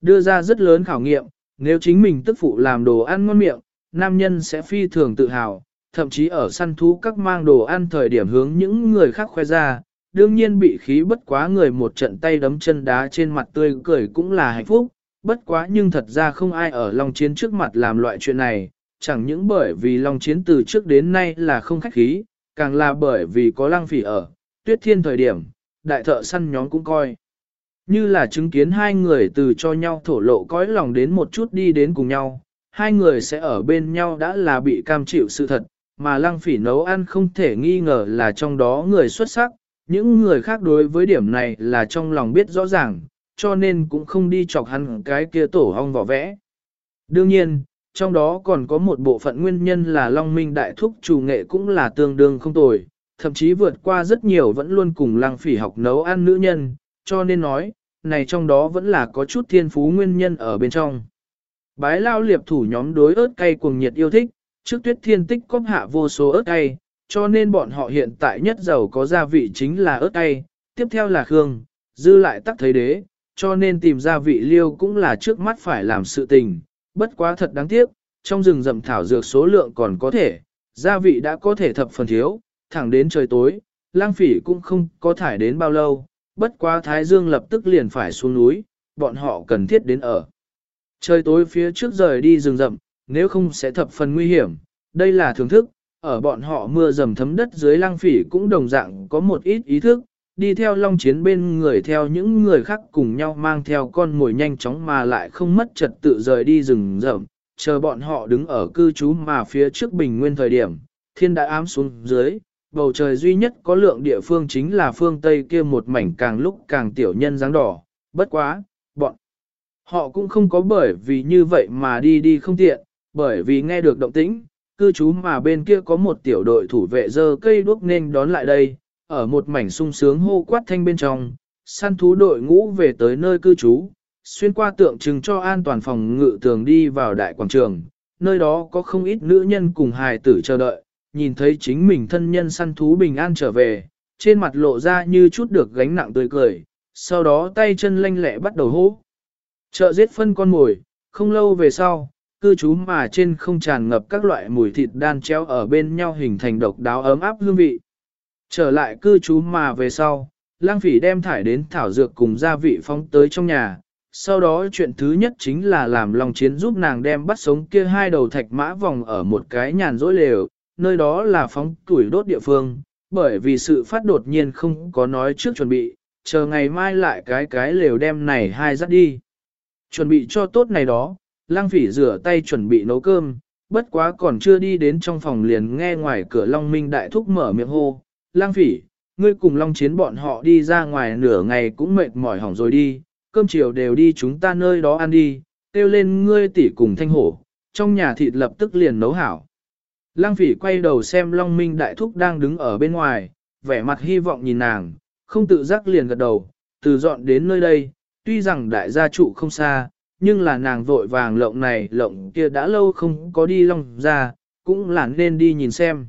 Đưa ra rất lớn khảo nghiệm, nếu chính mình tức phụ làm đồ ăn ngon miệng, nam nhân sẽ phi thường tự hào, thậm chí ở săn thú các mang đồ ăn thời điểm hướng những người khác khoe ra, đương nhiên bị khí bất quá người một trận tay đấm chân đá trên mặt tươi cười cũng là hạnh phúc, bất quá nhưng thật ra không ai ở Long Chiến trước mặt làm loại chuyện này, chẳng những bởi vì Long Chiến từ trước đến nay là không khách khí, càng là bởi vì có lăng phỉ ở, tuyết thiên thời điểm, đại thợ săn nhóm cũng coi. Như là chứng kiến hai người từ cho nhau thổ lộ cõi lòng đến một chút đi đến cùng nhau, hai người sẽ ở bên nhau đã là bị cam chịu sự thật, mà lăng phỉ nấu ăn không thể nghi ngờ là trong đó người xuất sắc, những người khác đối với điểm này là trong lòng biết rõ ràng, cho nên cũng không đi chọc hắn cái kia tổ hong vỏ vẽ. Đương nhiên, trong đó còn có một bộ phận nguyên nhân là Long Minh Đại Thúc chủ nghệ cũng là tương đương không tồi, thậm chí vượt qua rất nhiều vẫn luôn cùng lăng phỉ học nấu ăn nữ nhân, cho nên nói, này trong đó vẫn là có chút thiên phú nguyên nhân ở bên trong. Bái lao liệp thủ nhóm đối ớt cay cuồng nhiệt yêu thích, trước tuyết thiên tích cóp hạ vô số ớt cay, cho nên bọn họ hiện tại nhất giàu có gia vị chính là ớt cay, tiếp theo là khương, dư lại tắc thấy đế, cho nên tìm gia vị liêu cũng là trước mắt phải làm sự tình, bất quá thật đáng tiếc, trong rừng rậm thảo dược số lượng còn có thể, gia vị đã có thể thập phần thiếu, thẳng đến trời tối, lang phỉ cũng không có thải đến bao lâu, bất quá Thái Dương lập tức liền phải xuống núi, bọn họ cần thiết đến ở. Trời tối phía trước rời đi rừng rậm, nếu không sẽ thập phần nguy hiểm, đây là thưởng thức, ở bọn họ mưa dầm thấm đất dưới lang phỉ cũng đồng dạng có một ít ý thức, đi theo long chiến bên người theo những người khác cùng nhau mang theo con mồi nhanh chóng mà lại không mất trật tự rời đi rừng rậm, chờ bọn họ đứng ở cư trú mà phía trước bình nguyên thời điểm, thiên đã ám xuống dưới, bầu trời duy nhất có lượng địa phương chính là phương Tây kia một mảnh càng lúc càng tiểu nhân dáng đỏ, bất quá, bọn họ cũng không có bởi vì như vậy mà đi đi không tiện, bởi vì nghe được động tĩnh, cư trú mà bên kia có một tiểu đội thủ vệ dơ cây đuốc nên đón lại đây, ở một mảnh sung sướng hô quát thanh bên trong, săn thú đội ngũ về tới nơi cư trú, xuyên qua tượng trưng cho an toàn phòng ngự tường đi vào đại quảng trường, nơi đó có không ít nữ nhân cùng hài tử chờ đợi, nhìn thấy chính mình thân nhân săn thú bình an trở về, trên mặt lộ ra như chút được gánh nặng tươi cười, sau đó tay chân lanh lẹ bắt đầu hố. Chợ giết phân con mồi, không lâu về sau, cư trú mà trên không tràn ngập các loại mùi thịt đan treo ở bên nhau hình thành độc đáo ấm áp hương vị. Trở lại cư trú mà về sau, lang phỉ đem thải đến thảo dược cùng gia vị phóng tới trong nhà. Sau đó chuyện thứ nhất chính là làm lòng chiến giúp nàng đem bắt sống kia hai đầu thạch mã vòng ở một cái nhàn rỗi lều, nơi đó là phóng tuổi đốt địa phương, bởi vì sự phát đột nhiên không có nói trước chuẩn bị, chờ ngày mai lại cái cái lều đem này hai dắt đi. Chuẩn bị cho tốt này đó, lang phỉ rửa tay chuẩn bị nấu cơm, bất quá còn chưa đi đến trong phòng liền nghe ngoài cửa Long Minh đại thúc mở miệng hô, lang phỉ, ngươi cùng Long chiến bọn họ đi ra ngoài nửa ngày cũng mệt mỏi hỏng rồi đi, cơm chiều đều đi chúng ta nơi đó ăn đi, kêu lên ngươi tỉ cùng thanh hổ, trong nhà thịt lập tức liền nấu hảo. Lang phỉ quay đầu xem Long Minh đại thúc đang đứng ở bên ngoài, vẻ mặt hy vọng nhìn nàng, không tự giác liền gật đầu, từ dọn đến nơi đây, tuy rằng đại gia trụ không xa, nhưng là nàng vội vàng lộng này lộng kia đã lâu không có đi Long ra, cũng là nên đi nhìn xem.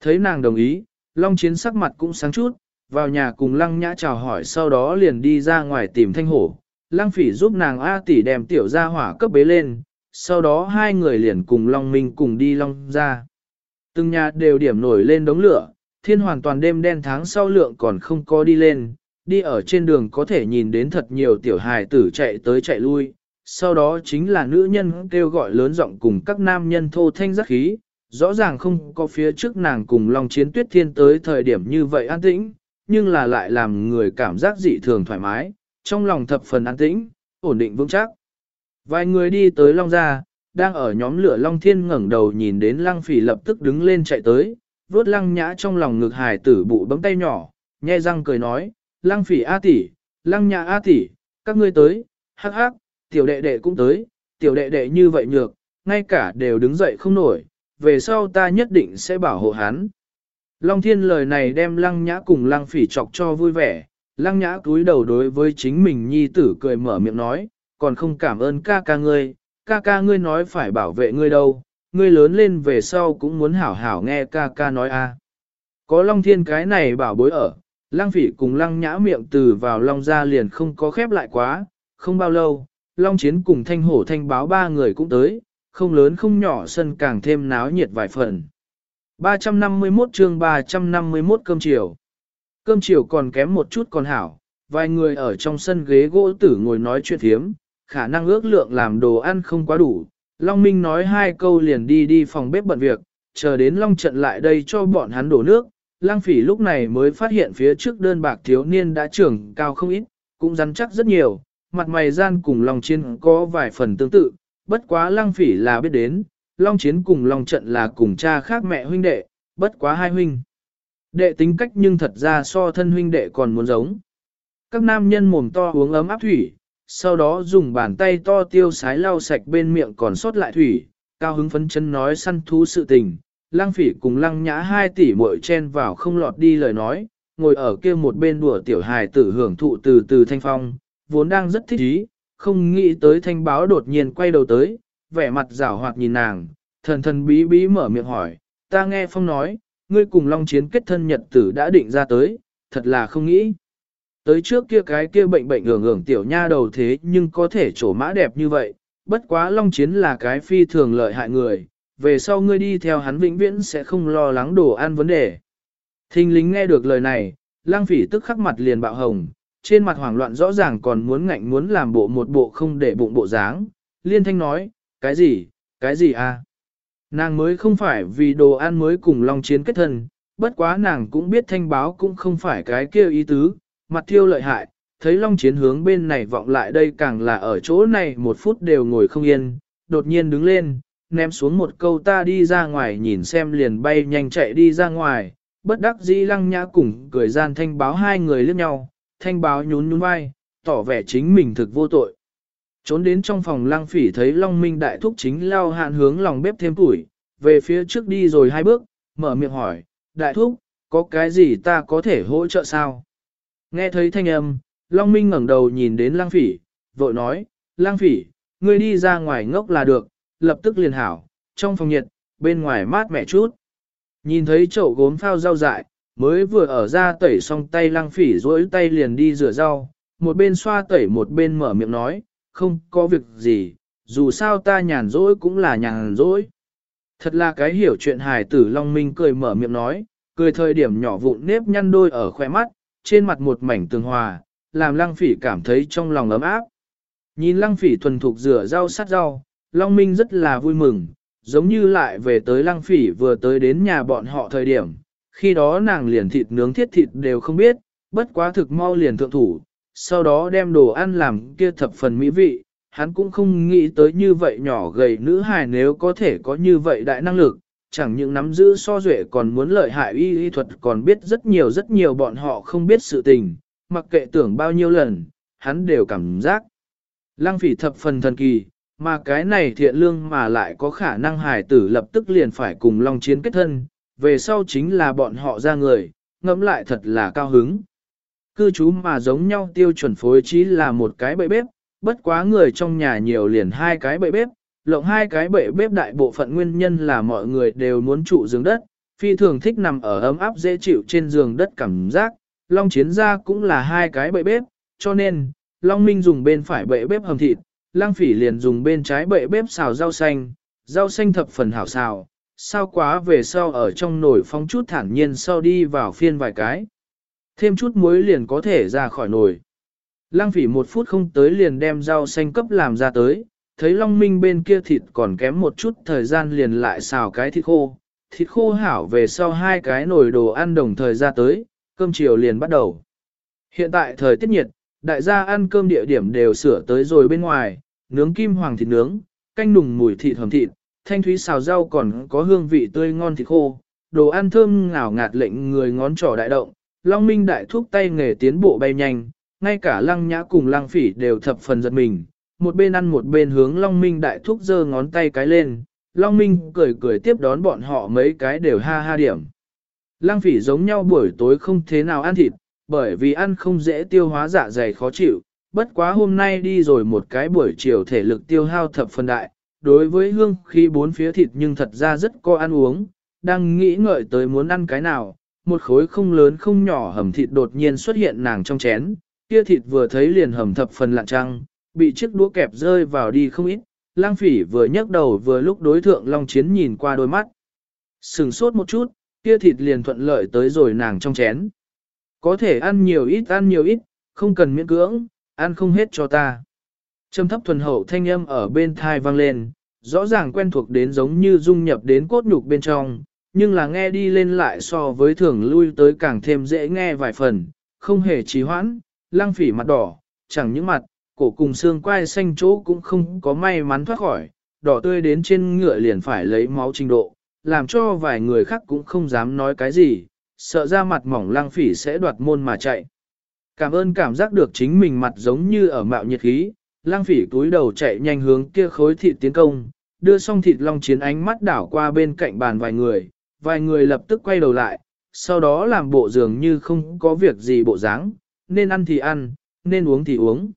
Thấy nàng đồng ý, Long chiến sắc mặt cũng sáng chút, vào nhà cùng lăng nhã chào hỏi sau đó liền đi ra ngoài tìm thanh hổ. Lăng phỉ giúp nàng A tỷ đem tiểu ra hỏa cấp bế lên, sau đó hai người liền cùng Long Minh cùng đi Long ra. Từng nhà đều điểm nổi lên đống lửa, thiên hoàn toàn đêm đen tháng sau lượng còn không có đi lên, đi ở trên đường có thể nhìn đến thật nhiều tiểu hài tử chạy tới chạy lui, sau đó chính là nữ nhân kêu gọi lớn giọng cùng các nam nhân thô thanh giác khí, rõ ràng không có phía trước nàng cùng Long Chiến Tuyết Thiên tới thời điểm như vậy an tĩnh, nhưng là lại làm người cảm giác dị thường thoải mái, trong lòng thập phần an tĩnh, ổn định vững chắc. Vài người đi tới Long Gia, đang ở nhóm lửa Long Thiên ngẩng đầu nhìn đến Lăng Phỉ lập tức đứng lên chạy tới, vuốt Lăng Nhã trong lòng ngực hài tử bụ bấm tay nhỏ, nhe răng cười nói, Lăng Phỉ A tỷ, Lăng Nhã A tỷ, các ngươi tới, hắc hắc, tiểu đệ đệ cũng tới, tiểu đệ đệ như vậy nhược, ngay cả đều đứng dậy không nổi, về sau ta nhất định sẽ bảo hộ hắn. Long thiên lời này đem lăng nhã cùng lăng phỉ chọc cho vui vẻ, lăng nhã cúi đầu đối với chính mình nhi tử cười mở miệng nói, còn không cảm ơn ca ca ngươi, ca ca ngươi nói phải bảo vệ ngươi đâu, ngươi lớn lên về sau cũng muốn hảo hảo nghe ca ca nói a. Có long thiên cái này bảo bối ở, lăng phỉ cùng lăng nhã miệng từ vào long ra liền không có khép lại quá, không bao lâu, Long Chiến cùng Thanh Hổ Thanh báo ba người cũng tới, không lớn không nhỏ sân càng thêm náo nhiệt vài phần. 351 chương 351 cơm chiều. Cơm chiều còn kém một chút còn hảo, vài người ở trong sân ghế gỗ tử ngồi nói chuyện thiếm, khả năng ước lượng làm đồ ăn không quá đủ. Long Minh nói hai câu liền đi đi phòng bếp bận việc, chờ đến Long trận lại đây cho bọn hắn đổ nước. Lang phỉ lúc này mới phát hiện phía trước đơn bạc thiếu niên đã trưởng cao không ít, cũng rắn chắc rất nhiều, mặt mày gian cùng Long Chiến có vài phần tương tự, bất quá Lang phỉ là biết đến, Long Chiến cùng Long trận là cùng cha khác mẹ huynh đệ, bất quá hai huynh. Đệ tính cách nhưng thật ra so thân huynh đệ còn muốn giống. Các nam nhân mồm to uống ấm áp thủy, sau đó dùng bàn tay to tiêu sái lau sạch bên miệng còn sót lại thủy, cao hứng phấn chân nói săn thú sự tình. Lăng phỉ cùng lăng nhã hai tỷ muội chen vào không lọt đi lời nói, ngồi ở kia một bên đùa tiểu hài tử hưởng thụ từ từ thanh phong, vốn đang rất thích ý, không nghĩ tới thanh báo đột nhiên quay đầu tới, vẻ mặt rảo hoạt nhìn nàng, thần thần bí bí mở miệng hỏi, ta nghe phong nói, ngươi cùng long chiến kết thân nhật tử đã định ra tới, thật là không nghĩ. Tới trước kia cái kia bệnh bệnh hưởng hưởng tiểu nha đầu thế nhưng có thể trổ mã đẹp như vậy, bất quá Long Chiến là cái phi thường lợi hại người, về sau ngươi đi theo hắn vĩnh viễn sẽ không lo lắng đồ ăn vấn đề. thình lính nghe được lời này, lang phỉ tức khắc mặt liền bạo hồng, trên mặt hoảng loạn rõ ràng còn muốn ngạnh muốn làm bộ một bộ không để bụng bộ dáng. Liên thanh nói, cái gì, cái gì à? Nàng mới không phải vì đồ ăn mới cùng Long Chiến kết thân, bất quá nàng cũng biết thanh báo cũng không phải cái kia ý tứ, mặt thiêu lợi hại, thấy Long Chiến hướng bên này vọng lại đây càng là ở chỗ này một phút đều ngồi không yên, đột nhiên đứng lên, ném xuống một câu ta đi ra ngoài nhìn xem liền bay nhanh chạy đi ra ngoài, bất đắc dĩ lăng nhã cùng cười gian thanh báo hai người liếc nhau, thanh báo nhún nhún vai, tỏ vẻ chính mình thực vô tội. Trốn đến trong phòng lăng phỉ thấy Long Minh đại thúc chính lao hạn hướng lòng bếp thêm tuổi, về phía trước đi rồi hai bước, mở miệng hỏi, đại thúc, có cái gì ta có thể hỗ trợ sao? Nghe thấy thanh âm, Long Minh ngẩng đầu nhìn đến lang phỉ, vội nói, lang phỉ, ngươi đi ra ngoài ngốc là được, lập tức liền hảo, trong phòng nhiệt, bên ngoài mát mẻ chút. Nhìn thấy chậu gốm phao rau dại, mới vừa ở ra tẩy xong tay lang phỉ rỗi tay liền đi rửa rau, một bên xoa tẩy một bên mở miệng nói, không có việc gì, dù sao ta nhàn rỗi cũng là nhàn rỗi. Thật là cái hiểu chuyện hài tử Long Minh cười mở miệng nói, cười thời điểm nhỏ vụn nếp nhăn đôi ở khoe mắt, trên mặt một mảnh tường hòa, làm lăng phỉ cảm thấy trong lòng ấm áp. Nhìn lăng phỉ thuần thục rửa rau sát rau, Long Minh rất là vui mừng, giống như lại về tới lăng phỉ vừa tới đến nhà bọn họ thời điểm, khi đó nàng liền thịt nướng thiết thịt đều không biết, bất quá thực mau liền thượng thủ, sau đó đem đồ ăn làm kia thập phần mỹ vị, hắn cũng không nghĩ tới như vậy nhỏ gầy nữ hài nếu có thể có như vậy đại năng lực, chẳng những nắm giữ so duệ còn muốn lợi hại y y thuật còn biết rất nhiều rất nhiều bọn họ không biết sự tình, mặc kệ tưởng bao nhiêu lần, hắn đều cảm giác. Lăng phỉ thập phần thần kỳ, mà cái này thiện lương mà lại có khả năng hài tử lập tức liền phải cùng Long Chiến kết thân, về sau chính là bọn họ ra người, ngẫm lại thật là cao hứng. Cư trú mà giống nhau tiêu chuẩn phối trí là một cái bậy bếp, bất quá người trong nhà nhiều liền hai cái bậy bếp, lộng hai cái bệ bếp đại bộ phận nguyên nhân là mọi người đều muốn trụ giường đất, phi thường thích nằm ở ấm áp dễ chịu trên giường đất cảm giác, Long Chiến gia cũng là hai cái bệ bếp, cho nên, Long Minh dùng bên phải bệ bếp hầm thịt, Lang Phỉ liền dùng bên trái bệ bếp xào rau xanh, rau xanh thập phần hảo xào, sao quá về sau ở trong nồi phóng chút thản nhiên sau đi vào phiên vài cái. Thêm chút muối liền có thể ra khỏi nồi. Lang Phỉ một phút không tới liền đem rau xanh cấp làm ra tới, thấy Long Minh bên kia thịt còn kém một chút thời gian liền lại xào cái thịt khô. Thịt khô hảo về sau hai cái nồi đồ ăn đồng thời ra tới, cơm chiều liền bắt đầu. Hiện tại thời tiết nhiệt, đại gia ăn cơm địa điểm đều sửa tới rồi bên ngoài, nướng kim hoàng thịt nướng, canh nùng mùi thịt hầm thịt, thanh thúy xào rau còn có hương vị tươi ngon thịt khô, đồ ăn thơm ngào ngạt lệnh người ngón trỏ đại động, Long Minh đại thúc tay nghề tiến bộ bay nhanh, ngay cả lăng nhã cùng lăng phỉ đều thập phần giật mình, một bên ăn một bên hướng Long Minh đại thúc giơ ngón tay cái lên, Long Minh cười cười tiếp đón bọn họ mấy cái đều ha ha điểm. Lăng phỉ giống nhau buổi tối không thế nào ăn thịt, bởi vì ăn không dễ tiêu hóa dạ dày khó chịu, bất quá hôm nay đi rồi một cái buổi chiều thể lực tiêu hao thập phần đại, đối với hương khi bốn phía thịt nhưng thật ra rất có ăn uống, đang nghĩ ngợi tới muốn ăn cái nào, một khối không lớn không nhỏ hầm thịt đột nhiên xuất hiện nàng trong chén, kia thịt vừa thấy liền hầm thập phần lạn trăng, bị chiếc đũa kẹp rơi vào đi không ít, lang phỉ vừa nhấc đầu vừa lúc đối thượng Long Chiến nhìn qua đôi mắt. Sừng sốt một chút, kia thịt liền thuận lợi tới rồi nàng trong chén. Có thể ăn nhiều ít ăn nhiều ít, không cần miễn cưỡng, ăn không hết cho ta. Trầm thấp thuần hậu thanh âm ở bên thai vang lên, rõ ràng quen thuộc đến giống như dung nhập đến cốt nhục bên trong, nhưng là nghe đi lên lại so với thường lui tới càng thêm dễ nghe vài phần, không hề trì hoãn, lang phỉ mặt đỏ, chẳng những mặt, cổ cùng xương quai xanh chỗ cũng không có may mắn thoát khỏi, đỏ tươi đến trên ngựa liền phải lấy máu trình độ, làm cho vài người khác cũng không dám nói cái gì, sợ ra mặt mỏng lang phỉ sẽ đoạt môn mà chạy. Cảm ơn cảm giác được chính mình mặt giống như ở mạo nhiệt khí, lang phỉ túi đầu chạy nhanh hướng kia khối thịt tiến công, đưa xong thịt long chiến ánh mắt đảo qua bên cạnh bàn vài người, vài người lập tức quay đầu lại, sau đó làm bộ dường như không có việc gì bộ dáng, nên ăn thì ăn, nên uống thì uống.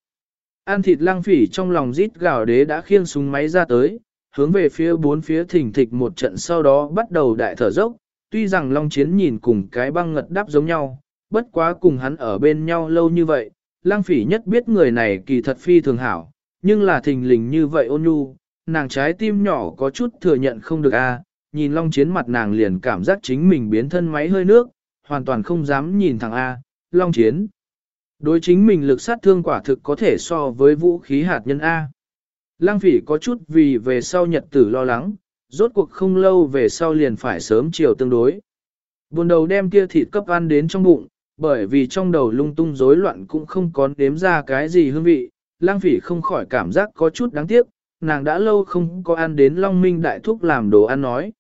Ăn thịt lang phỉ trong lòng rít gào đế đã khiêng súng máy ra tới, hướng về phía bốn phía thỉnh thịch một trận sau đó bắt đầu đại thở dốc, tuy rằng Long Chiến nhìn cùng cái băng ngật đáp giống nhau, bất quá cùng hắn ở bên nhau lâu như vậy, lang phỉ nhất biết người này kỳ thật phi thường hảo, nhưng là thình lình như vậy ôn nhu, nàng trái tim nhỏ có chút thừa nhận không được a. nhìn Long Chiến mặt nàng liền cảm giác chính mình biến thân máy hơi nước, hoàn toàn không dám nhìn thằng A, Long Chiến. Đối chính mình lực sát thương quả thực có thể so với vũ khí hạt nhân A. Lăng phỉ có chút vì về sau nhật tử lo lắng, rốt cuộc không lâu về sau liền phải sớm chiều tương đối. Buồn đầu đem kia thịt cấp ăn đến trong bụng, bởi vì trong đầu lung tung rối loạn cũng không có đếm ra cái gì hương vị, lang phỉ không khỏi cảm giác có chút đáng tiếc, nàng đã lâu không có ăn đến Long Minh Đại Thúc làm đồ ăn nói.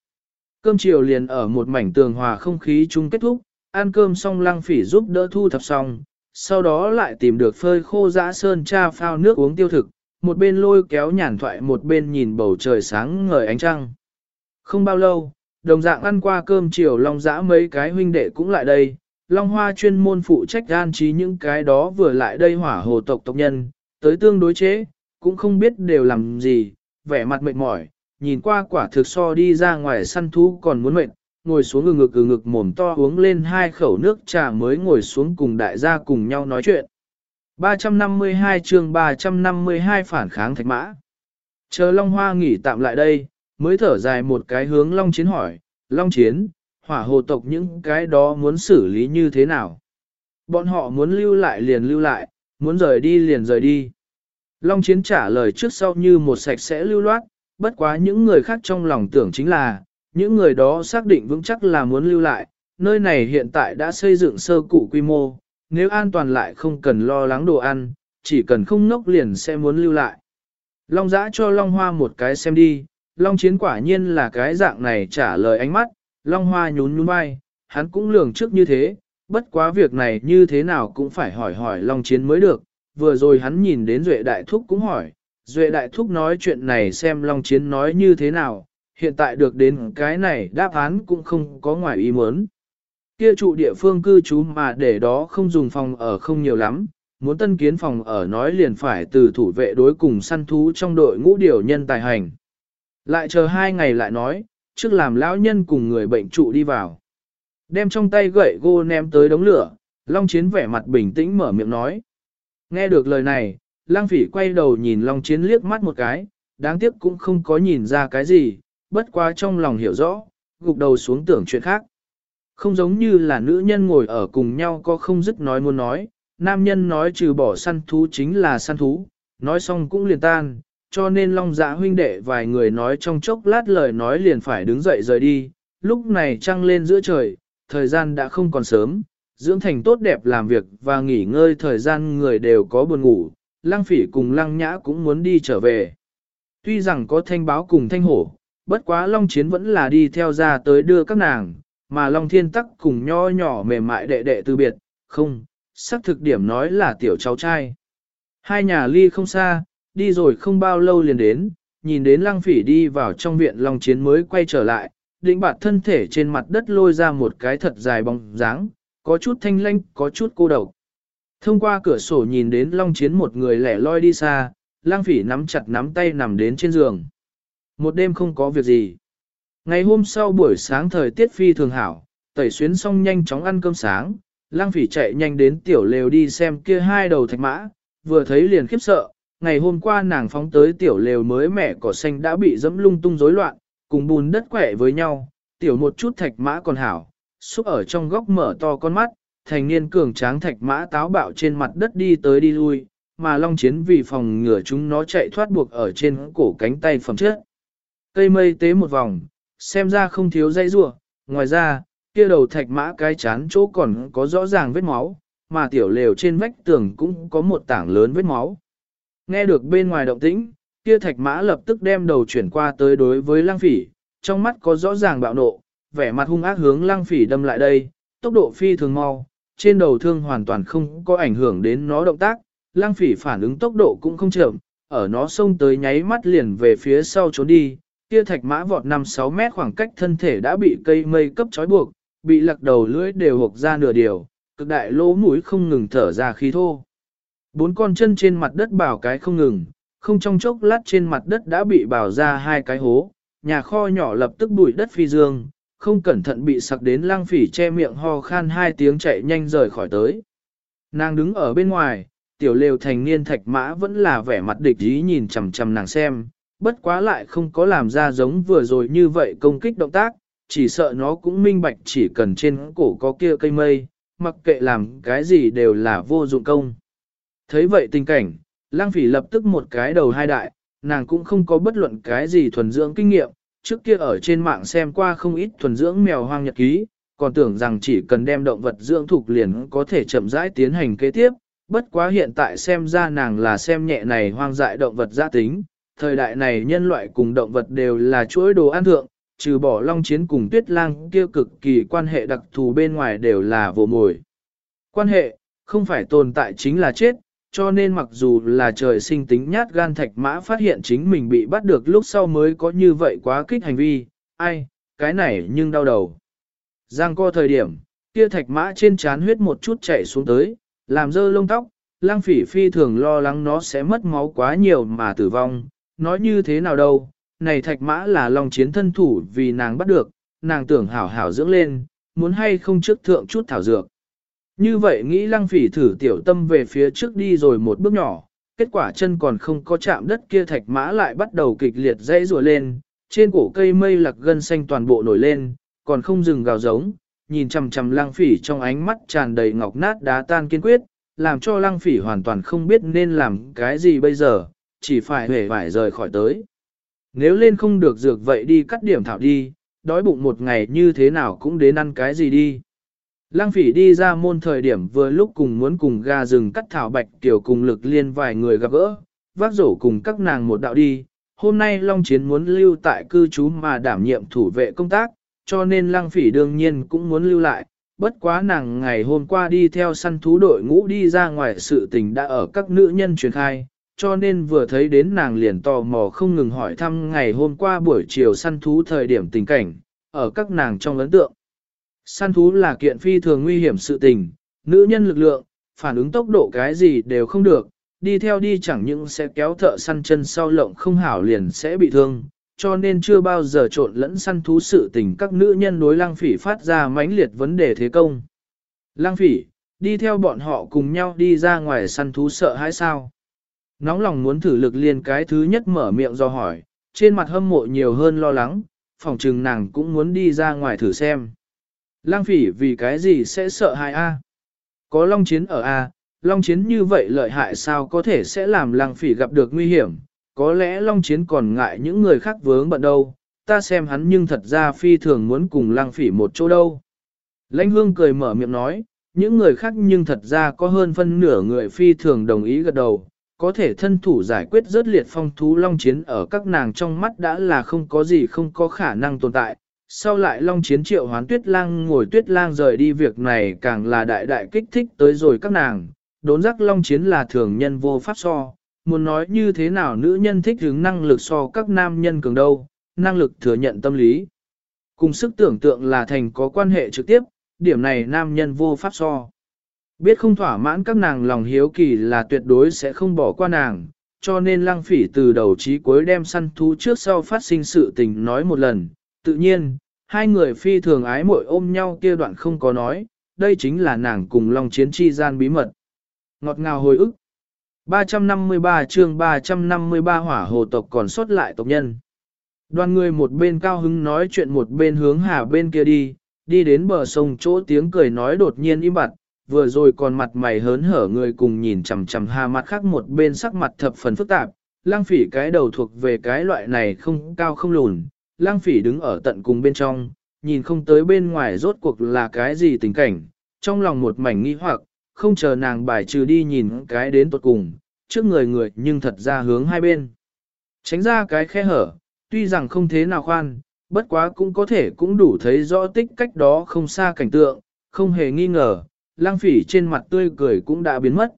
Cơm chiều liền ở một mảnh tường hòa không khí chung kết thúc, ăn cơm xong lang phỉ giúp đỡ thu thập xong, sau đó lại tìm được phơi khô dã sơn cha phao nước uống tiêu thực, một bên lôi kéo nhàn thoại một bên nhìn bầu trời sáng ngời ánh trăng. Không bao lâu, đồng dạng ăn qua cơm chiều Long Dã mấy cái huynh đệ cũng lại đây, Long Hoa chuyên môn phụ trách gan trí những cái đó vừa lại đây hỏa hồ tộc tộc nhân, tới tương đối chế, cũng không biết đều làm gì, vẻ mặt mệt mỏi, nhìn qua quả thực so đi ra ngoài săn thú còn muốn mệt, ngồi xuống ngực ngực ngực mồm to uống lên hai khẩu nước trà mới ngồi xuống cùng đại gia cùng nhau nói chuyện. 352 chương 352 phản kháng thạch mã. Chờ Long Hoa nghỉ tạm lại đây, mới thở dài một cái hướng Long Chiến hỏi, Long Chiến, hỏa hồ tộc những cái đó muốn xử lý như thế nào? Bọn họ muốn lưu lại liền lưu lại, muốn rời đi liền rời đi. Long Chiến trả lời trước sau như một sạch sẽ lưu loát, bất quá những người khác trong lòng tưởng chính là, những người đó xác định vững chắc là muốn lưu lại, nơi này hiện tại đã xây dựng sơ cụ quy mô, nếu an toàn lại không cần lo lắng đồ ăn, chỉ cần không nốc liền sẽ muốn lưu lại. Long giã cho Long Hoa một cái xem đi, Long Chiến quả nhiên là cái dạng này trả lời ánh mắt, Long Hoa nhún nhún vai, hắn cũng lường trước như thế, bất quá việc này như thế nào cũng phải hỏi hỏi Long Chiến mới được, vừa rồi hắn nhìn đến Duệ Đại Thúc cũng hỏi, Duệ Đại Thúc nói chuyện này xem Long Chiến nói như thế nào, hiện tại được đến cái này đáp án cũng không có ngoài ý muốn. Kia trụ địa phương cư trú mà để đó không dùng phòng ở không nhiều lắm, muốn tân kiến phòng ở nói liền phải từ thủ vệ đối cùng săn thú trong đội ngũ điều nhân tài hành. Lại chờ hai ngày lại nói, trước làm lão nhân cùng người bệnh trụ đi vào. Đem trong tay gậy gô ném tới đống lửa, Long Chiến vẻ mặt bình tĩnh mở miệng nói. Nghe được lời này, Lang Phỉ quay đầu nhìn Long Chiến liếc mắt một cái, đáng tiếc cũng không có nhìn ra cái gì, bất quá trong lòng hiểu rõ, gục đầu xuống tưởng chuyện khác. Không giống như là nữ nhân ngồi ở cùng nhau có không dứt nói muốn nói, nam nhân nói trừ bỏ săn thú chính là săn thú, nói xong cũng liền tan, cho nên long dạ huynh đệ vài người nói trong chốc lát lời nói liền phải đứng dậy rời đi, lúc này trăng lên giữa trời, thời gian đã không còn sớm, dưỡng thành tốt đẹp làm việc và nghỉ ngơi thời gian người đều có buồn ngủ, lăng phỉ cùng lăng nhã cũng muốn đi trở về. Tuy rằng có thanh báo cùng thanh hổ, bất quá long chiến vẫn là đi theo ra tới đưa các nàng, mà long thiên tắc cùng nho nhỏ mềm mại đệ đệ từ biệt, không, xác thực điểm nói là tiểu cháu trai. Hai nhà ly không xa, đi rồi không bao lâu liền đến, nhìn đến lăng phỉ đi vào trong viện long chiến mới quay trở lại, định bạt thân thể trên mặt đất lôi ra một cái thật dài bóng dáng, có chút thanh lanh, có chút cô độc. Thông qua cửa sổ nhìn đến long chiến một người lẻ loi đi xa, lang phỉ nắm chặt nắm tay nằm đến trên giường. Một đêm không có việc gì. Ngày hôm sau buổi sáng thời tiết phi thường hảo, tẩy xuyến xong nhanh chóng ăn cơm sáng, lang phỉ chạy nhanh đến tiểu lều đi xem kia hai đầu thạch mã, vừa thấy liền khiếp sợ, ngày hôm qua nàng phóng tới tiểu lều mới mẻ cỏ xanh đã bị dẫm lung tung rối loạn, cùng bùn đất quẻ với nhau, tiểu một chút thạch mã còn hảo, xúc ở trong góc mở to con mắt, thành niên cường tráng thạch mã táo bạo trên mặt đất đi tới đi lui, mà long chiến vì phòng ngừa chúng nó chạy thoát buộc ở trên cổ cánh tay phẩm chất. Cây mây tế một vòng, xem ra không thiếu dây rua, ngoài ra, kia đầu thạch mã cái chán chỗ còn có rõ ràng vết máu, mà tiểu lều trên vách tường cũng có một tảng lớn vết máu. Nghe được bên ngoài động tĩnh, kia thạch mã lập tức đem đầu chuyển qua tới đối với lang phỉ, trong mắt có rõ ràng bạo nộ, vẻ mặt hung ác hướng lang phỉ đâm lại đây, tốc độ phi thường mau, trên đầu thương hoàn toàn không có ảnh hưởng đến nó động tác, lang phỉ phản ứng tốc độ cũng không chậm, ở nó xông tới nháy mắt liền về phía sau trốn đi, kia thạch mã vọt 5-6 mét khoảng cách thân thể đã bị cây mây cấp trói buộc, bị lặc đầu lưỡi đều hộp ra nửa điều, cực đại lỗ mũi không ngừng thở ra khí thô. Bốn con chân trên mặt đất bảo cái không ngừng, không trong chốc lát trên mặt đất đã bị bảo ra hai cái hố, nhà kho nhỏ lập tức bụi đất phi dương, không cẩn thận bị sặc đến lang phỉ che miệng ho khan hai tiếng chạy nhanh rời khỏi tới. Nàng đứng ở bên ngoài, tiểu lều thành niên thạch mã vẫn là vẻ mặt địch ý nhìn chằm chằm nàng xem, bất quá lại không có làm ra giống vừa rồi như vậy công kích động tác, chỉ sợ nó cũng minh bạch chỉ cần trên cổ có kia cây mây, mặc kệ làm cái gì đều là vô dụng công. Thấy vậy tình cảnh, lang phỉ lập tức một cái đầu hai đại, nàng cũng không có bất luận cái gì thuần dưỡng kinh nghiệm, trước kia ở trên mạng xem qua không ít thuần dưỡng mèo hoang nhật ký, còn tưởng rằng chỉ cần đem động vật dưỡng thuộc liền có thể chậm rãi tiến hành kế tiếp, bất quá hiện tại xem ra nàng là xem nhẹ này hoang dại động vật gia tính, thời đại này nhân loại cùng động vật đều là chuỗi đồ ăn thượng, trừ bỏ long chiến cùng tuyết lang kia cực kỳ quan hệ đặc thù bên ngoài đều là vô mồi. Quan hệ, không phải tồn tại chính là chết, cho nên mặc dù là trời sinh tính nhát gan thạch mã phát hiện chính mình bị bắt được lúc sau mới có như vậy quá kích hành vi, ai, cái này nhưng đau đầu. Giang co thời điểm, kia thạch mã trên chán huyết một chút chảy xuống tới, làm dơ lông tóc, lang phỉ phi thường lo lắng nó sẽ mất máu quá nhiều mà tử vong, nói như thế nào đâu, này thạch mã là lòng chiến thân thủ vì nàng bắt được, nàng tưởng hảo hảo dưỡng lên, muốn hay không trước thượng chút thảo dược. Như vậy nghĩ lăng phỉ thử tiểu tâm về phía trước đi rồi một bước nhỏ, kết quả chân còn không có chạm đất kia thạch mã lại bắt đầu kịch liệt dãy rùa lên, trên cổ cây mây lạc gân xanh toàn bộ nổi lên, còn không dừng gào giống, nhìn chằm chằm lăng phỉ trong ánh mắt tràn đầy ngọc nát đá tan kiên quyết, làm cho lăng phỉ hoàn toàn không biết nên làm cái gì bây giờ, chỉ phải hề vải rời khỏi tới. Nếu lên không được dược vậy đi cắt điểm thảo đi, đói bụng một ngày như thế nào cũng đến ăn cái gì đi. Lăng phỉ đi ra môn thời điểm vừa lúc cùng muốn cùng ga rừng cắt thảo bạch tiểu cùng lực liên vài người gặp gỡ, vác rổ cùng các nàng một đạo đi. Hôm nay Long Chiến muốn lưu tại cư trú mà đảm nhiệm thủ vệ công tác, cho nên Lăng Phỉ đương nhiên cũng muốn lưu lại. Bất quá nàng ngày hôm qua đi theo săn thú đội ngũ đi ra ngoài sự tình đã ở các nữ nhân truyền khai, cho nên vừa thấy đến nàng liền tò mò không ngừng hỏi thăm ngày hôm qua buổi chiều săn thú thời điểm tình cảnh, ở các nàng trong ấn tượng. Săn thú là kiện phi thường nguy hiểm sự tình, nữ nhân lực lượng, phản ứng tốc độ cái gì đều không được, đi theo đi chẳng những sẽ kéo thợ săn chân sau lộng không hảo liền sẽ bị thương, cho nên chưa bao giờ trộn lẫn săn thú sự tình các nữ nhân đối lang phỉ phát ra mãnh liệt vấn đề thế công. Lang phỉ, đi theo bọn họ cùng nhau đi ra ngoài săn thú sợ hãi sao? Nóng lòng muốn thử lực liền cái thứ nhất mở miệng do hỏi, trên mặt hâm mộ nhiều hơn lo lắng, phòng trừng nàng cũng muốn đi ra ngoài thử xem. Lang phỉ vì cái gì sẽ sợ hại A? Có long chiến ở A, long chiến như vậy lợi hại sao có thể sẽ làm lang phỉ gặp được nguy hiểm, có lẽ long chiến còn ngại những người khác vướng bận đâu, ta xem hắn nhưng thật ra phi thường muốn cùng lang phỉ một chỗ đâu. Lãnh hương cười mở miệng nói, những người khác nhưng thật ra có hơn phân nửa người phi thường đồng ý gật đầu, có thể thân thủ giải quyết rớt liệt phong thú long chiến ở các nàng trong mắt đã là không có gì không có khả năng tồn tại, sau lại Long Chiến triệu hoán tuyết lang ngồi tuyết lang rời đi việc này càng là đại đại kích thích tới rồi các nàng, đốn giác Long Chiến là thường nhân vô pháp so, muốn nói như thế nào nữ nhân thích hướng năng lực so các nam nhân cường đâu, năng lực thừa nhận tâm lý. Cùng sức tưởng tượng là thành có quan hệ trực tiếp, điểm này nam nhân vô pháp so. Biết không thỏa mãn các nàng lòng hiếu kỳ là tuyệt đối sẽ không bỏ qua nàng, cho nên lăng phỉ từ đầu chí cuối đem săn thú trước sau phát sinh sự tình nói một lần, tự nhiên, hai người phi thường ái mội ôm nhau kia đoạn không có nói, đây chính là nàng cùng Long Chiến chi gian bí mật. Ngọt ngào hồi ức. 353 chương 353 hỏa hồ tộc còn sót lại tộc nhân. Đoàn người một bên cao hứng nói chuyện một bên hướng hà bên kia đi, đi đến bờ sông chỗ tiếng cười nói đột nhiên im bặt, vừa rồi còn mặt mày hớn hở người cùng nhìn chằm chằm hà mặt khác một bên sắc mặt thập phần phức tạp, lang phỉ cái đầu thuộc về cái loại này không cao không lùn, lang phỉ đứng ở tận cùng bên trong, nhìn không tới bên ngoài rốt cuộc là cái gì tình cảnh, trong lòng một mảnh nghi hoặc, không chờ nàng bài trừ đi nhìn cái đến tuột cùng, trước người người nhưng thật ra hướng hai bên. Tránh ra cái khe hở, tuy rằng không thế nào khoan, bất quá cũng có thể cũng đủ thấy rõ tích cách đó không xa cảnh tượng, không hề nghi ngờ, lang phỉ trên mặt tươi cười cũng đã biến mất.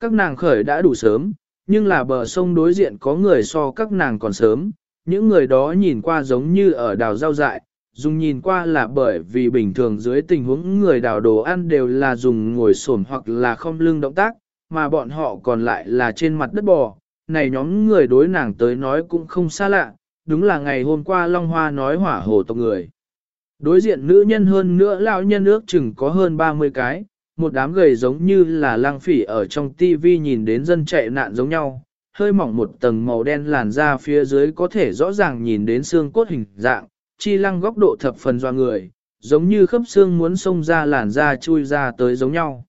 Các nàng khởi đã đủ sớm, nhưng là bờ sông đối diện có người so các nàng còn sớm, những người đó nhìn qua giống như ở đào rau dại, dùng nhìn qua là bởi vì bình thường dưới tình huống người đào đồ ăn đều là dùng ngồi xổm hoặc là không lưng động tác, mà bọn họ còn lại là trên mặt đất bò. Này nhóm người đối nàng tới nói cũng không xa lạ, đúng là ngày hôm qua Long Hoa nói hỏa hồ tộc người. Đối diện nữ nhân hơn nữa lão nhân ước chừng có hơn 30 cái, một đám gầy giống như là lang phỉ ở trong tivi nhìn đến dân chạy nạn giống nhau, hơi mỏng một tầng màu đen làn da phía dưới có thể rõ ràng nhìn đến xương cốt hình dạng, chi lăng góc độ thập phần doa người, giống như khớp xương muốn xông ra làn da chui ra tới giống nhau.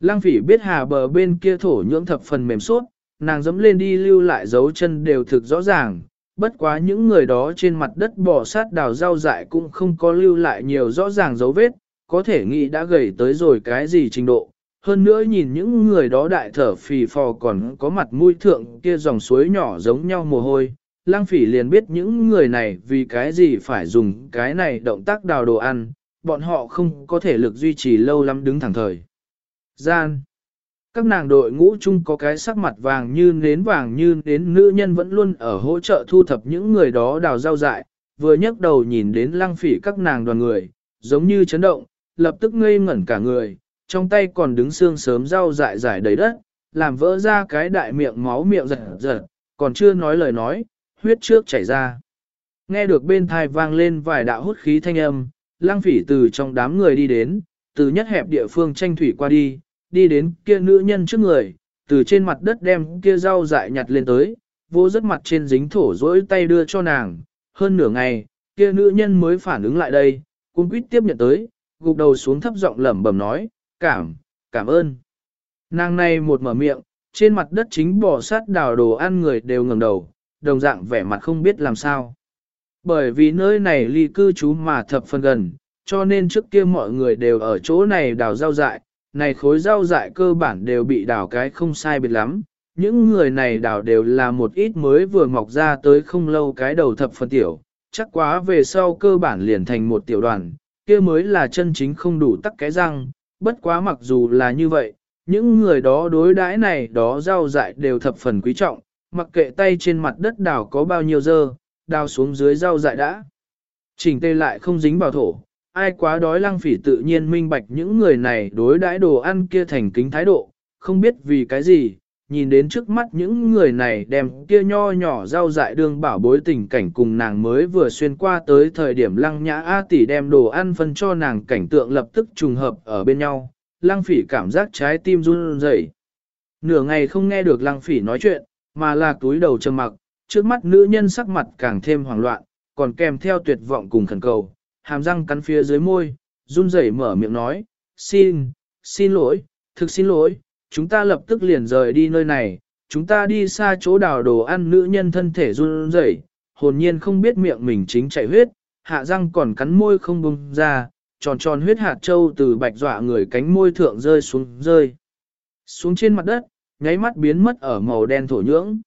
Lăng phỉ biết hà bờ bên kia thổ nhưỡng thập phần mềm suốt, nàng dẫm lên đi lưu lại dấu chân đều thực rõ ràng, bất quá những người đó trên mặt đất bò sát đào rau dại cũng không có lưu lại nhiều rõ ràng dấu vết, có thể nghĩ đã gầy tới rồi cái gì trình độ. Hơn nữa nhìn những người đó đại thở phì phò còn có mặt mũi thượng kia dòng suối nhỏ giống nhau mồ hôi, lang phỉ liền biết những người này vì cái gì phải dùng cái này động tác đào đồ ăn, bọn họ không có thể lực duy trì lâu lắm đứng thẳng thời. Gian các nàng đội ngũ chung có cái sắc mặt vàng như nến vàng như nến nữ nhân vẫn luôn ở hỗ trợ thu thập những người đó đào rau dại, vừa nhấc đầu nhìn đến lăng phỉ các nàng đoàn người, giống như chấn động, lập tức ngây ngẩn cả người, trong tay còn đứng xương sớm rau dại giải đầy đất, làm vỡ ra cái đại miệng máu miệng giật giật, còn chưa nói lời nói, huyết trước chảy ra. Nghe được bên thai vang lên vài đạo hút khí thanh âm, lăng phỉ từ trong đám người đi đến, từ nhất hẹp địa phương tranh thủy qua đi, đi đến kia nữ nhân trước người, từ trên mặt đất đem kia rau dại nhặt lên tới, vô rất mặt trên dính thổ rỗi tay đưa cho nàng. Hơn nửa ngày, kia nữ nhân mới phản ứng lại đây, cung quýt tiếp nhận tới, gục đầu xuống thấp giọng lẩm bẩm nói, cảm, cảm ơn. Nàng này một mở miệng, trên mặt đất chính bò sát đào đồ ăn người đều ngẩng đầu, đồng dạng vẻ mặt không biết làm sao. Bởi vì nơi này ly cư trú mà thập phần gần, cho nên trước kia mọi người đều ở chỗ này đào rau dại, này khối rau dại cơ bản đều bị đào cái không sai biệt lắm. Những người này đào đều là một ít mới vừa mọc ra tới không lâu cái đầu thập phần tiểu, chắc quá về sau cơ bản liền thành một tiểu đoàn, kia mới là chân chính không đủ tắc cái răng, bất quá mặc dù là như vậy, những người đó đối đãi này đó rau dại đều thập phần quý trọng, mặc kệ tay trên mặt đất đào có bao nhiêu dơ, đào xuống dưới rau dại đã. Chỉnh tê lại không dính vào thổ, ai quá đói lăng phỉ tự nhiên minh bạch những người này đối đãi đồ ăn kia thành kính thái độ, không biết vì cái gì, nhìn đến trước mắt những người này đem kia nho nhỏ rau dại đương bảo bối tình cảnh cùng nàng mới vừa xuyên qua tới thời điểm lăng nhã A tỷ đem đồ ăn phân cho nàng cảnh tượng lập tức trùng hợp ở bên nhau, lăng phỉ cảm giác trái tim run rẩy. Nửa ngày không nghe được lăng phỉ nói chuyện, mà là túi đầu trầm mặc, trước mắt nữ nhân sắc mặt càng thêm hoảng loạn, còn kèm theo tuyệt vọng cùng khẩn cầu, hàm răng cắn phía dưới môi, run rẩy mở miệng nói, xin, xin lỗi, thực xin lỗi, chúng ta lập tức liền rời đi nơi này, chúng ta đi xa chỗ đào đồ ăn nữ nhân thân thể run rẩy, hồn nhiên không biết miệng mình chính chảy huyết, hạ răng còn cắn môi không bung ra, tròn tròn huyết hạt châu từ bạch dọa người cánh môi thượng rơi xuống rơi. Xuống trên mặt đất, nháy mắt biến mất ở màu đen thổ nhưỡng.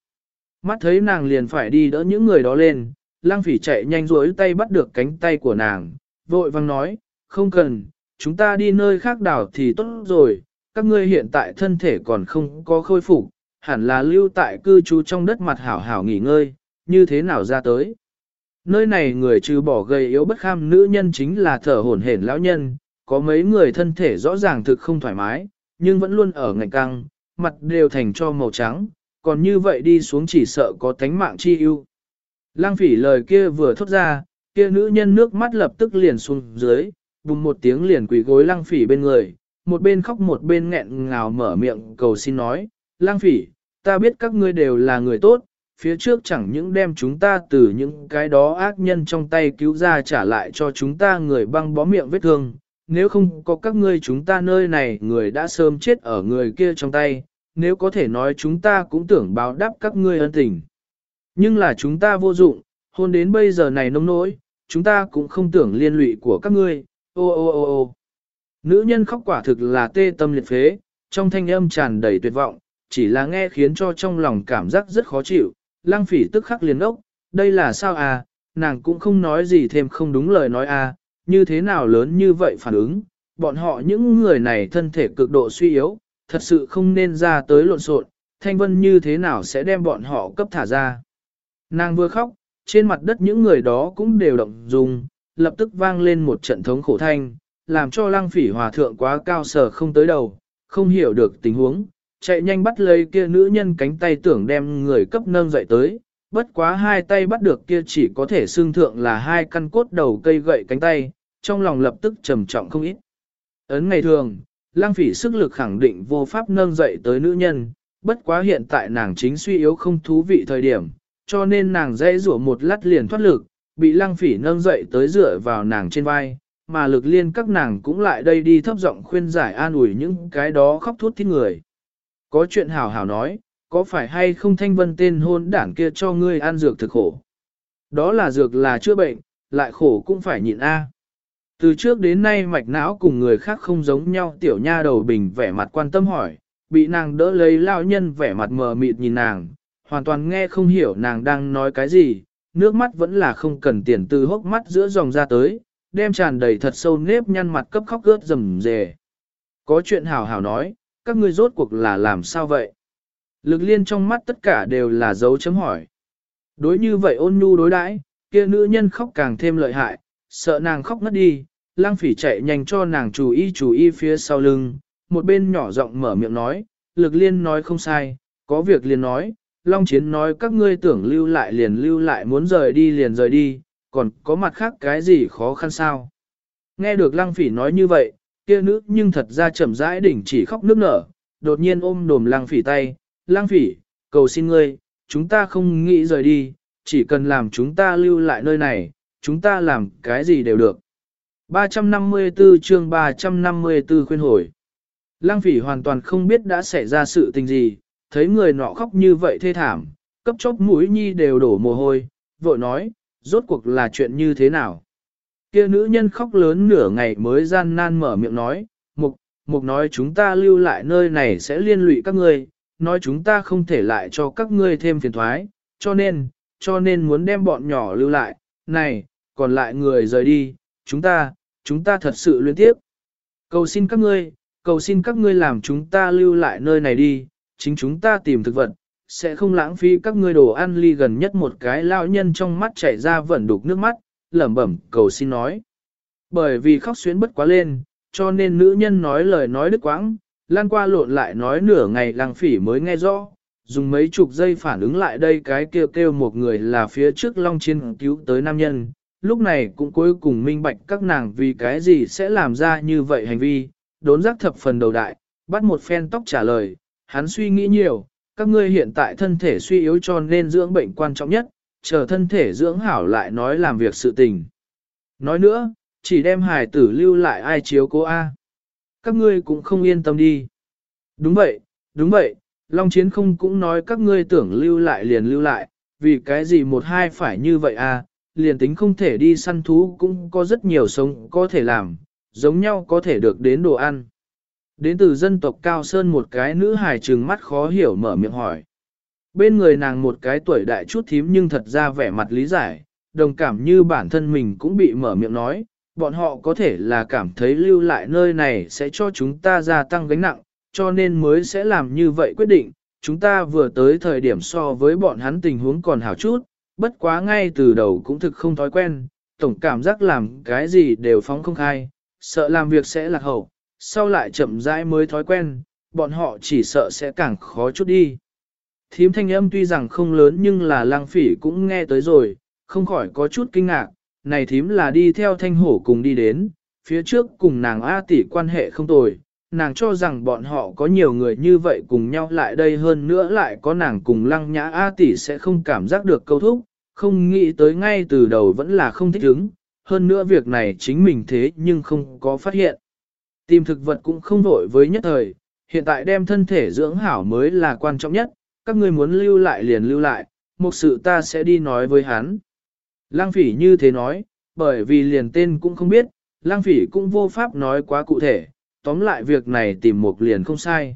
Mắt thấy nàng liền phải đi đỡ những người đó lên, lang phỉ chạy nhanh rối tay bắt được cánh tay của nàng, vội vang nói, không cần, chúng ta đi nơi khác đảo thì tốt rồi, các ngươi hiện tại thân thể còn không có khôi phục, hẳn là lưu tại cư trú trong đất mặt hảo hảo nghỉ ngơi, như thế nào ra tới. Nơi này người trừ bỏ gầy yếu bất kham nữ nhân chính là thở hổn hển lão nhân, có mấy người thân thể rõ ràng thực không thoải mái, nhưng vẫn luôn ở ngạnh căng, mặt đều thành cho màu trắng, còn như vậy đi xuống chỉ sợ có tánh mạng chi ưu. Lang phỉ lời kia vừa thốt ra, kia nữ nhân nước mắt lập tức liền xuống dưới, bùng một tiếng liền quỳ gối lang phỉ bên người, một bên khóc một bên nghẹn ngào mở miệng cầu xin nói, lang phỉ, ta biết các ngươi đều là người tốt, phía trước chẳng những đem chúng ta từ những cái đó ác nhân trong tay cứu ra trả lại cho chúng ta người băng bó miệng vết thương, nếu không có các ngươi chúng ta nơi này người đã sớm chết ở người kia trong tay, nếu có thể nói chúng ta cũng tưởng báo đáp các ngươi ân tình. Nhưng là chúng ta vô dụng, hôn đến bây giờ này nông nỗi, chúng ta cũng không tưởng liên lụy của các ngươi, ô ô ô ô. Nữ nhân khóc quả thực là tê tâm liệt phế, trong thanh âm tràn đầy tuyệt vọng, chỉ là nghe khiến cho trong lòng cảm giác rất khó chịu, lăng phỉ tức khắc liền ốc, đây là sao à, nàng cũng không nói gì thêm không đúng lời nói à, như thế nào lớn như vậy phản ứng, bọn họ những người này thân thể cực độ suy yếu, thật sự không nên ra tới lộn xộn, thanh vân như thế nào sẽ đem bọn họ cấp thả ra. Nàng vừa khóc, trên mặt đất những người đó cũng đều động dung, lập tức vang lên một trận thống khổ thanh, làm cho lăng phỉ hòa thượng quá cao sở không tới đầu, không hiểu được tình huống, chạy nhanh bắt lấy kia nữ nhân cánh tay tưởng đem người cấp nâng dậy tới, bất quá hai tay bắt được kia chỉ có thể xương thượng là hai căn cốt đầu cây gậy cánh tay, trong lòng lập tức trầm trọng không ít. Ấn ngày thường, lang phỉ sức lực khẳng định vô pháp nâng dậy tới nữ nhân, bất quá hiện tại nàng chính suy yếu không thú vị thời điểm, cho nên nàng dễ rủa một lát liền thoát lực, bị lăng phỉ nâng dậy tới dựa vào nàng trên vai, mà lực liên các nàng cũng lại đây đi thấp giọng khuyên giải an ủi những cái đó khóc thút thít người. Có chuyện hảo hảo nói, có phải hay không thanh vân tên hôn đảng kia cho ngươi ăn dược thực khổ? Đó là dược là chữa bệnh, lại khổ cũng phải nhịn A. Từ trước đến nay mạch não cùng người khác không giống nhau tiểu nha đầu bình vẻ mặt quan tâm hỏi, bị nàng đỡ lấy lao nhân vẻ mặt mờ mịt nhìn nàng, hoàn toàn nghe không hiểu nàng đang nói cái gì, nước mắt vẫn là không cần tiền từ hốc mắt giữa dòng ra tới, đem tràn đầy thật sâu nếp nhăn mặt cấp khóc ướt rầm rề. Có chuyện hảo hảo nói, các ngươi rốt cuộc là làm sao vậy? Lực liên trong mắt tất cả đều là dấu chấm hỏi. Đối như vậy ôn nhu đối đãi, kia nữ nhân khóc càng thêm lợi hại, sợ nàng khóc ngất đi, lang phỉ chạy nhanh cho nàng chú ý chú ý phía sau lưng, một bên nhỏ giọng mở miệng nói, lực liên nói không sai, có việc liền nói, Long Chiến nói các ngươi tưởng lưu lại liền lưu lại muốn rời đi liền rời đi, còn có mặt khác cái gì khó khăn sao. Nghe được lăng phỉ nói như vậy, kia nữ nhưng thật ra chậm rãi đỉnh chỉ khóc nước nở, đột nhiên ôm đồm lăng phỉ tay, lăng phỉ, cầu xin ngươi, chúng ta không nghĩ rời đi, chỉ cần làm chúng ta lưu lại nơi này, chúng ta làm cái gì đều được. 354 chương 354 khuyên hồi. Lăng phỉ hoàn toàn không biết đã xảy ra sự tình gì, thấy người nọ khóc như vậy thê thảm, cấp chốc mũi nhi đều đổ mồ hôi, vội nói, rốt cuộc là chuyện như thế nào. Kia nữ nhân khóc lớn nửa ngày mới gian nan mở miệng nói, mục, mục nói chúng ta lưu lại nơi này sẽ liên lụy các ngươi, nói chúng ta không thể lại cho các ngươi thêm phiền thoái, cho nên, cho nên muốn đem bọn nhỏ lưu lại, này, còn lại người rời đi, chúng ta, chúng ta thật sự luyến tiếp. Cầu xin các ngươi, cầu xin các ngươi làm chúng ta lưu lại nơi này đi, chính chúng ta tìm thực vật, sẽ không lãng phí các ngươi đồ ăn ly gần nhất một cái lao nhân trong mắt chảy ra vẫn đục nước mắt, lẩm bẩm cầu xin nói. Bởi vì khóc xuyến bất quá lên, cho nên nữ nhân nói lời nói đứt quãng, lan qua lộn lại nói nửa ngày lăng phỉ mới nghe rõ, dùng mấy chục giây phản ứng lại đây cái kêu kêu một người là phía trước long chiến cứu tới nam nhân, lúc này cũng cuối cùng minh bạch các nàng vì cái gì sẽ làm ra như vậy hành vi, đốn giác thập phần đầu đại, bắt một phen tóc trả lời, hắn suy nghĩ nhiều, các ngươi hiện tại thân thể suy yếu cho nên dưỡng bệnh quan trọng nhất, chờ thân thể dưỡng hảo lại nói làm việc sự tình. Nói nữa, chỉ đem hài tử lưu lại ai chiếu cố A. Các ngươi cũng không yên tâm đi. Đúng vậy, đúng vậy, Long Chiến không cũng nói các ngươi tưởng lưu lại liền lưu lại, vì cái gì một hai phải như vậy a liền tính không thể đi săn thú cũng có rất nhiều sống có thể làm, giống nhau có thể được đến đồ ăn. Đến từ dân tộc Cao Sơn một cái nữ hài trừng mắt khó hiểu mở miệng hỏi. Bên người nàng một cái tuổi đại chút thím nhưng thật ra vẻ mặt lý giải, đồng cảm như bản thân mình cũng bị mở miệng nói, bọn họ có thể là cảm thấy lưu lại nơi này sẽ cho chúng ta gia tăng gánh nặng, cho nên mới sẽ làm như vậy quyết định. Chúng ta vừa tới thời điểm so với bọn hắn tình huống còn hảo chút, bất quá ngay từ đầu cũng thực không thói quen, tổng cảm giác làm cái gì đều phóng không khai, sợ làm việc sẽ lạc hậu, sau lại chậm rãi mới thói quen, bọn họ chỉ sợ sẽ càng khó chút đi. Thím thanh âm tuy rằng không lớn nhưng là lang phỉ cũng nghe tới rồi, không khỏi có chút kinh ngạc, này thím là đi theo thanh hổ cùng đi đến, phía trước cùng nàng A tỷ quan hệ không tồi, nàng cho rằng bọn họ có nhiều người như vậy cùng nhau lại đây hơn nữa lại có nàng cùng lăng nhã A tỷ sẽ không cảm giác được câu thúc, không nghĩ tới ngay từ đầu vẫn là không thích ứng, hơn nữa việc này chính mình thế nhưng không có phát hiện. Tìm thực vật cũng không vội với nhất thời, hiện tại đem thân thể dưỡng hảo mới là quan trọng nhất, các ngươi muốn lưu lại liền lưu lại, một sự ta sẽ đi nói với hắn. Lăng phỉ như thế nói, bởi vì liền tên cũng không biết, lang phỉ cũng vô pháp nói quá cụ thể, tóm lại việc này tìm một liền không sai.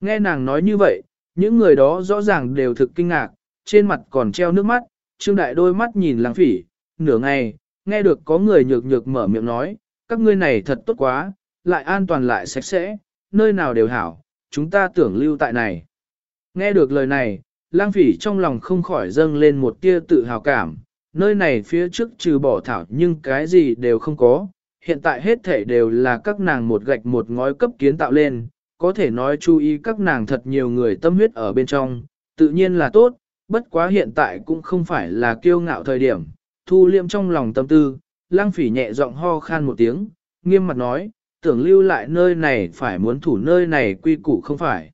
Nghe nàng nói như vậy, những người đó rõ ràng đều thực kinh ngạc, trên mặt còn treo nước mắt, trương đại đôi mắt nhìn lang phỉ, nửa ngày, nghe được có người nhược nhược mở miệng nói, các ngươi này thật tốt quá, lại an toàn lại sạch sẽ, nơi nào đều hảo, chúng ta tưởng lưu tại này. Nghe được lời này, lang phỉ trong lòng không khỏi dâng lên một tia tự hào cảm, nơi này phía trước trừ bỏ thảo nhưng cái gì đều không có, hiện tại hết thể đều là các nàng một gạch một ngói cấp kiến tạo lên, có thể nói chú ý các nàng thật nhiều người tâm huyết ở bên trong, tự nhiên là tốt, bất quá hiện tại cũng không phải là kiêu ngạo thời điểm, thu liêm trong lòng tâm tư, lang phỉ nhẹ giọng ho khan một tiếng, nghiêm mặt nói, tưởng lưu lại nơi này phải muốn thủ nơi này quy củ không phải.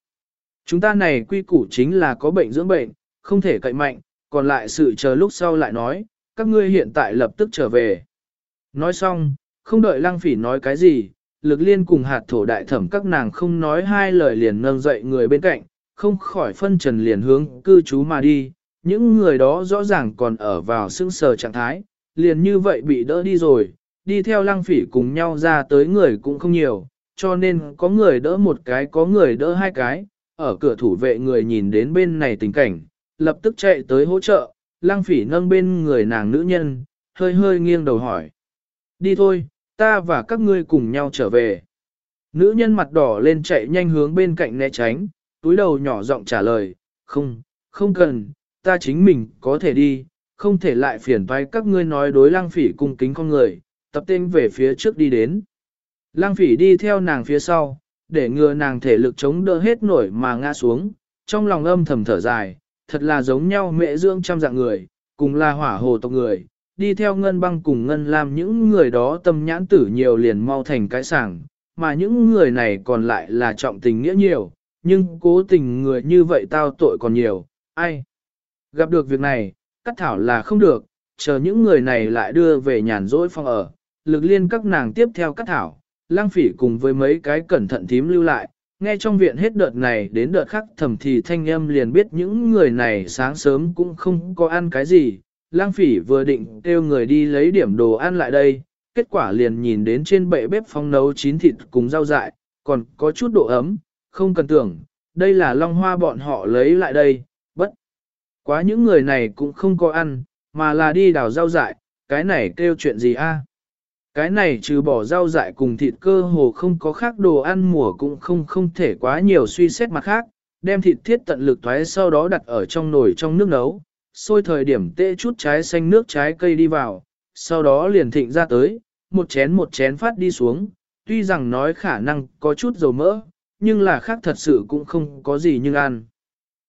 Chúng ta này quy củ chính là có bệnh dưỡng bệnh, không thể cậy mạnh, còn lại sự chờ lúc sau lại nói, các ngươi hiện tại lập tức trở về. Nói xong, không đợi lăng phỉ nói cái gì, lực liên cùng hạt thổ đại thẩm các nàng không nói hai lời liền nâng dậy người bên cạnh, không khỏi phân trần liền hướng cư trú mà đi, những người đó rõ ràng còn ở vào sưng sờ trạng thái, liền như vậy bị đỡ đi rồi, đi theo lăng phỉ cùng nhau ra tới người cũng không nhiều, cho nên có người đỡ một cái có người đỡ hai cái, ở cửa thủ vệ người nhìn đến bên này tình cảnh, lập tức chạy tới hỗ trợ, lăng phỉ nâng bên người nàng nữ nhân, hơi hơi nghiêng đầu hỏi. Đi thôi, ta và các ngươi cùng nhau trở về. Nữ nhân mặt đỏ lên chạy nhanh hướng bên cạnh né tránh, túi đầu nhỏ giọng trả lời, không, không cần, ta chính mình có thể đi, không thể lại phiền toái các ngươi nói đối lăng phỉ cung kính con người, tập tên về phía trước đi đến. Lăng phỉ đi theo nàng phía sau, để ngừa nàng thể lực chống đỡ hết nổi mà ngã xuống, trong lòng âm thầm thở dài, thật là giống nhau mẹ Dương trăm dạng người, cùng là hỏa hồ tộc người, đi theo ngân băng cùng ngân làm những người đó tâm nhãn tử nhiều liền mau thành cái sảng, mà những người này còn lại là trọng tình nghĩa nhiều, nhưng cố tình người như vậy tao tội còn nhiều, ai? Gặp được việc này, cắt thảo là không được, chờ những người này lại đưa về nhàn rỗi phòng ở, lực liên các nàng tiếp theo cắt thảo, lang phỉ cùng với mấy cái cẩn thận thím lưu lại, nghe trong viện hết đợt này đến đợt khác thầm thì thanh âm liền biết những người này sáng sớm cũng không có ăn cái gì. Lang phỉ vừa định kêu người đi lấy điểm đồ ăn lại đây, kết quả liền nhìn đến trên bệ bếp phong nấu chín thịt cùng rau dại, còn có chút độ ấm, không cần tưởng, đây là long hoa bọn họ lấy lại đây, bất. Quá những người này cũng không có ăn, mà là đi đào rau dại, cái này kêu chuyện gì a? Cái này trừ bỏ rau dại cùng thịt cơ hồ không có khác đồ ăn mùa cũng không không thể quá nhiều suy xét mặt khác, đem thịt thiết tận lực thoái sau đó đặt ở trong nồi trong nước nấu, sôi thời điểm tê chút trái xanh nước trái cây đi vào, sau đó liền thịnh ra tới, một chén một chén phát đi xuống, tuy rằng nói khả năng có chút dầu mỡ, nhưng là khác thật sự cũng không có gì nhưng ăn.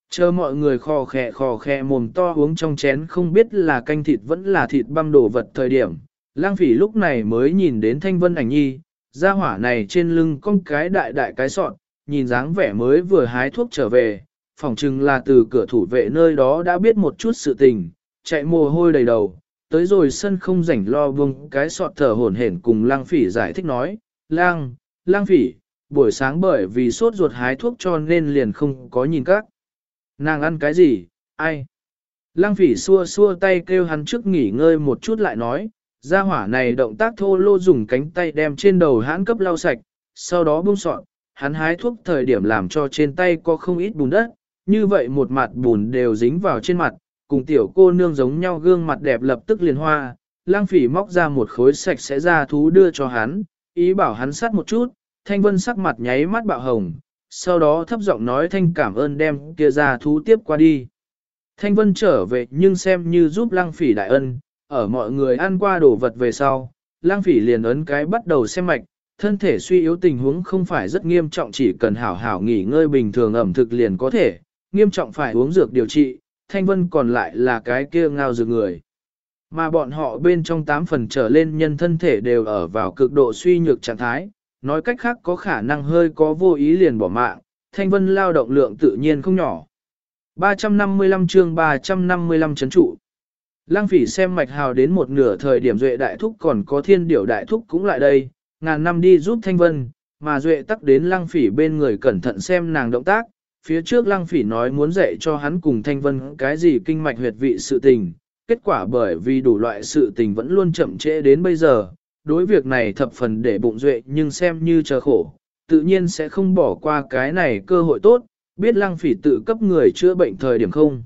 Chờ mọi người khò khè khò khè mồm to uống trong chén không biết là canh thịt vẫn là thịt băm đồ vật thời điểm, Lang phỉ lúc này mới nhìn đến thanh vân ảnh nhi, ra hỏa này trên lưng con cái đại đại cái sọn, nhìn dáng vẻ mới vừa hái thuốc trở về, phỏng chừng là từ cửa thủ vệ nơi đó đã biết một chút sự tình, chạy mồ hôi đầy đầu, tới rồi sân không rảnh lo bông cái sọt thở hổn hển cùng lang phỉ giải thích nói, lang, lang phỉ, buổi sáng bởi vì sốt ruột hái thuốc cho nên liền không có nhìn các. Nàng ăn cái gì, ai? Lang phỉ xua xua tay kêu hắn trước nghỉ ngơi một chút lại nói, Gia hỏa này động tác thô lô dùng cánh tay đem trên đầu hãn cấp lau sạch, sau đó buông sọn, hắn hái thuốc thời điểm làm cho trên tay có không ít bùn đất, như vậy một mặt bùn đều dính vào trên mặt, cùng tiểu cô nương giống nhau gương mặt đẹp lập tức liền hoa, lang phỉ móc ra một khối sạch sẽ ra thú đưa cho hắn, ý bảo hắn sát một chút, thanh vân sắc mặt nháy mắt bạo hồng, sau đó thấp giọng nói thanh cảm ơn đem kia ra thú tiếp qua đi. Thanh vân trở về nhưng xem như giúp lang phỉ đại ân, ở mọi người ăn qua đồ vật về sau, lang phỉ liền ấn cái bắt đầu xem mạch, thân thể suy yếu tình huống không phải rất nghiêm trọng chỉ cần hảo hảo nghỉ ngơi bình thường ẩm thực liền có thể, nghiêm trọng phải uống dược điều trị, thanh vân còn lại là cái kia ngao dược người. Mà bọn họ bên trong 8 phần trở lên nhân thân thể đều ở vào cực độ suy nhược trạng thái, nói cách khác có khả năng hơi có vô ý liền bỏ mạng, thanh vân lao động lượng tự nhiên không nhỏ. 355 chương 355 chấn trụ. Lăng phỉ xem mạch hào đến một nửa thời điểm duệ đại thúc còn có thiên điểu đại thúc cũng lại đây, ngàn năm đi giúp thanh vân, mà duệ tắc đến lăng phỉ bên người cẩn thận xem nàng động tác, phía trước lăng phỉ nói muốn dạy cho hắn cùng thanh vân cái gì kinh mạch huyệt vị sự tình, kết quả bởi vì đủ loại sự tình vẫn luôn chậm trễ đến bây giờ, đối việc này thập phần để bụng duệ nhưng xem như chờ khổ, tự nhiên sẽ không bỏ qua cái này cơ hội tốt, biết lăng phỉ tự cấp người chữa bệnh thời điểm không.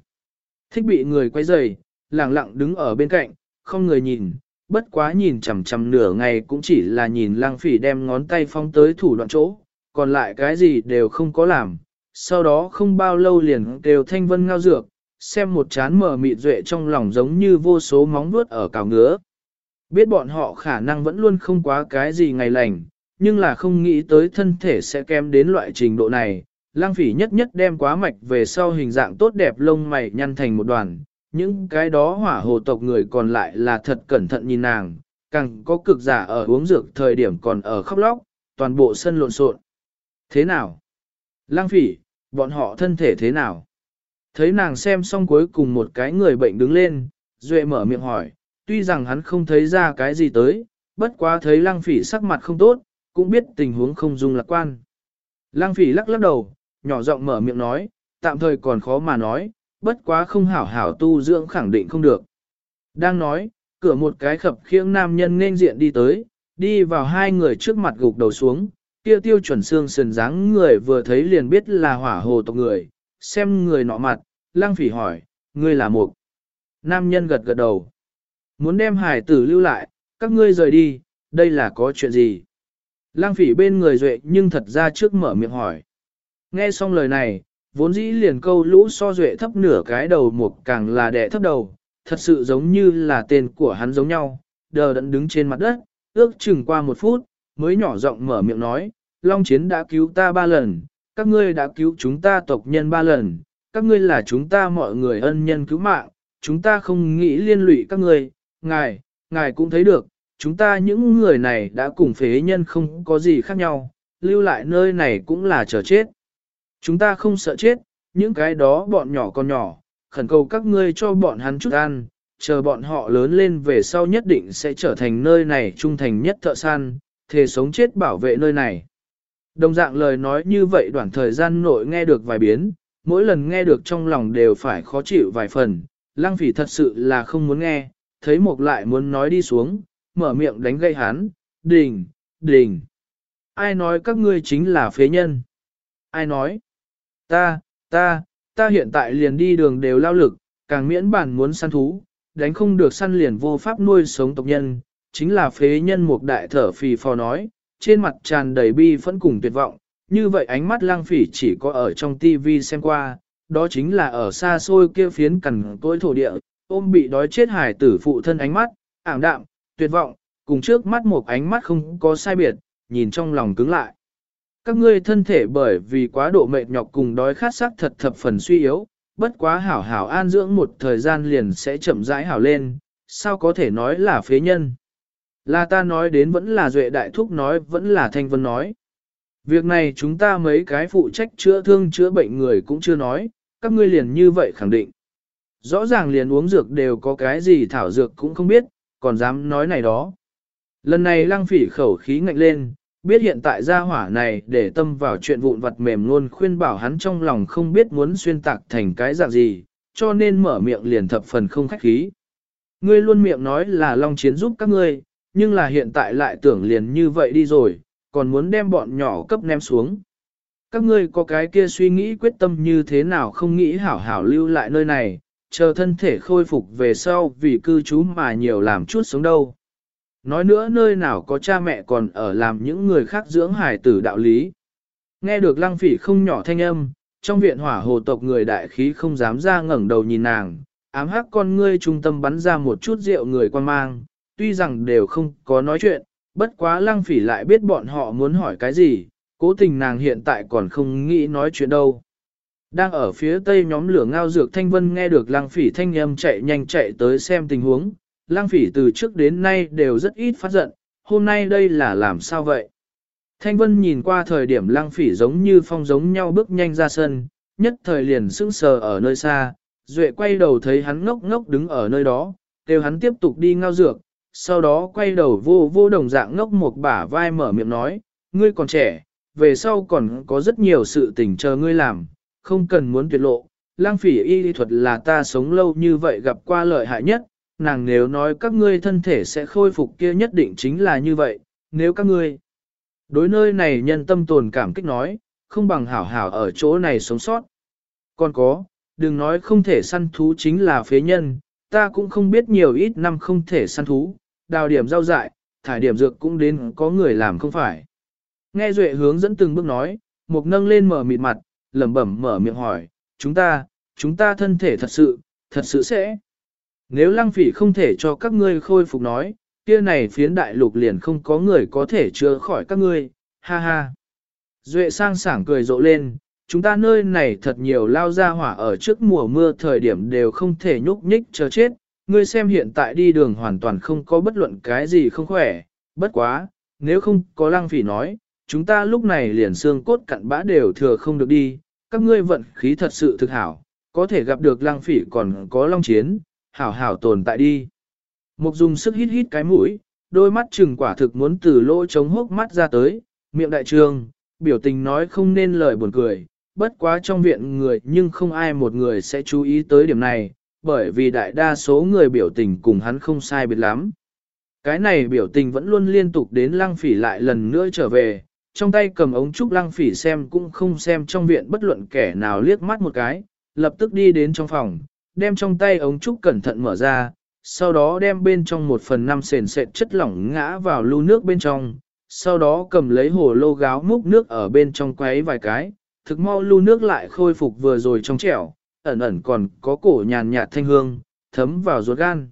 Thích bị người quay rầy, lặng lặng đứng ở bên cạnh, không người nhìn, bất quá nhìn chằm chằm nửa ngày cũng chỉ là nhìn Lang phỉ đem ngón tay phong tới thủ đoạn chỗ, còn lại cái gì đều không có làm. Sau đó không bao lâu liền đều thanh vân ngao dược, xem một chán mở mịt duệ trong lòng giống như vô số móng vuốt ở cào ngứa. Biết bọn họ khả năng vẫn luôn không quá cái gì ngày lành, nhưng là không nghĩ tới thân thể sẽ kém đến loại trình độ này. Lang phỉ nhất nhất đem quá mạch về sau hình dạng tốt đẹp lông mày nhăn thành một đoàn, những cái đó hỏa hồ tộc người còn lại là thật cẩn thận nhìn nàng, càng có cực giả ở uống dược thời điểm còn ở khóc lóc, toàn bộ sân lộn xộn. Thế nào? Lang phỉ, bọn họ thân thể thế nào? Thấy nàng xem xong cuối cùng một cái người bệnh đứng lên, Duệ mở miệng hỏi, tuy rằng hắn không thấy ra cái gì tới, bất quá thấy lăng phỉ sắc mặt không tốt, cũng biết tình huống không dung lạc quan. Lăng phỉ lắc lắc đầu, nhỏ giọng mở miệng nói, tạm thời còn khó mà nói, bất quá không hảo hảo tu dưỡng khẳng định không được. Đang nói, cửa một cái khập khiễng nam nhân nên diện đi tới, đi vào hai người trước mặt gục đầu xuống, kia tiêu chuẩn xương sườn dáng người vừa thấy liền biết là hỏa hồ tộc người, xem người nọ mặt, lang phỉ hỏi, ngươi là mục. Nam nhân gật gật đầu. Muốn đem hải tử lưu lại, các ngươi rời đi, đây là có chuyện gì? Lang phỉ bên người duệ nhưng thật ra trước mở miệng hỏi. Nghe xong lời này, vốn dĩ liền câu lũ so duệ thấp nửa cái đầu một càng là đẻ thấp đầu, thật sự giống như là tên của hắn giống nhau, đờ đẫn đứng trên mặt đất, ước chừng qua một phút, mới nhỏ giọng mở miệng nói, Long Chiến đã cứu ta ba lần, các ngươi đã cứu chúng ta tộc nhân ba lần, các ngươi là chúng ta mọi người ân nhân cứu mạng, chúng ta không nghĩ liên lụy các ngươi, ngài, ngài cũng thấy được, chúng ta những người này đã cùng phế nhân không có gì khác nhau, lưu lại nơi này cũng là chờ chết. Chúng ta không sợ chết, những cái đó bọn nhỏ con nhỏ, khẩn cầu các ngươi cho bọn hắn chút ăn, chờ bọn họ lớn lên về sau nhất định sẽ trở thành nơi này trung thành nhất thợ săn, thề sống chết bảo vệ nơi này. Đồng dạng lời nói như vậy đoạn thời gian nội nghe được vài biến, mỗi lần nghe được trong lòng đều phải khó chịu vài phần, lang phỉ thật sự là không muốn nghe, thấy một lại muốn nói đi xuống, mở miệng đánh gây hắn, đình, đình. Ai nói các ngươi chính là phế nhân? Ai nói? Ta, ta, ta hiện tại liền đi đường đều lao lực, càng miễn bản muốn săn thú, đánh không được săn liền vô pháp nuôi sống tộc nhân, chính là phế nhân một đại thở phì phò nói, trên mặt tràn đầy bi phẫn cùng tuyệt vọng, như vậy ánh mắt lang phỉ chỉ có ở trong tivi xem qua, đó chính là ở xa xôi kia phiến cằn cỗi thổ địa, ôm bị đói chết hải tử phụ thân ánh mắt, ảm đạm, tuyệt vọng, cùng trước mắt một ánh mắt không có sai biệt, nhìn trong lòng cứng lại. Các ngươi thân thể bởi vì quá độ mệt nhọc cùng đói khát sắc thật thập phần suy yếu, bất quá hảo hảo an dưỡng một thời gian liền sẽ chậm rãi hảo lên, sao có thể nói là phế nhân. Là ta nói đến vẫn là duệ đại thúc nói vẫn là thanh vân nói. Việc này chúng ta mấy cái phụ trách chữa thương chữa bệnh người cũng chưa nói, các ngươi liền như vậy khẳng định. Rõ ràng liền uống dược đều có cái gì thảo dược cũng không biết, còn dám nói này đó. Lần này lăng phỉ khẩu khí ngạnh lên, biết hiện tại gia hỏa này để tâm vào chuyện vụn vặt mềm luôn khuyên bảo hắn trong lòng không biết muốn xuyên tạc thành cái dạng gì, cho nên mở miệng liền thập phần không khách khí. Ngươi luôn miệng nói là Long Chiến giúp các ngươi, nhưng là hiện tại lại tưởng liền như vậy đi rồi, còn muốn đem bọn nhỏ cấp ném xuống. Các ngươi có cái kia suy nghĩ quyết tâm như thế nào không nghĩ hảo hảo lưu lại nơi này, chờ thân thể khôi phục về sau vì cư trú mà nhiều làm chút sống đâu. Nói nữa nơi nào có cha mẹ còn ở làm những người khác dưỡng hài tử đạo lý. Nghe được lăng phỉ không nhỏ thanh âm, trong viện hỏa hồ tộc người đại khí không dám ra ngẩng đầu nhìn nàng, ám hắc con ngươi trung tâm bắn ra một chút rượu người quan mang, tuy rằng đều không có nói chuyện, bất quá lăng phỉ lại biết bọn họ muốn hỏi cái gì, cố tình nàng hiện tại còn không nghĩ nói chuyện đâu. Đang ở phía tây nhóm lửa ngao dược thanh vân nghe được lăng phỉ thanh âm chạy nhanh chạy tới xem tình huống, lăng phỉ từ trước đến nay đều rất ít phát giận, hôm nay đây là làm sao vậy? Thanh Vân nhìn qua thời điểm lăng phỉ giống như phong giống nhau bước nhanh ra sân, nhất thời liền sững sờ ở nơi xa, Duệ quay đầu thấy hắn ngốc ngốc đứng ở nơi đó, kêu hắn tiếp tục đi ngao dược, sau đó quay đầu vô vô đồng dạng ngốc một bả vai mở miệng nói, ngươi còn trẻ, về sau còn có rất nhiều sự tình chờ ngươi làm, không cần muốn tuyệt lộ. Lang phỉ y lý thuật là ta sống lâu như vậy gặp qua lợi hại nhất, nàng nếu nói các ngươi thân thể sẽ khôi phục kia nhất định chính là như vậy, nếu các ngươi đối nơi này nhân tâm tồn cảm kích nói, không bằng hảo hảo ở chỗ này sống sót. Còn có, đừng nói không thể săn thú chính là phế nhân, ta cũng không biết nhiều ít năm không thể săn thú, đào điểm rau dại, thải điểm dược cũng đến có người làm không phải. Nghe Duệ hướng dẫn từng bước nói, Mục nâng lên mở mịt mặt, lẩm bẩm mở miệng hỏi, chúng ta, chúng ta thân thể thật sự, thật sự sẽ. Nếu lăng phỉ không thể cho các ngươi khôi phục nói, kia này phiến đại lục liền không có người có thể chữa khỏi các ngươi, ha ha. Duệ sang sảng cười rộ lên, chúng ta nơi này thật nhiều lao ra hỏa ở trước mùa mưa thời điểm đều không thể nhúc nhích chờ chết, ngươi xem hiện tại đi đường hoàn toàn không có bất luận cái gì không khỏe, bất quá, nếu không có lăng phỉ nói, chúng ta lúc này liền xương cốt cặn bã đều thừa không được đi, các ngươi vận khí thật sự thực hảo, có thể gặp được lăng phỉ còn có long chiến, hảo hảo tồn tại đi. Mục dùng sức hít hít cái mũi, đôi mắt trừng quả thực muốn từ lỗ trống hốc mắt ra tới, miệng đại trường, biểu tình nói không nên lời buồn cười, bất quá trong viện người nhưng không ai một người sẽ chú ý tới điểm này, bởi vì đại đa số người biểu tình cùng hắn không sai biệt lắm. Cái này biểu tình vẫn luôn liên tục đến lăng phỉ lại lần nữa trở về, trong tay cầm ống trúc lăng phỉ xem cũng không xem trong viện bất luận kẻ nào liếc mắt một cái, lập tức đi đến trong phòng, đem trong tay ống trúc cẩn thận mở ra, sau đó đem bên trong một phần năm sền sệt chất lỏng ngã vào lưu nước bên trong, sau đó cầm lấy hồ lô gáo múc nước ở bên trong quấy vài cái, thực mau lưu nước lại khôi phục vừa rồi trong trẻo, ẩn ẩn còn có cổ nhàn nhạt thanh hương, thấm vào ruột gan.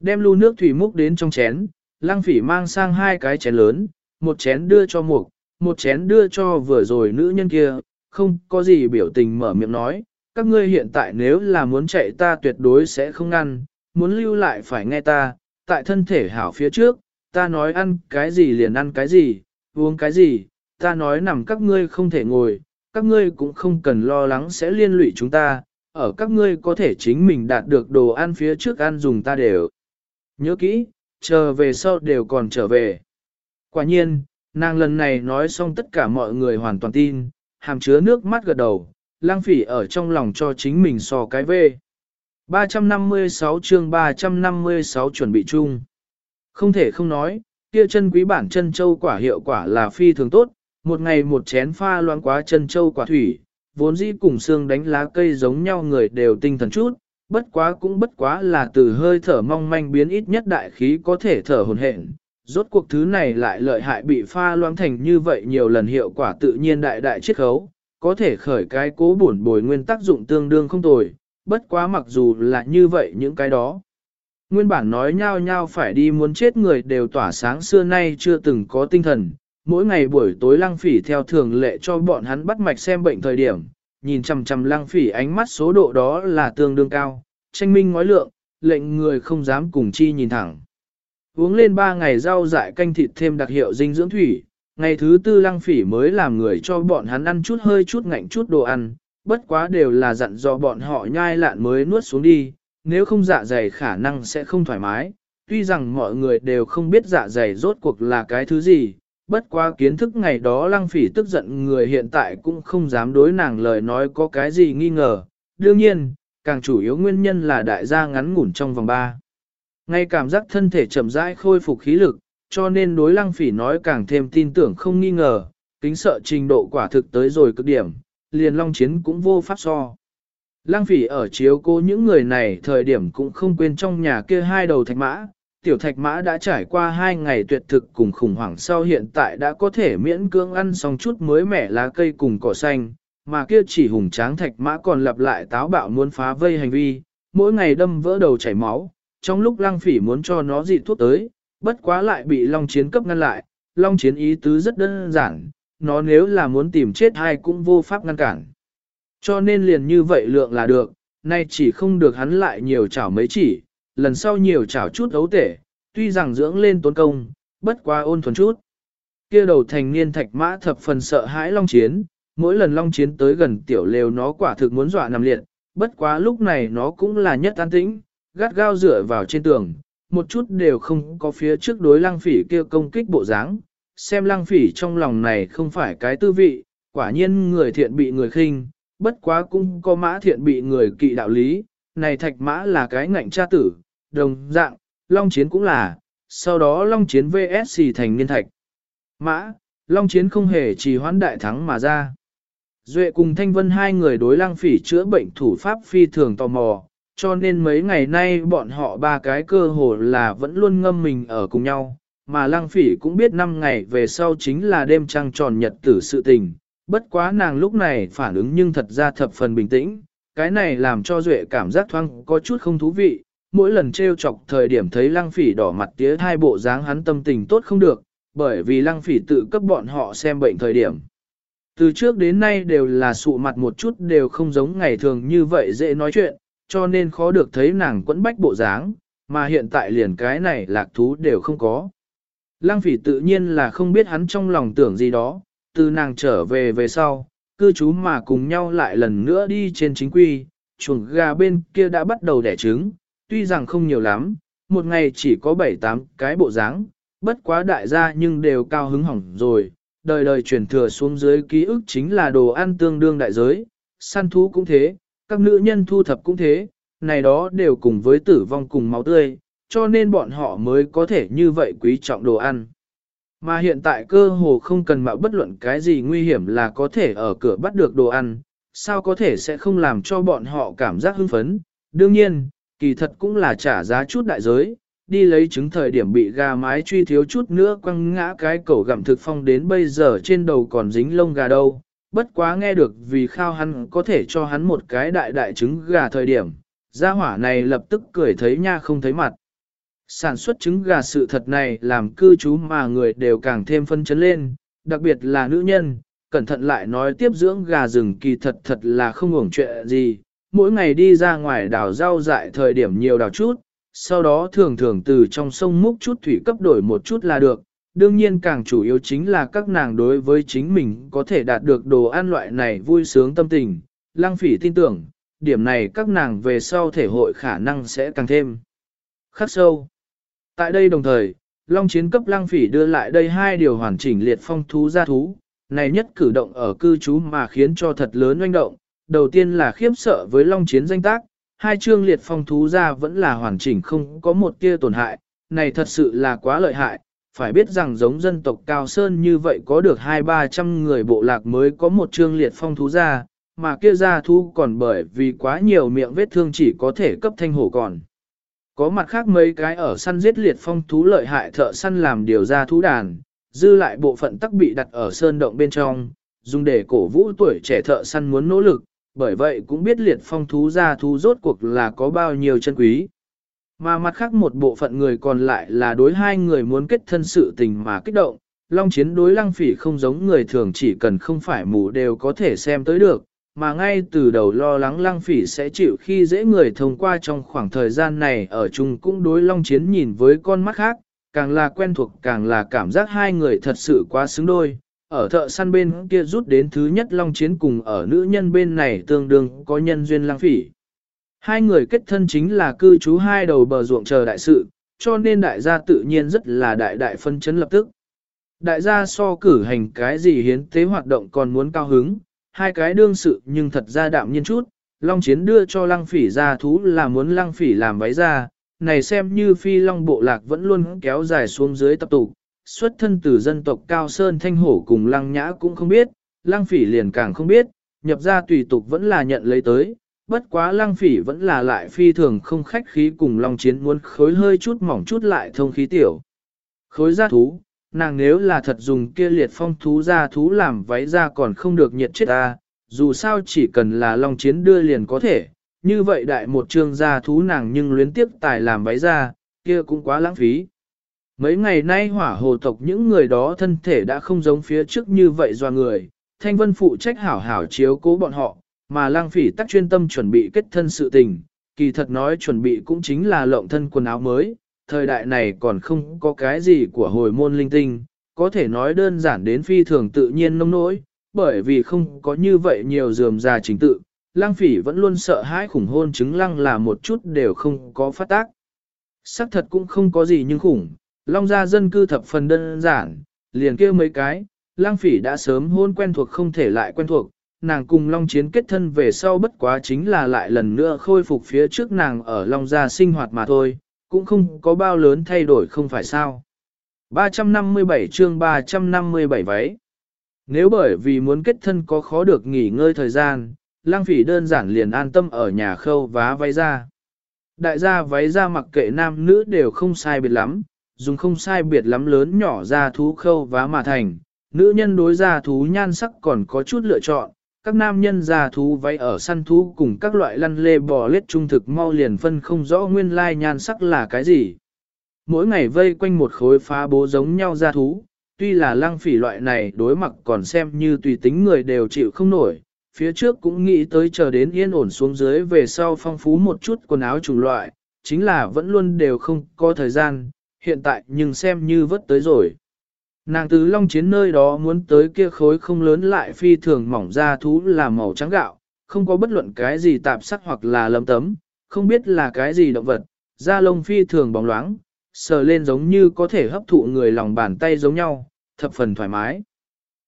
Đem lưu nước thủy múc đến trong chén, lăng phỉ mang sang hai cái chén lớn, một chén đưa cho mục, một chén đưa cho vừa rồi nữ nhân kia, không có gì biểu tình mở miệng nói, các ngươi hiện tại nếu là muốn chạy ta tuyệt đối sẽ không ngăn, muốn lưu lại phải nghe ta, tại thân thể hảo phía trước, ta nói ăn cái gì liền ăn cái gì, uống cái gì, ta nói nằm các ngươi không thể ngồi, các ngươi cũng không cần lo lắng sẽ liên lụy chúng ta, ở các ngươi có thể chính mình đạt được đồ ăn phía trước ăn dùng ta đều. Nhớ kỹ, chờ về sau đều còn trở về. Quả nhiên, nàng lần này nói xong tất cả mọi người hoàn toàn tin, hàm chứa nước mắt gật đầu, lang phỉ ở trong lòng cho chính mình so cái về. 356 chương 356 chuẩn bị chung. Không thể không nói, kia chân quý bản chân châu quả hiệu quả là phi thường tốt, một ngày một chén pha loãng quá chân châu quả thủy, vốn dĩ cùng xương đánh lá cây giống nhau người đều tinh thần chút, bất quá cũng bất quá là từ hơi thở mong manh biến ít nhất đại khí có thể thở hồn hển. Rốt cuộc thứ này lại lợi hại bị pha loãng thành như vậy nhiều lần hiệu quả tự nhiên đại đại chiết khấu, có thể khởi cái cố bổn bồi nguyên tác dụng tương đương không tồi, bất quá mặc dù là như vậy những cái đó. Nguyên bản nói nhau nhau phải đi muốn chết người đều tỏa sáng xưa nay chưa từng có tinh thần, mỗi ngày buổi tối lăng phỉ theo thường lệ cho bọn hắn bắt mạch xem bệnh thời điểm, nhìn chằm chằm lăng phỉ ánh mắt số độ đó là tương đương cao, tranh minh ngói lượng, lệnh người không dám cùng chi nhìn thẳng. Uống lên 3 ngày rau dại canh thịt thêm đặc hiệu dinh dưỡng thủy, ngày thứ tư lăng phỉ mới làm người cho bọn hắn ăn chút hơi chút ngạnh chút đồ ăn, bất quá đều là dặn dò bọn họ nhai lạn mới nuốt xuống đi, nếu không dạ dày khả năng sẽ không thoải mái. Tuy rằng mọi người đều không biết dạ dày rốt cuộc là cái thứ gì, bất quá kiến thức ngày đó lăng phỉ tức giận người hiện tại cũng không dám đối nàng lời nói có cái gì nghi ngờ. Đương nhiên, càng chủ yếu nguyên nhân là đại gia ngắn ngủn trong vòng 3. Ngay cảm giác thân thể chậm rãi khôi phục khí lực, cho nên đối lăng phỉ nói càng thêm tin tưởng không nghi ngờ, kính sợ trình độ quả thực tới rồi cực điểm, liền long chiến cũng vô pháp so. Lăng phỉ ở chiếu cố những người này thời điểm cũng không quên trong nhà kia hai đầu thạch mã, tiểu thạch mã đã trải qua hai ngày tuyệt thực cùng khủng hoảng sau hiện tại đã có thể miễn cưỡng ăn xong chút mới mẻ lá cây cùng cỏ xanh, mà kia chỉ hùng tráng thạch mã còn lặp lại táo bạo muốn phá vây hành vi, mỗi ngày đâm vỡ đầu chảy máu, trong lúc lăng phỉ muốn cho nó dị thuốc tới, bất quá lại bị Long Chiến cấp ngăn lại, Long Chiến ý tứ rất đơn giản, nó nếu là muốn tìm chết hay cũng vô pháp ngăn cản. Cho nên liền như vậy lượng là được, nay chỉ không được hắn lại nhiều chảo mấy chỉ, lần sau nhiều chảo chút ấu tể, tuy rằng dưỡng lên tốn công, bất quá ôn thuần chút. kia đầu thành niên thạch mã thập phần sợ hãi long chiến, mỗi lần long chiến tới gần tiểu lều nó quả thực muốn dọa nằm liệt, bất quá lúc này nó cũng là nhất an tĩnh, gắt gao dựa vào trên tường, một chút đều không có phía trước đối lăng phỉ kia công kích bộ dáng. Xem lăng phỉ trong lòng này không phải cái tư vị, quả nhiên người thiện bị người khinh, bất quá cũng có mã thiện bị người kỵ đạo lý, này thạch mã là cái ngạnh cha tử, đồng dạng, long chiến cũng là, sau đó long chiến VSC thành niên thạch. Mã, long chiến không hề trì hoãn đại thắng mà ra. Duệ cùng Thanh Vân hai người đối lăng phỉ chữa bệnh thủ pháp phi thường tò mò, cho nên mấy ngày nay bọn họ ba cái cơ hồ là vẫn luôn ngâm mình ở cùng nhau, mà lăng phỉ cũng biết năm ngày về sau chính là đêm trăng tròn nhật tử sự tình, bất quá nàng lúc này phản ứng nhưng thật ra thập phần bình tĩnh, cái này làm cho Duệ cảm giác thoang có chút không thú vị, mỗi lần trêu chọc thời điểm thấy lăng phỉ đỏ mặt tía hai bộ dáng hắn tâm tình tốt không được, bởi vì lăng phỉ tự cấp bọn họ xem bệnh thời điểm. Từ trước đến nay đều là sụ mặt một chút đều không giống ngày thường như vậy dễ nói chuyện, cho nên khó được thấy nàng quẫn bách bộ dáng, mà hiện tại liền cái này lạc thú đều không có. Lăng phỉ tự nhiên là không biết hắn trong lòng tưởng gì đó, từ nàng trở về về sau, cư trú mà cùng nhau lại lần nữa đi trên chính quy, chuồng gà bên kia đã bắt đầu đẻ trứng, tuy rằng không nhiều lắm, một ngày chỉ có 7-8 cái bộ dáng, bất quá đại gia nhưng đều cao hứng hỏng rồi, đời đời truyền thừa xuống dưới ký ức chính là đồ ăn tương đương đại giới, săn thú cũng thế, các nữ nhân thu thập cũng thế, này đó đều cùng với tử vong cùng máu tươi, cho nên bọn họ mới có thể như vậy quý trọng đồ ăn. Mà hiện tại cơ hồ không cần mạo bất luận cái gì nguy hiểm là có thể ở cửa bắt được đồ ăn, sao có thể sẽ không làm cho bọn họ cảm giác hưng phấn. Đương nhiên, kỳ thật cũng là trả giá chút đại giới, đi lấy trứng thời điểm bị gà mái truy thiếu chút nữa quăng ngã cái cổ gặm thực phong đến bây giờ trên đầu còn dính lông gà đâu. Bất quá nghe được vì khao hắn có thể cho hắn một cái đại đại trứng gà thời điểm, gia hỏa này lập tức cười thấy nha không thấy mặt. Sản xuất trứng gà sự thật này làm cư trú mà người đều càng thêm phân chấn lên, đặc biệt là nữ nhân, cẩn thận lại nói tiếp dưỡng gà rừng kỳ thật thật là không hưởng chuyện gì, mỗi ngày đi ra ngoài đào rau dại thời điểm nhiều đào chút, sau đó thường thường từ trong sông múc chút thủy cấp đổi một chút là được. Đương nhiên càng chủ yếu chính là các nàng đối với chính mình có thể đạt được đồ ăn loại này vui sướng tâm tình. Lăng phỉ tin tưởng, điểm này các nàng về sau thể hội khả năng sẽ càng thêm khắc sâu. Tại đây đồng thời, Long Chiến cấp Lăng Phỉ đưa lại đây hai điều hoàn chỉnh liệt phong thú gia thú, này nhất cử động ở cư trú mà khiến cho thật lớn oanh động. Đầu tiên là khiếp sợ với Long Chiến danh tác, hai chương liệt phong thú ra vẫn là hoàn chỉnh không có một tia tổn hại, này thật sự là quá lợi hại. Phải biết rằng giống dân tộc Cao Sơn như vậy có được hai ba trăm người bộ lạc mới có một chương liệt phong thú ra, mà kia ra thú còn bởi vì quá nhiều miệng vết thương chỉ có thể cấp thanh hổ còn. Có mặt khác mấy cái ở săn giết liệt phong thú lợi hại thợ săn làm điều ra thú đàn, dư lại bộ phận tắc bị đặt ở sơn động bên trong, dùng để cổ vũ tuổi trẻ thợ săn muốn nỗ lực, bởi vậy cũng biết liệt phong thú ra thú rốt cuộc là có bao nhiêu chân quý. Mà mặt khác một bộ phận người còn lại là đối hai người muốn kết thân sự tình mà kích động, long chiến đối lăng phỉ không giống người thường chỉ cần không phải mù đều có thể xem tới được, mà ngay từ đầu lo lắng lăng phỉ sẽ chịu khi dễ người thông qua trong khoảng thời gian này ở chung cũng đối long chiến nhìn với con mắt khác, càng là quen thuộc càng là cảm giác hai người thật sự quá xứng đôi. Ở thợ săn bên kia rút đến thứ nhất long chiến cùng ở nữ nhân bên này tương đương có nhân duyên lăng phỉ. Hai người kết thân chính là cư trú hai đầu bờ ruộng chờ đại sự, cho nên đại gia tự nhiên rất là đại đại phân chấn lập tức. Đại gia so cử hành cái gì hiến tế hoạt động còn muốn cao hứng, hai cái đương sự nhưng thật ra đạm nhiên chút, Long Chiến đưa cho Lăng Phỉ ra thú là muốn Lăng Phỉ làm váy ra, này xem như phi Long Bộ Lạc vẫn luôn kéo dài xuống dưới tập tụ, xuất thân từ dân tộc Cao Sơn Thanh Hổ cùng Lăng Nhã cũng không biết, Lăng Phỉ liền càng không biết, nhập ra tùy tục vẫn là nhận lấy tới, bất quá Lăng Phỉ vẫn là lại phi thường không khách khí cùng Long Chiến muốn khối hơi chút mỏng chút lại thông khí tiểu. Khối ra thú, nàng nếu là thật dùng kia liệt phong thú ra thú làm váy ra còn không được nhiệt chết ta, dù sao chỉ cần là long chiến đưa liền có thể, như vậy đại một trương gia thú nàng nhưng luyến tiếp tài làm váy ra, kia cũng quá lãng phí. Mấy ngày nay hỏa hồ tộc những người đó thân thể đã không giống phía trước như vậy do người, thanh vân phụ trách hảo hảo chiếu cố bọn họ, mà lang phỉ tắc chuyên tâm chuẩn bị kết thân sự tình, kỳ thật nói chuẩn bị cũng chính là lộng thân quần áo mới, thời đại này còn không có cái gì của hồi môn linh tinh, có thể nói đơn giản đến phi thường tự nhiên nông nỗi, bởi vì không có như vậy nhiều dườm già chính tự, lang phỉ vẫn luôn sợ hãi khủng hôn chứng lăng là một chút đều không có phát tác. Sắc thật cũng không có gì nhưng khủng, long gia dân cư thập phần đơn giản, liền kêu mấy cái, lang phỉ đã sớm hôn quen thuộc không thể lại quen thuộc, nàng cùng long chiến kết thân về sau bất quá chính là lại lần nữa khôi phục phía trước nàng ở long gia sinh hoạt mà thôi, cũng không có bao lớn thay đổi không phải sao. 357 chương 357 váy Nếu bởi vì muốn kết thân có khó được nghỉ ngơi thời gian, lang phỉ đơn giản liền an tâm ở nhà khâu vá váy ra. Đại gia váy ra mặc kệ nam nữ đều không sai biệt lắm, dùng không sai biệt lắm lớn nhỏ ra thú khâu vá mà thành. Nữ nhân đối ra thú nhan sắc còn có chút lựa chọn, các nam nhân già thú váy ở săn thú cùng các loại lăn lê bò lết trung thực mau liền phân không rõ nguyên lai nhan sắc là cái gì. Mỗi ngày vây quanh một khối phá bố giống nhau ra thú, tuy là lăng phỉ loại này đối mặt còn xem như tùy tính người đều chịu không nổi, phía trước cũng nghĩ tới chờ đến yên ổn xuống dưới về sau phong phú một chút quần áo chủng loại, chính là vẫn luôn đều không có thời gian, hiện tại nhưng xem như vất tới rồi. Nàng từ long chiến nơi đó muốn tới kia khối không lớn lại phi thường mỏng ra thú là màu trắng gạo, không có bất luận cái gì tạp sắc hoặc là lấm tấm, không biết là cái gì động vật, da lông phi thường bóng loáng, sờ lên giống như có thể hấp thụ người lòng bàn tay giống nhau, thập phần thoải mái.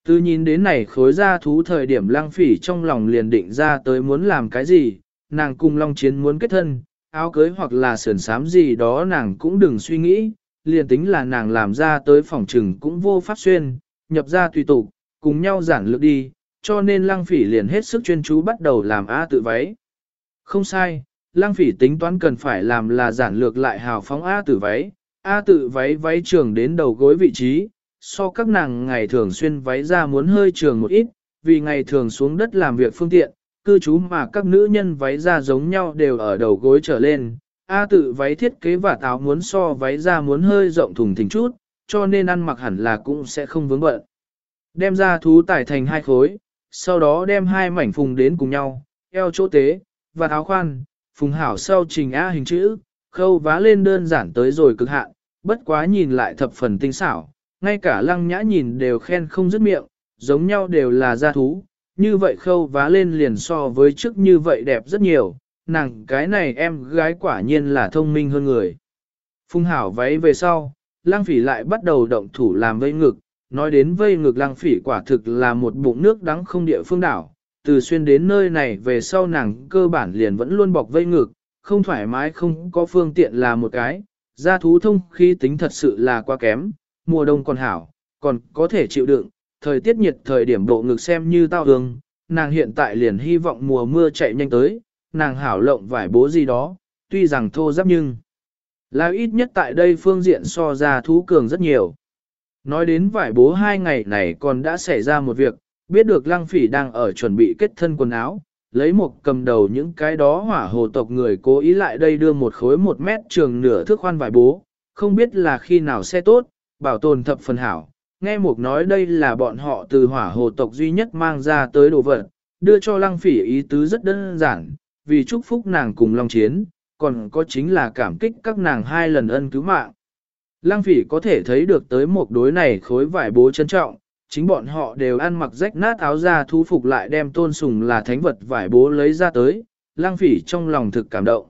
Từ nhìn đến này khối da thú thời điểm lang phỉ trong lòng liền định ra tới muốn làm cái gì, nàng cùng long chiến muốn kết thân, áo cưới hoặc là sườn sám gì đó nàng cũng đừng suy nghĩ, liền tính là nàng làm ra tới phòng trừng cũng vô pháp xuyên, nhập ra tùy tục, cùng nhau giản lược đi, cho nên lăng phỉ liền hết sức chuyên chú bắt đầu làm A tự váy. Không sai, lăng phỉ tính toán cần phải làm là giản lược lại hào phóng A tự váy, A tự váy váy trường đến đầu gối vị trí, so các nàng ngày thường xuyên váy ra muốn hơi trường một ít, vì ngày thường xuống đất làm việc phương tiện, cư trú mà các nữ nhân váy ra giống nhau đều ở đầu gối trở lên. A tự váy thiết kế và táo muốn so váy ra muốn hơi rộng thùng thình chút, cho nên ăn mặc hẳn là cũng sẽ không vướng bận. Đem ra thú tải thành hai khối, sau đó đem hai mảnh phùng đến cùng nhau, eo chỗ tế, và áo khoan, phùng hảo sau trình A hình chữ, khâu vá lên đơn giản tới rồi cực hạn, bất quá nhìn lại thập phần tinh xảo, ngay cả lăng nhã nhìn đều khen không dứt miệng, giống nhau đều là da thú, như vậy khâu vá lên liền so với trước như vậy đẹp rất nhiều, nàng cái này em gái quả nhiên là thông minh hơn người. Phung hảo váy về sau, lang phỉ lại bắt đầu động thủ làm vây ngực, nói đến vây ngực lang phỉ quả thực là một bụng nước đắng không địa phương đảo, từ xuyên đến nơi này về sau nàng cơ bản liền vẫn luôn bọc vây ngực, không thoải mái không có phương tiện là một cái, gia thú thông khí tính thật sự là quá kém, mùa đông còn hảo, còn có thể chịu đựng, thời tiết nhiệt thời điểm độ ngực xem như tao hương, nàng hiện tại liền hy vọng mùa mưa chạy nhanh tới, nàng hảo lộng vải bố gì đó, tuy rằng thô giáp nhưng là ít nhất tại đây phương diện so ra thú cường rất nhiều. Nói đến vải bố hai ngày này còn đã xảy ra một việc, biết được lăng phỉ đang ở chuẩn bị kết thân quần áo, lấy một cầm đầu những cái đó hỏa hồ tộc người cố ý lại đây đưa một khối một mét trường nửa thước khoan vải bố, không biết là khi nào sẽ tốt, bảo tồn thập phần hảo. Nghe Mục nói đây là bọn họ từ hỏa hồ tộc duy nhất mang ra tới đồ vật, đưa cho lăng phỉ ý tứ rất đơn giản, vì chúc phúc nàng cùng long chiến, còn có chính là cảm kích các nàng hai lần ân cứu mạng. Lăng phỉ có thể thấy được tới một đối này khối vải bố trân trọng, chính bọn họ đều ăn mặc rách nát áo ra thu phục lại đem tôn sùng là thánh vật vải bố lấy ra tới, lang phỉ trong lòng thực cảm động.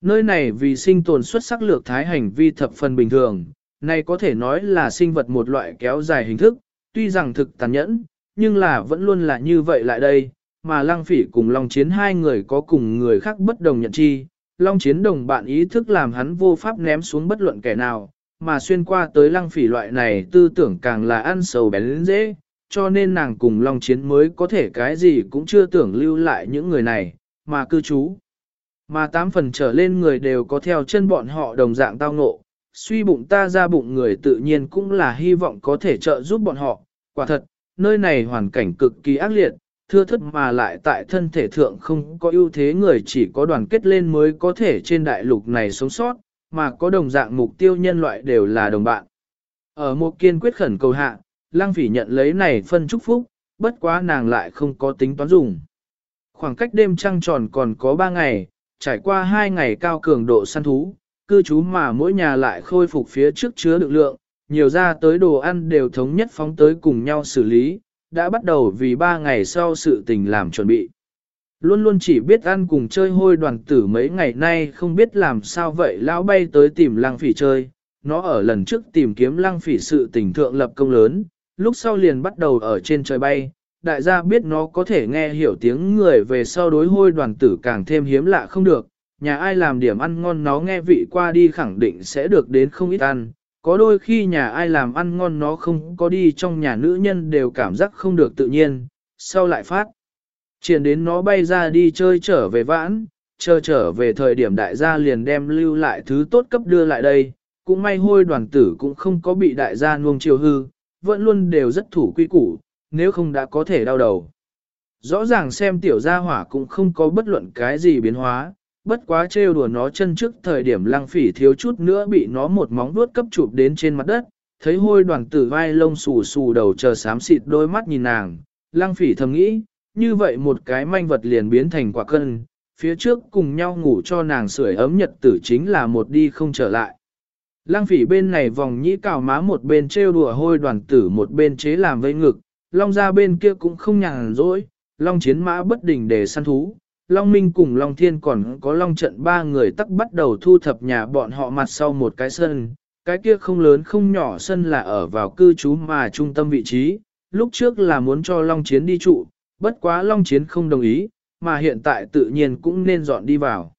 Nơi này vì sinh tồn xuất sắc lược thái hành vi thập phần bình thường, này có thể nói là sinh vật một loại kéo dài hình thức, tuy rằng thực tàn nhẫn, nhưng là vẫn luôn là như vậy lại đây, mà Lăng Phỉ cùng Long Chiến hai người có cùng người khác bất đồng nhận chi, Long Chiến đồng bạn ý thức làm hắn vô pháp ném xuống bất luận kẻ nào, mà xuyên qua tới Lăng Phỉ loại này tư tưởng càng là ăn sầu bén dễ, cho nên nàng cùng Long Chiến mới có thể cái gì cũng chưa tưởng lưu lại những người này, mà cư trú. Mà tám phần trở lên người đều có theo chân bọn họ đồng dạng tao ngộ, suy bụng ta ra bụng người tự nhiên cũng là hy vọng có thể trợ giúp bọn họ. Quả thật, nơi này hoàn cảnh cực kỳ ác liệt, thưa thất mà lại tại thân thể thượng không có ưu thế người chỉ có đoàn kết lên mới có thể trên đại lục này sống sót, mà có đồng dạng mục tiêu nhân loại đều là đồng bạn. Ở một kiên quyết khẩn cầu hạ, Lăng Phỉ nhận lấy này phân chúc phúc, bất quá nàng lại không có tính toán dùng. Khoảng cách đêm trăng tròn còn có 3 ngày, trải qua 2 ngày cao cường độ săn thú, cư trú mà mỗi nhà lại khôi phục phía trước chứa lực lượng, nhiều ra tới đồ ăn đều thống nhất phóng tới cùng nhau xử lý, đã bắt đầu vì ba ngày sau sự tình làm chuẩn bị. Luôn luôn chỉ biết ăn cùng chơi hôi đoàn tử mấy ngày nay không biết làm sao vậy lão bay tới tìm lăng phỉ chơi, nó ở lần trước tìm kiếm lăng phỉ sự tình thượng lập công lớn, lúc sau liền bắt đầu ở trên trời bay, đại gia biết nó có thể nghe hiểu tiếng người về sau đối hôi đoàn tử càng thêm hiếm lạ không được, nhà ai làm điểm ăn ngon nó nghe vị qua đi khẳng định sẽ được đến không ít ăn, có đôi khi nhà ai làm ăn ngon nó không có đi trong nhà nữ nhân đều cảm giác không được tự nhiên, sau lại phát. Triển đến nó bay ra đi chơi trở về vãn, chờ trở về thời điểm đại gia liền đem lưu lại thứ tốt cấp đưa lại đây, cũng may hôi đoàn tử cũng không có bị đại gia nuông chiều hư, vẫn luôn đều rất thủ quy củ, nếu không đã có thể đau đầu. Rõ ràng xem tiểu gia hỏa cũng không có bất luận cái gì biến hóa, bất quá trêu đùa nó chân trước thời điểm lăng phỉ thiếu chút nữa bị nó một móng vuốt cấp chụp đến trên mặt đất, thấy hôi đoàn tử vai lông xù xù đầu chờ sám xịt đôi mắt nhìn nàng, lăng phỉ thầm nghĩ, như vậy một cái manh vật liền biến thành quả cân, phía trước cùng nhau ngủ cho nàng sưởi ấm nhật tử chính là một đi không trở lại. Lăng phỉ bên này vòng nhĩ cào má một bên trêu đùa hôi đoàn tử một bên chế làm vây ngực, long ra bên kia cũng không nhàn rỗi, long chiến mã bất đình để săn thú. Long Minh cùng Long Thiên còn có Long trận ba người tắc bắt đầu thu thập nhà bọn họ mặt sau một cái sân, cái kia không lớn không nhỏ sân là ở vào cư trú mà trung tâm vị trí, lúc trước là muốn cho Long Chiến đi trụ, bất quá Long Chiến không đồng ý, mà hiện tại tự nhiên cũng nên dọn đi vào.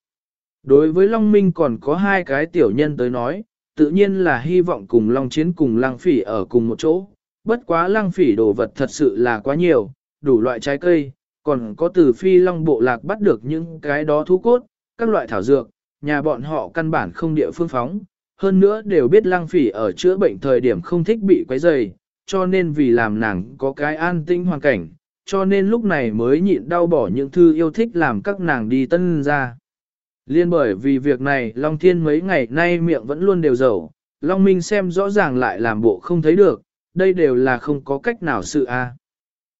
Đối với Long Minh còn có hai cái tiểu nhân tới nói, tự nhiên là hy vọng cùng Long Chiến cùng Lăng Phỉ ở cùng một chỗ. Bất quá Lăng Phỉ đồ vật thật sự là quá nhiều, đủ loại trái cây, còn có từ phi Long Bộ Lạc bắt được những cái đó thú cốt, các loại thảo dược, nhà bọn họ căn bản không địa phương phóng. Hơn nữa đều biết Lăng Phỉ ở chữa bệnh thời điểm không thích bị quấy rầy, cho nên vì làm nàng có cái an tinh hoàn cảnh, cho nên lúc này mới nhịn đau bỏ những thư yêu thích làm các nàng đi tân ra. Liên bởi vì việc này Long Thiên mấy ngày nay miệng vẫn luôn đều dầu, Long Minh xem rõ ràng lại làm bộ không thấy được, đây đều là không có cách nào sự a.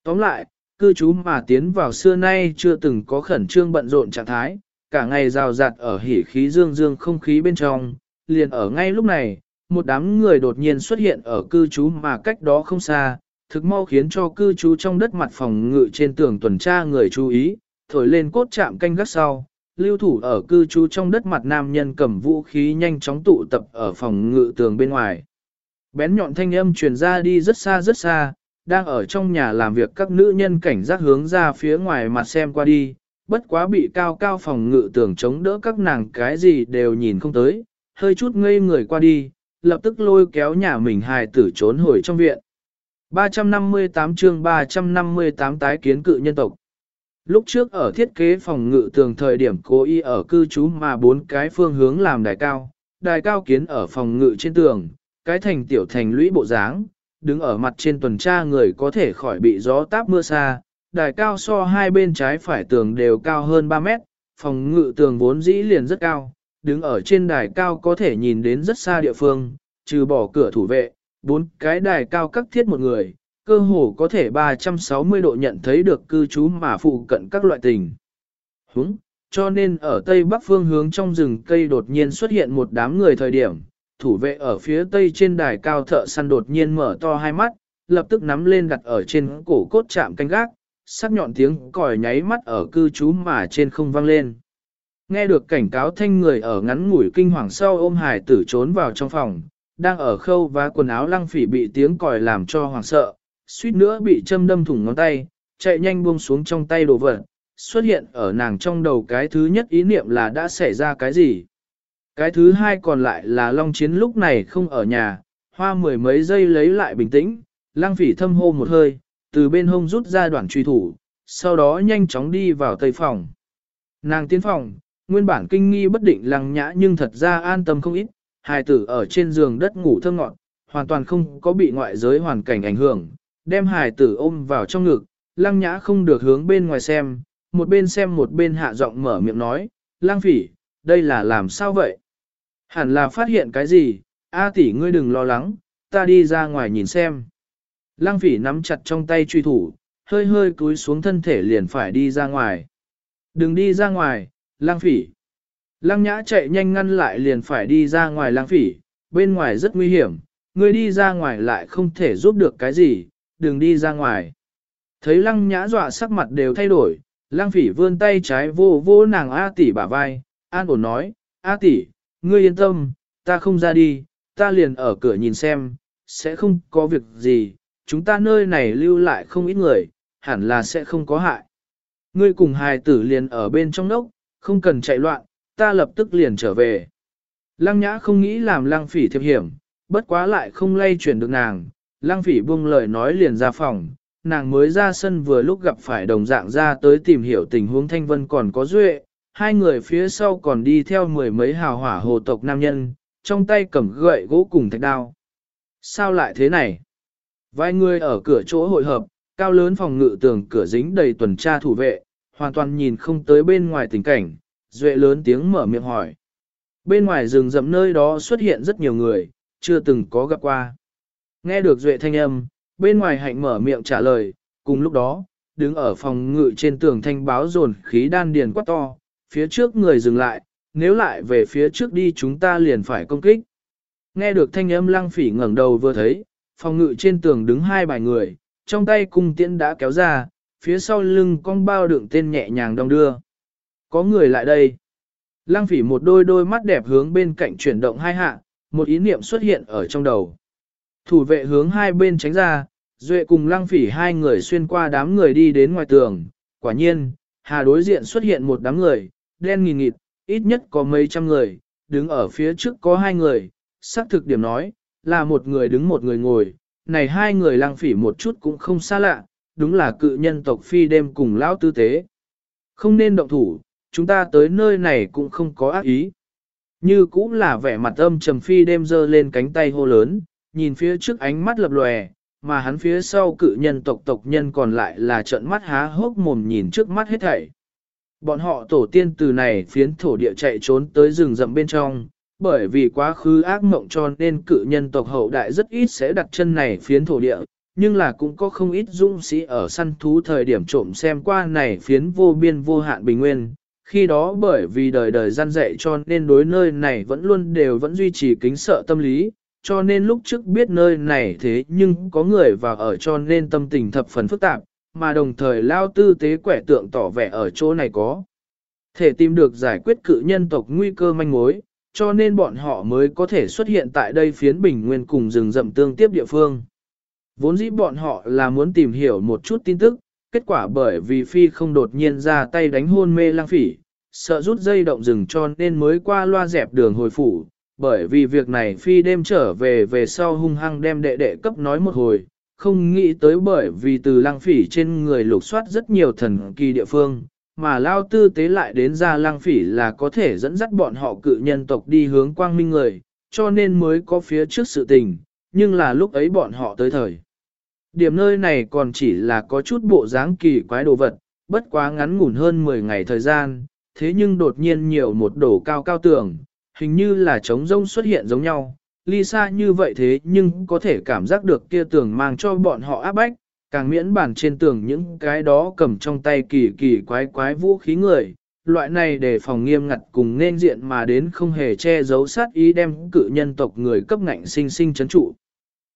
Tóm lại, cư trú mà tiến vào xưa nay chưa từng có khẩn trương bận rộn trạng thái, cả ngày rào rạt ở hỉ khí dương dương không khí bên trong, liền ở ngay lúc này, một đám người đột nhiên xuất hiện ở cư trú mà cách đó không xa, thực mau khiến cho cư trú trong đất mặt phòng ngự trên tường tuần tra người chú ý, thổi lên cốt chạm canh gác sau, lưu thủ ở cư trú trong đất mặt nam nhân cầm vũ khí nhanh chóng tụ tập ở phòng ngự tường bên ngoài. Bén nhọn thanh âm truyền ra đi rất xa rất xa, đang ở trong nhà làm việc các nữ nhân cảnh giác hướng ra phía ngoài mặt xem qua đi, bất quá bị cao cao phòng ngự tường chống đỡ các nàng cái gì đều nhìn không tới, hơi chút ngây người qua đi, lập tức lôi kéo nhà mình hài tử trốn hồi trong viện. 358 chương 358 tái kiến cự nhân tộc. Lúc trước ở thiết kế phòng ngự tường thời điểm cố ý ở cư trú mà bốn cái phương hướng làm đài cao, đài cao kiến ở phòng ngự trên tường, cái thành tiểu thành lũy bộ dáng, đứng ở mặt trên tuần tra người có thể khỏi bị gió táp mưa xa, đài cao so hai bên trái phải tường đều cao hơn 3 mét, phòng ngự tường vốn dĩ liền rất cao, đứng ở trên đài cao có thể nhìn đến rất xa địa phương, trừ bỏ cửa thủ vệ, bốn cái đài cao các thiết một người, cơ hồ có thể 360 độ nhận thấy được cư trú mà phụ cận các loại tình. Húng, cho nên ở tây bắc phương hướng trong rừng cây đột nhiên xuất hiện một đám người thời điểm, thủ vệ ở phía tây trên đài cao thợ săn đột nhiên mở to hai mắt, lập tức nắm lên đặt ở trên cổ cốt chạm canh gác, sắc nhọn tiếng còi nháy mắt ở cư trú mà trên không vang lên. Nghe được cảnh cáo thanh người ở ngắn ngủi kinh hoàng sau ôm hải tử trốn vào trong phòng, đang ở khâu và quần áo lăng phỉ bị tiếng còi làm cho hoảng sợ, suýt nữa bị châm đâm thủng ngón tay, chạy nhanh buông xuống trong tay đồ vật, xuất hiện ở nàng trong đầu cái thứ nhất ý niệm là đã xảy ra cái gì. Cái thứ hai còn lại là Long Chiến lúc này không ở nhà, hoa mười mấy giây lấy lại bình tĩnh, Lang phỉ thâm hô một hơi, từ bên hông rút ra đoạn truy thủ, sau đó nhanh chóng đi vào tây phòng. Nàng tiến phòng, nguyên bản kinh nghi bất định lăng nhã nhưng thật ra an tâm không ít, hài tử ở trên giường đất ngủ thơ ngọn, hoàn toàn không có bị ngoại giới hoàn cảnh ảnh hưởng, đem hài tử ôm vào trong ngực, lăng nhã không được hướng bên ngoài xem, một bên xem một bên hạ giọng mở miệng nói, Lang phỉ, đây là làm sao vậy? Hẳn là phát hiện cái gì, A tỷ ngươi đừng lo lắng, ta đi ra ngoài nhìn xem. Lăng phỉ nắm chặt trong tay truy thủ, hơi hơi cúi xuống thân thể liền phải đi ra ngoài. Đừng đi ra ngoài, lăng phỉ. Lăng nhã chạy nhanh ngăn lại liền phải đi ra ngoài lăng phỉ, bên ngoài rất nguy hiểm, ngươi đi ra ngoài lại không thể giúp được cái gì, đừng đi ra ngoài. Thấy lăng nhã dọa sắc mặt đều thay đổi, lăng phỉ vươn tay trái vô vô nàng A tỷ bả vai, an ổn nói, A tỷ, ngươi yên tâm, ta không ra đi, ta liền ở cửa nhìn xem, sẽ không có việc gì, chúng ta nơi này lưu lại không ít người, hẳn là sẽ không có hại. Ngươi cùng hài tử liền ở bên trong nốc, không cần chạy loạn, ta lập tức liền trở về. Lăng nhã không nghĩ làm lăng phỉ thiệp hiểm, bất quá lại không lay chuyển được nàng, lăng phỉ buông lời nói liền ra phòng, nàng mới ra sân vừa lúc gặp phải đồng dạng ra tới tìm hiểu tình huống thanh vân còn có duệ, hai người phía sau còn đi theo mười mấy hào hỏa hồ tộc nam nhân, trong tay cầm gậy gỗ cùng thạch đao. Sao lại thế này? Vài người ở cửa chỗ hội hợp, cao lớn phòng ngự tường cửa dính đầy tuần tra thủ vệ, hoàn toàn nhìn không tới bên ngoài tình cảnh, duệ lớn tiếng mở miệng hỏi. Bên ngoài rừng rậm nơi đó xuất hiện rất nhiều người, chưa từng có gặp qua. Nghe được duệ thanh âm, bên ngoài hạnh mở miệng trả lời, cùng lúc đó, đứng ở phòng ngự trên tường thanh báo dồn khí đan điền quát to, phía trước người dừng lại, nếu lại về phía trước đi chúng ta liền phải công kích. Nghe được thanh âm lăng phỉ ngẩng đầu vừa thấy, phòng ngự trên tường đứng hai bài người, trong tay cung tiễn đã kéo ra, phía sau lưng con bao đựng tên nhẹ nhàng đong đưa. Có người lại đây. Lăng phỉ một đôi đôi mắt đẹp hướng bên cạnh chuyển động hai hạ, một ý niệm xuất hiện ở trong đầu. Thủ vệ hướng hai bên tránh ra, Duệ cùng lăng phỉ hai người xuyên qua đám người đi đến ngoài tường. Quả nhiên, hà đối diện xuất hiện một đám người, đen nghìn nghịt, ít nhất có mấy trăm người, đứng ở phía trước có hai người, xác thực điểm nói, là một người đứng một người ngồi, này hai người lăng phỉ một chút cũng không xa lạ, đúng là cự nhân tộc phi đêm cùng lão tư tế. Không nên động thủ, chúng ta tới nơi này cũng không có ác ý. Như cũng là vẻ mặt âm trầm phi đêm dơ lên cánh tay hô lớn, nhìn phía trước ánh mắt lập lòe, mà hắn phía sau cự nhân tộc tộc nhân còn lại là trợn mắt há hốc mồm nhìn trước mắt hết thảy. Bọn họ tổ tiên từ này phiến thổ địa chạy trốn tới rừng rậm bên trong, bởi vì quá khứ ác mộng cho nên cự nhân tộc hậu đại rất ít sẽ đặt chân này phiến thổ địa, nhưng là cũng có không ít dũng sĩ ở săn thú thời điểm trộm xem qua này phiến vô biên vô hạn bình nguyên. Khi đó bởi vì đời đời gian dạy cho nên đối nơi này vẫn luôn đều vẫn duy trì kính sợ tâm lý, cho nên lúc trước biết nơi này thế nhưng có người vào ở cho nên tâm tình thập phần phức tạp, mà đồng thời lao tư tế quẻ tượng tỏ vẻ ở chỗ này có. Thể tìm được giải quyết cự nhân tộc nguy cơ manh mối, cho nên bọn họ mới có thể xuất hiện tại đây phiến bình nguyên cùng rừng rậm tương tiếp địa phương. Vốn dĩ bọn họ là muốn tìm hiểu một chút tin tức, kết quả bởi vì Phi không đột nhiên ra tay đánh hôn mê lang phỉ, sợ rút dây động rừng cho nên mới qua loa dẹp đường hồi phủ. Bởi vì việc này Phi đêm trở về về sau hung hăng đem đệ đệ cấp nói một hồi, không nghĩ tới bởi vì từ lang phỉ trên người lục soát rất nhiều thần kỳ địa phương, mà lao tư tế lại đến ra lang phỉ là có thể dẫn dắt bọn họ cự nhân tộc đi hướng quang minh người, cho nên mới có phía trước sự tình, nhưng là lúc ấy bọn họ tới thời. Điểm nơi này còn chỉ là có chút bộ dáng kỳ quái đồ vật, bất quá ngắn ngủn hơn 10 ngày thời gian, thế nhưng đột nhiên nhiều một đổ cao cao tường, hình như là trống rông xuất hiện giống nhau. Lisa như vậy thế nhưng có thể cảm giác được kia tường mang cho bọn họ áp bách, càng miễn bản trên tường những cái đó cầm trong tay kỳ kỳ quái quái vũ khí người. Loại này để phòng nghiêm ngặt cùng nên diện mà đến không hề che giấu sát ý đem cự nhân tộc người cấp ngạnh sinh sinh chấn trụ.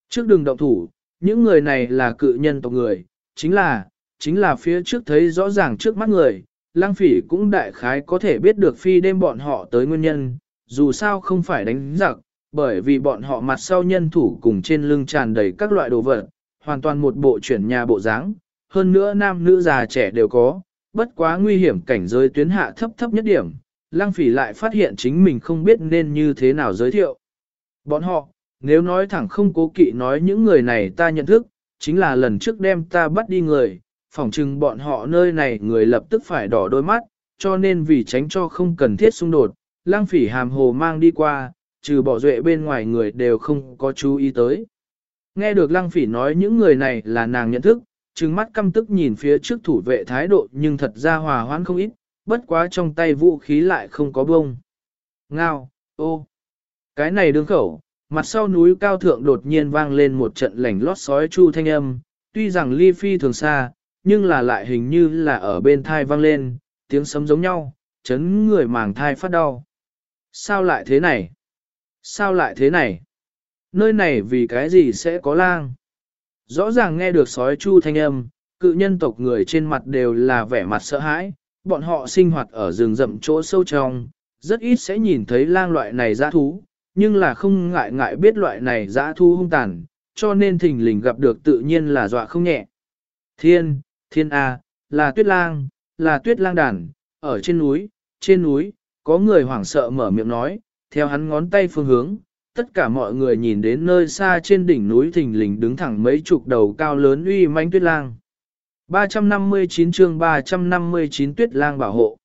Trước đường động thủ, những người này là cự nhân tộc người, chính là, chính là phía trước thấy rõ ràng trước mắt người, lang phỉ cũng đại khái có thể biết được phi đêm bọn họ tới nguyên nhân, dù sao không phải đánh giặc, bởi vì bọn họ mặt sau nhân thủ cùng trên lưng tràn đầy các loại đồ vật, hoàn toàn một bộ chuyển nhà bộ dáng, hơn nữa nam nữ già trẻ đều có, bất quá nguy hiểm cảnh giới tuyến hạ thấp thấp nhất điểm, lang phỉ lại phát hiện chính mình không biết nên như thế nào giới thiệu. Bọn họ, nếu nói thẳng không cố kỵ nói những người này ta nhận thức, chính là lần trước đem ta bắt đi người, phỏng chừng bọn họ nơi này người lập tức phải đỏ đôi mắt, cho nên vì tránh cho không cần thiết xung đột, lang phỉ hàm hồ mang đi qua, trừ bỏ duệ bên ngoài người đều không có chú ý tới. Nghe được lăng phỉ nói những người này là nàng nhận thức, trừng mắt căm tức nhìn phía trước thủ vệ thái độ nhưng thật ra hòa hoãn không ít, bất quá trong tay vũ khí lại không có bông. Ngao, ô, cái này đương khẩu, mặt sau núi cao thượng đột nhiên vang lên một trận lảnh lót sói chu thanh âm, tuy rằng ly phi thường xa, nhưng là lại hình như là ở bên thai vang lên, tiếng sấm giống nhau, chấn người màng thai phát đau. Sao lại thế này? Sao lại thế này? nơi này vì cái gì sẽ có lang. Rõ ràng nghe được sói chu thanh âm, cự nhân tộc người trên mặt đều là vẻ mặt sợ hãi, bọn họ sinh hoạt ở rừng rậm chỗ sâu trong, rất ít sẽ nhìn thấy lang loại này dã thú, nhưng là không ngại ngại biết loại này dã thú hung tàn, cho nên thình lình gặp được tự nhiên là dọa không nhẹ. Thiên, thiên A, là tuyết lang, là tuyết lang đàn, ở trên núi, trên núi, có người hoảng sợ mở miệng nói, theo hắn ngón tay phương hướng, tất cả mọi người nhìn đến nơi xa trên đỉnh núi thình lình đứng thẳng mấy chục đầu cao lớn uy manh tuyết lang. 359 chương 359 tuyết lang bảo hộ.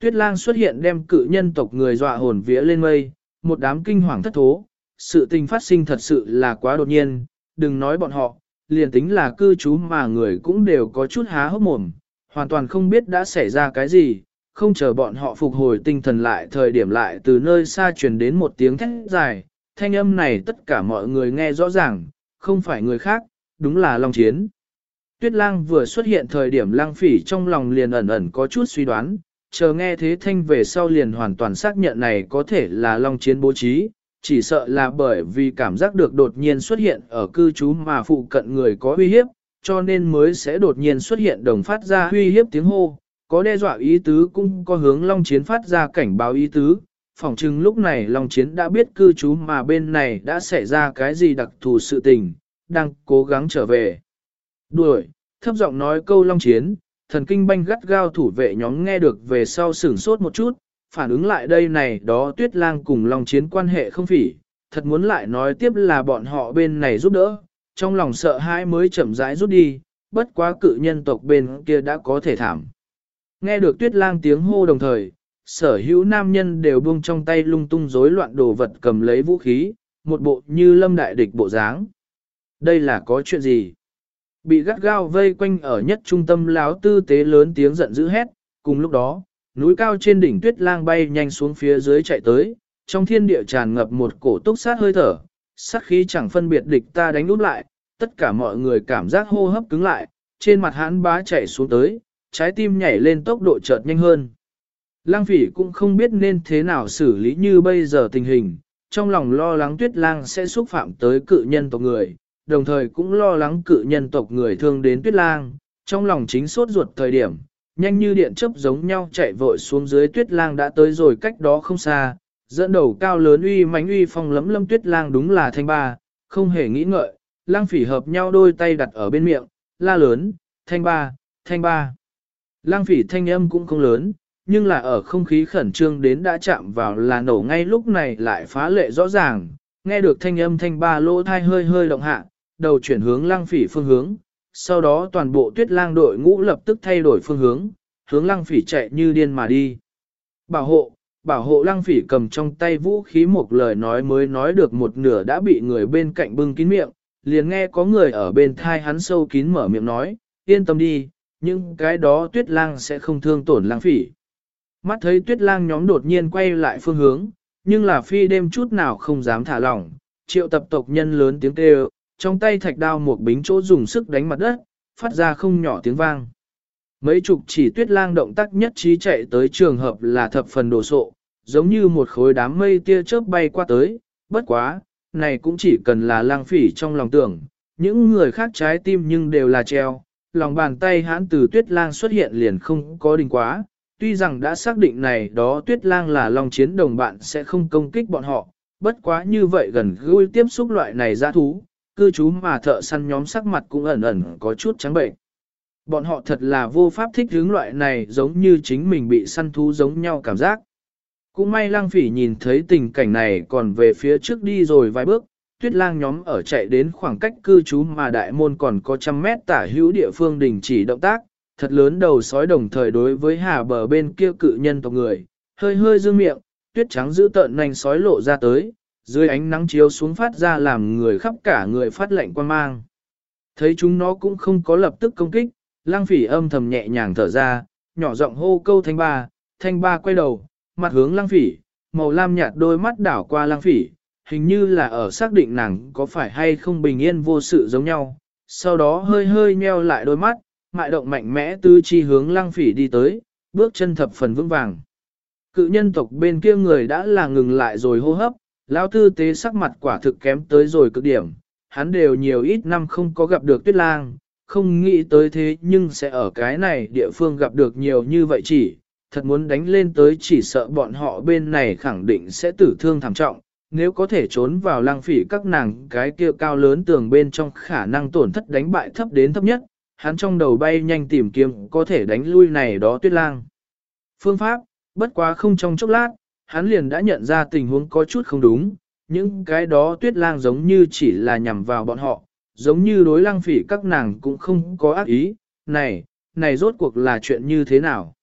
Tuyết lang xuất hiện đem cự nhân tộc người dọa hồn vía lên mây, một đám kinh hoàng thất thố. Sự tình phát sinh thật sự là quá đột nhiên, đừng nói bọn họ, liền tính là cư trú mà người cũng đều có chút há hốc mồm, hoàn toàn không biết đã xảy ra cái gì, không chờ bọn họ phục hồi tinh thần lại thời điểm lại từ nơi xa truyền đến một tiếng thét dài, thanh âm này tất cả mọi người nghe rõ ràng, không phải người khác, đúng là Long Chiến. Tuyết lang vừa xuất hiện thời điểm lang phỉ trong lòng liền ẩn ẩn có chút suy đoán, chờ nghe thế thanh về sau liền hoàn toàn xác nhận này có thể là Long Chiến bố trí, chỉ sợ là bởi vì cảm giác được đột nhiên xuất hiện ở cư trú mà phụ cận người có uy hiếp, cho nên mới sẽ đột nhiên xuất hiện đồng phát ra uy hiếp tiếng hô, có đe dọa ý tứ cũng có hướng Long Chiến phát ra cảnh báo ý tứ. phỏng chừng lúc này Long Chiến đã biết cư trú mà bên này đã xảy ra cái gì đặc thù sự tình, đang cố gắng trở về. Đuổi, thấp giọng nói câu Long Chiến, thần kinh banh gắt gao thủ vệ nhóm nghe được về sau sửng sốt một chút, phản ứng lại đây này đó tuyết lang cùng Long Chiến quan hệ không phỉ, thật muốn lại nói tiếp là bọn họ bên này giúp đỡ, trong lòng sợ hãi mới chậm rãi rút đi, bất quá cự nhân tộc bên kia đã có thể thảm. Nghe được tuyết lang tiếng hô đồng thời, sở hữu nam nhân đều buông trong tay lung tung rối loạn đồ vật cầm lấy vũ khí, một bộ như lâm đại địch bộ dáng. Đây là có chuyện gì? Bị gắt gao vây quanh ở nhất trung tâm láo tư tế lớn tiếng giận dữ hét, cùng lúc đó, núi cao trên đỉnh tuyết lang bay nhanh xuống phía dưới chạy tới, trong thiên địa tràn ngập một cổ túc sát hơi thở, sát khí chẳng phân biệt địch ta đánh úp lại, tất cả mọi người cảm giác hô hấp cứng lại, trên mặt hắn bá chạy xuống tới, trái tim nhảy lên tốc độ chợt nhanh hơn. Lang phỉ cũng không biết nên thế nào xử lý như bây giờ tình hình, trong lòng lo lắng tuyết lang sẽ xúc phạm tới cự nhân tộc người, đồng thời cũng lo lắng cự nhân tộc người thương đến tuyết lang, trong lòng chính sốt ruột thời điểm, nhanh như điện chớp giống nhau chạy vội xuống dưới tuyết lang đã tới rồi cách đó không xa, dẫn đầu cao lớn uy mãnh uy phong lấm lâm tuyết lang đúng là thanh ba, không hề nghĩ ngợi, lang phỉ hợp nhau đôi tay đặt ở bên miệng, la lớn, thanh ba, thanh ba. Lang phỉ thanh âm cũng không lớn, nhưng là ở không khí khẩn trương đến đã chạm vào là nổ ngay lúc này lại phá lệ rõ ràng, nghe được thanh âm thanh ba lỗ thai hơi hơi động hạ, đầu chuyển hướng lang phỉ phương hướng, sau đó toàn bộ tuyết lang đội ngũ lập tức thay đổi phương hướng, hướng lang phỉ chạy như điên mà đi. Bảo hộ, bảo hộ lang phỉ cầm trong tay vũ khí một lời nói mới nói được một nửa đã bị người bên cạnh bưng kín miệng, liền nghe có người ở bên thai hắn sâu kín mở miệng nói, yên tâm đi, nhưng cái đó tuyết lang sẽ không thương tổn lang phỉ. Mắt thấy tuyết lang nhóm đột nhiên quay lại phương hướng, nhưng là phi đêm chút nào không dám thả lỏng, triệu tập tộc nhân lớn tiếng kêu, trong tay thạch đao một bính chỗ dùng sức đánh mặt đất, phát ra không nhỏ tiếng vang. Mấy chục chỉ tuyết lang động tác nhất trí chạy tới trường hợp là thập phần đồ sộ, giống như một khối đám mây tia chớp bay qua tới, bất quá, này cũng chỉ cần là lang phỉ trong lòng tưởng, những người khác trái tim nhưng đều là treo, lòng bàn tay hãn từ tuyết lang xuất hiện liền không có đình quá, tuy rằng đã xác định này đó tuyết lang là long chiến đồng bạn sẽ không công kích bọn họ, bất quá như vậy gần gũi tiếp xúc loại này ra thú, cư trú mà thợ săn nhóm sắc mặt cũng ẩn ẩn có chút trắng bệnh. Bọn họ thật là vô pháp thích hướng loại này giống như chính mình bị săn thú giống nhau cảm giác. Cũng may lang phỉ nhìn thấy tình cảnh này còn về phía trước đi rồi vài bước, tuyết lang nhóm ở chạy đến khoảng cách cư trú mà đại môn còn có trăm mét tả hữu địa phương đình chỉ động tác, thật lớn đầu sói đồng thời đối với hà bờ bên kia cự nhân tộc người, hơi hơi dương miệng, tuyết trắng giữ tợn nành sói lộ ra tới, dưới ánh nắng chiếu xuống phát ra làm người khắp cả người phát lệnh quan mang. Thấy chúng nó cũng không có lập tức công kích, lang phỉ âm thầm nhẹ nhàng thở ra, nhỏ giọng hô câu thanh ba, thanh ba quay đầu, mặt hướng lang phỉ, màu lam nhạt đôi mắt đảo qua lang phỉ, hình như là ở xác định nàng có phải hay không bình yên vô sự giống nhau, sau đó hơi hơi nheo lại đôi mắt, mại động mạnh mẽ tư chi hướng lăng phỉ đi tới, bước chân thập phần vững vàng. Cự nhân tộc bên kia người đã là ngừng lại rồi hô hấp, lão tư tế sắc mặt quả thực kém tới rồi cực điểm, hắn đều nhiều ít năm không có gặp được tuyết lang, không nghĩ tới thế nhưng sẽ ở cái này địa phương gặp được nhiều như vậy chỉ, thật muốn đánh lên tới chỉ sợ bọn họ bên này khẳng định sẽ tử thương thảm trọng, nếu có thể trốn vào lang phỉ các nàng cái kia cao lớn tường bên trong khả năng tổn thất đánh bại thấp đến thấp nhất, hắn trong đầu bay nhanh tìm kiếm có thể đánh lui này đó tuyết lang. Phương pháp, bất quá không trong chốc lát, hắn liền đã nhận ra tình huống có chút không đúng, những cái đó tuyết lang giống như chỉ là nhằm vào bọn họ, giống như đối lang phỉ các nàng cũng không có ác ý, này, này rốt cuộc là chuyện như thế nào?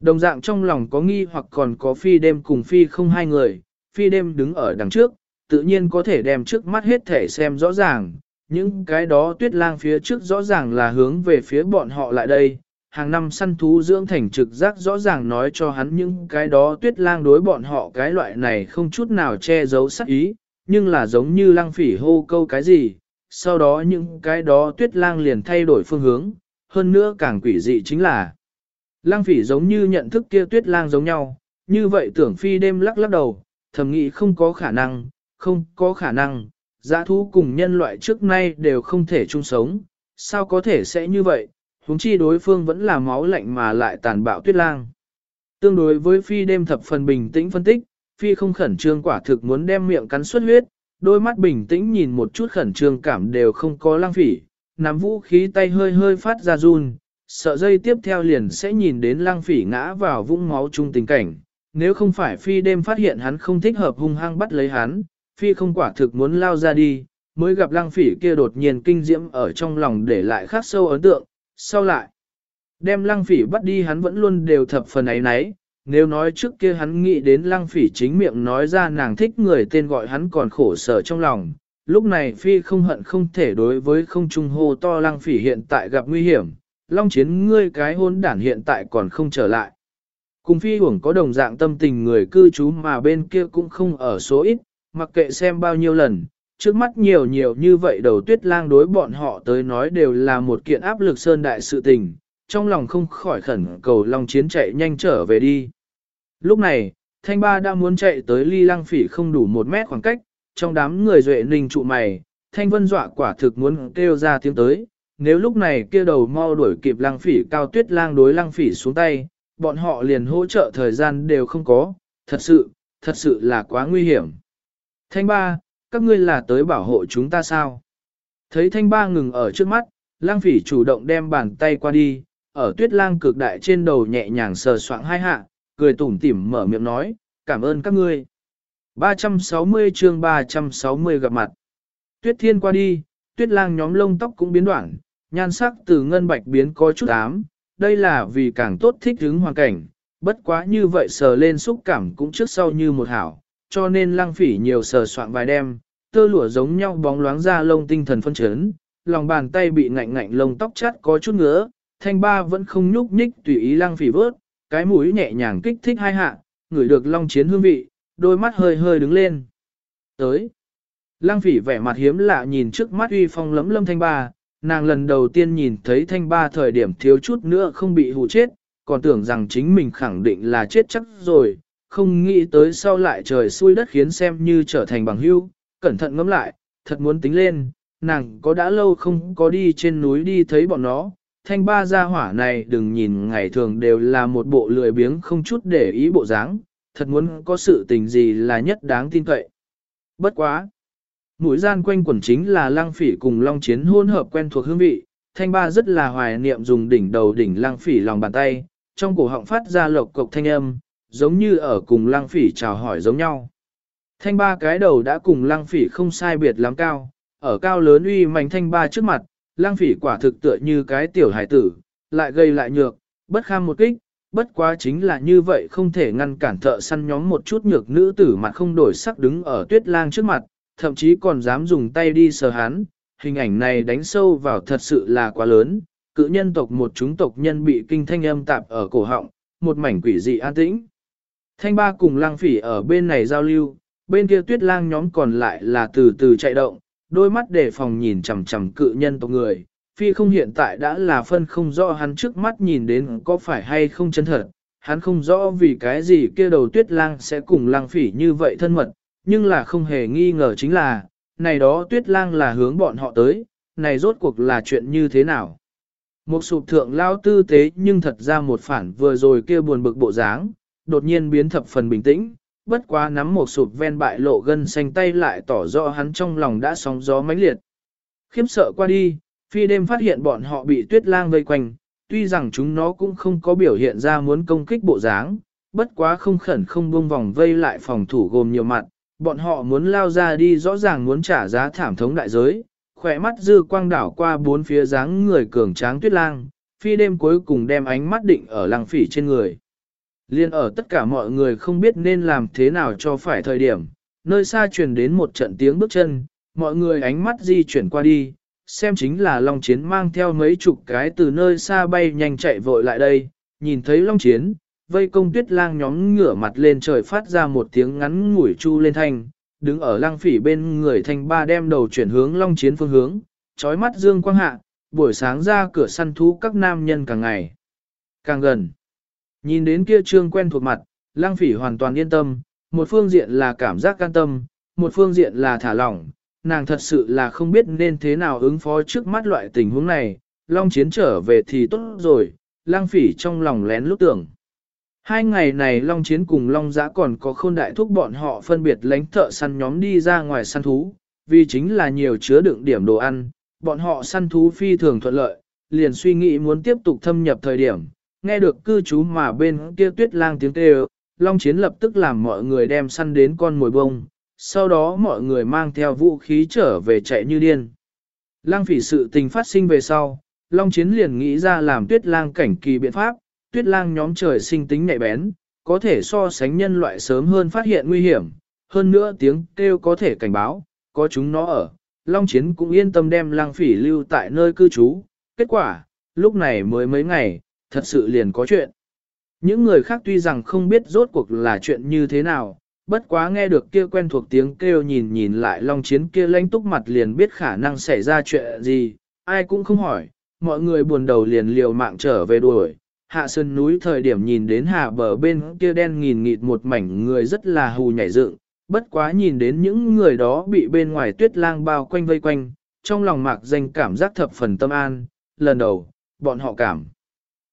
Đồng dạng trong lòng có nghi hoặc còn có phi đêm cùng phi không hai người, phi đêm đứng ở đằng trước, tự nhiên có thể đem trước mắt hết thể xem rõ ràng, những cái đó tuyết lang phía trước rõ ràng là hướng về phía bọn họ lại đây, hàng năm săn thú dưỡng thành trực giác rõ ràng nói cho hắn những cái đó tuyết lang đối bọn họ cái loại này không chút nào che giấu sắc ý, nhưng là giống như lang phỉ hô câu cái gì, sau đó những cái đó tuyết lang liền thay đổi phương hướng, hơn nữa càng quỷ dị chính là lang phỉ giống như nhận thức kia tuyết lang giống nhau, như vậy tưởng phi đêm lắc lắc đầu, thầm nghĩ không có khả năng, không có khả năng, giã thú cùng nhân loại trước nay đều không thể chung sống, sao có thể sẽ như vậy, huống chi đối phương vẫn là máu lạnh mà lại tàn bạo tuyết lang. Tương đối với phi đêm thập phần bình tĩnh phân tích, phi không khẩn trương quả thực muốn đem miệng cắn xuất huyết, đôi mắt bình tĩnh nhìn một chút khẩn trương cảm đều không có lang phỉ, nắm vũ khí tay hơi hơi phát ra run, sợ dây tiếp theo liền sẽ nhìn đến lang phỉ ngã vào vũng máu chung tình cảnh. Nếu không phải phi đêm phát hiện hắn không thích hợp hung hăng bắt lấy hắn, phi không quả thực muốn lao ra đi, mới gặp lang phỉ kia đột nhiên kinh diễm ở trong lòng để lại khắc sâu ấn tượng, sau lại, đem lăng phỉ bắt đi hắn vẫn luôn đều thập phần ấy nấy, nếu nói trước kia hắn nghĩ đến lăng phỉ chính miệng nói ra nàng thích người tên gọi hắn còn khổ sở trong lòng, lúc này phi không hận không thể đối với không trung hô to lăng phỉ hiện tại gặp nguy hiểm, long chiến ngươi cái hôn đản hiện tại còn không trở lại. Cùng phi hưởng có đồng dạng tâm tình người cư trú mà bên kia cũng không ở số ít, mặc kệ xem bao nhiêu lần, trước mắt nhiều nhiều như vậy đầu tuyết lang đối bọn họ tới nói đều là một kiện áp lực sơn đại sự tình, trong lòng không khỏi khẩn cầu Long Chiến chạy nhanh trở về đi. Lúc này, Thanh Ba đã muốn chạy tới ly lăng phỉ không đủ một mét khoảng cách, trong đám người duệ ninh trụ mày, Thanh Vân dọa quả thực muốn kêu ra tiếng tới, nếu lúc này kia đầu mau đuổi kịp lăng phỉ cao tuyết lang đối lăng phỉ xuống tay, bọn họ liền hỗ trợ thời gian đều không có, thật sự, thật sự là quá nguy hiểm. Thanh Ba, các ngươi là tới bảo hộ chúng ta sao? Thấy thanh ba ngừng ở trước mắt, lang phỉ chủ động đem bàn tay qua đi, ở tuyết lang cực đại trên đầu nhẹ nhàng sờ soạng hai hạ, cười tủm tỉm mở miệng nói, cảm ơn các ngươi. 360 chương 360 gặp mặt. Tuyết thiên qua đi, tuyết lang nhóm lông tóc cũng biến đoạn, nhan sắc từ ngân bạch biến có chút ám, đây là vì càng tốt thích ứng hoàn cảnh, bất quá như vậy sờ lên xúc cảm cũng trước sau như một hảo, cho nên lăng phỉ nhiều sờ soạn vài đêm, tơ lụa giống nhau bóng loáng ra lông tinh thần phân chấn, lòng bàn tay bị ngạnh ngạnh lông tóc chát có chút ngứa, thanh ba vẫn không nhúc nhích tùy ý lăng phỉ vớt, cái mũi nhẹ nhàng kích thích hai hạ, ngửi được long chiến hương vị, đôi mắt hơi hơi đứng lên. Tới, lăng phỉ vẻ mặt hiếm lạ nhìn trước mắt uy phong lấm lâm thanh ba, nàng lần đầu tiên nhìn thấy thanh ba thời điểm thiếu chút nữa không bị hù chết, còn tưởng rằng chính mình khẳng định là chết chắc rồi, không nghĩ tới sau lại trời xui đất khiến xem như trở thành bằng hữu, cẩn thận ngẫm lại, thật muốn tính lên, nàng có đã lâu không có đi trên núi đi thấy bọn nó, thanh ba gia hỏa này đừng nhìn ngày thường đều là một bộ lười biếng không chút để ý bộ dáng, thật muốn có sự tình gì là nhất đáng tin cậy. Bất quá! Mũi gian quanh quần chính là lang phỉ cùng long chiến hôn hợp quen thuộc hương vị, thanh ba rất là hoài niệm dùng đỉnh đầu đỉnh lang phỉ lòng bàn tay, trong cổ họng phát ra lộc cộc thanh âm, giống như ở cùng lang phỉ chào hỏi giống nhau. Thanh ba cái đầu đã cùng lang phỉ không sai biệt lắm cao, ở cao lớn uy mạnh thanh ba trước mặt, lang phỉ quả thực tựa như cái tiểu hải tử, lại gây lại nhược, bất kham một kích, bất quá chính là như vậy không thể ngăn cản thợ săn nhóm một chút nhược nữ tử mặt không đổi sắc đứng ở tuyết lang trước mặt, thậm chí còn dám dùng tay đi sờ hắn, hình ảnh này đánh sâu vào thật sự là quá lớn, cự nhân tộc một chúng tộc nhân bị kinh thanh âm tạp ở cổ họng, một mảnh quỷ dị an tĩnh. Thanh ba cùng lang phỉ ở bên này giao lưu, bên kia tuyết lang nhóm còn lại là từ từ chạy động, đôi mắt đề phòng nhìn chằm chằm cự nhân tộc người. Phi không hiện tại đã là phân không rõ hắn trước mắt nhìn đến có phải hay không chân thật, hắn không rõ vì cái gì kia đầu tuyết lang sẽ cùng lang phỉ như vậy thân mật, nhưng là không hề nghi ngờ chính là, này đó tuyết lang là hướng bọn họ tới, này rốt cuộc là chuyện như thế nào. Một sụp thượng lao tư tế nhưng thật ra một phản vừa rồi kia buồn bực bộ dáng, đột nhiên biến thập phần bình tĩnh, bất quá nắm một sụp ven bại lộ gân xanh tay lại tỏ rõ hắn trong lòng đã sóng gió mãnh liệt. Khiếp sợ qua đi, phi đêm phát hiện bọn họ bị tuyết lang vây quanh, tuy rằng chúng nó cũng không có biểu hiện ra muốn công kích bộ dáng, bất quá không khẩn không buông vòng vây lại phòng thủ gồm nhiều mặt, bọn họ muốn lao ra đi rõ ràng muốn trả giá thảm thống đại giới, khỏe mắt dư quang đảo qua bốn phía dáng người cường tráng tuyết lang, phi đêm cuối cùng đem ánh mắt định ở lăng phỉ trên người. Liên ở tất cả mọi người không biết nên làm thế nào cho phải thời điểm, nơi xa truyền đến một trận tiếng bước chân, mọi người ánh mắt di chuyển qua đi, xem chính là Long Chiến mang theo mấy chục cái từ nơi xa bay nhanh chạy vội lại đây, nhìn thấy Long Chiến, vây công tuyết lang nhóm ngửa mặt lên trời phát ra một tiếng ngắn ngủi chu lên thanh, đứng ở lang phỉ bên người thanh ba đem đầu chuyển hướng Long Chiến phương hướng, trói mắt dương quang hạ, buổi sáng ra cửa săn thú các nam nhân càng ngày, càng gần. Nhìn đến kia trương quen thuộc mặt, lang phỉ hoàn toàn yên tâm, một phương diện là cảm giác can tâm, một phương diện là thả lỏng, nàng thật sự là không biết nên thế nào ứng phó trước mắt loại tình huống này, long chiến trở về thì tốt rồi, lang phỉ trong lòng lén lúc tưởng. Hai ngày này Long Chiến cùng Long Giã còn có khôn đại thúc bọn họ phân biệt lánh thợ săn nhóm đi ra ngoài săn thú, vì chính là nhiều chứa đựng điểm đồ ăn, bọn họ săn thú phi thường thuận lợi, liền suy nghĩ muốn tiếp tục thâm nhập thời điểm, nghe được cư trú mà bên kia tuyết lang tiếng kêu, Long Chiến lập tức làm mọi người đem săn đến con mồi bông, sau đó mọi người mang theo vũ khí trở về chạy như điên. Lang phỉ sự tình phát sinh về sau, Long Chiến liền nghĩ ra làm tuyết lang cảnh kỳ biện pháp, tuyết lang nhóm trời sinh tính nhạy bén, có thể so sánh nhân loại sớm hơn phát hiện nguy hiểm, hơn nữa tiếng kêu có thể cảnh báo, có chúng nó ở. Long Chiến cũng yên tâm đem lang phỉ lưu tại nơi cư trú, kết quả, lúc này mới mấy ngày, thật sự liền có chuyện. Những người khác tuy rằng không biết rốt cuộc là chuyện như thế nào, bất quá nghe được kia quen thuộc tiếng kêu nhìn nhìn lại long chiến kia lanh túc mặt liền biết khả năng xảy ra chuyện gì, ai cũng không hỏi, mọi người buồn đầu liền liều mạng trở về đuổi. Hạ sơn núi thời điểm nhìn đến hạ bờ bên kia đen nghìn nghịt một mảnh người rất là hù nhảy dựng, bất quá nhìn đến những người đó bị bên ngoài tuyết lang bao quanh vây quanh, trong lòng mạc danh cảm giác thập phần tâm an, lần đầu, bọn họ cảm.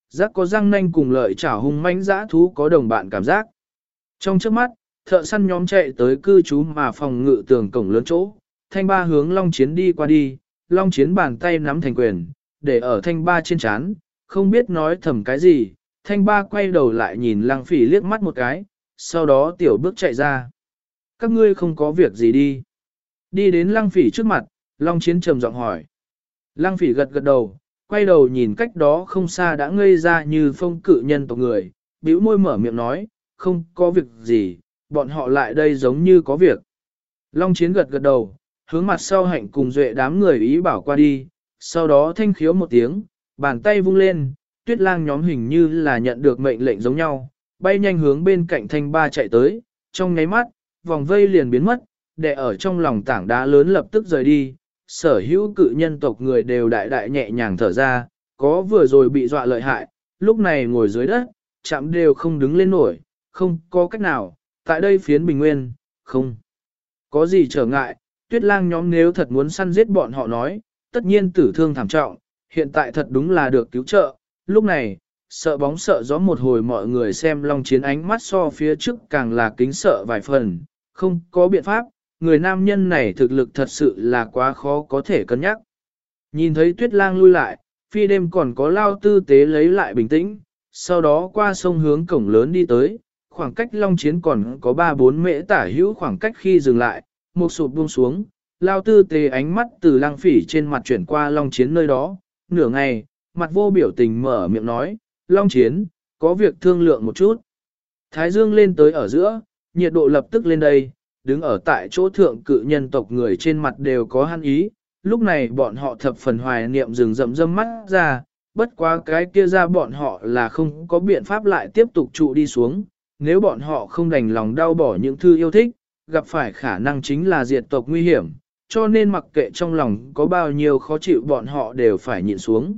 Giác có răng nanh cùng lợi chảo hung mãnh dã thú có đồng bạn cảm giác. Trong trước mắt, thợ săn nhóm chạy tới cư trú mà phòng ngự tường cổng lớn chỗ, thanh ba hướng long chiến đi qua đi, long chiến bàn tay nắm thành quyền, để ở thanh ba trên chán, không biết nói thầm cái gì, thanh ba quay đầu lại nhìn lăng phỉ liếc mắt một cái, sau đó tiểu bước chạy ra. Các ngươi không có việc gì đi. Đi đến lăng phỉ trước mặt, long chiến trầm giọng hỏi. Lăng phỉ gật gật đầu, quay đầu nhìn cách đó không xa đã ngây ra như phong cự nhân tộc người, bĩu môi mở miệng nói, không có việc gì, bọn họ lại đây giống như có việc. Long chiến gật gật đầu, hướng mặt sau hạnh cùng duệ đám người ý bảo qua đi, sau đó thanh khiếu một tiếng, bàn tay vung lên, tuyết lang nhóm hình như là nhận được mệnh lệnh giống nhau, bay nhanh hướng bên cạnh thanh ba chạy tới, trong nháy mắt, vòng vây liền biến mất, để ở trong lòng tảng đá lớn lập tức rời đi, sở hữu cự nhân tộc người đều đại đại nhẹ nhàng thở ra, có vừa rồi bị dọa lợi hại, lúc này ngồi dưới đất, chạm đều không đứng lên nổi, không có cách nào, tại đây phiến bình nguyên, không có gì trở ngại, tuyết lang nhóm nếu thật muốn săn giết bọn họ nói, tất nhiên tử thương thảm trọng, hiện tại thật đúng là được cứu trợ, lúc này, sợ bóng sợ gió một hồi mọi người xem long chiến ánh mắt so phía trước càng là kính sợ vài phần, không có biện pháp, người nam nhân này thực lực thật sự là quá khó có thể cân nhắc. Nhìn thấy tuyết lang lui lại, phi đêm còn có lao tư tế lấy lại bình tĩnh, sau đó qua sông hướng cổng lớn đi tới, khoảng cách long chiến còn có 3-4 mễ tả hữu khoảng cách khi dừng lại, một sụp buông xuống, lao tư tế ánh mắt từ lang phỉ trên mặt chuyển qua long chiến nơi đó, nửa ngày, mặt vô biểu tình mở miệng nói, long chiến, có việc thương lượng một chút. Thái dương lên tới ở giữa, nhiệt độ lập tức lên đây, đứng ở tại chỗ thượng cự nhân tộc người trên mặt đều có hăn ý, lúc này bọn họ thập phần hoài niệm rừng rậm râm mắt ra, bất quá cái kia ra bọn họ là không có biện pháp lại tiếp tục trụ đi xuống, nếu bọn họ không đành lòng đau bỏ những thư yêu thích, gặp phải khả năng chính là diệt tộc nguy hiểm, cho nên mặc kệ trong lòng có bao nhiêu khó chịu bọn họ đều phải nhịn xuống.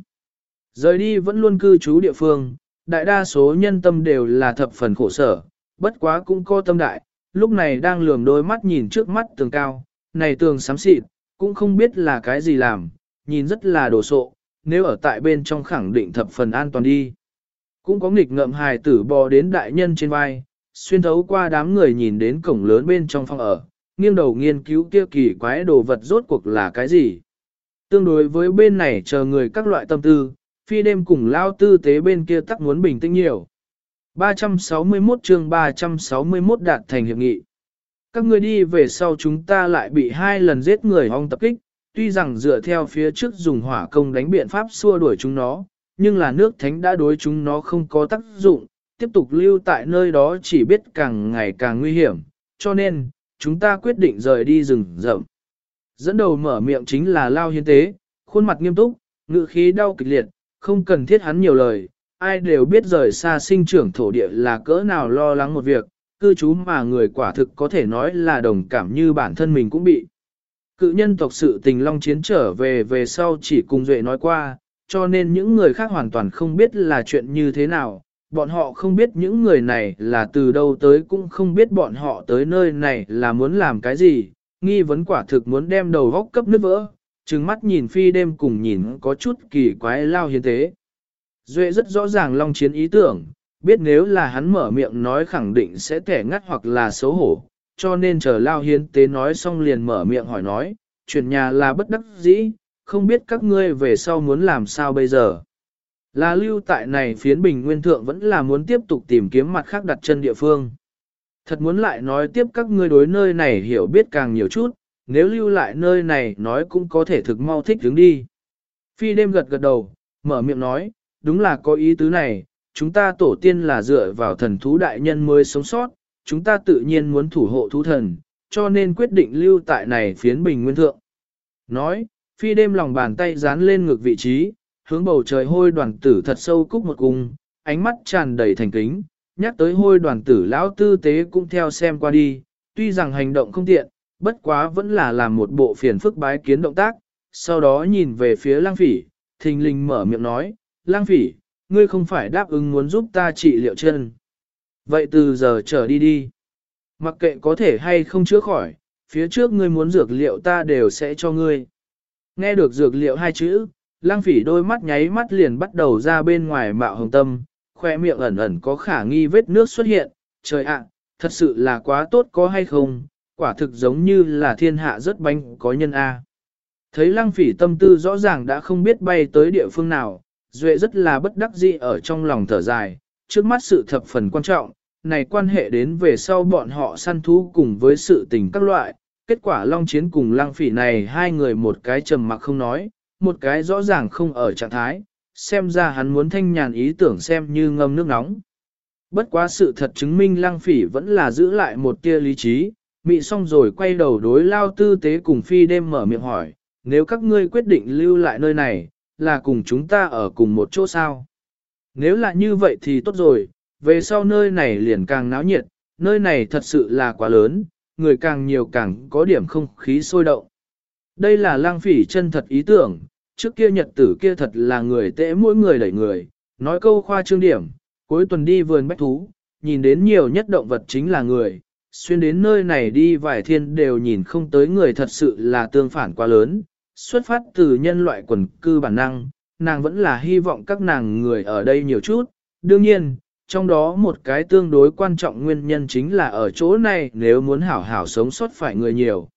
Rời đi vẫn luôn cư trú địa phương, đại đa số nhân tâm đều là thập phần khổ sở, bất quá cũng có tâm đại, lúc này đang lườm đôi mắt nhìn trước mắt tường cao, này tường xám xịt, cũng không biết là cái gì làm, nhìn rất là đồ sộ, nếu ở tại bên trong khẳng định thập phần an toàn đi. Cũng có nghịch ngợm hài tử bò đến đại nhân trên vai, xuyên thấu qua đám người nhìn đến cổng lớn bên trong phòng ở, nghiêng đầu nghiên cứu kia kỳ quái đồ vật rốt cuộc là cái gì. Tương đối với bên này chờ người các loại tâm tư, phi đêm cùng lao tư tế bên kia tắc muốn bình tĩnh nhiều. 361 chương 361 đạt thành hiệp nghị. Các người đi về sau chúng ta lại bị hai lần giết người hong tập kích, tuy rằng dựa theo phía trước dùng hỏa công đánh biện pháp xua đuổi chúng nó, nhưng là nước thánh đã đối chúng nó không có tác dụng, tiếp tục lưu tại nơi đó chỉ biết càng ngày càng nguy hiểm, cho nên, chúng ta quyết định rời đi rừng rậm. Dẫn đầu mở miệng chính là Lao Hiến Tế, khuôn mặt nghiêm túc, ngự khí đau kịch liệt, không cần thiết hắn nhiều lời, ai đều biết rời xa sinh trưởng thổ địa là cỡ nào lo lắng một việc, cư trú mà người quả thực có thể nói là đồng cảm như bản thân mình cũng bị. Cự nhân tộc sự tình long chiến trở về về sau chỉ cùng Duệ nói qua, cho nên những người khác hoàn toàn không biết là chuyện như thế nào, bọn họ không biết những người này là từ đâu tới cũng không biết bọn họ tới nơi này là muốn làm cái gì, nghi vấn quả thực muốn đem đầu góc cấp nứt vỡ, trừng mắt nhìn phi đêm cùng nhìn có chút kỳ quái lao hiến tế. Duệ rất rõ ràng long chiến ý tưởng, biết nếu là hắn mở miệng nói khẳng định sẽ kẻ ngắt hoặc là xấu hổ, cho nên chờ lao hiến tế nói xong liền mở miệng hỏi nói, chuyển nhà là bất đắc dĩ, không biết các ngươi về sau muốn làm sao bây giờ. Là lưu tại này phiến bình nguyên thượng vẫn là muốn tiếp tục tìm kiếm mặt khác đặt chân địa phương. Thật muốn lại nói tiếp các ngươi đối nơi này hiểu biết càng nhiều chút, nếu lưu lại nơi này nói cũng có thể thực mau thích đứng đi. Phi đêm gật gật đầu, mở miệng nói, đúng là có ý tứ này, chúng ta tổ tiên là dựa vào thần thú đại nhân mới sống sót, chúng ta tự nhiên muốn thủ hộ thú thần, cho nên quyết định lưu tại này phiến bình nguyên thượng. Nói, phi đêm lòng bàn tay dán lên ngực vị trí, hướng bầu trời hôi đoàn tử thật sâu cúc một cung, ánh mắt tràn đầy thành kính, nhắc tới hôi đoàn tử lão tư tế cũng theo xem qua đi, tuy rằng hành động không tiện, bất quá vẫn là làm một bộ phiền phức bái kiến động tác, sau đó nhìn về phía lang phỉ, thình lình mở miệng nói, lang phỉ, ngươi không phải đáp ứng muốn giúp ta trị liệu chân. Vậy từ giờ trở đi đi. Mặc kệ có thể hay không chữa khỏi, phía trước ngươi muốn dược liệu ta đều sẽ cho ngươi. Nghe được dược liệu hai chữ, lang phỉ đôi mắt nháy mắt liền bắt đầu ra bên ngoài mạo hồng tâm, khoe miệng ẩn ẩn có khả nghi vết nước xuất hiện, trời ạ, thật sự là quá tốt có hay không, quả thực giống như là thiên hạ rất bánh có nhân A. Thấy lăng phỉ tâm tư rõ ràng đã không biết bay tới địa phương nào, Duệ rất là bất đắc dĩ ở trong lòng thở dài, trước mắt sự thập phần quan trọng, này quan hệ đến về sau bọn họ săn thú cùng với sự tình các loại, kết quả long chiến cùng lăng phỉ này hai người một cái trầm mặc không nói, một cái rõ ràng không ở trạng thái, xem ra hắn muốn thanh nhàn ý tưởng xem như ngâm nước nóng. Bất quá sự thật chứng minh lăng phỉ vẫn là giữ lại một tia lý trí, mị xong rồi quay đầu đối lao tư tế cùng phi đêm mở miệng hỏi, nếu các ngươi quyết định lưu lại nơi này, là cùng chúng ta ở cùng một chỗ sao? Nếu là như vậy thì tốt rồi, về sau nơi này liền càng náo nhiệt, nơi này thật sự là quá lớn, người càng nhiều càng có điểm không khí sôi động. Đây là lang phỉ chân thật ý tưởng, trước kia nhật tử kia thật là người tệ mỗi người đẩy người, nói câu khoa trương điểm, cuối tuần đi vườn bách thú, nhìn đến nhiều nhất động vật chính là người, xuyên đến nơi này đi vài thiên đều nhìn không tới người thật sự là tương phản quá lớn, xuất phát từ nhân loại quần cư bản năng, nàng vẫn là hy vọng các nàng người ở đây nhiều chút, đương nhiên, trong đó một cái tương đối quan trọng nguyên nhân chính là ở chỗ này nếu muốn hảo hảo sống sót phải người nhiều.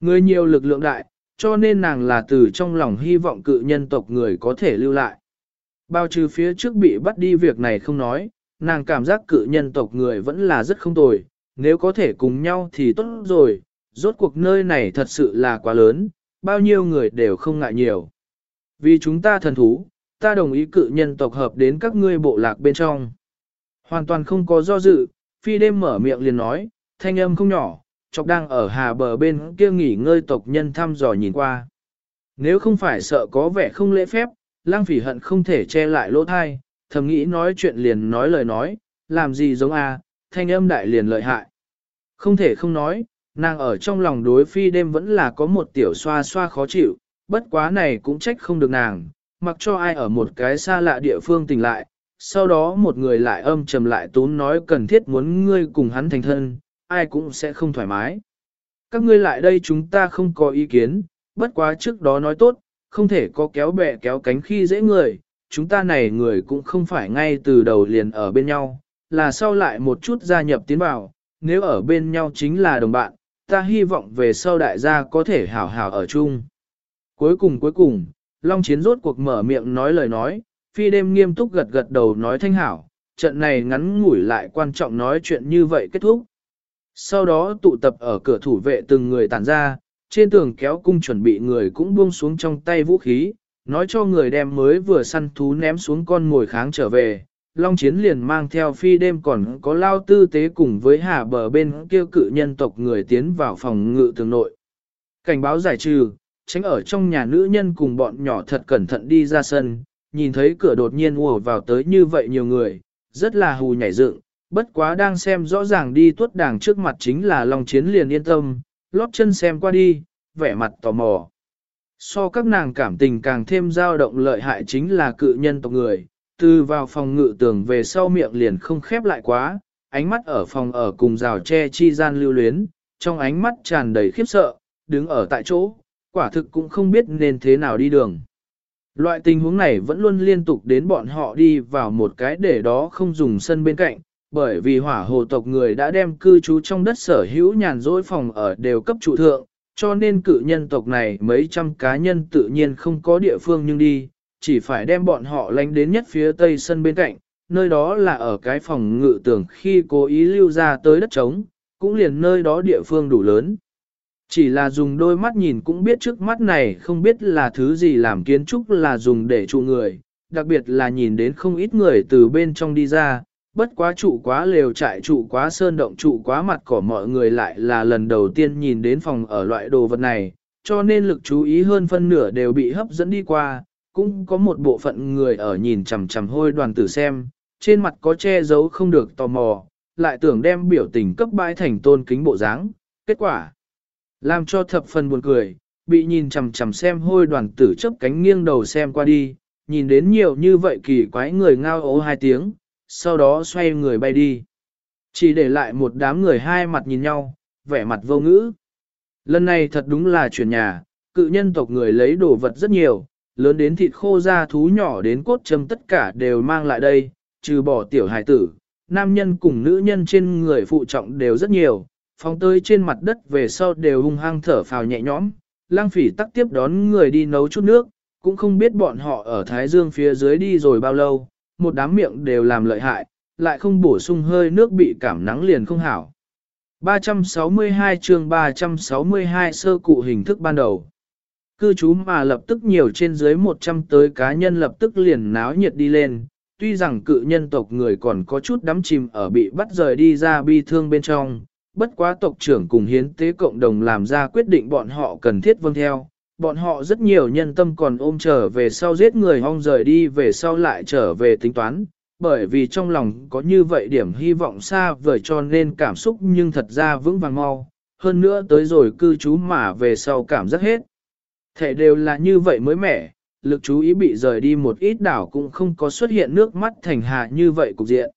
Người nhiều lực lượng đại, cho nên nàng là từ trong lòng hy vọng cự nhân tộc người có thể lưu lại. Bao trừ phía trước bị bắt đi việc này không nói, nàng cảm giác cự nhân tộc người vẫn là rất không tồi, nếu có thể cùng nhau thì tốt rồi, rốt cuộc nơi này thật sự là quá lớn, bao nhiêu người đều không ngại nhiều. Vì chúng ta thần thú, ta đồng ý cự nhân tộc hợp đến các ngươi bộ lạc bên trong. Hoàn toàn không có do dự, phi đêm mở miệng liền nói, thanh âm không nhỏ, chọc đang ở hà bờ bên kia nghỉ ngơi tộc nhân thăm dò nhìn qua. Nếu không phải sợ có vẻ không lễ phép, lang phỉ hận không thể che lại lỗ thai, thầm nghĩ nói chuyện liền nói lời nói, làm gì giống a thanh âm đại liền lợi hại. Không thể không nói, nàng ở trong lòng đối phi đêm vẫn là có một tiểu xoa xoa khó chịu, bất quá này cũng trách không được nàng, mặc cho ai ở một cái xa lạ địa phương tỉnh lại, sau đó một người lại âm trầm lại tốn nói cần thiết muốn ngươi cùng hắn thành thân, ai cũng sẽ không thoải mái. Các ngươi lại đây chúng ta không có ý kiến, bất quá trước đó nói tốt, không thể có kéo bè kéo cánh khi dễ người, chúng ta này người cũng không phải ngay từ đầu liền ở bên nhau, là sau lại một chút gia nhập tiến vào, nếu ở bên nhau chính là đồng bạn, ta hy vọng về sau đại gia có thể hảo hảo ở chung. Cuối cùng cuối cùng, Long Chiến rốt cuộc mở miệng nói lời nói, phi đêm nghiêm túc gật gật đầu nói thanh hảo, trận này ngắn ngủi lại quan trọng nói chuyện như vậy kết thúc. Sau đó tụ tập ở cửa thủ vệ từng người tản ra, trên tường kéo cung chuẩn bị người cũng buông xuống trong tay vũ khí, nói cho người đem mới vừa săn thú ném xuống con ngồi kháng trở về. Long Chiến liền mang theo phi đêm còn có lao tư tế cùng với hà bờ bên kêu cự nhân tộc người tiến vào phòng ngự tường nội. Cảnh báo giải trừ, tránh ở trong nhà nữ nhân cùng bọn nhỏ thật cẩn thận đi ra sân, nhìn thấy cửa đột nhiên ùa vào tới như vậy nhiều người, rất là hù nhảy dựng, bất quá đang xem rõ ràng đi tuốt đảng trước mặt chính là Long Chiến liền yên tâm, lót chân xem qua đi, vẻ mặt tò mò. So các nàng cảm tình càng thêm dao động lợi hại chính là cự nhân tộc người, từ vào phòng ngự tường về sau miệng liền không khép lại quá, ánh mắt ở phòng ở cùng rào tre chi gian lưu luyến, trong ánh mắt tràn đầy khiếp sợ, đứng ở tại chỗ, quả thực cũng không biết nên thế nào đi đường. Loại tình huống này vẫn luôn liên tục đến bọn họ đi vào một cái để đó không dùng sân bên cạnh, bởi vì hỏa hồ tộc người đã đem cư trú trong đất sở hữu nhàn rỗi phòng ở đều cấp trụ thượng, cho nên cự nhân tộc này mấy trăm cá nhân tự nhiên không có địa phương nhưng đi, chỉ phải đem bọn họ lánh đến nhất phía tây sân bên cạnh, nơi đó là ở cái phòng ngự tưởng khi cố ý lưu ra tới đất trống, cũng liền nơi đó địa phương đủ lớn. Chỉ là dùng đôi mắt nhìn cũng biết trước mắt này không biết là thứ gì làm kiến trúc là dùng để trụ người, đặc biệt là nhìn đến không ít người từ bên trong đi ra, bất quá trụ quá lều trại trụ quá sơn động trụ quá mặt cỏ mọi người lại là lần đầu tiên nhìn đến phòng ở loại đồ vật này, cho nên lực chú ý hơn phân nửa đều bị hấp dẫn đi qua, cũng có một bộ phận người ở nhìn chằm chằm hôi đoàn tử xem, trên mặt có che giấu không được tò mò, lại tưởng đem biểu tình cấp bãi thành tôn kính bộ dáng, kết quả làm cho thập phần buồn cười, bị nhìn chằm chằm xem hôi đoàn tử chớp cánh nghiêng đầu xem qua đi, nhìn đến nhiều như vậy kỳ quái người ngao ố hai tiếng, sau đó xoay người bay đi. Chỉ để lại một đám người hai mặt nhìn nhau, vẻ mặt vô ngữ. Lần này thật đúng là chuyển nhà, cự nhân tộc người lấy đồ vật rất nhiều, lớn đến thịt khô ra thú nhỏ đến cốt châm tất cả đều mang lại đây, trừ bỏ tiểu hải tử, nam nhân cùng nữ nhân trên người phụ trọng đều rất nhiều, phóng tới trên mặt đất về sau đều hung hăng thở phào nhẹ nhõm, lang phỉ tắc tiếp đón người đi nấu chút nước, cũng không biết bọn họ ở Thái Dương phía dưới đi rồi bao lâu, một đám miệng đều làm lợi hại, lại không bổ sung hơi nước bị cảm nắng liền không hảo. 362 chương 362 sơ cụ hình thức ban đầu. Cư trú mà lập tức nhiều trên dưới 100 tới cá nhân lập tức liền náo nhiệt đi lên, tuy rằng cự nhân tộc người còn có chút đắm chìm ở bị bắt rời đi ra bi thương bên trong, bất quá tộc trưởng cùng hiến tế cộng đồng làm ra quyết định bọn họ cần thiết vâng theo. Bọn họ rất nhiều nhân tâm còn ôm trở về sau giết người hong rời đi về sau lại trở về tính toán, bởi vì trong lòng có như vậy điểm hy vọng xa vời cho nên cảm xúc nhưng thật ra vững vàng mau, hơn nữa tới rồi cư trú mà về sau cảm giác hết. Thể đều là như vậy mới mẻ, lực chú ý bị rời đi một ít đảo cũng không có xuất hiện nước mắt thành hạ như vậy cục diện.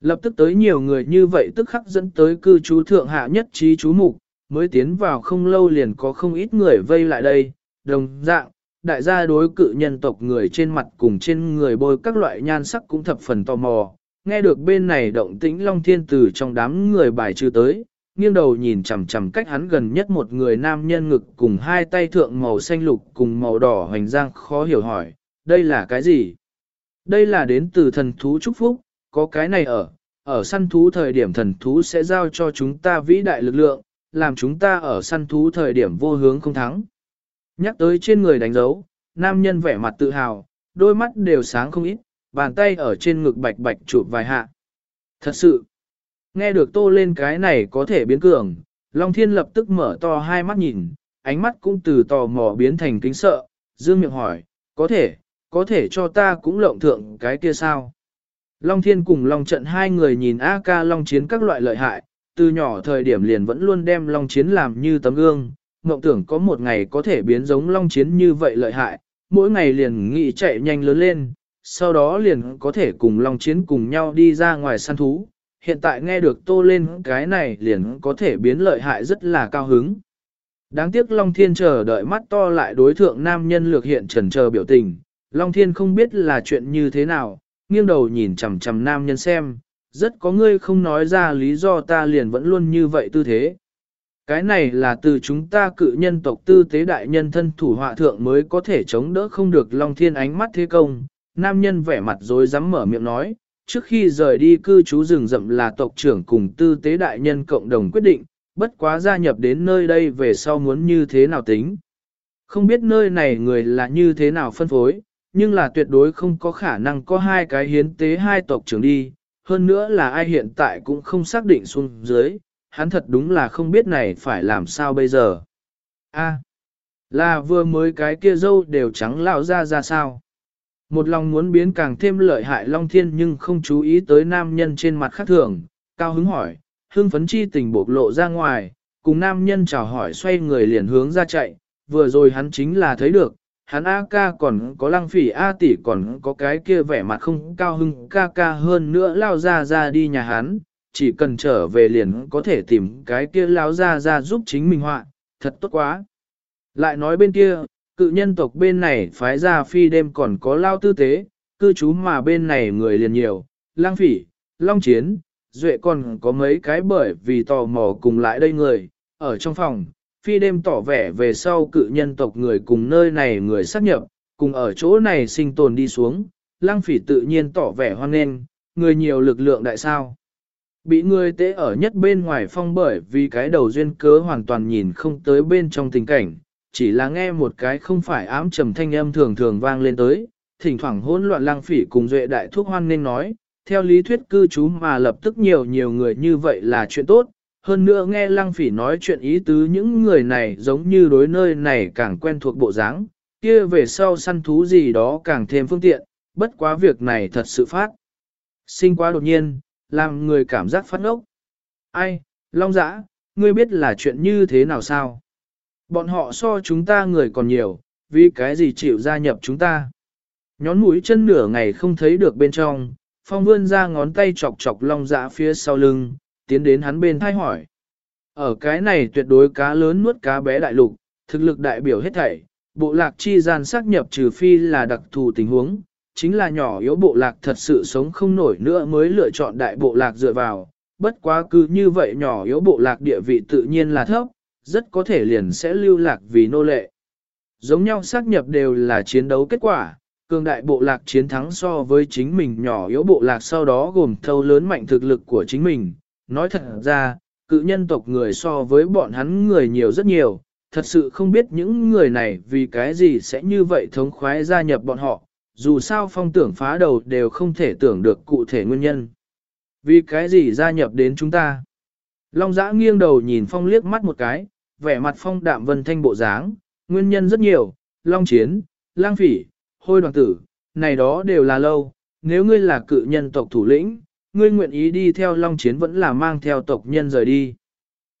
Lập tức tới nhiều người như vậy tức khắc dẫn tới cư trú thượng hạ nhất trí chú mục, mới tiến vào không lâu liền có không ít người vây lại đây, đồng dạng, đại gia đối cự nhân tộc người trên mặt cùng trên người bôi các loại nhan sắc cũng thập phần tò mò, nghe được bên này động tĩnh Long Thiên từ trong đám người bài trừ tới, nghiêng đầu nhìn chằm chằm cách hắn gần nhất một người nam nhân ngực cùng hai tay thượng màu xanh lục cùng màu đỏ hoành giang khó hiểu hỏi, đây là cái gì? Đây là đến từ thần thú chúc phúc, có cái này ở, ở săn thú thời điểm thần thú sẽ giao cho chúng ta vĩ đại lực lượng, làm chúng ta ở săn thú thời điểm vô hướng không thắng. Nhắc tới trên người đánh dấu, nam nhân vẻ mặt tự hào, đôi mắt đều sáng không ít, bàn tay ở trên ngực bạch bạch chụp vài hạ. Thật sự, nghe được tô lên cái này có thể biến cường, Long Thiên lập tức mở to hai mắt nhìn, ánh mắt cũng từ tò mò biến thành kính sợ, dương miệng hỏi, có thể, có thể cho ta cũng lộng thượng cái kia sao? Long Thiên cùng Long Trận hai người nhìn A ca Long Chiến các loại lợi hại, từ nhỏ thời điểm liền vẫn luôn đem Long Chiến làm như tấm gương, mộng tưởng có một ngày có thể biến giống Long Chiến như vậy lợi hại, mỗi ngày liền nghĩ chạy nhanh lớn lên, sau đó liền có thể cùng Long Chiến cùng nhau đi ra ngoài săn thú. hiện tại nghe được tô lên cái này liền có thể biến lợi hại rất là cao hứng. Đáng tiếc Long Thiên chờ đợi mắt to lại đối thượng nam nhân lược hiện trần chờ biểu tình, Long Thiên không biết là chuyện như thế nào, nghiêng đầu nhìn chằm chằm nam nhân xem, rất có ngươi không nói ra lý do ta liền vẫn luôn như vậy tư thế. Cái này là từ chúng ta cự nhân tộc tư tế đại nhân thân thủ họa thượng mới có thể chống đỡ không được Long Thiên ánh mắt thế công. Nam nhân vẻ mặt dối dám mở miệng nói, trước khi rời đi cư trú rừng rậm là tộc trưởng cùng tư tế đại nhân cộng đồng quyết định, bất quá gia nhập đến nơi đây về sau muốn như thế nào tính. Không biết nơi này người là như thế nào phân phối, nhưng là tuyệt đối không có khả năng có hai cái hiến tế hai tộc trưởng đi, hơn nữa là ai hiện tại cũng không xác định xuống dưới, hắn thật đúng là không biết này phải làm sao bây giờ. A, là vừa mới cái kia dâu đều trắng lão ra ra sao. Một lòng muốn biến càng thêm lợi hại Long Thiên nhưng không chú ý tới nam nhân trên mặt khác thường, cao hứng hỏi, hương phấn chi tình bộc lộ ra ngoài, cùng nam nhân chào hỏi xoay người liền hướng ra chạy, vừa rồi hắn chính là thấy được, hắn A ca còn có lăng phỉ A tỷ còn có cái kia vẻ mặt không cao hưng ca ca hơn nữa lao ra ra đi nhà hắn, chỉ cần trở về liền có thể tìm cái kia lao ra ra giúp chính mình họa, thật tốt quá. Lại nói bên kia, cự nhân tộc bên này phái ra phi đêm còn có lao tư tế, cư trú mà bên này người liền nhiều, lang phỉ, long chiến, duệ còn có mấy cái bởi vì tò mò cùng lại đây người, ở trong phòng, phi đêm tỏ vẻ về sau cự nhân tộc người cùng nơi này người xác nhập, cùng ở chỗ này sinh tồn đi xuống, lăng phỉ tự nhiên tỏ vẻ hoan nghênh, người nhiều lực lượng đại sao. Bị người tế ở nhất bên ngoài phong bởi vì cái đầu duyên cớ hoàn toàn nhìn không tới bên trong tình cảnh, chỉ là nghe một cái không phải ám trầm thanh âm thường thường vang lên tới, thỉnh thoảng hỗn loạn lăng phỉ cùng duệ đại thuốc hoan nên nói, theo lý thuyết cư trú mà lập tức nhiều nhiều người như vậy là chuyện tốt, hơn nữa nghe lăng phỉ nói chuyện ý tứ những người này giống như đối nơi này càng quen thuộc bộ dáng, kia về sau săn thú gì đó càng thêm phương tiện, bất quá việc này thật sự phát. Sinh quá đột nhiên, làm người cảm giác phát ốc Ai, Long Giã, ngươi biết là chuyện như thế nào sao? Bọn họ so chúng ta người còn nhiều, vì cái gì chịu gia nhập chúng ta? Nhón mũi chân nửa ngày không thấy được bên trong, phong vươn ra ngón tay chọc chọc Long Giã phía sau lưng, tiến đến hắn bên thay hỏi. Ở cái này tuyệt đối cá lớn nuốt cá bé đại lục, thực lực đại biểu hết thảy, bộ lạc chi gian xác nhập trừ phi là đặc thù tình huống, chính là nhỏ yếu bộ lạc thật sự sống không nổi nữa mới lựa chọn đại bộ lạc dựa vào, bất quá cứ như vậy nhỏ yếu bộ lạc địa vị tự nhiên là thấp, rất có thể liền sẽ lưu lạc vì nô lệ. Giống nhau xác nhập đều là chiến đấu kết quả, cường đại bộ lạc chiến thắng so với chính mình nhỏ yếu bộ lạc sau đó gồm thâu lớn mạnh thực lực của chính mình. Nói thật ra, cự nhân tộc người so với bọn hắn người nhiều rất nhiều, thật sự không biết những người này vì cái gì sẽ như vậy thống khoái gia nhập bọn họ, dù sao phong tưởng phá đầu đều không thể tưởng được cụ thể nguyên nhân. Vì cái gì gia nhập đến chúng ta? Long giã nghiêng đầu nhìn phong liếc mắt một cái, vẻ mặt phong đạm vân thanh bộ dáng, nguyên nhân rất nhiều, long chiến, lang phỉ, hôi đoàn tử, này đó đều là lâu, nếu ngươi là cự nhân tộc thủ lĩnh, ngươi nguyện ý đi theo long chiến vẫn là mang theo tộc nhân rời đi.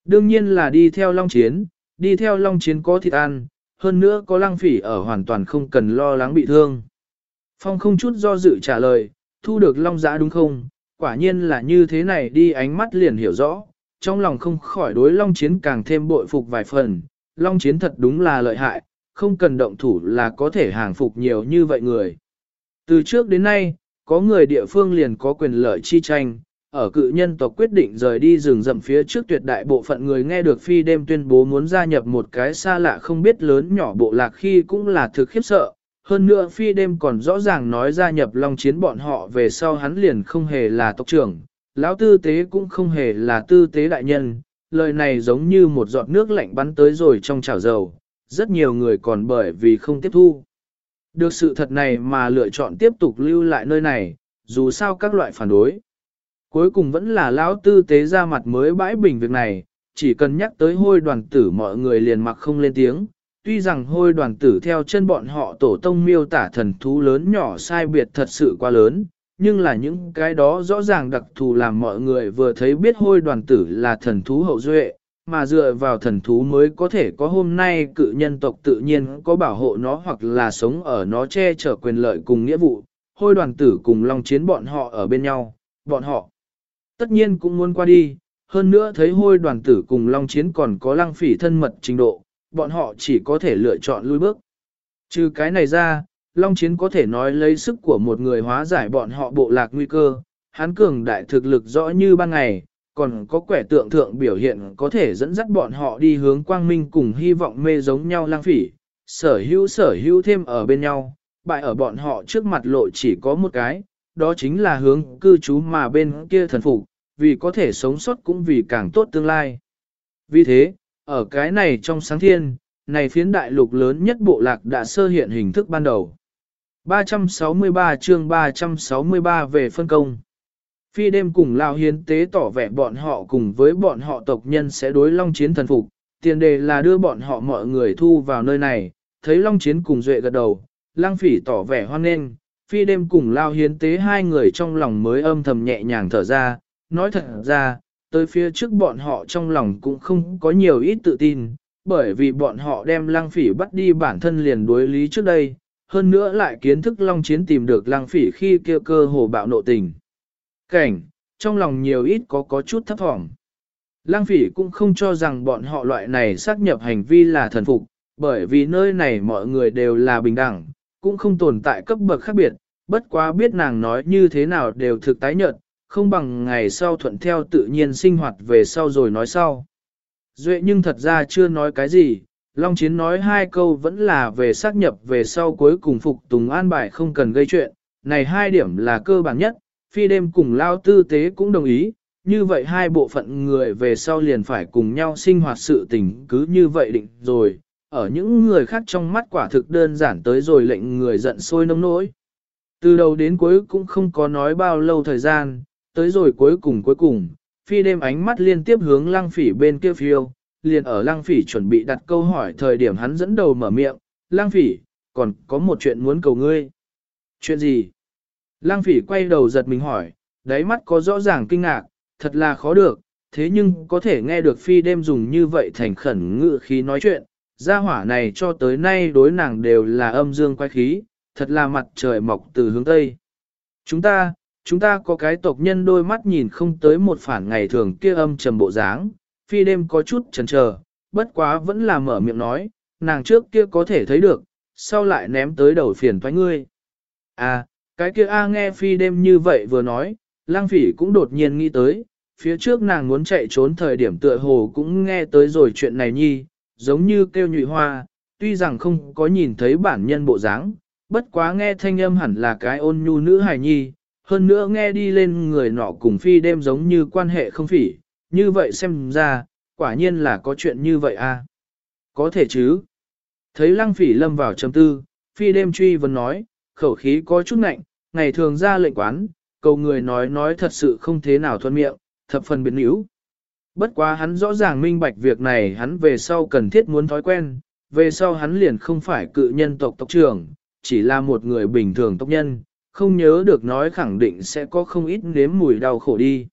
Đương nhiên là đi theo long chiến, đi theo long chiến có thịt ăn, hơn nữa có lăng phỉ ở hoàn toàn không cần lo lắng bị thương. Phong không chút do dự trả lời, thu được long giã đúng không, quả nhiên là như thế này đi ánh mắt liền hiểu rõ, trong lòng không khỏi đối long chiến càng thêm bội phục vài phần, long chiến thật đúng là lợi hại, không cần động thủ là có thể hàng phục nhiều như vậy người. Từ trước đến nay, có người địa phương liền có quyền lợi chi tranh, ở cự nhân tộc quyết định rời đi rừng rậm phía trước tuyệt đại bộ phận người nghe được phi đêm tuyên bố muốn gia nhập một cái xa lạ không biết lớn nhỏ bộ lạc khi cũng là thực khiếp sợ. Hơn nữa phi đêm còn rõ ràng nói gia nhập long chiến bọn họ về sau hắn liền không hề là tộc trưởng, lão tư tế cũng không hề là tư tế đại nhân, lời này giống như một giọt nước lạnh bắn tới rồi trong chảo dầu, rất nhiều người còn bởi vì không tiếp thu. Được sự thật này mà lựa chọn tiếp tục lưu lại nơi này, dù sao các loại phản đối. Cuối cùng vẫn là lão tư tế ra mặt mới bãi bình việc này, chỉ cần nhắc tới hôi đoàn tử mọi người liền mặc không lên tiếng. Tuy rằng hôi đoàn tử theo chân bọn họ tổ tông miêu tả thần thú lớn nhỏ sai biệt thật sự quá lớn, nhưng là những cái đó rõ ràng đặc thù làm mọi người vừa thấy biết hôi đoàn tử là thần thú hậu duệ, mà dựa vào thần thú mới có thể có hôm nay cự nhân tộc tự nhiên có bảo hộ nó hoặc là sống ở nó che chở quyền lợi cùng nghĩa vụ, hôi đoàn tử cùng long chiến bọn họ ở bên nhau, bọn họ Tất nhiên cũng muốn qua đi, hơn nữa thấy hôi đoàn tử cùng Long Chiến còn có lăng phỉ thân mật trình độ, bọn họ chỉ có thể lựa chọn lui bước. Trừ cái này ra, Long Chiến có thể nói lấy sức của một người hóa giải bọn họ bộ lạc nguy cơ, hắn cường đại thực lực rõ như ban ngày, còn có quẻ tượng thượng biểu hiện có thể dẫn dắt bọn họ đi hướng quang minh cùng hy vọng mê giống nhau lang phỉ, sở hữu sở hữu thêm ở bên nhau, bại ở bọn họ trước mặt lộ chỉ có một cái, đó chính là hướng cư trú mà bên kia thần phục, vì có thể sống sót cũng vì càng tốt tương lai. Vì thế, ở cái này trong sáng thiên, này phiến đại lục lớn nhất bộ lạc đã sơ hiện hình thức ban đầu. 363 chương 363 về phân công. Phi đêm cùng Lao Hiến tế tỏ vẻ bọn họ cùng với bọn họ tộc nhân sẽ đối Long Chiến thần phục, tiền đề là đưa bọn họ mọi người thu vào nơi này, thấy Long Chiến cùng Duệ gật đầu, Lang Phỉ tỏ vẻ hoan nghênh, Phi đêm cùng Lao Hiến tế hai người trong lòng mới âm thầm nhẹ nhàng thở ra, nói thật ra, tới phía trước bọn họ trong lòng cũng không có nhiều ít tự tin, bởi vì bọn họ đem Lang Phỉ bắt đi bản thân liền đối lý trước đây, hơn nữa lại kiến thức Long Chiến tìm được Lang Phỉ khi kia cơ hồ bạo nộ tình. Cảnh, trong lòng nhiều ít có có chút thấp thỏm. Lang phỉ cũng không cho rằng bọn họ loại này xác nhập hành vi là thần phục, bởi vì nơi này mọi người đều là bình đẳng, cũng không tồn tại cấp bậc khác biệt, bất quá biết nàng nói như thế nào đều thực tái nhợt không bằng ngày sau thuận theo tự nhiên sinh hoạt về sau rồi nói sau. Duệ nhưng thật ra chưa nói cái gì, Long Chiến nói hai câu vẫn là về xác nhập về sau cuối cùng phục tùng an bài không cần gây chuyện, này hai điểm là cơ bản nhất, phi đêm cùng lao tư tế cũng đồng ý, như vậy hai bộ phận người về sau liền phải cùng nhau sinh hoạt sự tình cứ như vậy định rồi, ở những người khác trong mắt quả thực đơn giản tới rồi lệnh người giận sôi nông nỗi. Từ đầu đến cuối cũng không có nói bao lâu thời gian, tới rồi cuối cùng cuối cùng, phi đêm ánh mắt liên tiếp hướng lăng phỉ bên kia phiêu, liền ở lăng phỉ chuẩn bị đặt câu hỏi thời điểm hắn dẫn đầu mở miệng, lăng phỉ, còn có một chuyện muốn cầu ngươi. Chuyện gì? Lăng phỉ quay đầu giật mình hỏi, đáy mắt có rõ ràng kinh ngạc, thật là khó được, thế nhưng có thể nghe được phi đêm dùng như vậy thành khẩn ngự khí nói chuyện, gia hỏa này cho tới nay đối nàng đều là âm dương quay khí, thật là mặt trời mọc từ hướng Tây. Chúng ta, chúng ta có cái tộc nhân đôi mắt nhìn không tới một phản ngày thường kia âm trầm bộ dáng, phi đêm có chút chần chờ, bất quá vẫn là mở miệng nói, nàng trước kia có thể thấy được, sau lại ném tới đầu phiền thoái ngươi. À, cái kia A nghe phi đêm như vậy vừa nói, lang phỉ cũng đột nhiên nghĩ tới, phía trước nàng muốn chạy trốn thời điểm tựa hồ cũng nghe tới rồi chuyện này nhi, giống như kêu nhụy hoa, tuy rằng không có nhìn thấy bản nhân bộ dáng, bất quá nghe thanh âm hẳn là cái ôn nhu nữ hài nhi, hơn nữa nghe đi lên người nọ cùng phi đêm giống như quan hệ không phỉ, như vậy xem ra, quả nhiên là có chuyện như vậy a. Có thể chứ. Thấy lăng phỉ lâm vào chấm tư, phi đêm truy vấn nói, khẩu khí có chút nạnh, ngày thường ra lệnh quán, cầu người nói nói thật sự không thế nào thuận miệng, thập phần biến yếu. Bất quá hắn rõ ràng minh bạch việc này hắn về sau cần thiết muốn thói quen, về sau hắn liền không phải cự nhân tộc tộc trưởng, chỉ là một người bình thường tộc nhân, không nhớ được nói khẳng định sẽ có không ít nếm mùi đau khổ đi.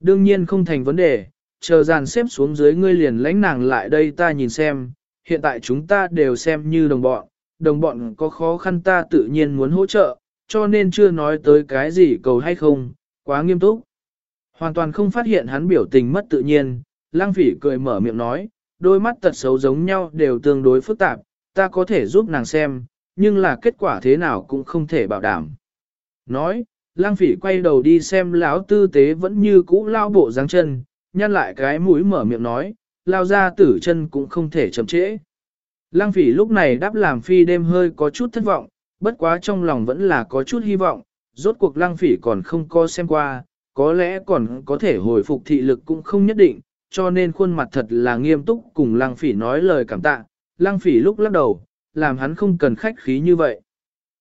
Đương nhiên không thành vấn đề, chờ dàn xếp xuống dưới ngươi liền lãnh nàng lại đây ta nhìn xem, hiện tại chúng ta đều xem như đồng bọn, đồng bọn có khó khăn ta tự nhiên muốn hỗ trợ, cho nên chưa nói tới cái gì cầu hay không, quá nghiêm túc. Hoàn toàn không phát hiện hắn biểu tình mất tự nhiên, lang phỉ cười mở miệng nói, đôi mắt tật xấu giống nhau đều tương đối phức tạp, ta có thể giúp nàng xem, nhưng là kết quả thế nào cũng không thể bảo đảm. Nói, lang phỉ quay đầu đi xem lão tư tế vẫn như cũ lao bộ dáng chân, nhăn lại cái mũi mở miệng nói, lao ra tử chân cũng không thể chậm trễ. Lăng phỉ lúc này đáp làm phi đêm hơi có chút thất vọng, bất quá trong lòng vẫn là có chút hy vọng, rốt cuộc lăng phỉ còn không có xem qua, có lẽ còn có thể hồi phục thị lực cũng không nhất định, cho nên khuôn mặt thật là nghiêm túc cùng lăng phỉ nói lời cảm tạ, lăng phỉ lúc lắc đầu, làm hắn không cần khách khí như vậy.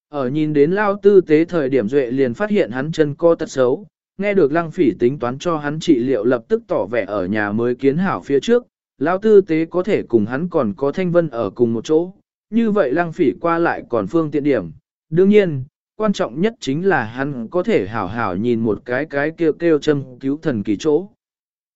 Ở nhìn đến lao tư tế thời điểm duệ liền phát hiện hắn chân co tật xấu, nghe được lăng phỉ tính toán cho hắn trị liệu lập tức tỏ vẻ ở nhà mới kiến hảo phía trước, lão tư tế có thể cùng hắn còn có thanh vân ở cùng một chỗ, như vậy lăng phỉ qua lại còn phương tiện điểm. Đương nhiên, quan trọng nhất chính là hắn có thể hảo hảo nhìn một cái cái kêu kêu châm cứu thần kỳ chỗ.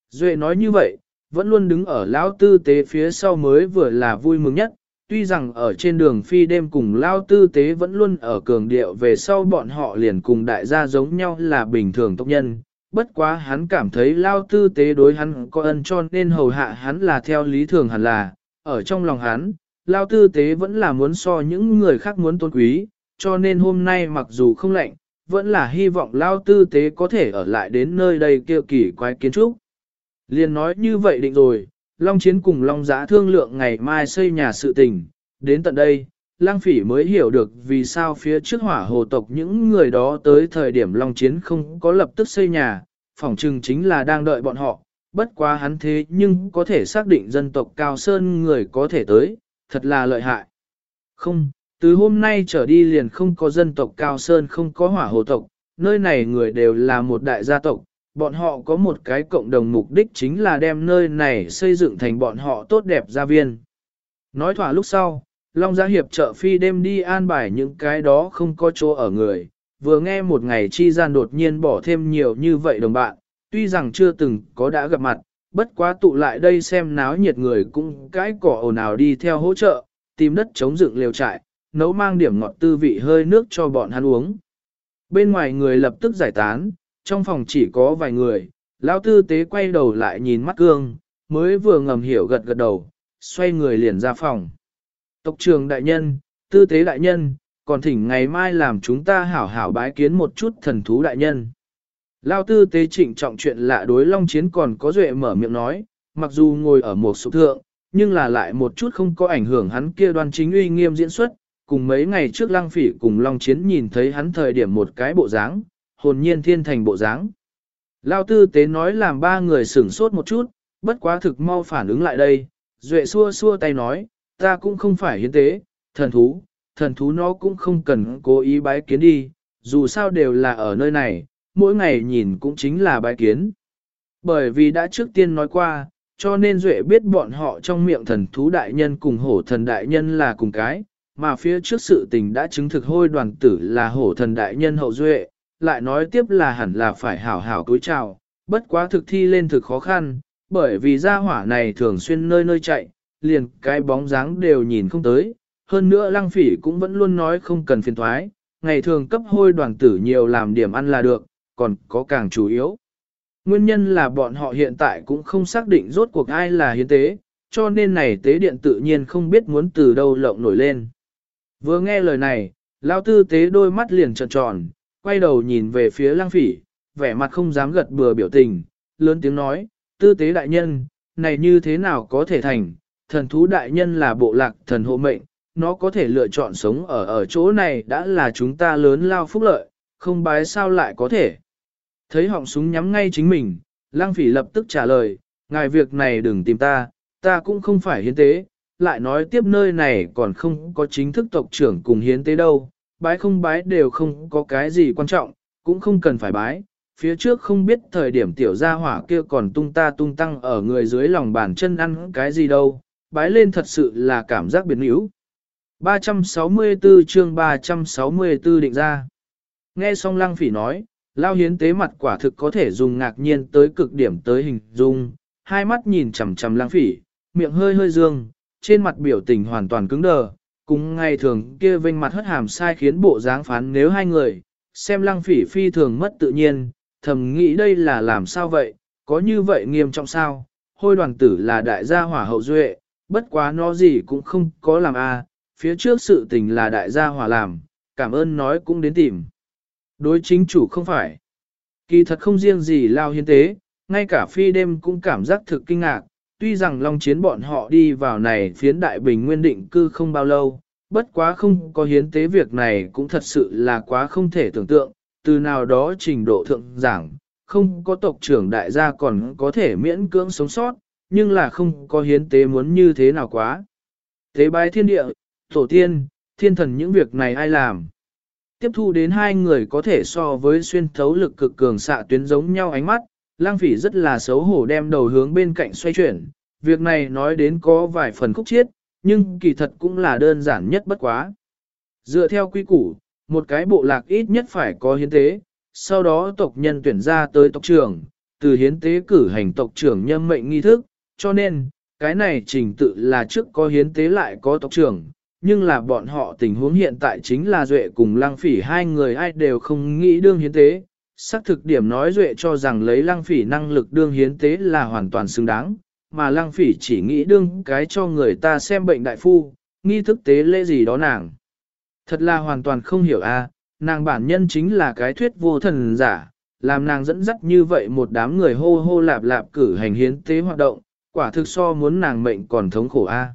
Duệ nói như vậy, vẫn luôn đứng ở lão tư tế phía sau mới vừa là vui mừng nhất, tuy rằng ở trên đường phi đêm cùng lão tư tế vẫn luôn ở cường điệu về sau bọn họ liền cùng đại gia giống nhau là bình thường tộc nhân, bất quá hắn cảm thấy lao tư tế đối hắn có ân cho nên hầu hạ hắn là theo lý thường hẳn là, ở trong lòng hắn, lao tư tế vẫn là muốn so những người khác muốn tôn quý, cho nên hôm nay mặc dù không lạnh, vẫn là hy vọng lao tư tế có thể ở lại đến nơi đây kêu kỳ quái kiến trúc. Liên nói như vậy định rồi, Long Chiến cùng Long Giã thương lượng ngày mai xây nhà sự tình, đến tận đây, Lang Phỉ mới hiểu được vì sao phía trước hỏa hồ tộc những người đó tới thời điểm Long Chiến không có lập tức xây nhà, phỏng chừng chính là đang đợi bọn họ, bất quá hắn thế nhưng có thể xác định dân tộc Cao Sơn người có thể tới, thật là lợi hại. Không, từ hôm nay trở đi liền không có dân tộc Cao Sơn không có hỏa hồ tộc, nơi này người đều là một đại gia tộc, bọn họ có một cái cộng đồng mục đích chính là đem nơi này xây dựng thành bọn họ tốt đẹp gia viên. Nói thỏa lúc sau, Long Gia Hiệp trợ phi đêm đi an bài những cái đó không có chỗ ở người, vừa nghe một ngày chi gian đột nhiên bỏ thêm nhiều như vậy đồng bạn, tuy rằng chưa từng có đã gặp mặt, bất quá tụ lại đây xem náo nhiệt người cũng cái cỏ ồn ào đi theo hỗ trợ, tìm đất chống dựng liều trại, nấu mang điểm ngọt tư vị hơi nước cho bọn hắn uống. Bên ngoài người lập tức giải tán, trong phòng chỉ có vài người, lão tư tế quay đầu lại nhìn mắt cương, mới vừa ngầm hiểu gật gật đầu, xoay người liền ra phòng. Tộc trường đại nhân, tư tế đại nhân, còn thỉnh ngày mai làm chúng ta hảo hảo bái kiến một chút thần thú đại nhân. Lao tư tế trịnh trọng chuyện lạ đối long chiến còn có duệ mở miệng nói, mặc dù ngồi ở một số thượng, nhưng là lại một chút không có ảnh hưởng hắn kia đoan chính uy nghiêm diễn xuất, cùng mấy ngày trước lăng phỉ cùng long chiến nhìn thấy hắn thời điểm một cái bộ dáng, hồn nhiên thiên thành bộ dáng. Lao tư tế nói làm ba người sửng sốt một chút, bất quá thực mau phản ứng lại đây, duệ xua xua tay nói, ta cũng không phải hiến tế, thần thú, thần thú nó cũng không cần cố ý bái kiến đi, dù sao đều là ở nơi này, mỗi ngày nhìn cũng chính là bái kiến. Bởi vì đã trước tiên nói qua, cho nên Duệ biết bọn họ trong miệng thần thú đại nhân cùng hổ thần đại nhân là cùng cái, mà phía trước sự tình đã chứng thực hôi đoàn tử là hổ thần đại nhân hậu Duệ, lại nói tiếp là hẳn là phải hảo hảo cúi chào, bất quá thực thi lên thực khó khăn, bởi vì gia hỏa này thường xuyên nơi nơi chạy, liền cái bóng dáng đều nhìn không tới, hơn nữa lăng phỉ cũng vẫn luôn nói không cần phiền thoái, ngày thường cấp hôi đoàn tử nhiều làm điểm ăn là được, còn có càng chủ yếu. Nguyên nhân là bọn họ hiện tại cũng không xác định rốt cuộc ai là hiến tế, cho nên này tế điện tự nhiên không biết muốn từ đâu lộng nổi lên. Vừa nghe lời này, lao tư tế đôi mắt liền tròn tròn, quay đầu nhìn về phía lang phỉ, vẻ mặt không dám gật bừa biểu tình, lớn tiếng nói, tư tế đại nhân, này như thế nào có thể thành, thần thú đại nhân là bộ lạc thần hộ mệnh, nó có thể lựa chọn sống ở ở chỗ này đã là chúng ta lớn lao phúc lợi, không bái sao lại có thể. Thấy họng súng nhắm ngay chính mình, lang phỉ lập tức trả lời, ngài việc này đừng tìm ta, ta cũng không phải hiến tế, lại nói tiếp nơi này còn không có chính thức tộc trưởng cùng hiến tế đâu, bái không bái đều không có cái gì quan trọng, cũng không cần phải bái. Phía trước không biết thời điểm tiểu gia hỏa kia còn tung ta tung tăng ở người dưới lòng bàn chân ăn cái gì đâu, bái lên thật sự là cảm giác biến yếu. 364 chương 364 định ra. Nghe xong lăng phỉ nói, lao hiến tế mặt quả thực có thể dùng ngạc nhiên tới cực điểm tới hình dung, hai mắt nhìn chằm chằm lăng phỉ, miệng hơi hơi dương, trên mặt biểu tình hoàn toàn cứng đờ, cùng ngày thường kia vênh mặt hất hàm sai khiến bộ dáng phán nếu hai người, xem lăng phỉ phi thường mất tự nhiên, thầm nghĩ đây là làm sao vậy, có như vậy nghiêm trọng sao, hôi đoàn tử là đại gia hỏa hậu duệ, bất quá nó gì cũng không có làm a phía trước sự tình là đại gia hòa làm, cảm ơn nói cũng đến tìm. Đối chính chủ không phải. Kỳ thật không riêng gì lao hiến tế, ngay cả phi đêm cũng cảm giác thực kinh ngạc, tuy rằng long chiến bọn họ đi vào này phiến đại bình nguyên định cư không bao lâu, bất quá không có hiến tế việc này cũng thật sự là quá không thể tưởng tượng, từ nào đó trình độ thượng giảng, không có tộc trưởng đại gia còn có thể miễn cưỡng sống sót, nhưng là không có hiến tế muốn như thế nào quá. Tế bái thiên địa, tổ tiên, thiên thần những việc này ai làm? Tiếp thu đến hai người có thể so với xuyên thấu lực cực cường xạ tuyến giống nhau ánh mắt, lang phỉ rất là xấu hổ đem đầu hướng bên cạnh xoay chuyển. Việc này nói đến có vài phần khúc chiết, nhưng kỳ thật cũng là đơn giản nhất bất quá. Dựa theo quy củ, một cái bộ lạc ít nhất phải có hiến tế, sau đó tộc nhân tuyển ra tới tộc trưởng, từ hiến tế cử hành tộc trưởng nhâm mệnh nghi thức, cho nên, cái này trình tự là trước có hiến tế lại có tộc trưởng, nhưng là bọn họ tình huống hiện tại chính là Duệ cùng Lăng Phỉ hai người ai đều không nghĩ đương hiến tế, Xác thực điểm nói duệ cho rằng lấy lăng phỉ năng lực đương hiến tế là hoàn toàn xứng đáng, mà lăng phỉ chỉ nghĩ đương cái cho người ta xem bệnh đại phu, nghi thức tế lễ gì đó nàng. Thật là hoàn toàn không hiểu a, nàng bản nhân chính là cái thuyết vô thần giả, làm nàng dẫn dắt như vậy một đám người hô hô lạp lạp cử hành hiến tế hoạt động, quả thực so muốn nàng mệnh còn thống khổ a.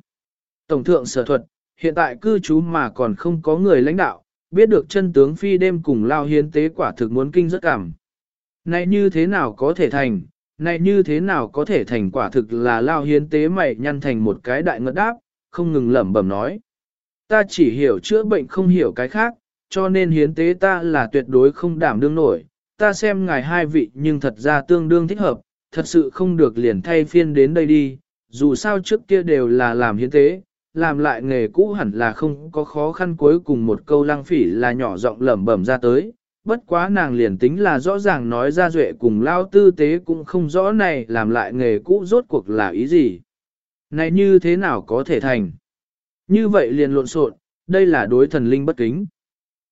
Tổng thượng sở thuật, hiện tại cư trú mà còn không có người lãnh đạo, biết được chân tướng phi đêm cùng lao hiến tế quả thực muốn kinh rất cảm. Này như thế nào có thể thành, này như thế nào có thể thành quả thực là lao hiến tế mày nhăn thành một cái đại ngất đáp, không ngừng lẩm bẩm nói. Ta chỉ hiểu chữa bệnh không hiểu cái khác, cho nên hiến tế ta là tuyệt đối không đảm đương nổi. Ta xem ngài hai vị nhưng thật ra tương đương thích hợp, thật sự không được liền thay phiên đến đây đi, dù sao trước kia đều là làm hiến tế, làm lại nghề cũ hẳn là không có khó khăn cuối cùng một câu lăng phỉ là nhỏ giọng lẩm bẩm ra tới. Bất quá nàng liền tính là rõ ràng nói ra duệ cùng lao tư tế cũng không rõ này làm lại nghề cũ rốt cuộc là ý gì. Này như thế nào có thể thành? Như vậy liền lộn xộn, đây là đối thần linh bất kính.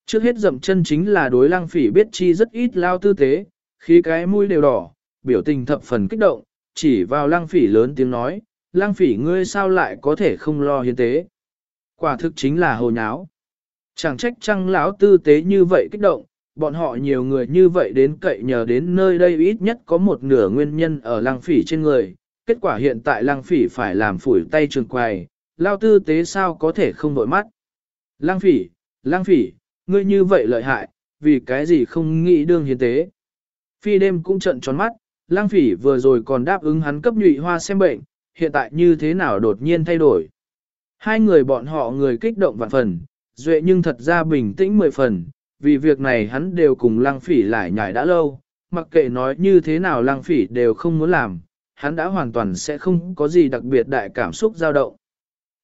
Trước hết dậm chân chính là đối lăng phỉ biết chi rất ít lao tư tế, khi cái mũi đều đỏ, biểu tình thập phần kích động, chỉ vào lang phỉ lớn tiếng nói, lang phỉ ngươi sao lại có thể không lo hiến tế. Quả thực chính là hồ nháo. Chẳng trách trăng lão tư tế như vậy kích động, bọn họ nhiều người như vậy đến cậy nhờ đến nơi đây ít nhất có một nửa nguyên nhân ở lang phỉ trên người. Kết quả hiện tại lang phỉ phải làm phủi tay trường quài, lao tư tế sao có thể không đội mắt. lang phỉ, lang phỉ, ngươi như vậy lợi hại, vì cái gì không nghĩ đương hiến tế. Phi đêm cũng trận tròn mắt, lang phỉ vừa rồi còn đáp ứng hắn cấp nhụy hoa xem bệnh, hiện tại như thế nào đột nhiên thay đổi. Hai người bọn họ người kích động vạn phần, duệ nhưng thật ra bình tĩnh mười phần, vì việc này hắn đều cùng lang phỉ lại nhảy đã lâu, mặc kệ nói như thế nào lang phỉ đều không muốn làm, hắn đã hoàn toàn sẽ không có gì đặc biệt đại cảm xúc dao động.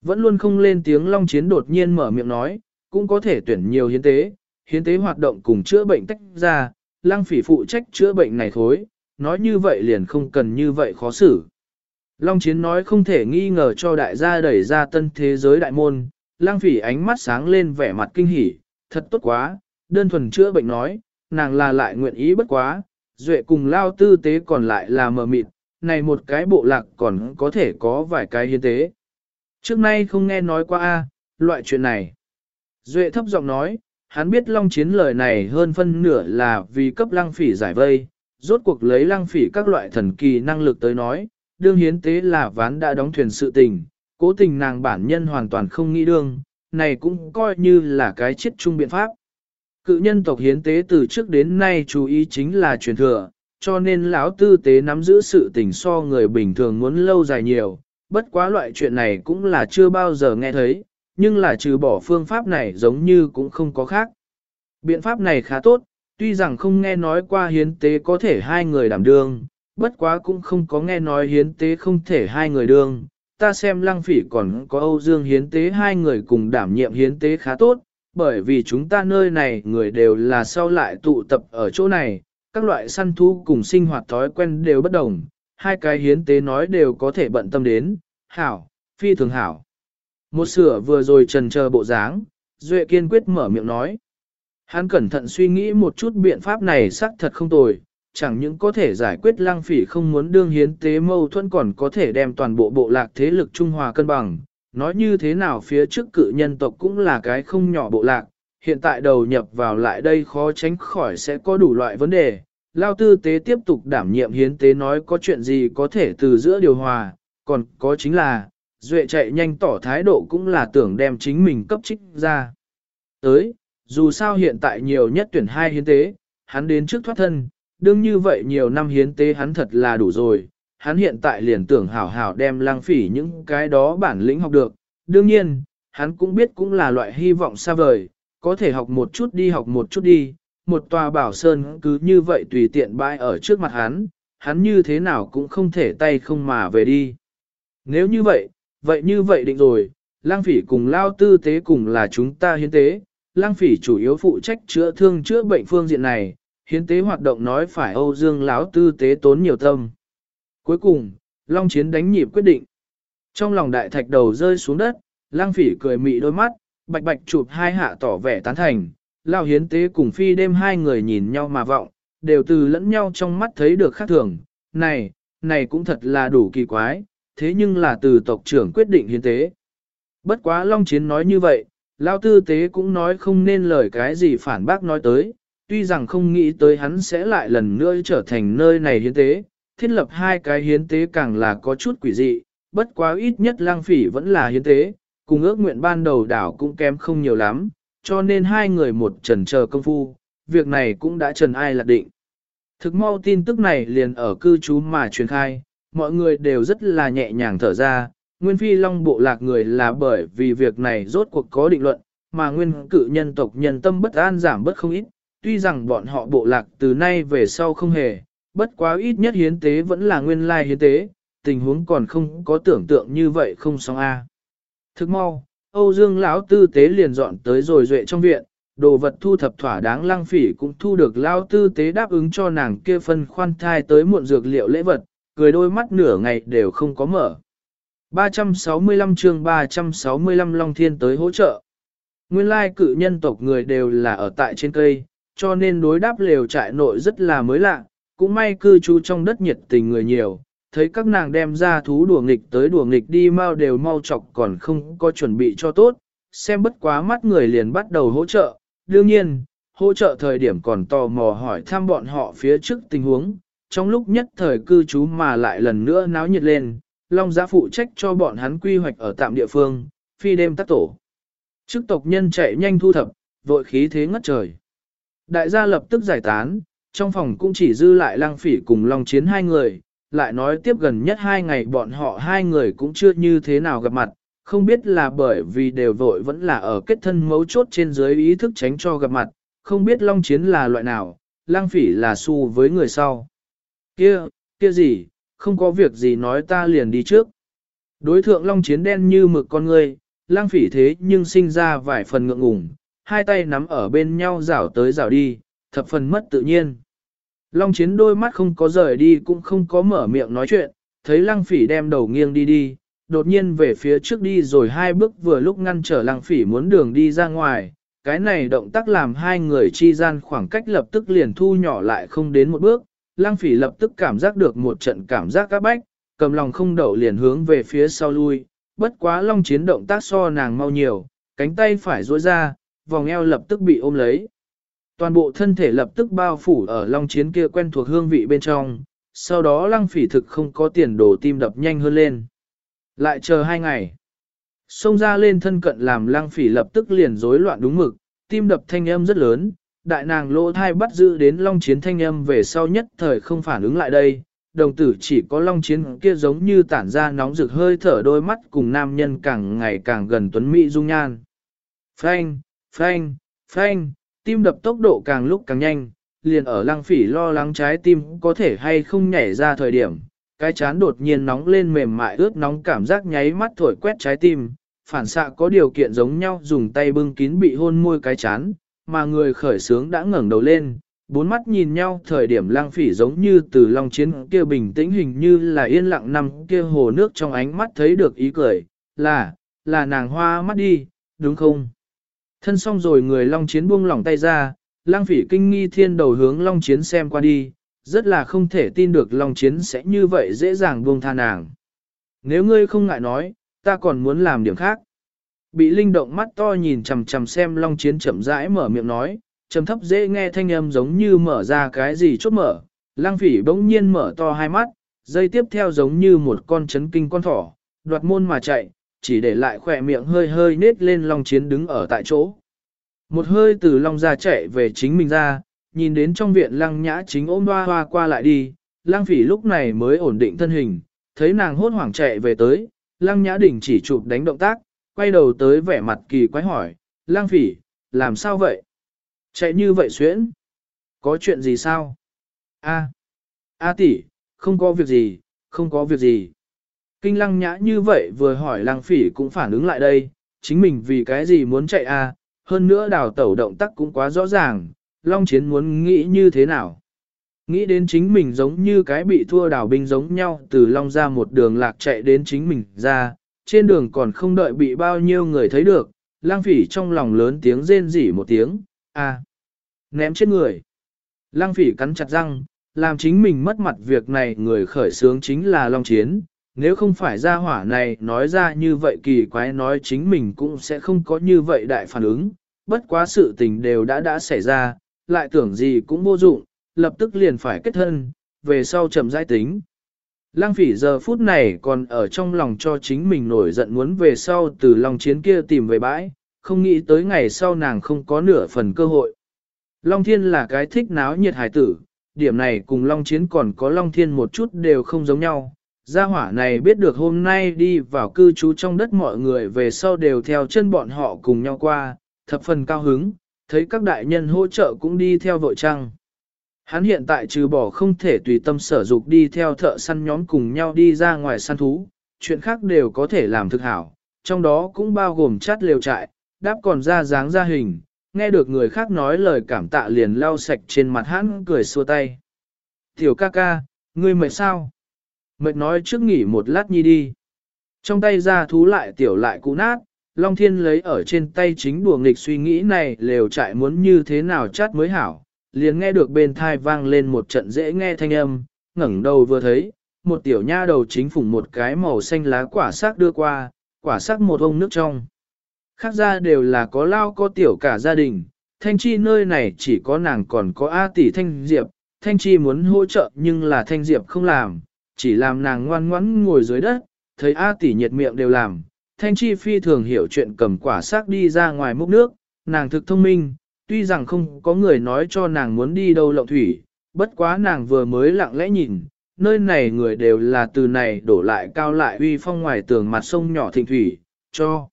Vẫn luôn không lên tiếng long chiến đột nhiên mở miệng nói, cũng có thể tuyển nhiều hiến tế, hiến tế hoạt động cùng chữa bệnh tách ra, lang phỉ phụ trách chữa bệnh này thối, nói như vậy liền không cần như vậy khó xử. Long Chiến nói không thể nghi ngờ cho đại gia đẩy ra tân thế giới đại môn, lang phỉ ánh mắt sáng lên vẻ mặt kinh hỉ, thật tốt quá, đơn thuần chữa bệnh nói, nàng là lại nguyện ý bất quá, duệ cùng lao tư tế còn lại là mờ mịt, này một cái bộ lạc còn có thể có vài cái hiến tế. Trước nay không nghe nói qua a loại chuyện này. Duệ thấp giọng nói, hắn biết long chiến lời này hơn phân nửa là vì cấp lăng phỉ giải vây, rốt cuộc lấy lăng phỉ các loại thần kỳ năng lực tới nói, đương hiến tế là ván đã đóng thuyền sự tình, cố tình nàng bản nhân hoàn toàn không nghĩ đương, này cũng coi như là cái chết chung biện pháp. Cự nhân tộc hiến tế từ trước đến nay chú ý chính là truyền thừa, cho nên lão tư tế nắm giữ sự tình so người bình thường muốn lâu dài nhiều, bất quá loại chuyện này cũng là chưa bao giờ nghe thấy, nhưng là trừ bỏ phương pháp này giống như cũng không có khác. Biện pháp này khá tốt, tuy rằng không nghe nói qua hiến tế có thể hai người đảm đương, bất quá cũng không có nghe nói hiến tế không thể hai người đương. Ta xem lăng phỉ còn có Âu Dương hiến tế hai người cùng đảm nhiệm hiến tế khá tốt, bởi vì chúng ta nơi này người đều là sau lại tụ tập ở chỗ này, các loại săn thú cùng sinh hoạt thói quen đều bất đồng, hai cái hiến tế nói đều có thể bận tâm đến, hảo, phi thường hảo. Một sửa vừa rồi trần chờ bộ dáng, Duệ kiên quyết mở miệng nói. Hắn cẩn thận suy nghĩ một chút biện pháp này xác thật không tồi, chẳng những có thể giải quyết lăng phỉ không muốn đương hiến tế mâu thuẫn còn có thể đem toàn bộ bộ lạc thế lực Trung Hòa cân bằng. Nói như thế nào phía trước cự nhân tộc cũng là cái không nhỏ bộ lạc, hiện tại đầu nhập vào lại đây khó tránh khỏi sẽ có đủ loại vấn đề. Lao tư tế tiếp tục đảm nhiệm hiến tế nói có chuyện gì có thể từ giữa điều hòa, còn có chính là, Duệ chạy nhanh tỏ thái độ cũng là tưởng đem chính mình cấp trích ra. Tới, dù sao hiện tại nhiều nhất tuyển hai hiến tế, hắn đến trước thoát thân, đương như vậy nhiều năm hiến tế hắn thật là đủ rồi, hắn hiện tại liền tưởng hảo hảo đem lang phỉ những cái đó bản lĩnh học được, đương nhiên, hắn cũng biết cũng là loại hy vọng xa vời, có thể học một chút đi học một chút đi, một tòa bảo sơn cứ như vậy tùy tiện bãi ở trước mặt hắn, hắn như thế nào cũng không thể tay không mà về đi. Nếu như vậy, vậy như vậy định rồi, lang phỉ cùng lao tư tế cùng là chúng ta hiến tế, lang phỉ chủ yếu phụ trách chữa thương chữa bệnh phương diện này, hiến tế hoạt động nói phải Âu Dương lão tư tế tốn nhiều tâm. Cuối cùng, Long Chiến đánh nhịp quyết định. Trong lòng đại thạch đầu rơi xuống đất, lang phỉ cười mị đôi mắt, bạch bạch chụp hai hạ tỏ vẻ tán thành, lao hiến tế cùng phi đêm hai người nhìn nhau mà vọng, đều từ lẫn nhau trong mắt thấy được khác thường. Này, này cũng thật là đủ kỳ quái, thế nhưng là từ tộc trưởng quyết định hiến tế. Bất quá Long Chiến nói như vậy, Lao Tư Tế cũng nói không nên lời cái gì phản bác nói tới, tuy rằng không nghĩ tới hắn sẽ lại lần nữa trở thành nơi này hiến tế, thiết lập hai cái hiến tế càng là có chút quỷ dị, bất quá ít nhất lang phỉ vẫn là hiến tế, cùng ước nguyện ban đầu đảo cũng kém không nhiều lắm, cho nên hai người một trần chờ công phu, việc này cũng đã trần ai lạc định. Thực mau tin tức này liền ở cư trú mà truyền khai, mọi người đều rất là nhẹ nhàng thở ra, nguyên phi long bộ lạc người là bởi vì việc này rốt cuộc có định luận, mà nguyên cự nhân tộc nhân tâm bất an giảm bất không ít, tuy rằng bọn họ bộ lạc từ nay về sau không hề, bất quá ít nhất hiến tế vẫn là nguyên lai hiến tế, tình huống còn không có tưởng tượng như vậy không xong a. À. Thức mau, Âu Dương lão tư tế liền dọn tới rồi duệ trong viện, đồ vật thu thập thỏa đáng lăng phỉ cũng thu được lão tư tế đáp ứng cho nàng kia phân khoan thai tới muộn dược liệu lễ vật, cười đôi mắt nửa ngày đều không có mở. 365 chương 365 Long Thiên tới hỗ trợ. Nguyên lai cự nhân tộc người đều là ở tại trên cây, cho nên đối đáp lều trại nội rất là mới lạ, cũng may cư trú trong đất nhiệt tình người nhiều, thấy các nàng đem ra thú đùa nghịch tới đùa nghịch đi mau đều mau chọc còn không có chuẩn bị cho tốt, xem bất quá mắt người liền bắt đầu hỗ trợ, đương nhiên, hỗ trợ thời điểm còn tò mò hỏi thăm bọn họ phía trước tình huống, trong lúc nhất thời cư trú mà lại lần nữa náo nhiệt lên, Long Giã phụ trách cho bọn hắn quy hoạch ở tạm địa phương, phi đêm tác tổ. Chức tộc nhân chạy nhanh thu thập, vội khí thế ngất trời. Đại gia lập tức giải tán, trong phòng cũng chỉ dư lại lang phỉ cùng Long Chiến hai người, lại nói tiếp gần nhất hai ngày bọn họ hai người cũng chưa như thế nào gặp mặt, không biết là bởi vì đều vội vẫn là ở kết thân mấu chốt trên dưới ý thức tránh cho gặp mặt, không biết Long Chiến là loại nào, lang phỉ là su với người sau. Kia, kia gì, không có việc gì nói ta liền đi trước. Đối thượng Long Chiến đen như mực con người, lang phỉ thế nhưng sinh ra vài phần ngượng ngùng, hai tay nắm ở bên nhau rảo tới rảo đi, thập phần mất tự nhiên. Long chiến đôi mắt không có rời đi cũng không có mở miệng nói chuyện, thấy lăng phỉ đem đầu nghiêng đi đi, đột nhiên về phía trước đi rồi hai bước vừa lúc ngăn trở lăng phỉ muốn đường đi ra ngoài. Cái này động tác làm hai người chi gian khoảng cách lập tức liền thu nhỏ lại không đến một bước, Lang phỉ lập tức cảm giác được một trận cảm giác các bách, cầm lòng không đậu liền hướng về phía sau lui, bất quá long chiến động tác so nàng mau nhiều, cánh tay phải duỗi ra, vòng eo lập tức bị ôm lấy. Toàn bộ thân thể lập tức bao phủ ở long chiến kia quen thuộc hương vị bên trong, sau đó lăng phỉ thực không có tiền đổ tim đập nhanh hơn lên. Lại chờ hai ngày. Xông ra lên thân cận làm lăng phỉ lập tức liền rối loạn đúng mực, tim đập thanh âm rất lớn, đại nàng lỗ thai bắt giữ đến long chiến thanh âm về sau nhất thời không phản ứng lại đây. Đồng tử chỉ có long chiến kia giống như tản ra nóng rực hơi thở đôi mắt cùng nam nhân càng ngày càng gần tuấn mỹ dung nhan. Phanh, phanh, phanh, tim đập tốc độ càng lúc càng nhanh, liền ở lăng phỉ lo lắng trái tim có thể hay không nhảy ra thời điểm, cái chán đột nhiên nóng lên mềm mại ướt nóng cảm giác nháy mắt thổi quét trái tim, phản xạ có điều kiện giống nhau dùng tay bưng kín bị hôn môi cái chán, mà người khởi sướng đã ngẩng đầu lên, bốn mắt nhìn nhau thời điểm Lang phỉ giống như từ Long chiến kia bình tĩnh hình như là yên lặng nằm kia hồ nước trong ánh mắt thấy được ý cười, là, là nàng hoa mắt đi, đúng không? Thân xong rồi người Long Chiến buông lỏng tay ra, lang phỉ kinh nghi thiên đầu hướng Long Chiến xem qua đi, rất là không thể tin được Long Chiến sẽ như vậy dễ dàng buông tha nàng. Nếu ngươi không ngại nói, ta còn muốn làm điểm khác. Bị linh động mắt to nhìn chằm chằm xem Long Chiến chậm rãi mở miệng nói, trầm thấp dễ nghe thanh âm giống như mở ra cái gì chốt mở. Lang phỉ bỗng nhiên mở to hai mắt, dây tiếp theo giống như một con chấn kinh con thỏ, đoạt môn mà chạy, chỉ để lại khỏe miệng hơi hơi nết lên Long Chiến đứng ở tại chỗ. Một hơi từ Long ra chạy về chính mình ra, nhìn đến trong viện Lăng Nhã chính ôm hoa hoa qua lại đi, Lang Phỉ lúc này mới ổn định thân hình, thấy nàng hốt hoảng chạy về tới, Lăng Nhã đỉnh chỉ chụp đánh động tác, quay đầu tới vẻ mặt kỳ quái hỏi, Lang Phỉ, làm sao vậy? Chạy như vậy xuyễn? Có chuyện gì sao? A, A tỷ, không có việc gì, không có việc gì. Kinh lăng nhã như vậy vừa hỏi Lang phỉ cũng phản ứng lại đây, chính mình vì cái gì muốn chạy a? À? hơn nữa đào tẩu động tác cũng quá rõ ràng, Long Chiến muốn nghĩ như thế nào. Nghĩ đến chính mình giống như cái bị thua đảo binh giống nhau từ Long ra một đường lạc chạy đến chính mình ra, trên đường còn không đợi bị bao nhiêu người thấy được, lang phỉ trong lòng lớn tiếng rên rỉ một tiếng, a ném chết người. Lang phỉ cắn chặt răng, làm chính mình mất mặt việc này người khởi sướng chính là Long Chiến. Nếu không phải ra hỏa này nói ra như vậy kỳ quái nói chính mình cũng sẽ không có như vậy đại phản ứng, bất quá sự tình đều đã đã xảy ra, lại tưởng gì cũng vô dụng, lập tức liền phải kết thân, về sau chậm giải tính. Lăng phỉ giờ phút này còn ở trong lòng cho chính mình nổi giận muốn về sau từ lòng chiến kia tìm về bãi, không nghĩ tới ngày sau nàng không có nửa phần cơ hội. Long Thiên là cái thích náo nhiệt hải tử, điểm này cùng Long Chiến còn có Long Thiên một chút đều không giống nhau. Gia hỏa này biết được hôm nay đi vào cư trú trong đất mọi người về sau đều theo chân bọn họ cùng nhau qua, thập phần cao hứng, thấy các đại nhân hỗ trợ cũng đi theo vội trăng. Hắn hiện tại trừ bỏ không thể tùy tâm sở dục đi theo thợ săn nhóm cùng nhau đi ra ngoài săn thú, chuyện khác đều có thể làm thực hảo, trong đó cũng bao gồm chát liều trại, đáp còn ra dáng ra hình, nghe được người khác nói lời cảm tạ liền lau sạch trên mặt hắn cười xua tay. Tiểu ca ca, ngươi mệt sao? Mệt nói trước nghỉ một lát nhi đi. Trong tay ra thú lại tiểu lại cũ nát, Long Thiên lấy ở trên tay chính đùa nghịch suy nghĩ này lều trại muốn như thế nào chát mới hảo, liền nghe được bên thai vang lên một trận dễ nghe thanh âm, ngẩng đầu vừa thấy, một tiểu nha đầu chính phủng một cái màu xanh lá quả sắc đưa qua, quả sắc một ông nước trong. Khác ra đều là có lao có tiểu cả gia đình, thanh chi nơi này chỉ có nàng còn có A tỷ thanh diệp, thanh chi muốn hỗ trợ nhưng là thanh diệp không làm, chỉ làm nàng ngoan ngoãn ngồi dưới đất, thấy A tỷ nhiệt miệng đều làm. Thanh chi phi thường hiểu chuyện cầm quả xác đi ra ngoài múc nước, nàng thực thông minh, tuy rằng không có người nói cho nàng muốn đi đâu lộng thủy, bất quá nàng vừa mới lặng lẽ nhìn, nơi này người đều là từ này đổ lại cao lại uy phong ngoài tường mặt sông nhỏ thịnh thủy, cho.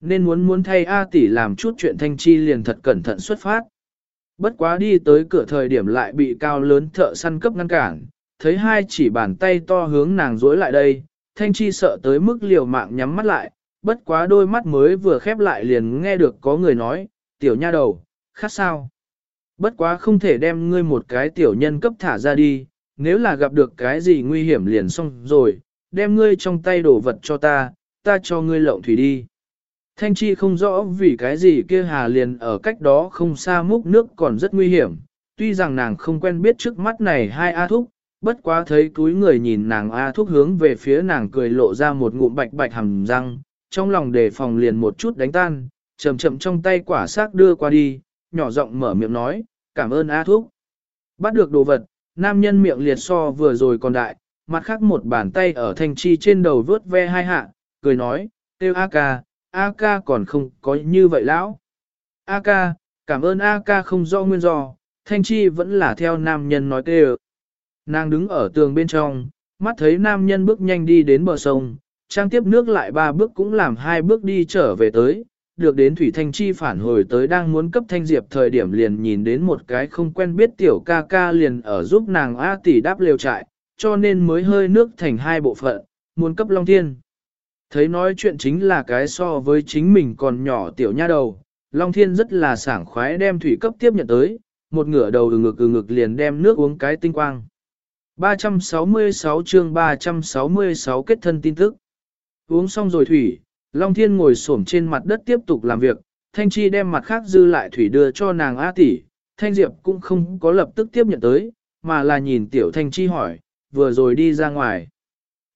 Nên muốn muốn thay A tỷ làm chút chuyện thanh chi liền thật cẩn thận xuất phát. Bất quá đi tới cửa thời điểm lại bị cao lớn thợ săn cấp ngăn cản, thấy hai chỉ bàn tay to hướng nàng dối lại đây, thanh chi sợ tới mức liều mạng nhắm mắt lại, bất quá đôi mắt mới vừa khép lại liền nghe được có người nói, tiểu nha đầu, khác sao? Bất quá không thể đem ngươi một cái tiểu nhân cấp thả ra đi, nếu là gặp được cái gì nguy hiểm liền xong rồi, đem ngươi trong tay đổ vật cho ta, ta cho ngươi lộng thủy đi. Thanh Chi không rõ vì cái gì kia hà liền ở cách đó không xa múc nước còn rất nguy hiểm, tuy rằng nàng không quen biết trước mắt này hai A Thúc, bất quá thấy túi người nhìn nàng A Thúc hướng về phía nàng cười lộ ra một ngụm bạch bạch hầm răng, trong lòng đề phòng liền một chút đánh tan, chậm chậm trong tay quả xác đưa qua đi, nhỏ giọng mở miệng nói, cảm ơn A Thúc. Bắt được đồ vật, nam nhân miệng liệt so vừa rồi còn đại, mặt khác một bàn tay ở thanh chi trên đầu vớt ve hai hạ, cười nói, tiêu A ca, A ca còn không có như vậy lão. A ca, cảm ơn A ca không do nguyên do, thanh chi vẫn là theo nam nhân nói tê Nàng đứng ở tường bên trong, mắt thấy nam nhân bước nhanh đi đến bờ sông, trang tiếp nước lại ba bước cũng làm hai bước đi trở về tới, được đến Thủy Thanh Chi phản hồi tới đang muốn cấp Thanh Diệp thời điểm liền nhìn đến một cái không quen biết tiểu ca ca liền ở giúp nàng A tỷ đáp liều trại, cho nên mới hơi nước thành hai bộ phận, muốn cấp Long Thiên. Thấy nói chuyện chính là cái so với chính mình còn nhỏ tiểu nha đầu, Long Thiên rất là sảng khoái đem thủy cấp tiếp nhận tới, một ngửa đầu ừ ngực ừ ngực liền đem nước uống cái tinh quang. 366 chương 366 kết thân tin tức. Uống xong rồi thủy, Long Thiên ngồi xổm trên mặt đất tiếp tục làm việc, Thanh Chi đem mặt khác dư lại thủy đưa cho nàng A tỷ, Thanh Diệp cũng không có lập tức tiếp nhận tới, mà là nhìn tiểu Thanh Chi hỏi, vừa rồi đi ra ngoài.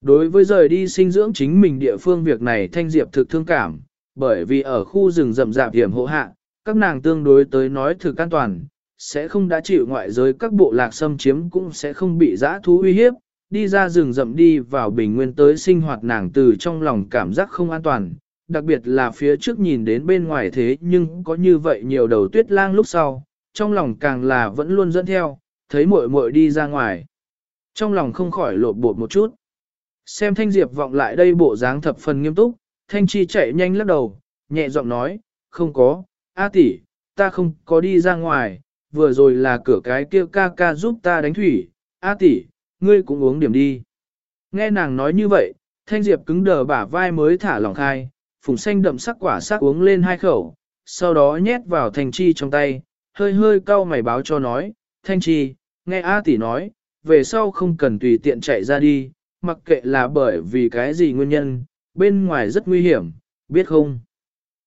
Đối với rời đi sinh dưỡng chính mình địa phương việc này Thanh Diệp thực thương cảm, bởi vì ở khu rừng rậm rạp hiểm hộ hạ, các nàng tương đối tới nói thực an toàn, sẽ không đã chịu ngoại giới các bộ lạc xâm chiếm cũng sẽ không bị giã thú uy hiếp, đi ra rừng rậm đi vào bình nguyên tới sinh hoạt nàng từ trong lòng cảm giác không an toàn, đặc biệt là phía trước nhìn đến bên ngoài thế nhưng có như vậy nhiều đầu tuyết lang lúc sau, trong lòng càng là vẫn luôn dẫn theo, thấy muội muội đi ra ngoài. Trong lòng không khỏi lột bột một chút. Xem Thanh Diệp vọng lại đây bộ dáng thập phần nghiêm túc, Thanh Chi chạy nhanh lắc đầu, nhẹ giọng nói, không có, A tỷ, ta không có đi ra ngoài, vừa rồi là cửa cái kia ca ca giúp ta đánh thủy, A tỷ, ngươi cũng uống điểm đi. Nghe nàng nói như vậy, Thanh Diệp cứng đờ bả vai mới thả lỏng khai, phùng xanh đậm sắc quả sắc uống lên hai khẩu, sau đó nhét vào Thanh Chi trong tay, hơi hơi cau mày báo cho nói, Thanh Chi, nghe A tỷ nói, về sau không cần tùy tiện chạy ra đi, mặc kệ là bởi vì cái gì nguyên nhân, bên ngoài rất nguy hiểm, biết không?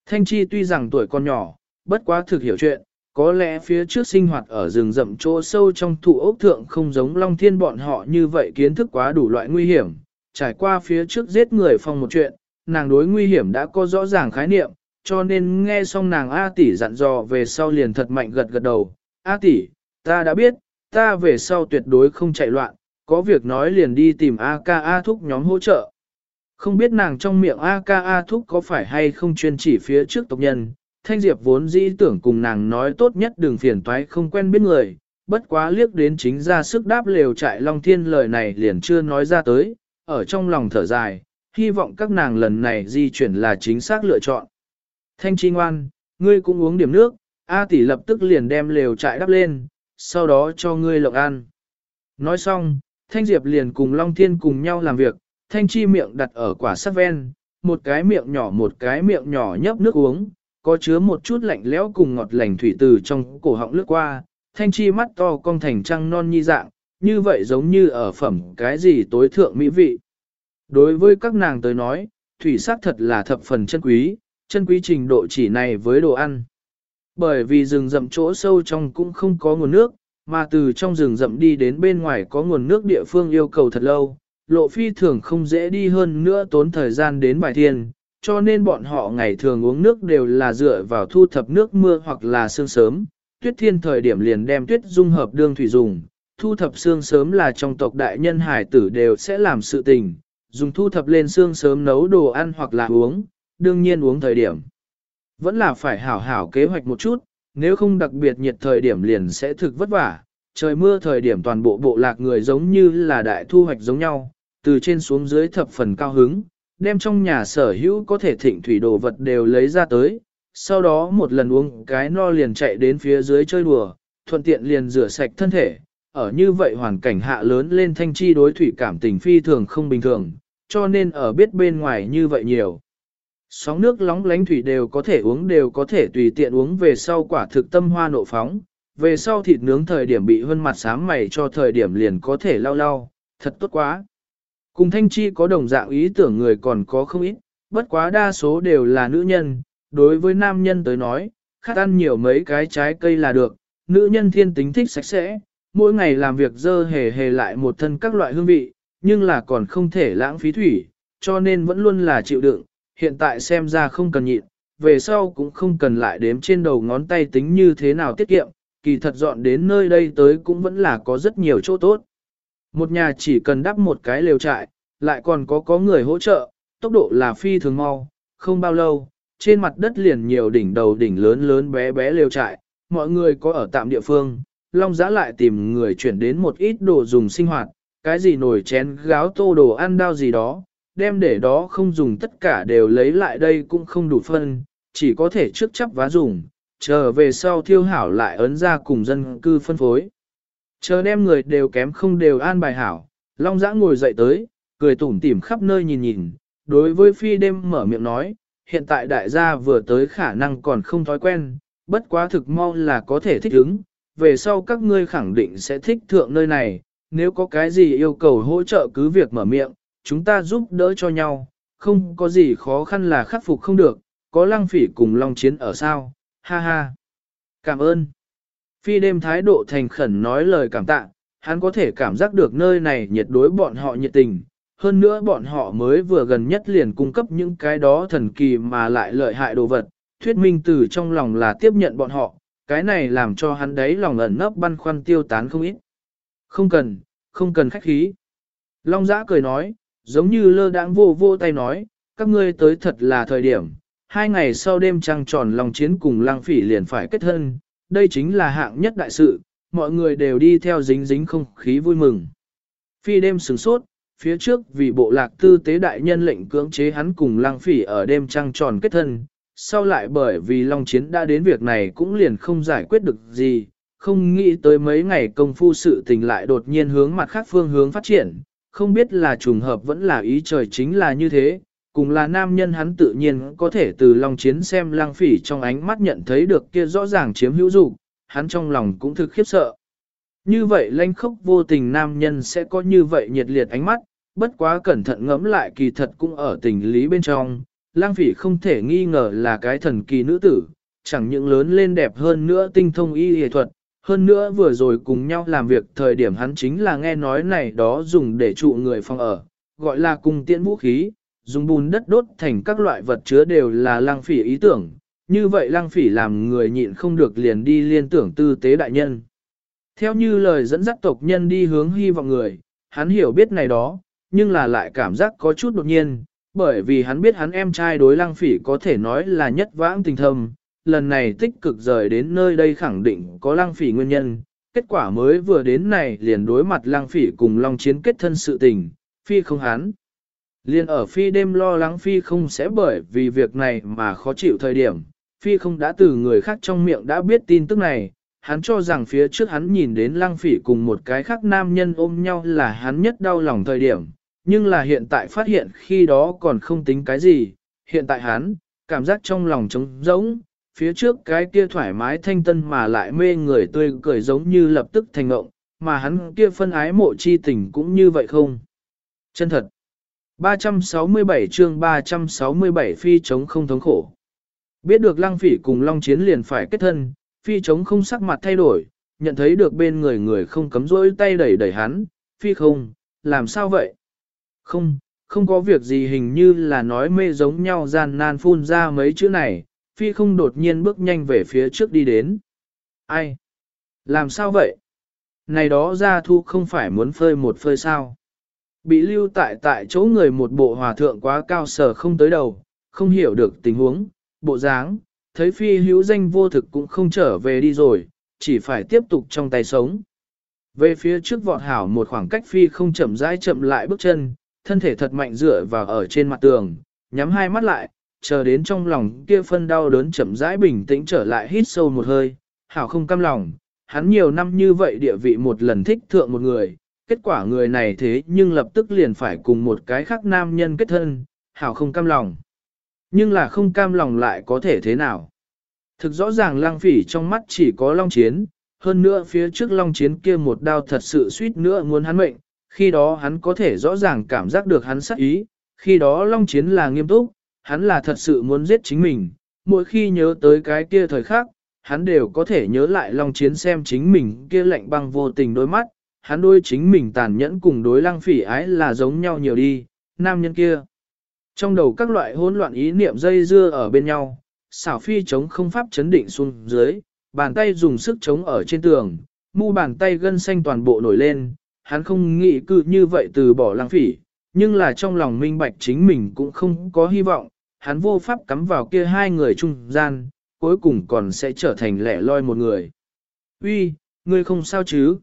Thanh Chi tuy rằng tuổi còn nhỏ, bất quá thực hiểu chuyện, có lẽ phía trước sinh hoạt ở rừng rậm chỗ sâu trong thụ ốc thượng không giống Long Thiên bọn họ như vậy kiến thức quá đủ loại nguy hiểm, trải qua phía trước giết người phong một chuyện, nàng đối nguy hiểm đã có rõ ràng khái niệm, cho nên nghe xong nàng A tỷ dặn dò về sau liền thật mạnh gật gật đầu, A tỷ, ta đã biết, ta về sau tuyệt đối không chạy loạn, có việc nói liền đi tìm A ca A thúc nhóm hỗ trợ. Không biết nàng trong miệng A ca A thúc có phải hay không chuyên chỉ phía trước tộc nhân, Thanh Diệp vốn dĩ tưởng cùng nàng nói tốt nhất đừng phiền toái không quen biết người, bất quá liếc đến chính ra sức đáp lều trại Long Thiên lời này liền chưa nói ra tới, ở trong lòng thở dài, hy vọng các nàng lần này di chuyển là chính xác lựa chọn. Thanh Chi ngoan, ngươi cũng uống điểm nước, A tỷ lập tức liền đem lều trại đắp lên, sau đó cho ngươi lộng ăn. Nói xong, Thanh Diệp liền cùng Long Thiên cùng nhau làm việc, Thanh Chi miệng đặt ở quả sắt ven, một cái miệng nhỏ một cái miệng nhỏ nhấp nước uống, có chứa một chút lạnh lẽo cùng ngọt lành thủy từ trong cổ họng lướt qua, Thanh Chi mắt to cong thành trăng non nhi dạng, như vậy giống như ở phẩm cái gì tối thượng mỹ vị. Đối với các nàng tới nói, thủy sắc thật là thập phần chân quý, chân quý trình độ chỉ này với đồ ăn. Bởi vì rừng rậm chỗ sâu trong cũng không có nguồn nước, mà từ trong rừng rậm đi đến bên ngoài có nguồn nước địa phương yêu cầu thật lâu, lộ phi thường không dễ đi hơn nữa tốn thời gian đến bài thiên, cho nên bọn họ ngày thường uống nước đều là dựa vào thu thập nước mưa hoặc là sương sớm, tuyết thiên thời điểm liền đem tuyết dung hợp đương thủy dùng, thu thập sương sớm là trong tộc đại nhân hải tử đều sẽ làm sự tình, dùng thu thập lên sương sớm nấu đồ ăn hoặc là uống, đương nhiên uống thời điểm. Vẫn là phải hảo hảo kế hoạch một chút, nếu không đặc biệt nhiệt thời điểm liền sẽ thực vất vả, trời mưa thời điểm toàn bộ bộ lạc người giống như là đại thu hoạch giống nhau, từ trên xuống dưới thập phần cao hứng, đem trong nhà sở hữu có thể thịnh thủy đồ vật đều lấy ra tới, sau đó một lần uống cái no liền chạy đến phía dưới chơi đùa, thuận tiện liền rửa sạch thân thể. Ở như vậy hoàn cảnh hạ lớn lên thanh chi đối thủy cảm tình phi thường không bình thường, cho nên ở biết bên ngoài như vậy nhiều. Sóng nước lóng lánh thủy đều có thể uống đều có thể tùy tiện uống về sau quả thực tâm hoa nộ phóng, về sau thịt nướng thời điểm bị hơn mặt sám mày cho thời điểm liền có thể lau lau, thật tốt quá. Cùng thanh chi có đồng dạng ý tưởng người còn có không ít, bất quá đa số đều là nữ nhân, đối với nam nhân tới nói, khát ăn nhiều mấy cái trái cây là được, nữ nhân thiên tính thích sạch sẽ, mỗi ngày làm việc dơ hề hề lại một thân các loại hương vị, nhưng là còn không thể lãng phí thủy, cho nên vẫn luôn là chịu đựng, hiện tại xem ra không cần nhịn, về sau cũng không cần lại đếm trên đầu ngón tay tính như thế nào tiết kiệm, kỳ thật dọn đến nơi đây tới cũng vẫn là có rất nhiều chỗ tốt. Một nhà chỉ cần đắp một cái lều trại, lại còn có có người hỗ trợ, tốc độ là phi thường mau, không bao lâu, trên mặt đất liền nhiều đỉnh đầu đỉnh lớn lớn bé bé lều trại, mọi người có ở tạm địa phương, Long Giã lại tìm người chuyển đến một ít đồ dùng sinh hoạt, cái gì nồi chén gáo tô đồ ăn đao gì đó, đem để đó không dùng tất cả đều lấy lại đây cũng không đủ phân, chỉ có thể trước chấp vá dùng, chờ về sau thiêu hảo lại ấn ra cùng dân cư phân phối. Chờ đem người đều kém không đều an bài hảo, Long Giã ngồi dậy tới, cười tủm tỉm khắp nơi nhìn nhìn, đối với phi đêm mở miệng nói, hiện tại đại gia vừa tới khả năng còn không thói quen, bất quá thực mau là có thể thích ứng, về sau các ngươi khẳng định sẽ thích thượng nơi này, nếu có cái gì yêu cầu hỗ trợ cứ việc mở miệng, chúng ta giúp đỡ cho nhau, không có gì khó khăn là khắc phục không được, có lăng phỉ cùng long chiến ở sao, ha ha. Cảm ơn. Phi đêm thái độ thành khẩn nói lời cảm tạ, hắn có thể cảm giác được nơi này nhiệt đối bọn họ nhiệt tình, hơn nữa bọn họ mới vừa gần nhất liền cung cấp những cái đó thần kỳ mà lại lợi hại đồ vật, thuyết minh từ trong lòng là tiếp nhận bọn họ, cái này làm cho hắn đấy lòng ẩn nấp băn khoăn tiêu tán không ít. Không cần, không cần khách khí. Long giã cười nói, giống như lơ đãng vô vô tay nói, các ngươi tới thật là thời điểm, hai ngày sau đêm trăng tròn lòng chiến cùng lang phỉ liền phải kết thân, đây chính là hạng nhất đại sự, mọi người đều đi theo dính dính không khí vui mừng. Phi đêm sừng sốt, phía trước vì bộ lạc tư tế đại nhân lệnh cưỡng chế hắn cùng lang phỉ ở đêm trăng tròn kết thân, sau lại bởi vì Long Chiến đã đến việc này cũng liền không giải quyết được gì, không nghĩ tới mấy ngày công phu sự tình lại đột nhiên hướng mặt khác phương hướng phát triển, không biết là trùng hợp vẫn là ý trời chính là như thế, cùng là nam nhân hắn tự nhiên có thể từ lòng Chiến xem lang phỉ trong ánh mắt nhận thấy được kia rõ ràng chiếm hữu dục hắn trong lòng cũng thực khiếp sợ. Như vậy lanh khốc vô tình nam nhân sẽ có như vậy nhiệt liệt ánh mắt, bất quá cẩn thận ngẫm lại kỳ thật cũng ở tình lý bên trong, lang phỉ không thể nghi ngờ là cái thần kỳ nữ tử, chẳng những lớn lên đẹp hơn nữa tinh thông y y thuật, hơn nữa vừa rồi cùng nhau làm việc thời điểm hắn chính là nghe nói này đó dùng để trụ người phòng ở, gọi là cùng tiện vũ khí, dùng bùn đất đốt thành các loại vật chứa đều là lăng phỉ ý tưởng, như vậy lăng phỉ làm người nhịn không được liền đi liên tưởng tư tế đại nhân. Theo như lời dẫn dắt tộc nhân đi hướng hy vọng người, hắn hiểu biết này đó, nhưng là lại cảm giác có chút đột nhiên, bởi vì hắn biết hắn em trai đối lăng phỉ có thể nói là nhất vãng tình thâm, lần này tích cực rời đến nơi đây khẳng định có lăng phỉ nguyên nhân, kết quả mới vừa đến này liền đối mặt lăng phỉ cùng long chiến kết thân sự tình, phi không hắn. Liên ở phi đêm lo lắng phi không sẽ bởi vì việc này mà khó chịu thời điểm, phi không đã từ người khác trong miệng đã biết tin tức này, hắn cho rằng phía trước hắn nhìn đến lăng phỉ cùng một cái khác nam nhân ôm nhau là hắn nhất đau lòng thời điểm, nhưng là hiện tại phát hiện khi đó còn không tính cái gì, hiện tại hắn, cảm giác trong lòng trống rỗng, phía trước cái kia thoải mái thanh tân mà lại mê người tươi cười giống như lập tức thành ngộng, mà hắn kia phân ái mộ chi tình cũng như vậy không? Chân thật. 367 chương 367 phi chống không thống khổ. Biết được lăng phỉ cùng long chiến liền phải kết thân, phi chống không sắc mặt thay đổi, nhận thấy được bên người người không cấm rỗi tay đẩy đẩy hắn, phi không, làm sao vậy? Không, không có việc gì hình như là nói mê giống nhau gian nan phun ra mấy chữ này, phi không đột nhiên bước nhanh về phía trước đi đến. Ai? Làm sao vậy? Này đó ra thu không phải muốn phơi một phơi sao? Bị lưu tại tại chỗ người một bộ hòa thượng quá cao sở không tới đầu, không hiểu được tình huống, bộ dáng, thấy phi hữu danh vô thực cũng không trở về đi rồi, chỉ phải tiếp tục trong tay sống. Về phía trước vọt hảo một khoảng cách phi không chậm rãi chậm lại bước chân, thân thể thật mạnh dựa vào ở trên mặt tường, nhắm hai mắt lại, chờ đến trong lòng kia phân đau đớn chậm rãi bình tĩnh trở lại hít sâu một hơi, hảo không cam lòng, hắn nhiều năm như vậy địa vị một lần thích thượng một người, kết quả người này thế nhưng lập tức liền phải cùng một cái khác nam nhân kết thân, hảo không cam lòng. Nhưng là không cam lòng lại có thể thế nào? Thực rõ ràng lang phỉ trong mắt chỉ có long chiến, hơn nữa phía trước long chiến kia một đao thật sự suýt nữa muốn hắn mệnh, khi đó hắn có thể rõ ràng cảm giác được hắn sát ý, khi đó long chiến là nghiêm túc, hắn là thật sự muốn giết chính mình, mỗi khi nhớ tới cái kia thời khắc, hắn đều có thể nhớ lại long chiến xem chính mình kia lạnh băng vô tình đôi mắt, hắn đôi chính mình tàn nhẫn cùng đối lăng phỉ ái là giống nhau nhiều đi, nam nhân kia. Trong đầu các loại hỗn loạn ý niệm dây dưa ở bên nhau, xảo phi chống không pháp chấn định xuống dưới, bàn tay dùng sức chống ở trên tường, mu bàn tay gân xanh toàn bộ nổi lên, hắn không nghĩ cư như vậy từ bỏ lăng phỉ, nhưng là trong lòng minh bạch chính mình cũng không có hy vọng, hắn vô pháp cắm vào kia hai người trung gian, cuối cùng còn sẽ trở thành lẻ loi một người. Uy, ngươi không sao chứ?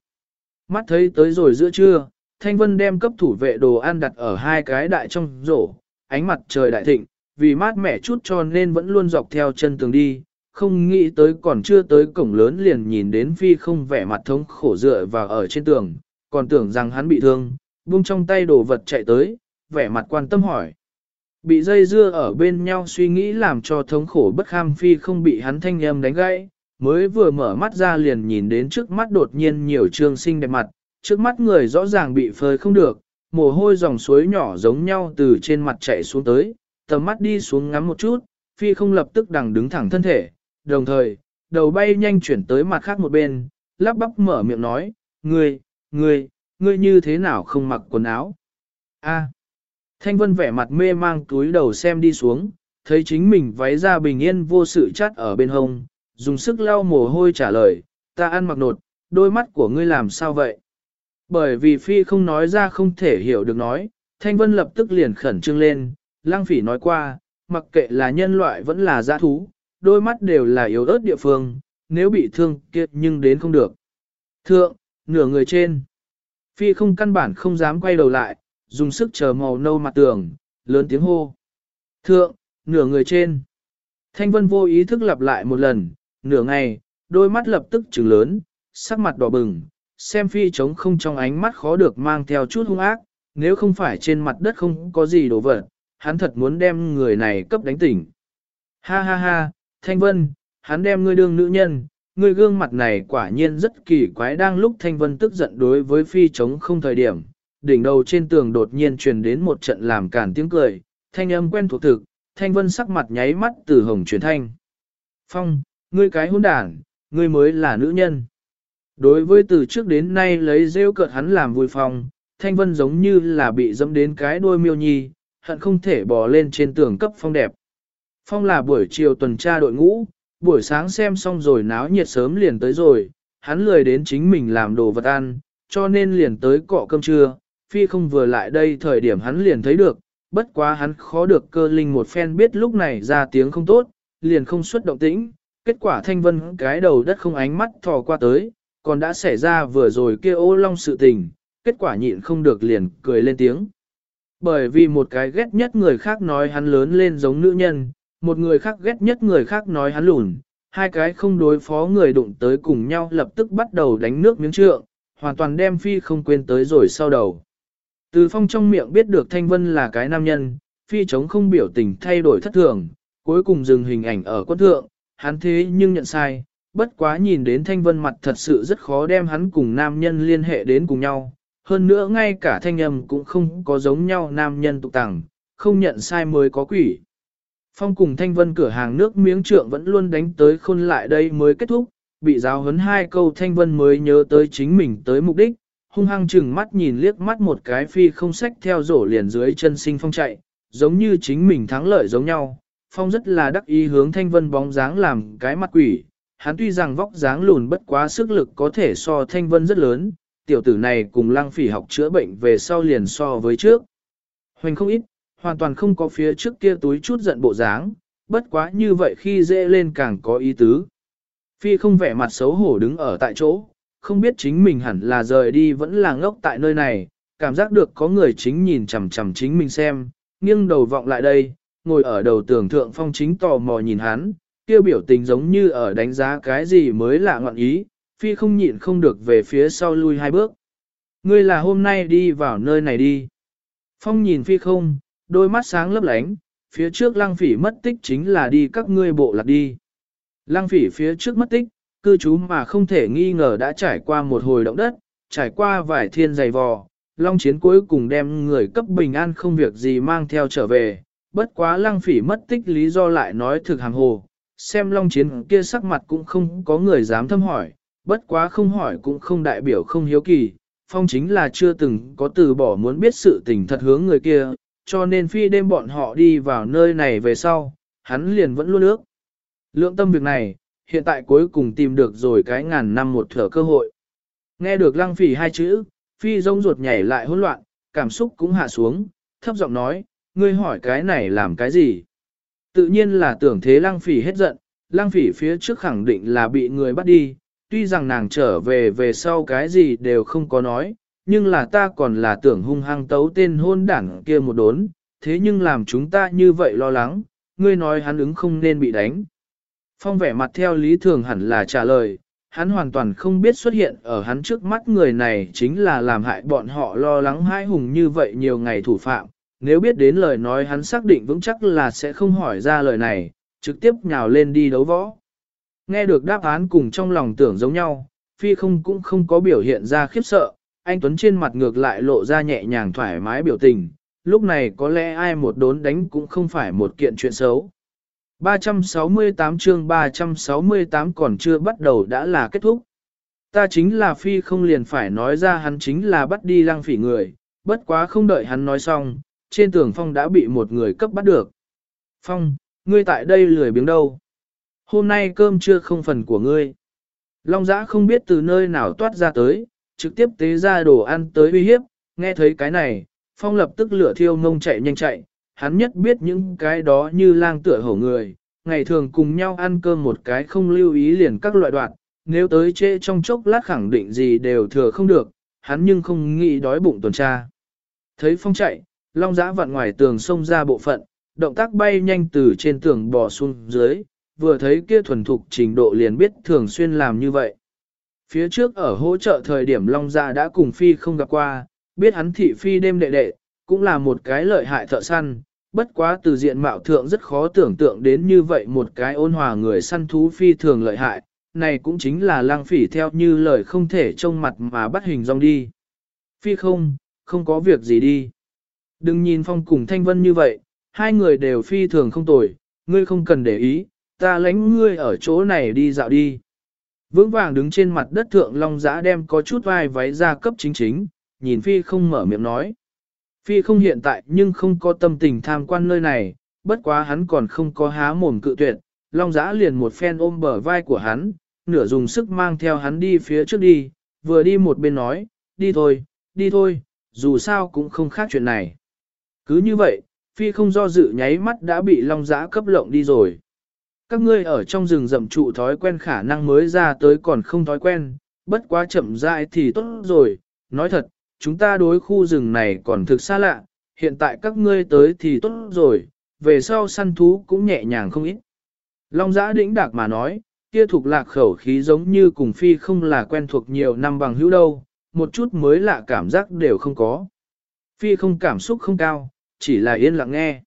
Mắt thấy tới rồi giữa trưa, Thanh Vân đem cấp thủ vệ đồ ăn đặt ở hai cái đại trong rổ, ánh mặt trời đại thịnh, vì mát mẻ chút cho nên vẫn luôn dọc theo chân tường đi, không nghĩ tới còn chưa tới cổng lớn liền nhìn đến phi không vẻ mặt thống khổ dựa vào ở trên tường, còn tưởng rằng hắn bị thương, buông trong tay đồ vật chạy tới, vẻ mặt quan tâm hỏi. Bị dây dưa ở bên nhau suy nghĩ làm cho thống khổ bất kham phi không bị hắn thanh âm đánh gãy, mới vừa mở mắt ra liền nhìn đến trước mắt đột nhiên nhiều trương sinh đẹp mặt, trước mắt người rõ ràng bị phơi không được, mồ hôi dòng suối nhỏ giống nhau từ trên mặt chảy xuống tới, tầm mắt đi xuống ngắm một chút, phi không lập tức đằng đứng thẳng thân thể, đồng thời, đầu bay nhanh chuyển tới mặt khác một bên, lắp bắp mở miệng nói, ngươi, ngươi, ngươi như thế nào không mặc quần áo? A. Thanh Vân vẻ mặt mê mang túi đầu xem đi xuống, thấy chính mình váy ra bình yên vô sự chắt ở bên hông, dùng sức lau mồ hôi trả lời, ta ăn mặc nột, đôi mắt của ngươi làm sao vậy? Bởi vì Phi không nói ra không thể hiểu được nói, Thanh Vân lập tức liền khẩn trương lên, lang Phỉ nói qua, mặc kệ là nhân loại vẫn là giã thú, đôi mắt đều là yếu ớt địa phương, nếu bị thương kiệt nhưng đến không được. Thượng, nửa người trên. Phi không căn bản không dám quay đầu lại, dùng sức chờ màu nâu mặt tường, lớn tiếng hô. Thượng, nửa người trên. Thanh Vân vô ý thức lặp lại một lần, nửa ngày, đôi mắt lập tức trừng lớn, sắc mặt đỏ bừng, xem phi trống không trong ánh mắt khó được mang theo chút hung ác, nếu không phải trên mặt đất không có gì đổ vật, hắn thật muốn đem người này cấp đánh tỉnh. Ha ha ha, Thanh Vân, hắn đem ngươi đương nữ nhân, ngươi gương mặt này quả nhiên rất kỳ quái đang lúc Thanh Vân tức giận đối với phi trống không thời điểm. Đỉnh đầu trên tường đột nhiên truyền đến một trận làm cản tiếng cười, thanh âm quen thuộc thực, Thanh Vân sắc mặt nháy mắt từ hồng chuyển thanh. Phong, ngươi cái hôn đản, ngươi mới là nữ nhân. Đối với từ trước đến nay lấy rêu cợt hắn làm vui phòng, Thanh Vân giống như là bị dẫm đến cái đuôi miêu nhi, hận không thể bò lên trên tường cấp phong đẹp. Phong là buổi chiều tuần tra đội ngũ, buổi sáng xem xong rồi náo nhiệt sớm liền tới rồi, hắn lười đến chính mình làm đồ vật ăn, cho nên liền tới cọ cơm trưa, phi không vừa lại đây thời điểm hắn liền thấy được, bất quá hắn khó được cơ linh một phen biết lúc này ra tiếng không tốt, liền không xuất động tĩnh, kết quả thanh vân cái đầu đất không ánh mắt thò qua tới, còn đã xảy ra vừa rồi kia ô long sự tình, kết quả nhịn không được liền cười lên tiếng. Bởi vì một cái ghét nhất người khác nói hắn lớn lên giống nữ nhân, một người khác ghét nhất người khác nói hắn lùn, hai cái không đối phó người đụng tới cùng nhau lập tức bắt đầu đánh nước miếng trượng, hoàn toàn đem phi không quên tới rồi sau đầu. Từ phong trong miệng biết được Thanh Vân là cái nam nhân, phi chống không biểu tình thay đổi thất thường, cuối cùng dừng hình ảnh ở quân thượng, hắn thế nhưng nhận sai, bất quá nhìn đến Thanh Vân mặt thật sự rất khó đem hắn cùng nam nhân liên hệ đến cùng nhau, hơn nữa ngay cả thanh âm cũng không có giống nhau nam nhân tục tẳng, không nhận sai mới có quỷ. Phong cùng Thanh Vân cửa hàng nước miếng trượng vẫn luôn đánh tới khôn lại đây mới kết thúc, bị giáo huấn hai câu Thanh Vân mới nhớ tới chính mình tới mục đích, hung hăng chừng mắt nhìn liếc mắt một cái phi không sách theo rổ liền dưới chân sinh phong chạy, giống như chính mình thắng lợi giống nhau. Phong rất là đắc ý hướng Thanh Vân bóng dáng làm cái mặt quỷ, hắn tuy rằng vóc dáng lùn bất quá sức lực có thể so Thanh Vân rất lớn, tiểu tử này cùng lăng phỉ học chữa bệnh về sau liền so với trước. Hoành không ít, hoàn toàn không có phía trước kia túi chút giận bộ dáng, bất quá như vậy khi dễ lên càng có ý tứ. Phi không vẻ mặt xấu hổ đứng ở tại chỗ, không biết chính mình hẳn là rời đi vẫn là ngốc tại nơi này, cảm giác được có người chính nhìn chằm chằm chính mình xem, nghiêng đầu vọng lại đây, ngồi ở đầu tường thượng phong chính tò mò nhìn hắn, kêu biểu tình giống như ở đánh giá cái gì mới lạ ngọn ý, phi không nhịn không được về phía sau lui hai bước. Ngươi là hôm nay đi vào nơi này đi. Phong nhìn phi không, đôi mắt sáng lấp lánh, phía trước lăng phỉ mất tích chính là đi các ngươi bộ lạc đi. Lăng phỉ phía trước mất tích, cư trú mà không thể nghi ngờ đã trải qua một hồi động đất, trải qua vài thiên dày vò, long chiến cuối cùng đem người cấp bình an không việc gì mang theo trở về, bất quá lăng phỉ mất tích lý do lại nói thực hàng hồ, xem long chiến kia sắc mặt cũng không có người dám thâm hỏi, bất quá không hỏi cũng không đại biểu không hiếu kỳ, phong chính là chưa từng có từ bỏ muốn biết sự tình thật hướng người kia, cho nên phi đêm bọn họ đi vào nơi này về sau, hắn liền vẫn luôn ước. Lượng tâm việc này, hiện tại cuối cùng tìm được rồi cái ngàn năm một thở cơ hội. Nghe được lăng phỉ hai chữ, phi rông ruột nhảy lại hỗn loạn, cảm xúc cũng hạ xuống, thấp giọng nói, ngươi hỏi cái này làm cái gì? Tự nhiên là tưởng thế lăng phỉ hết giận, lăng phỉ phía trước khẳng định là bị người bắt đi, tuy rằng nàng trở về về sau cái gì đều không có nói, nhưng là ta còn là tưởng hung hăng tấu tên hôn đảng kia một đốn, thế nhưng làm chúng ta như vậy lo lắng, ngươi nói hắn ứng không nên bị đánh. Phong vẻ mặt theo lý thường hẳn là trả lời, hắn hoàn toàn không biết xuất hiện ở hắn trước mắt người này chính là làm hại bọn họ lo lắng hai hùng như vậy nhiều ngày thủ phạm. Nếu biết đến lời nói hắn xác định vững chắc là sẽ không hỏi ra lời này, trực tiếp nhào lên đi đấu võ. Nghe được đáp án cùng trong lòng tưởng giống nhau, Phi không cũng không có biểu hiện ra khiếp sợ, anh Tuấn trên mặt ngược lại lộ ra nhẹ nhàng thoải mái biểu tình, lúc này có lẽ ai một đốn đánh cũng không phải một kiện chuyện xấu. 368 chương 368 còn chưa bắt đầu đã là kết thúc. Ta chính là Phi không liền phải nói ra hắn chính là bắt đi lăng phỉ người, bất quá không đợi hắn nói xong, trên tường Phong đã bị một người cấp bắt được. Phong, ngươi tại đây lười biếng đâu? Hôm nay cơm chưa không phần của ngươi. Long giã không biết từ nơi nào toát ra tới, trực tiếp tế ra đồ ăn tới uy hiếp, nghe thấy cái này, phong lập tức lửa thiêu ngông chạy nhanh chạy, hắn nhất biết những cái đó như lang tựa hổ người, ngày thường cùng nhau ăn cơm một cái không lưu ý liền các loại đoạn, nếu tới chê trong chốc lát khẳng định gì đều thừa không được, hắn nhưng không nghĩ đói bụng tuần tra. Thấy phong chạy, long giã vặn ngoài tường xông ra bộ phận, động tác bay nhanh từ trên tường bò xuống dưới, vừa thấy kia thuần thục trình độ liền biết thường xuyên làm như vậy. Phía trước ở hỗ trợ thời điểm Long Gia đã cùng Phi không gặp qua, biết hắn thị Phi đêm đệ đệ, cũng là một cái lợi hại thợ săn, bất quá từ diện mạo thượng rất khó tưởng tượng đến như vậy một cái ôn hòa người săn thú Phi thường lợi hại, này cũng chính là lang phỉ theo như lời không thể trông mặt mà bắt hình dong đi. Phi không, không có việc gì đi. Đừng nhìn phong cùng thanh vân như vậy, hai người đều phi thường không tồi, ngươi không cần để ý, ta lánh ngươi ở chỗ này đi dạo đi. Vững vàng đứng trên mặt đất thượng long giã đem có chút vai váy ra cấp chính chính, nhìn phi không mở miệng nói. Phi không hiện tại nhưng không có tâm tình tham quan nơi này, bất quá hắn còn không có há mồm cự tuyệt, long giã liền một phen ôm bờ vai của hắn, nửa dùng sức mang theo hắn đi phía trước đi, vừa đi một bên nói, đi thôi, đi thôi, dù sao cũng không khác chuyện này. Cứ như vậy, phi không do dự nháy mắt đã bị long giã cấp lộng đi rồi. Các ngươi ở trong rừng rậm trụ thói quen khả năng mới ra tới còn không thói quen, bất quá chậm rãi thì tốt rồi, nói thật, chúng ta đối khu rừng này còn thực xa lạ, hiện tại các ngươi tới thì tốt rồi, về sau săn thú cũng nhẹ nhàng không ít. Long giã đĩnh đạc mà nói, kia thuộc lạc khẩu khí giống như cùng phi không là quen thuộc nhiều năm bằng hữu đâu, một chút mới lạ cảm giác đều không có. Phi không cảm xúc không cao, chỉ là yên lặng nghe.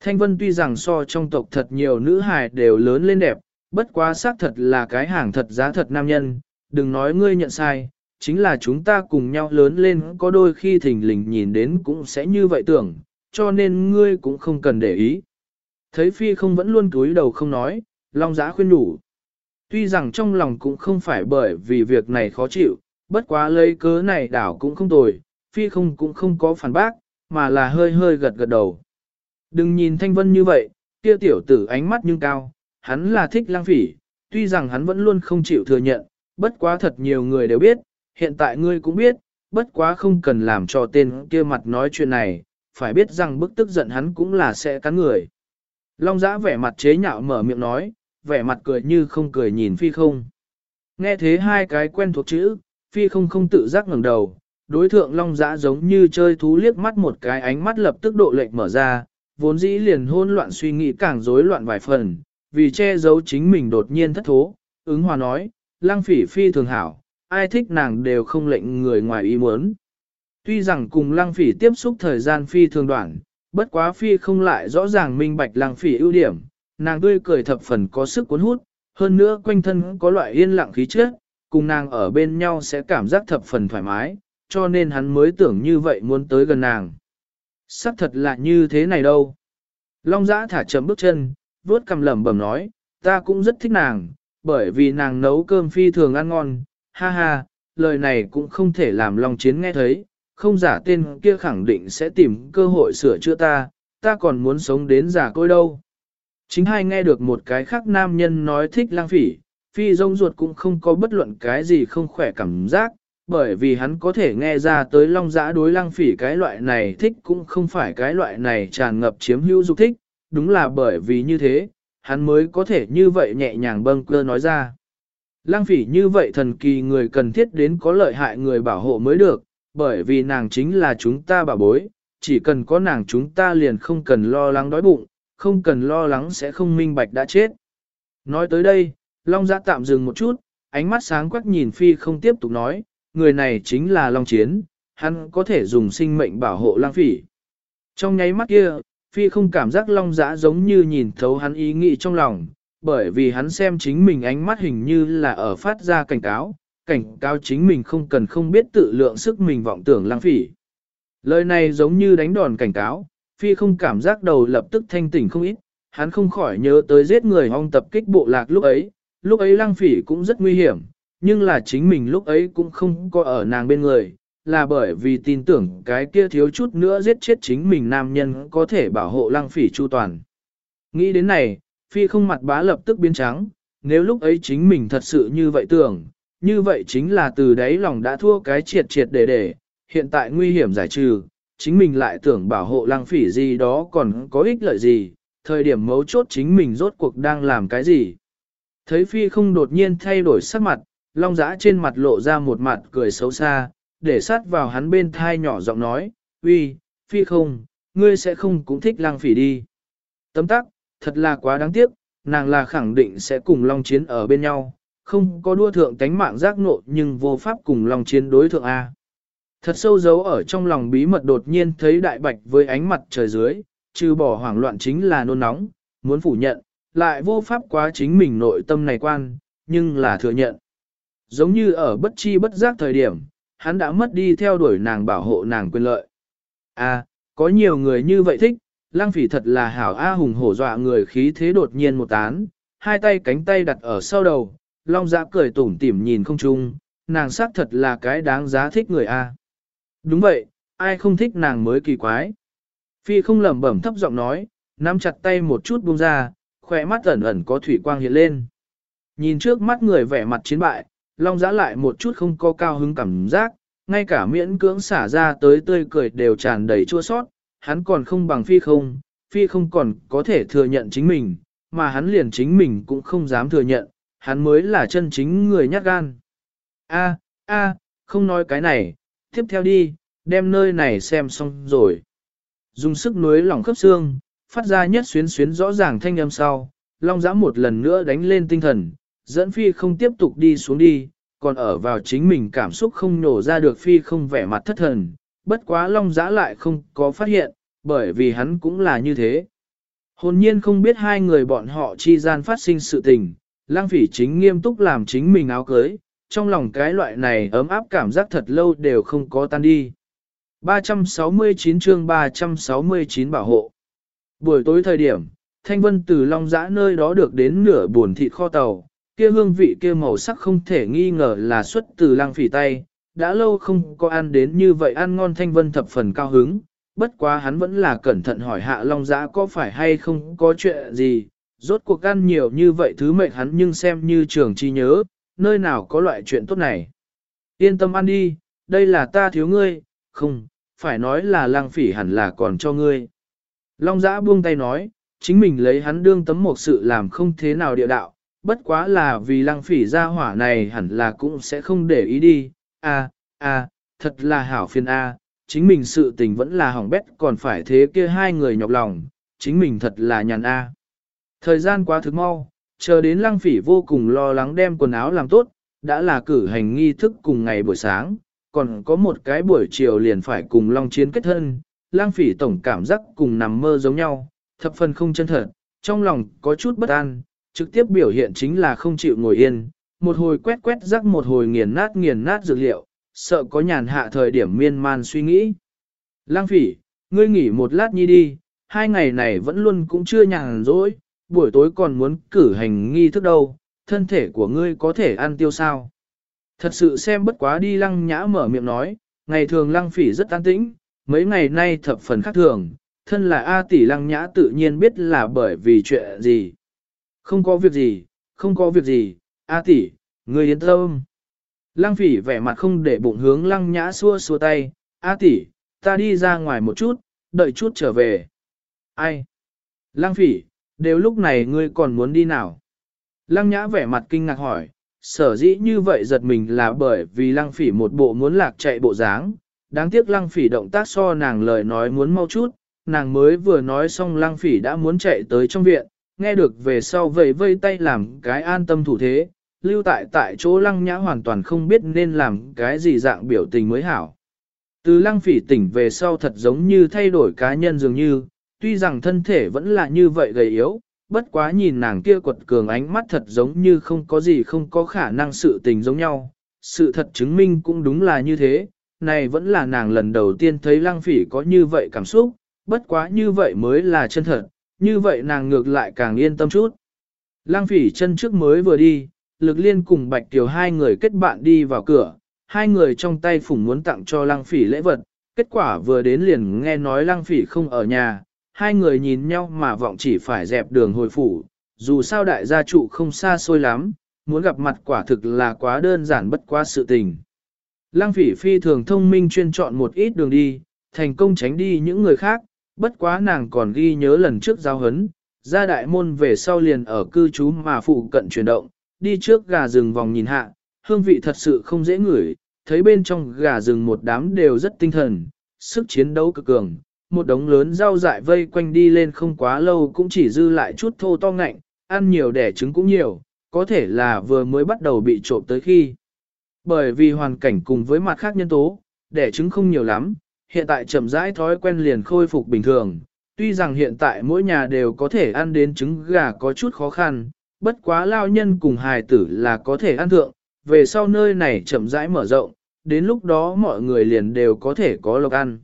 Thanh Vân tuy rằng so trong tộc thật nhiều nữ hài đều lớn lên đẹp, bất quá xác thật là cái hàng thật giá thật nam nhân, đừng nói ngươi nhận sai, chính là chúng ta cùng nhau lớn lên có đôi khi thình lình nhìn đến cũng sẽ như vậy tưởng, cho nên ngươi cũng không cần để ý. Thấy Phi không vẫn luôn túi đầu không nói, Long Giã khuyên đủ. Tuy rằng trong lòng cũng không phải bởi vì việc này khó chịu, bất quá lấy cớ này đảo cũng không tồi, Phi không cũng không có phản bác, mà là hơi hơi gật gật đầu. Đừng nhìn Thanh Vân như vậy, kia tiểu tử ánh mắt nhưng cao, hắn là thích lang phỉ, tuy rằng hắn vẫn luôn không chịu thừa nhận, bất quá thật nhiều người đều biết, hiện tại ngươi cũng biết, bất quá không cần làm cho tên kia mặt nói chuyện này, phải biết rằng bức tức giận hắn cũng là sẽ cắn người. Long giã vẻ mặt chế nhạo mở miệng nói, vẻ mặt cười như không cười nhìn phi không. Nghe thế hai cái quen thuộc chữ, phi không không tự giác ngẩng đầu, đối thượng long giã giống như chơi thú liếc mắt một cái ánh mắt lập tức độ lệnh mở ra, vốn dĩ liền hôn loạn suy nghĩ càng rối loạn vài phần, vì che giấu chính mình đột nhiên thất thố, ứng hòa nói, lăng phỉ phi thường hảo, ai thích nàng đều không lệnh người ngoài ý muốn. Tuy rằng cùng lăng phỉ tiếp xúc thời gian phi thường đoạn, bất quá phi không lại rõ ràng minh bạch lăng phỉ ưu điểm, nàng tươi cười thập phần có sức cuốn hút, hơn nữa quanh thân có loại yên lặng khí chất, cùng nàng ở bên nhau sẽ cảm giác thập phần thoải mái, cho nên hắn mới tưởng như vậy muốn tới gần nàng. Sắc thật là như thế này đâu. Long giã thả chậm bước chân, vuốt cầm lẩm bẩm nói, ta cũng rất thích nàng, bởi vì nàng nấu cơm phi thường ăn ngon, ha ha, lời này cũng không thể làm Long Chiến nghe thấy, không giả tên kia khẳng định sẽ tìm cơ hội sửa chữa ta, ta còn muốn sống đến giả côi đâu. Chính hai nghe được một cái khác nam nhân nói thích lang phỉ, phi rông ruột cũng không có bất luận cái gì không khỏe cảm giác, bởi vì hắn có thể nghe ra tới long giã đối lang phỉ cái loại này thích cũng không phải cái loại này tràn ngập chiếm hữu dục thích, đúng là bởi vì như thế, hắn mới có thể như vậy nhẹ nhàng bâng cơ nói ra. Lang phỉ như vậy thần kỳ người cần thiết đến có lợi hại người bảo hộ mới được, bởi vì nàng chính là chúng ta bảo bối, chỉ cần có nàng chúng ta liền không cần lo lắng đói bụng, không cần lo lắng sẽ không minh bạch đã chết. Nói tới đây, Long Giã tạm dừng một chút, ánh mắt sáng quắc nhìn Phi không tiếp tục nói, người này chính là Long Chiến, hắn có thể dùng sinh mệnh bảo hộ lang phỉ. Trong nháy mắt kia, Phi không cảm giác Long Giã giống như nhìn thấu hắn ý nghĩ trong lòng, bởi vì hắn xem chính mình ánh mắt hình như là ở phát ra cảnh cáo, cảnh cáo chính mình không cần không biết tự lượng sức mình vọng tưởng lang phỉ. Lời này giống như đánh đòn cảnh cáo, Phi không cảm giác đầu lập tức thanh tỉnh không ít, hắn không khỏi nhớ tới giết người hong tập kích bộ lạc lúc ấy, lúc ấy lang phỉ cũng rất nguy hiểm, nhưng là chính mình lúc ấy cũng không có ở nàng bên người, là bởi vì tin tưởng cái kia thiếu chút nữa giết chết chính mình nam nhân có thể bảo hộ lang phỉ chu toàn. Nghĩ đến này, Phi không mặt bá lập tức biến trắng, nếu lúc ấy chính mình thật sự như vậy tưởng, như vậy chính là từ đấy lòng đã thua cái triệt triệt để để, hiện tại nguy hiểm giải trừ, chính mình lại tưởng bảo hộ lăng phỉ gì đó còn có ích lợi gì, thời điểm mấu chốt chính mình rốt cuộc đang làm cái gì. Thấy phi không đột nhiên thay đổi sắc mặt, long giã trên mặt lộ ra một mặt cười xấu xa, để sát vào hắn bên thai nhỏ giọng nói, uy, phi không, ngươi sẽ không cũng thích lăng phỉ đi. Tấm tắc, thật là quá đáng tiếc, nàng là khẳng định sẽ cùng long chiến ở bên nhau, không có đua thượng tánh mạng giác nộ nhưng vô pháp cùng long chiến đối thượng A. Thật sâu giấu ở trong lòng bí mật đột nhiên thấy đại bạch với ánh mặt trời dưới, trừ bỏ hoảng loạn chính là nôn nóng, muốn phủ nhận, lại vô pháp quá chính mình nội tâm này quan, nhưng là thừa nhận. Giống như ở bất chi bất giác thời điểm, hắn đã mất đi theo đuổi nàng bảo hộ nàng quyền lợi. À, có nhiều người như vậy thích, lang phỉ thật là hảo A hùng hổ dọa người khí thế đột nhiên một tán, hai tay cánh tay đặt ở sau đầu, long giã cười tủm tỉm nhìn không chung, nàng xác thật là cái đáng giá thích người A. Đúng vậy, ai không thích nàng mới kỳ quái. Phi không lẩm bẩm thấp giọng nói, nắm chặt tay một chút buông ra, khỏe mắt ẩn ẩn có thủy quang hiện lên. Nhìn trước mắt người vẻ mặt chiến bại, long giã lại một chút không có cao hứng cảm giác, ngay cả miễn cưỡng xả ra tới tươi cười đều tràn đầy chua sót, hắn còn không bằng phi không, phi không còn có thể thừa nhận chính mình, mà hắn liền chính mình cũng không dám thừa nhận, hắn mới là chân chính người nhát gan. A, a, không nói cái này, tiếp theo đi, đem nơi này xem xong rồi. Dùng sức nuối lỏng khớp xương, phát ra nhất xuyến xuyến rõ ràng thanh âm sau, long giã một lần nữa đánh lên tinh thần, dẫn phi không tiếp tục đi xuống đi, còn ở vào chính mình cảm xúc không nổ ra được phi không vẻ mặt thất thần, bất quá long giã lại không có phát hiện, bởi vì hắn cũng là như thế. Hồn nhiên không biết hai người bọn họ chi gian phát sinh sự tình, lang phỉ chính nghiêm túc làm chính mình áo cưới, trong lòng cái loại này ấm áp cảm giác thật lâu đều không có tan đi. 369 chương 369 bảo hộ Buổi tối thời điểm, Thanh Vân từ Long Giã nơi đó được đến nửa buồn thịt kho tàu, kia hương vị kia màu sắc không thể nghi ngờ là xuất từ lang phỉ tay, đã lâu không có ăn đến như vậy ăn ngon Thanh Vân thập phần cao hứng, bất quá hắn vẫn là cẩn thận hỏi hạ Long Giã có phải hay không có chuyện gì, rốt cuộc ăn nhiều như vậy thứ mệnh hắn nhưng xem như trường chi nhớ, nơi nào có loại chuyện tốt này. Yên tâm ăn đi, đây là ta thiếu ngươi, không, phải nói là lang phỉ hẳn là còn cho ngươi. Long giã buông tay nói, chính mình lấy hắn đương tấm một sự làm không thế nào địa đạo, bất quá là vì lăng phỉ ra hỏa này hẳn là cũng sẽ không để ý đi, a a thật là hảo phiền a chính mình sự tình vẫn là hỏng bét còn phải thế kia hai người nhọc lòng, chính mình thật là nhàn a. Thời gian quá thức mau, chờ đến lăng phỉ vô cùng lo lắng đem quần áo làm tốt, đã là cử hành nghi thức cùng ngày buổi sáng, còn có một cái buổi chiều liền phải cùng Long Chiến kết thân, lang phỉ tổng cảm giác cùng nằm mơ giống nhau, thập phần không chân thật, trong lòng có chút bất an, trực tiếp biểu hiện chính là không chịu ngồi yên, một hồi quét quét rắc một hồi nghiền nát nghiền nát dược liệu, sợ có nhàn hạ thời điểm miên man suy nghĩ. Lang phỉ, ngươi nghỉ một lát nhi đi, hai ngày này vẫn luôn cũng chưa nhàn rỗi, buổi tối còn muốn cử hành nghi thức đâu, thân thể của ngươi có thể ăn tiêu sao. Thật sự xem bất quá đi lăng nhã mở miệng nói, ngày thường lăng phỉ rất an tĩnh, mấy ngày nay thập phần khác thường, thân là A tỷ lăng nhã tự nhiên biết là bởi vì chuyện gì. Không có việc gì, không có việc gì, A tỷ, người yên tâm. Lăng phỉ vẻ mặt không để bụng hướng lăng nhã xua xua tay, A tỷ, ta đi ra ngoài một chút, đợi chút trở về. Ai? Lăng phỉ, đều lúc này ngươi còn muốn đi nào? Lăng nhã vẻ mặt kinh ngạc hỏi, sở dĩ như vậy giật mình là bởi vì lăng phỉ một bộ muốn lạc chạy bộ dáng, đáng tiếc lăng phỉ động tác so nàng lời nói muốn mau chút, nàng mới vừa nói xong lăng phỉ đã muốn chạy tới trong viện, nghe được về sau vẫy vây tay làm cái an tâm thủ thế, lưu tại tại chỗ lăng nhã hoàn toàn không biết nên làm cái gì dạng biểu tình mới hảo. Từ lăng phỉ tỉnh về sau thật giống như thay đổi cá nhân dường như, tuy rằng thân thể vẫn là như vậy gầy yếu, bất quá nhìn nàng kia quật cường ánh mắt thật giống như không có gì không có khả năng sự tình giống nhau. Sự thật chứng minh cũng đúng là như thế, này vẫn là nàng lần đầu tiên thấy lăng phỉ có như vậy cảm xúc, bất quá như vậy mới là chân thật, như vậy nàng ngược lại càng yên tâm chút. Lăng phỉ chân trước mới vừa đi, lực liên cùng bạch tiểu hai người kết bạn đi vào cửa, hai người trong tay phủng muốn tặng cho lăng phỉ lễ vật, kết quả vừa đến liền nghe nói lăng phỉ không ở nhà, hai người nhìn nhau mà vọng chỉ phải dẹp đường hồi phủ, dù sao đại gia trụ không xa xôi lắm, muốn gặp mặt quả thực là quá đơn giản bất quá sự tình. Lăng phỉ phi thường thông minh chuyên chọn một ít đường đi, thành công tránh đi những người khác, bất quá nàng còn ghi nhớ lần trước giao hấn, ra đại môn về sau liền ở cư trú mà phụ cận chuyển động, đi trước gà rừng vòng nhìn hạ, hương vị thật sự không dễ ngửi, thấy bên trong gà rừng một đám đều rất tinh thần, sức chiến đấu cực cường, một đống lớn rau dại vây quanh đi lên không quá lâu cũng chỉ dư lại chút thô to ngạnh, ăn nhiều đẻ trứng cũng nhiều, có thể là vừa mới bắt đầu bị trộm tới khi. Bởi vì hoàn cảnh cùng với mặt khác nhân tố, đẻ trứng không nhiều lắm, hiện tại chậm rãi thói quen liền khôi phục bình thường. Tuy rằng hiện tại mỗi nhà đều có thể ăn đến trứng gà có chút khó khăn, bất quá lao nhân cùng hài tử là có thể ăn thượng, về sau nơi này chậm rãi mở rộng, đến lúc đó mọi người liền đều có thể có lộc ăn.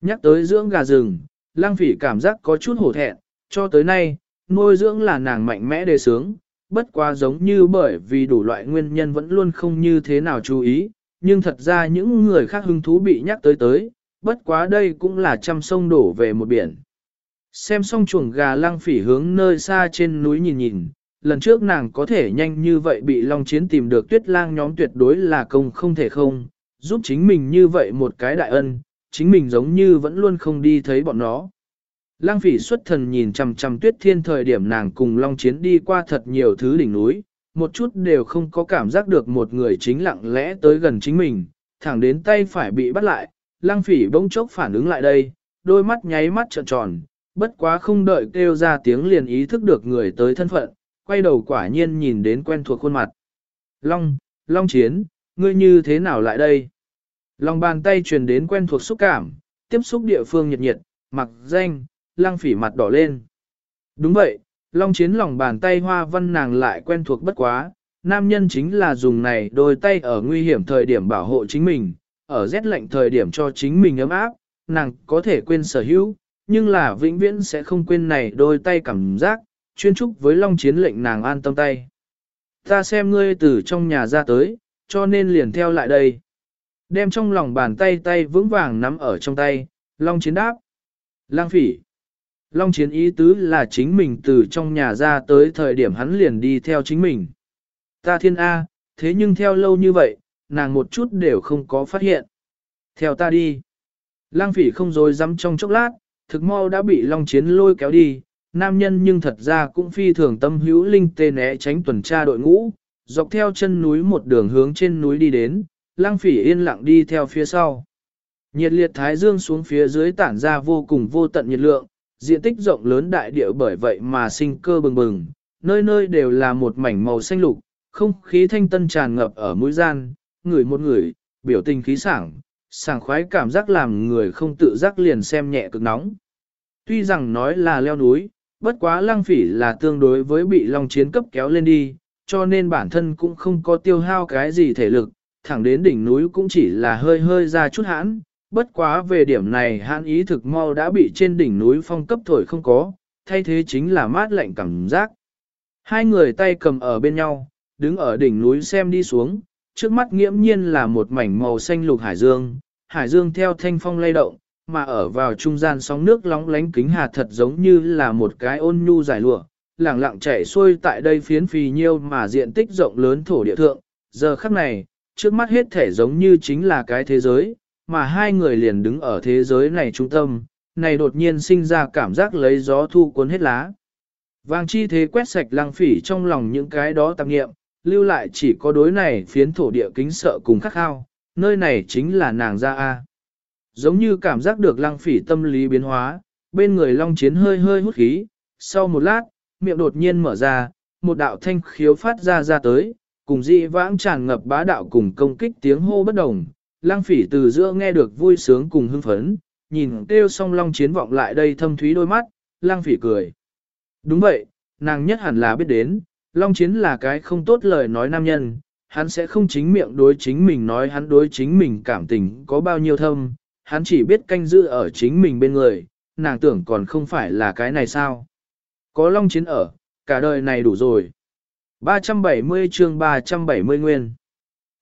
Nhắc tới dưỡng gà rừng, lang phỉ cảm giác có chút hổ thẹn, cho tới nay, nuôi dưỡng là nàng mạnh mẽ đề sướng, bất quá giống như bởi vì đủ loại nguyên nhân vẫn luôn không như thế nào chú ý, nhưng thật ra những người khác hứng thú bị nhắc tới tới, bất quá đây cũng là trăm sông đổ về một biển. Xem xong chuồng gà lang phỉ hướng nơi xa trên núi nhìn nhìn, lần trước nàng có thể nhanh như vậy bị Long Chiến tìm được tuyết lang nhóm tuyệt đối là công không thể không, giúp chính mình như vậy một cái đại ân, chính mình giống như vẫn luôn không đi thấy bọn nó. Lang phỉ xuất thần nhìn chằm chằm tuyết thiên thời điểm nàng cùng Long Chiến đi qua thật nhiều thứ đỉnh núi, một chút đều không có cảm giác được một người chính lặng lẽ tới gần chính mình, thẳng đến tay phải bị bắt lại, Lang phỉ bỗng chốc phản ứng lại đây, đôi mắt nháy mắt trợn tròn, bất quá không đợi kêu ra tiếng liền ý thức được người tới thân phận, quay đầu quả nhiên nhìn đến quen thuộc khuôn mặt. Long, Long Chiến, ngươi như thế nào lại đây? Lòng bàn tay truyền đến quen thuộc xúc cảm, tiếp xúc địa phương nhiệt nhiệt, mặc danh, lang phỉ mặt đỏ lên. Đúng vậy, Long Chiến lòng bàn tay hoa văn nàng lại quen thuộc bất quá, nam nhân chính là dùng này đôi tay ở nguy hiểm thời điểm bảo hộ chính mình, ở rét lạnh thời điểm cho chính mình ấm áp, nàng có thể quên sở hữu, nhưng là vĩnh viễn sẽ không quên này đôi tay cảm giác, chuyên trúc với Long Chiến lệnh nàng an tâm tay. Ta xem ngươi từ trong nhà ra tới, cho nên liền theo lại đây. Đem trong lòng bàn tay tay vững vàng nắm ở trong tay, Long Chiến đáp. Lang phỉ. Long Chiến ý tứ là chính mình từ trong nhà ra tới thời điểm hắn liền đi theo chính mình. Ta thiên A, thế nhưng theo lâu như vậy, nàng một chút đều không có phát hiện. Theo ta đi. Lang phỉ không dối dám trong chốc lát, thực mau đã bị Long Chiến lôi kéo đi, nam nhân nhưng thật ra cũng phi thường tâm hữu linh tê né tránh tuần tra đội ngũ, dọc theo chân núi một đường hướng trên núi đi đến, lang phỉ yên lặng đi theo phía sau. Nhiệt liệt thái dương xuống phía dưới tản ra vô cùng vô tận nhiệt lượng, diện tích rộng lớn đại địa bởi vậy mà sinh cơ bừng bừng, nơi nơi đều là một mảnh màu xanh lục, không khí thanh tân tràn ngập ở mũi gian, người một người, biểu tình khí sảng, sảng khoái cảm giác làm người không tự giác liền xem nhẹ cực nóng. Tuy rằng nói là leo núi, bất quá lăng phỉ là tương đối với bị long chiến cấp kéo lên đi, cho nên bản thân cũng không có tiêu hao cái gì thể lực, thẳng đến đỉnh núi cũng chỉ là hơi hơi ra chút hãn, bất quá về điểm này hãn ý thực mau đã bị trên đỉnh núi phong cấp thổi không có, thay thế chính là mát lạnh cảm giác. Hai người tay cầm ở bên nhau, đứng ở đỉnh núi xem đi xuống, trước mắt nghiễm nhiên là một mảnh màu xanh lục hải dương, hải dương theo thanh phong lay động, mà ở vào trung gian sóng nước lóng lánh kính hà thật giống như là một cái ôn nhu dài lụa, lẳng lặng chảy xuôi tại đây phiến phì nhiêu mà diện tích rộng lớn thổ địa thượng. Giờ khắc này, trước mắt hết thể giống như chính là cái thế giới, mà hai người liền đứng ở thế giới này trung tâm, này đột nhiên sinh ra cảm giác lấy gió thu cuốn hết lá. Vàng chi thế quét sạch lăng phỉ trong lòng những cái đó tạp nghiệm, lưu lại chỉ có đối này phiến thổ địa kính sợ cùng khắc khao, nơi này chính là nàng ra A. Giống như cảm giác được lăng phỉ tâm lý biến hóa, bên người long chiến hơi hơi hút khí, sau một lát, miệng đột nhiên mở ra, một đạo thanh khiếu phát ra ra tới, cùng dị vãng tràn ngập bá đạo cùng công kích tiếng hô bất đồng. Lăng phỉ từ giữa nghe được vui sướng cùng hưng phấn, nhìn kêu song long chiến vọng lại đây thâm thúy đôi mắt, lăng phỉ cười. Đúng vậy, nàng nhất hẳn là biết đến, long chiến là cái không tốt lời nói nam nhân, hắn sẽ không chính miệng đối chính mình nói hắn đối chính mình cảm tình có bao nhiêu thâm, hắn chỉ biết canh giữ ở chính mình bên người, nàng tưởng còn không phải là cái này sao. Có long chiến ở, cả đời này đủ rồi. 370 chương 370 nguyên.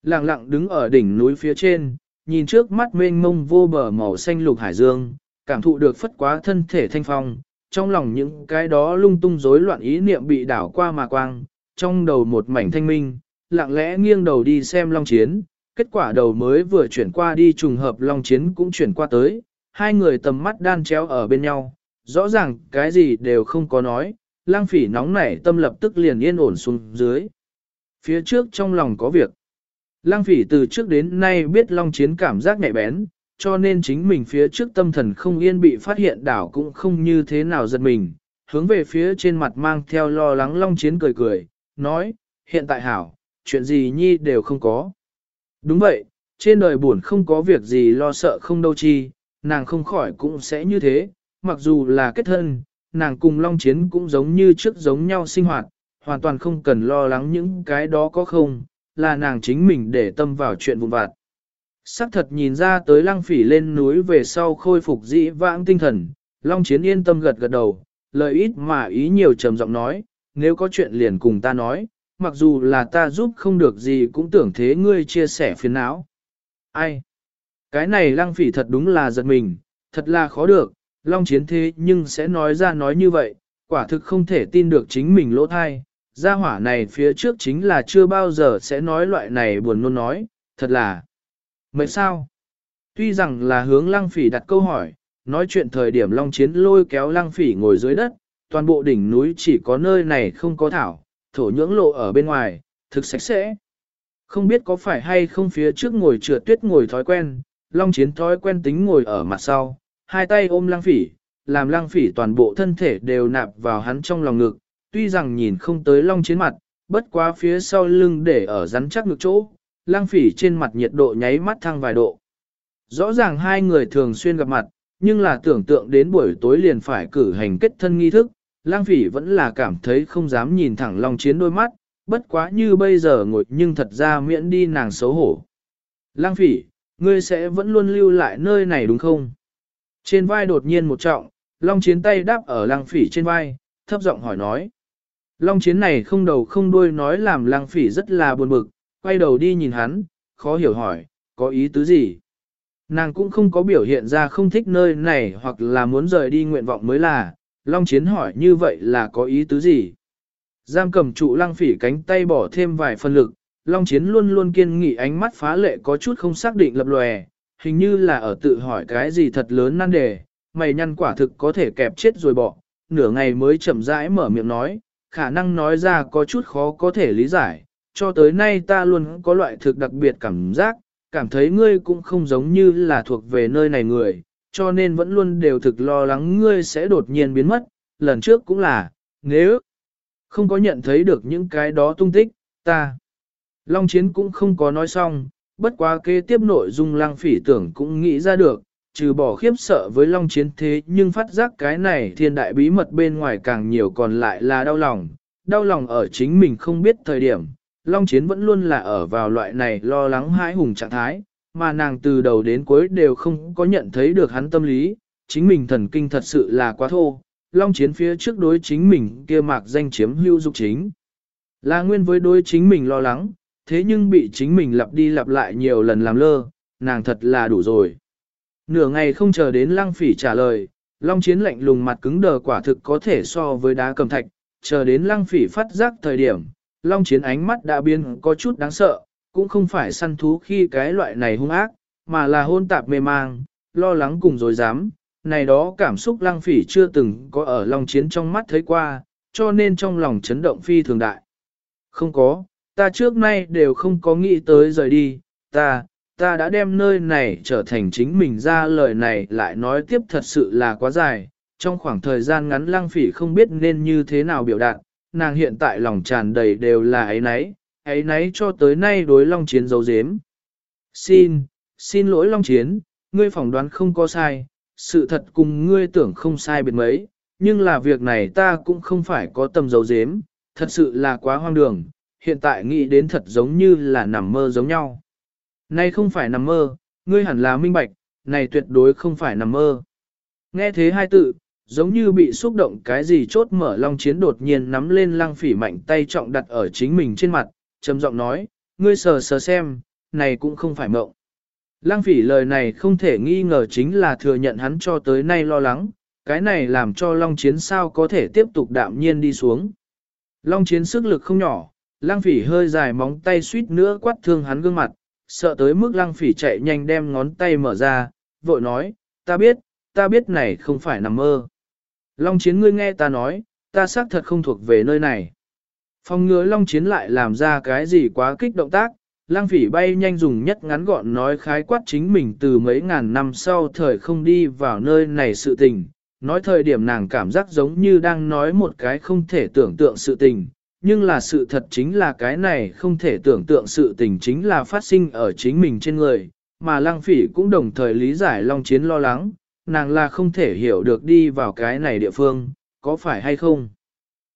Lặng lặng đứng ở đỉnh núi phía trên, nhìn trước mắt mênh mông vô bờ màu xanh lục hải dương, cảm thụ được phất quá thân thể thanh phong, trong lòng những cái đó lung tung rối loạn ý niệm bị đảo qua mà quang, trong đầu một mảnh thanh minh, lặng lẽ nghiêng đầu đi xem long chiến, kết quả đầu mới vừa chuyển qua đi trùng hợp long chiến cũng chuyển qua tới, hai người tầm mắt đan chéo ở bên nhau, rõ ràng cái gì đều không có nói, lang phỉ nóng nảy tâm lập tức liền yên ổn xuống dưới. Phía trước trong lòng có việc. Lang phỉ từ trước đến nay biết long chiến cảm giác nhạy bén, cho nên chính mình phía trước tâm thần không yên bị phát hiện đảo cũng không như thế nào giật mình, hướng về phía trên mặt mang theo lo lắng long chiến cười cười, nói, hiện tại hảo, chuyện gì nhi đều không có. Đúng vậy, trên đời buồn không có việc gì lo sợ không đâu chi, nàng không khỏi cũng sẽ như thế, mặc dù là kết thân, nàng cùng Long Chiến cũng giống như trước giống nhau sinh hoạt, hoàn toàn không cần lo lắng những cái đó có không, là nàng chính mình để tâm vào chuyện vụn vặt. Sắc thật nhìn ra tới lăng phỉ lên núi về sau khôi phục dĩ vãng tinh thần, Long Chiến yên tâm gật gật đầu, lời ít mà ý nhiều trầm giọng nói, nếu có chuyện liền cùng ta nói, mặc dù là ta giúp không được gì cũng tưởng thế ngươi chia sẻ phiền não. Ai? Cái này lăng phỉ thật đúng là giật mình, thật là khó được, long chiến thế nhưng sẽ nói ra nói như vậy, quả thực không thể tin được chính mình lỗ thai. Gia hỏa này phía trước chính là chưa bao giờ sẽ nói loại này buồn nôn nói, thật là mệt sao? Tuy rằng là hướng lăng phỉ đặt câu hỏi, nói chuyện thời điểm long chiến lôi kéo lăng phỉ ngồi dưới đất, toàn bộ đỉnh núi chỉ có nơi này không có thảo, thổ nhưỡng lộ ở bên ngoài, thực sạch sẽ. Không biết có phải hay không phía trước ngồi trượt tuyết ngồi thói quen, long chiến thói quen tính ngồi ở mặt sau, hai tay ôm lăng phỉ, làm lăng phỉ toàn bộ thân thể đều nạp vào hắn trong lòng ngực, tuy rằng nhìn không tới long chiến mặt, bất quá phía sau lưng để ở rắn chắc ngực chỗ, Lang phỉ trên mặt nhiệt độ nháy mắt thăng vài độ. Rõ ràng hai người thường xuyên gặp mặt, nhưng là tưởng tượng đến buổi tối liền phải cử hành kết thân nghi thức, lang phỉ vẫn là cảm thấy không dám nhìn thẳng long chiến đôi mắt, bất quá như bây giờ ngồi nhưng thật ra miễn đi nàng xấu hổ. Lang phỉ, ngươi sẽ vẫn luôn lưu lại nơi này đúng không? Trên vai đột nhiên một trọng, long chiến tay đáp ở lang phỉ trên vai, thấp giọng hỏi nói. Long chiến này không đầu không đuôi nói làm lang phỉ rất là buồn bực, quay đầu đi nhìn hắn, khó hiểu hỏi, có ý tứ gì? Nàng cũng không có biểu hiện ra không thích nơi này hoặc là muốn rời đi nguyện vọng mới là, Long Chiến hỏi như vậy là có ý tứ gì? Giam cầm trụ lăng phỉ cánh tay bỏ thêm vài phân lực, Long Chiến luôn luôn kiên nghị ánh mắt phá lệ có chút không xác định lập lòe, hình như là ở tự hỏi cái gì thật lớn nan đề, mày nhăn quả thực có thể kẹp chết rồi bỏ, nửa ngày mới chậm rãi mở miệng nói, khả năng nói ra có chút khó có thể lý giải, cho tới nay ta luôn có loại thực đặc biệt cảm giác, cảm thấy ngươi cũng không giống như là thuộc về nơi này người, cho nên vẫn luôn đều thực lo lắng ngươi sẽ đột nhiên biến mất, lần trước cũng là, nếu không có nhận thấy được những cái đó tung tích, ta. Long Chiến cũng không có nói xong, bất quá kế tiếp nội dung lang phỉ tưởng cũng nghĩ ra được, trừ bỏ khiếp sợ với Long Chiến thế nhưng phát giác cái này thiên đại bí mật bên ngoài càng nhiều còn lại là đau lòng, đau lòng ở chính mình không biết thời điểm, Long Chiến vẫn luôn là ở vào loại này lo lắng hãi hùng trạng thái, mà nàng từ đầu đến cuối đều không có nhận thấy được hắn tâm lý, chính mình thần kinh thật sự là quá thô. Long Chiến phía trước đối chính mình kia mạc danh chiếm hữu dục chính. Là nguyên với đối chính mình lo lắng, thế nhưng bị chính mình lặp đi lặp lại nhiều lần làm lơ, nàng thật là đủ rồi. Nửa ngày không chờ đến lăng phỉ trả lời, Long Chiến lạnh lùng mặt cứng đờ quả thực có thể so với đá cầm thạch, chờ đến lăng phỉ phát giác thời điểm, long chiến ánh mắt đã biến có chút đáng sợ, cũng không phải săn thú khi cái loại này hung ác, mà là hôn tạp mê mang, lo lắng cùng dối dám. Này đó cảm xúc lăng phỉ chưa từng có ở long chiến trong mắt thấy qua, cho nên trong lòng chấn động phi thường đại. Không có, ta trước nay đều không có nghĩ tới rời đi, ta, ta đã đem nơi này trở thành chính mình ra lời này lại nói tiếp thật sự là quá dài. Trong khoảng thời gian ngắn lăng phỉ không biết nên như thế nào biểu đạt, nàng hiện tại lòng tràn đầy đều là ấy nấy, ấy nấy cho tới nay đối Long Chiến giấu giếm. Xin, xin lỗi Long Chiến, ngươi phỏng đoán không có sai, sự thật cùng ngươi tưởng không sai biệt mấy, nhưng là việc này ta cũng không phải có tầm giấu giếm, thật sự là quá hoang đường, hiện tại nghĩ đến thật giống như là nằm mơ giống nhau. Này không phải nằm mơ, ngươi hẳn là minh bạch, này tuyệt đối không phải nằm mơ. Nghe thế hai tự, giống như bị xúc động cái gì chốt mở long chiến đột nhiên nắm lên lăng phỉ mạnh tay trọng đặt ở chính mình trên mặt, trầm giọng nói, ngươi sờ sờ xem, này cũng không phải mộng. Lăng phỉ lời này không thể nghi ngờ chính là thừa nhận hắn cho tới nay lo lắng, cái này làm cho long chiến sao có thể tiếp tục đạm nhiên đi xuống. Long chiến sức lực không nhỏ, lăng phỉ hơi dài móng tay suýt nữa quát thương hắn gương mặt, sợ tới mức lăng phỉ chạy nhanh đem ngón tay mở ra, vội nói, ta biết, ta biết này không phải nằm mơ. Long chiến ngươi nghe ta nói, ta xác thật không thuộc về nơi này. Phòng ngứa Long chiến lại làm ra cái gì quá kích động tác, lang phỉ bay nhanh dùng nhất ngắn gọn nói khái quát chính mình từ mấy ngàn năm sau thời không đi vào nơi này sự tình. Nói thời điểm nàng cảm giác giống như đang nói một cái không thể tưởng tượng sự tình, nhưng là sự thật chính là cái này không thể tưởng tượng sự tình chính là phát sinh ở chính mình trên người, mà Lang phỉ cũng đồng thời lý giải Long Chiến lo lắng, nàng là không thể hiểu được đi vào cái này địa phương, có phải hay không.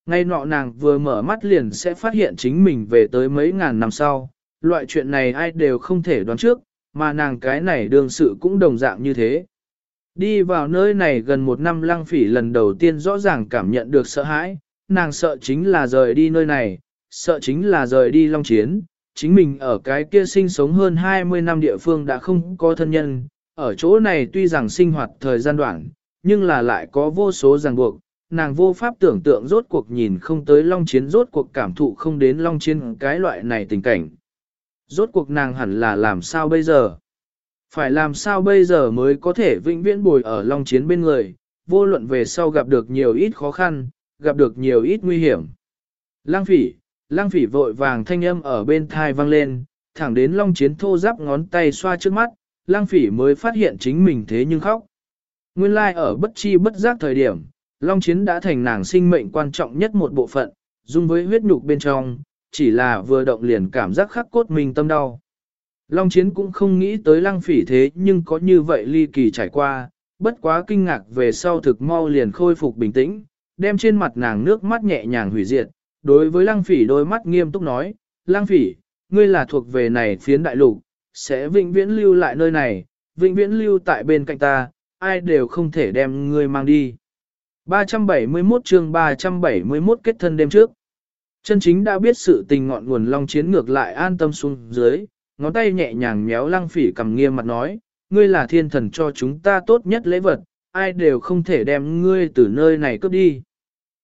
Ngay nọ nàng vừa mở mắt liền sẽ phát hiện chính mình về tới mấy ngàn năm sau, loại chuyện này ai đều không thể đoán trước, mà nàng cái này đương sự cũng đồng dạng như thế. Đi vào nơi này gần một năm lăng phỉ lần đầu tiên rõ ràng cảm nhận được sợ hãi, nàng sợ chính là rời đi nơi này, sợ chính là rời đi long chiến, chính mình ở cái kia sinh sống hơn 20 năm địa phương đã không có thân nhân, ở chỗ này tuy rằng sinh hoạt thời gian đoạn, nhưng là lại có vô số ràng buộc, nàng vô pháp tưởng tượng rốt cuộc nhìn không tới long chiến rốt cuộc cảm thụ không đến long chiến cái loại này tình cảnh. Rốt cuộc nàng hẳn là làm sao bây giờ? Phải làm sao bây giờ mới có thể vĩnh viễn bồi ở long chiến bên người, vô luận về sau gặp được nhiều ít khó khăn, gặp được nhiều ít nguy hiểm. Lang phỉ, lang phỉ vội vàng thanh âm ở bên thai vang lên, thẳng đến long chiến thô giáp ngón tay xoa trước mắt, lang phỉ mới phát hiện chính mình thế nhưng khóc. Nguyên lai like ở bất chi bất giác thời điểm, long chiến đã thành nàng sinh mệnh quan trọng nhất một bộ phận, dung với huyết nhục bên trong, chỉ là vừa động liền cảm giác khắc cốt mình tâm đau. Long chiến cũng không nghĩ tới lăng phỉ thế nhưng có như vậy ly kỳ trải qua, bất quá kinh ngạc về sau thực mau liền khôi phục bình tĩnh, đem trên mặt nàng nước mắt nhẹ nhàng hủy diệt, đối với lăng phỉ đôi mắt nghiêm túc nói, lăng phỉ, ngươi là thuộc về này phiến đại lục, sẽ vĩnh viễn lưu lại nơi này, vĩnh viễn lưu tại bên cạnh ta, ai đều không thể đem ngươi mang đi. 371 chương 371 kết thân đêm trước. Chân chính đã biết sự tình ngọn nguồn long chiến ngược lại an tâm xuống dưới, ngón tay nhẹ nhàng méo lăng phỉ cầm nghiêm mặt nói, ngươi là thiên thần cho chúng ta tốt nhất lễ vật, ai đều không thể đem ngươi từ nơi này cướp đi.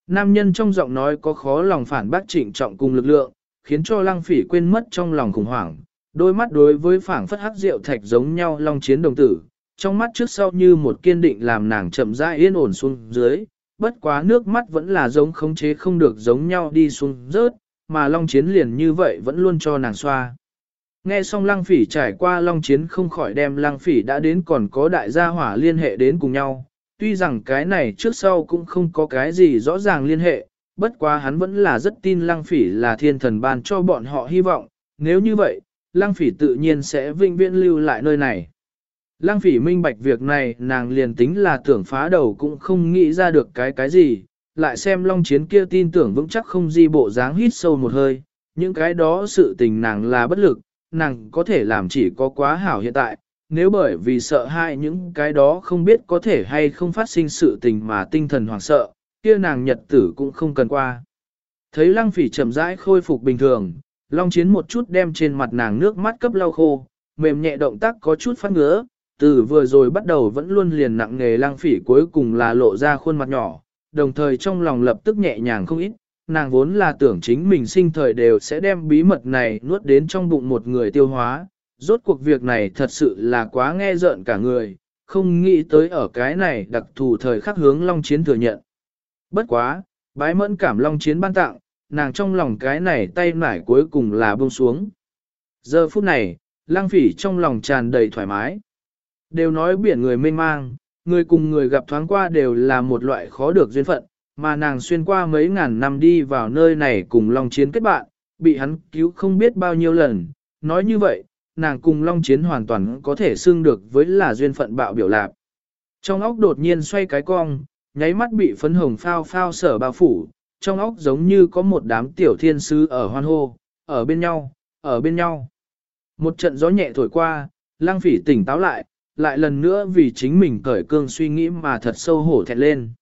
Nam nhân trong giọng nói có khó lòng phản bác trịnh trọng cùng lực lượng, khiến cho lăng phỉ quên mất trong lòng khủng hoảng, đôi mắt đối với phảng phất hắc rượu thạch giống nhau long chiến đồng tử, trong mắt trước sau như một kiên định làm nàng chậm rãi yên ổn xuống dưới, bất quá nước mắt vẫn là giống khống chế không được giống nhau đi xuống rớt, mà long chiến liền như vậy vẫn luôn cho nàng xoa. Nghe xong lăng phỉ trải qua long chiến không khỏi đem lăng phỉ đã đến còn có đại gia hỏa liên hệ đến cùng nhau. Tuy rằng cái này trước sau cũng không có cái gì rõ ràng liên hệ, bất quá hắn vẫn là rất tin lăng phỉ là thiên thần ban cho bọn họ hy vọng, nếu như vậy, lăng phỉ tự nhiên sẽ vinh viễn lưu lại nơi này. Lăng phỉ minh bạch việc này nàng liền tính là tưởng phá đầu cũng không nghĩ ra được cái cái gì, lại xem long chiến kia tin tưởng vững chắc không di bộ dáng hít sâu một hơi, những cái đó sự tình nàng là bất lực, nàng có thể làm chỉ có quá hảo hiện tại, nếu bởi vì sợ hãi những cái đó không biết có thể hay không phát sinh sự tình mà tinh thần hoảng sợ, kia nàng nhật tử cũng không cần qua. Thấy lăng phỉ chậm rãi khôi phục bình thường, long chiến một chút đem trên mặt nàng nước mắt cấp lau khô, mềm nhẹ động tác có chút phát ngứa, từ vừa rồi bắt đầu vẫn luôn liền nặng nghề lang phỉ cuối cùng là lộ ra khuôn mặt nhỏ, đồng thời trong lòng lập tức nhẹ nhàng không ít, nàng vốn là tưởng chính mình sinh thời đều sẽ đem bí mật này nuốt đến trong bụng một người tiêu hóa, rốt cuộc việc này thật sự là quá nghe rợn cả người, không nghĩ tới ở cái này đặc thù thời khắc hướng Long Chiến thừa nhận. Bất quá, bái mẫn cảm Long Chiến ban tặng, nàng trong lòng cái này tay nải cuối cùng là buông xuống. Giờ phút này, lang phỉ trong lòng tràn đầy thoải mái. Đều nói biển người mênh mang, người cùng người gặp thoáng qua đều là một loại khó được duyên phận, mà nàng xuyên qua mấy ngàn năm đi vào nơi này cùng Long Chiến kết bạn, bị hắn cứu không biết bao nhiêu lần. Nói như vậy, nàng cùng Long Chiến hoàn toàn có thể xưng được với là duyên phận bạo biểu lạc. Trong óc đột nhiên xoay cái cong, nháy mắt bị phấn hồng phao phao sở bao phủ, trong óc giống như có một đám tiểu thiên sứ ở hoan hô, ở bên nhau, ở bên nhau. Một trận gió nhẹ thổi qua, lang phỉ tỉnh táo lại, lại lần nữa vì chính mình cởi cương suy nghĩ mà thật sâu hổ thẹn lên.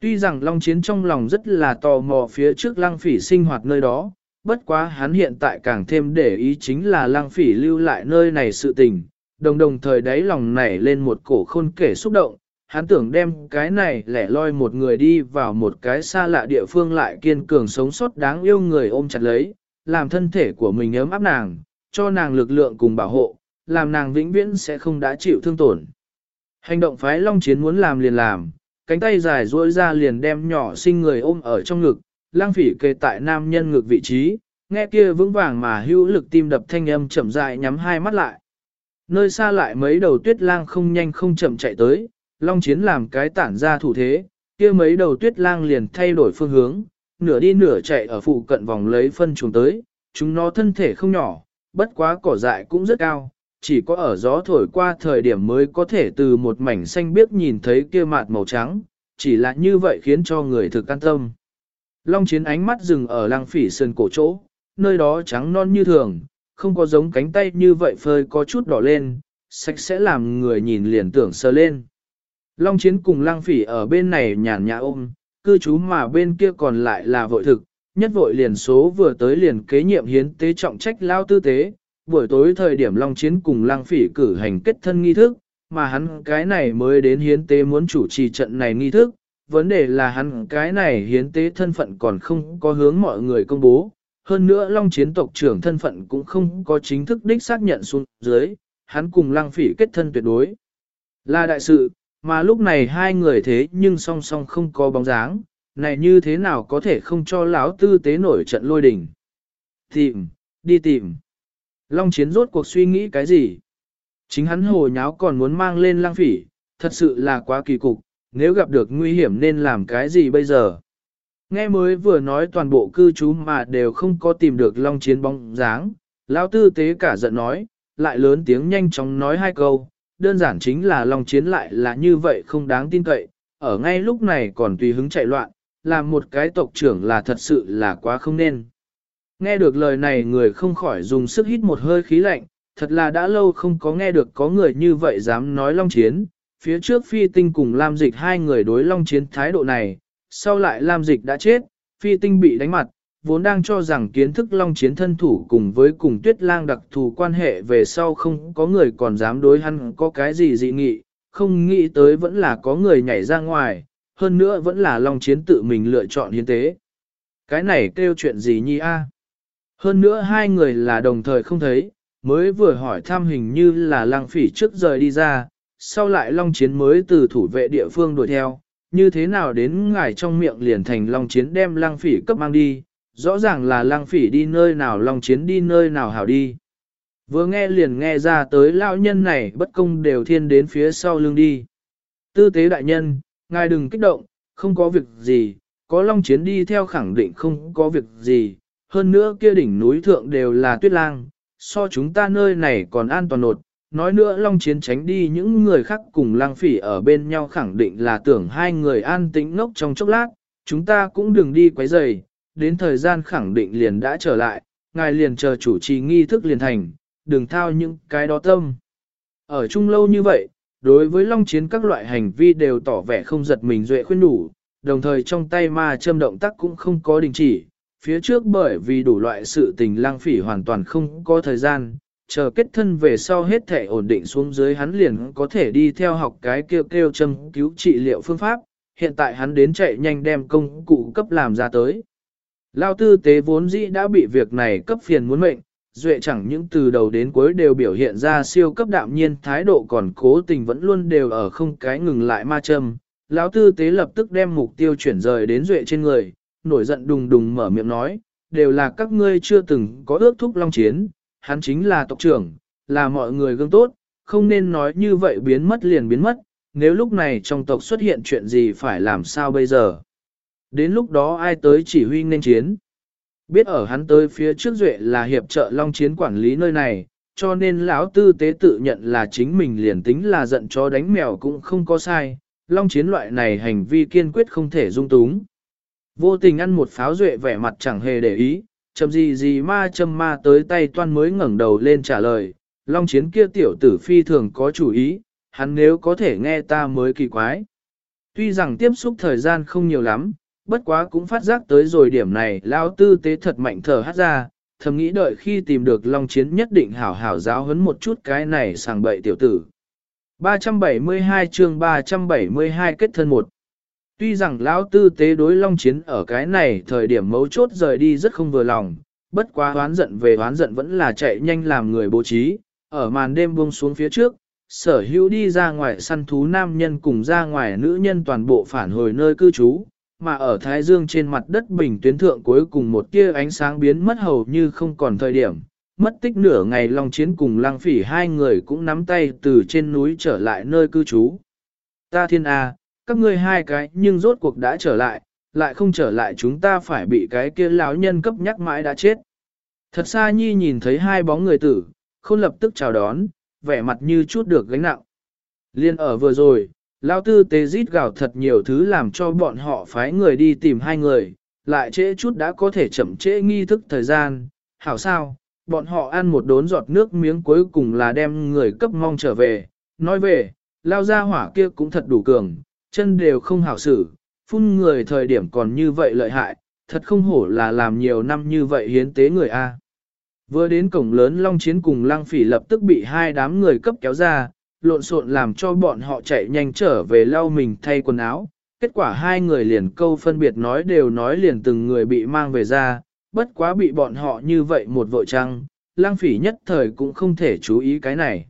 Tuy rằng Long Chiến trong lòng rất là tò mò phía trước Lang phỉ sinh hoạt nơi đó, bất quá hắn hiện tại càng thêm để ý chính là Lang phỉ lưu lại nơi này sự tình, đồng đồng thời đáy lòng nảy lên một cổ khôn kể xúc động, hắn tưởng đem cái này lẻ loi một người đi vào một cái xa lạ địa phương lại kiên cường sống sót đáng yêu người ôm chặt lấy, làm thân thể của mình ấm áp nàng, cho nàng lực lượng cùng bảo hộ, làm nàng vĩnh viễn sẽ không đã chịu thương tổn. Hành động phái Long Chiến muốn làm liền làm, cánh tay dài duỗi ra liền đem nhỏ sinh người ôm ở trong ngực, lang phỉ kề tại nam nhân ngực vị trí, nghe kia vững vàng mà hữu lực tim đập thanh âm chậm rãi nhắm hai mắt lại. Nơi xa lại mấy đầu tuyết lang không nhanh không chậm chạy tới, long chiến làm cái tản ra thủ thế, kia mấy đầu tuyết lang liền thay đổi phương hướng, nửa đi nửa chạy ở phụ cận vòng lấy phân chúng tới, chúng nó thân thể không nhỏ, bất quá cỏ dại cũng rất cao, chỉ có ở gió thổi qua thời điểm mới có thể từ một mảnh xanh biếc nhìn thấy kia mạt màu trắng, chỉ là như vậy khiến cho người thực an tâm. Long chiến ánh mắt dừng ở lăng phỉ sơn cổ chỗ, nơi đó trắng non như thường, không có giống cánh tay như vậy phơi có chút đỏ lên, sạch sẽ làm người nhìn liền tưởng sờ lên. Long chiến cùng lang phỉ ở bên này nhàn nhã ôm, cư trú mà bên kia còn lại là vội thực, nhất vội liền số vừa tới liền kế nhiệm hiến tế trọng trách lao tư tế, buổi tối thời điểm Long Chiến cùng Lang Phỉ cử hành kết thân nghi thức, mà hắn cái này mới đến hiến tế muốn chủ trì trận này nghi thức, vấn đề là hắn cái này hiến tế thân phận còn không có hướng mọi người công bố, hơn nữa Long Chiến tộc trưởng thân phận cũng không có chính thức đích xác nhận xuống dưới, hắn cùng Lang Phỉ kết thân tuyệt đối. Là đại sự, mà lúc này hai người thế nhưng song song không có bóng dáng, này như thế nào có thể không cho lão tư tế nổi trận lôi đình. Tìm, đi tìm. Long chiến rốt cuộc suy nghĩ cái gì? Chính hắn hồ nháo còn muốn mang lên lang phỉ, thật sự là quá kỳ cục, nếu gặp được nguy hiểm nên làm cái gì bây giờ? Nghe mới vừa nói toàn bộ cư trú mà đều không có tìm được long chiến bóng dáng, lão tư tế cả giận nói, lại lớn tiếng nhanh chóng nói hai câu, đơn giản chính là long chiến lại là như vậy không đáng tin cậy, ở ngay lúc này còn tùy hứng chạy loạn, làm một cái tộc trưởng là thật sự là quá không nên. Nghe được lời này người không khỏi dùng sức hít một hơi khí lạnh, thật là đã lâu không có nghe được có người như vậy dám nói long chiến. Phía trước phi tinh cùng Lam Dịch hai người đối long chiến thái độ này, sau lại Lam Dịch đã chết, phi tinh bị đánh mặt, vốn đang cho rằng kiến thức long chiến thân thủ cùng với cùng tuyết lang đặc thù quan hệ về sau không có người còn dám đối hắn có cái gì dị nghị, không nghĩ tới vẫn là có người nhảy ra ngoài, hơn nữa vẫn là long chiến tự mình lựa chọn hiến tế. Cái này kêu chuyện gì nhi a? Hơn nữa hai người là đồng thời không thấy, mới vừa hỏi thăm hình như là Lang phỉ trước rời đi ra, sau lại long chiến mới từ thủ vệ địa phương đuổi theo, như thế nào đến ngài trong miệng liền thành long chiến đem lăng phỉ cấp mang đi, rõ ràng là lăng phỉ đi nơi nào long chiến đi nơi nào hảo đi. Vừa nghe liền nghe ra tới lão nhân này bất công đều thiên đến phía sau lưng đi. Tư tế đại nhân, ngài đừng kích động, không có việc gì, có long chiến đi theo khẳng định không có việc gì, hơn nữa kia đỉnh núi thượng đều là tuyết lang, so chúng ta nơi này còn an toàn nột. Nói nữa Long Chiến tránh đi những người khác cùng lang phỉ ở bên nhau khẳng định là tưởng hai người an tĩnh ngốc trong chốc lát, chúng ta cũng đừng đi quấy rầy, đến thời gian khẳng định liền đã trở lại, ngài liền chờ chủ trì nghi thức liền thành, đừng thao những cái đó tâm. Ở chung lâu như vậy, đối với Long Chiến các loại hành vi đều tỏ vẻ không giật mình duệ khuyên đủ, đồng thời trong tay ma châm động tác cũng không có đình chỉ, phía trước bởi vì đủ loại sự tình lang phỉ hoàn toàn không có thời gian, chờ kết thân về sau hết thể ổn định xuống dưới hắn liền có thể đi theo học cái kêu kêu châm cứu trị liệu phương pháp, hiện tại hắn đến chạy nhanh đem công cụ cấp làm ra tới. Lao tư tế vốn dĩ đã bị việc này cấp phiền muốn mệnh, duệ chẳng những từ đầu đến cuối đều biểu hiện ra siêu cấp đạm nhiên thái độ còn cố tình vẫn luôn đều ở không cái ngừng lại ma châm. Lão tư tế lập tức đem mục tiêu chuyển rời đến duệ trên người, nổi giận đùng đùng mở miệng nói, đều là các ngươi chưa từng có ước thúc long chiến, hắn chính là tộc trưởng, là mọi người gương tốt, không nên nói như vậy biến mất liền biến mất, nếu lúc này trong tộc xuất hiện chuyện gì phải làm sao bây giờ. Đến lúc đó ai tới chỉ huy nên chiến. Biết ở hắn tới phía trước duệ là hiệp trợ long chiến quản lý nơi này, cho nên lão tư tế tự nhận là chính mình liền tính là giận chó đánh mèo cũng không có sai, long chiến loại này hành vi kiên quyết không thể dung túng. Vô tình ăn một pháo duệ vẻ mặt chẳng hề để ý, chậm gì gì ma châm ma tới tay toan mới ngẩng đầu lên trả lời, long chiến kia tiểu tử phi thường có chủ ý, hắn nếu có thể nghe ta mới kỳ quái. Tuy rằng tiếp xúc thời gian không nhiều lắm, bất quá cũng phát giác tới rồi điểm này lao tư tế thật mạnh thở hát ra, thầm nghĩ đợi khi tìm được long chiến nhất định hảo hảo giáo hấn một chút cái này sàng bậy tiểu tử. 372 chương 372 kết thân một Tuy rằng lão tư tế đối long chiến ở cái này thời điểm mấu chốt rời đi rất không vừa lòng, bất quá hoán giận về hoán giận vẫn là chạy nhanh làm người bố trí, ở màn đêm buông xuống phía trước, sở hữu đi ra ngoài săn thú nam nhân cùng ra ngoài nữ nhân toàn bộ phản hồi nơi cư trú, mà ở Thái Dương trên mặt đất bình tuyến thượng cuối cùng một tia ánh sáng biến mất hầu như không còn thời điểm. Mất tích nửa ngày Long Chiến cùng Lăng Phỉ hai người cũng nắm tay từ trên núi trở lại nơi cư trú. Ta thiên A, các ngươi hai cái nhưng rốt cuộc đã trở lại, lại không trở lại chúng ta phải bị cái kia lão nhân cấp nhắc mãi đã chết. Thật xa nhi nhìn thấy hai bóng người tử, không lập tức chào đón, vẻ mặt như chút được gánh nặng. Liên ở vừa rồi, lão tư tế rít gào thật nhiều thứ làm cho bọn họ phái người đi tìm hai người, lại trễ chút đã có thể chậm trễ nghi thức thời gian, hảo sao, bọn họ ăn một đốn giọt nước miếng cuối cùng là đem người cấp mong trở về, nói về, lao ra hỏa kia cũng thật đủ cường, chân đều không hảo xử, phun người thời điểm còn như vậy lợi hại, thật không hổ là làm nhiều năm như vậy hiến tế người A. Vừa đến cổng lớn Long Chiến cùng Lăng Phỉ lập tức bị hai đám người cấp kéo ra, lộn xộn làm cho bọn họ chạy nhanh trở về lau mình thay quần áo. Kết quả hai người liền câu phân biệt nói đều nói liền từng người bị mang về ra, bất quá bị bọn họ như vậy một vội trăng, Lang Phỉ nhất thời cũng không thể chú ý cái này.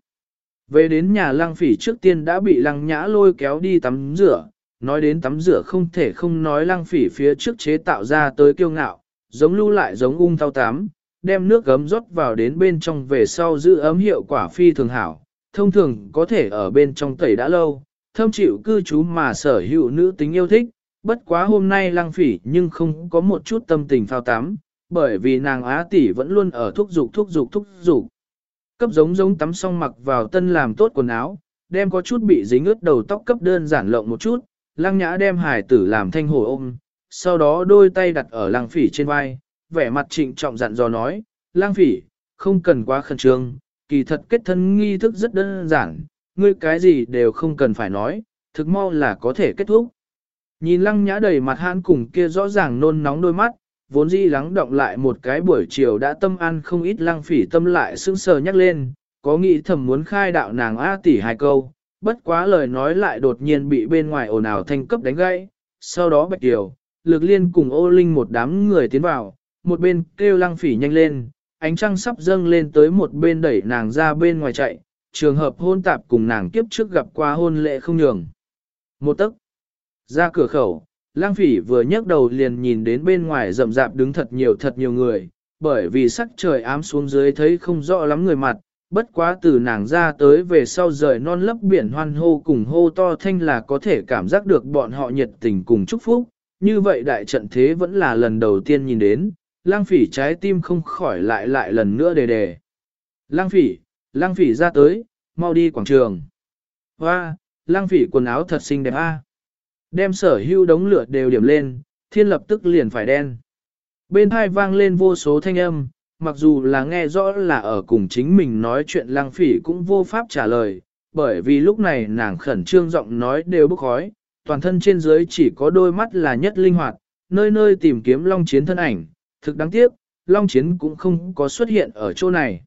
Về đến nhà Lang Phỉ trước tiên đã bị Lăng Nhã lôi kéo đi tắm rửa, nói đến tắm rửa không thể không nói Lang Phỉ phía trước chế tạo ra tới kiêu ngạo, giống lưu lại giống ung thao tắm đem nước gấm rót vào đến bên trong về sau giữ ấm hiệu quả phi thường hảo, thông thường có thể ở bên trong tẩy đã lâu, thâm chịu cư trú mà sở hữu nữ tính yêu thích, bất quá hôm nay lăng phỉ nhưng không có một chút tâm tình phao tắm, bởi vì nàng á tỷ vẫn luôn ở thúc dục thúc dục thúc dục. Cấp giống giống tắm xong mặc vào tân làm tốt quần áo, đem có chút bị dính ướt đầu tóc cấp đơn giản lộng một chút, lăng nhã đem hải tử làm thanh hồ ôm, sau đó đôi tay đặt ở lăng phỉ trên vai, vẻ mặt trịnh trọng dặn dò nói, lang phỉ, không cần quá khẩn trương, kỳ thật kết thân nghi thức rất đơn giản, ngươi cái gì đều không cần phải nói, thực mau là có thể kết thúc. Nhìn lăng nhã đầy mặt hãn cùng kia rõ ràng nôn nóng đôi mắt, vốn dĩ lắng động lại một cái buổi chiều đã tâm ăn không ít lăng phỉ tâm lại sững sờ nhắc lên, có nghĩ thầm muốn khai đạo nàng A tỷ hai câu, bất quá lời nói lại đột nhiên bị bên ngoài ồn ào thanh cấp đánh gãy, sau đó bạch điều, lực liên cùng ô linh một đám người tiến vào, một bên kêu lăng phỉ nhanh lên, ánh trăng sắp dâng lên tới một bên đẩy nàng ra bên ngoài chạy, trường hợp hôn tạp cùng nàng kiếp trước gặp qua hôn lệ không nhường. Một tấc, ra cửa khẩu, lang phỉ vừa nhấc đầu liền nhìn đến bên ngoài rậm rạp đứng thật nhiều thật nhiều người, bởi vì sắc trời ám xuống dưới thấy không rõ lắm người mặt, bất quá từ nàng ra tới về sau rời non lấp biển hoan hô cùng hô to thanh là có thể cảm giác được bọn họ nhiệt tình cùng chúc phúc, như vậy đại trận thế vẫn là lần đầu tiên nhìn đến, lang phỉ trái tim không khỏi lại lại lần nữa đề đề. Lang phỉ, lang phỉ ra tới, mau đi quảng trường. Hoa, lang phỉ quần áo thật xinh đẹp a. Đem sở hưu đống lửa đều điểm lên, thiên lập tức liền phải đen. Bên hai vang lên vô số thanh âm, mặc dù là nghe rõ là ở cùng chính mình nói chuyện lang phỉ cũng vô pháp trả lời, bởi vì lúc này nàng khẩn trương giọng nói đều bức khói, toàn thân trên dưới chỉ có đôi mắt là nhất linh hoạt, nơi nơi tìm kiếm long chiến thân ảnh, thực đáng tiếc, Long Chiến cũng không có xuất hiện ở chỗ này.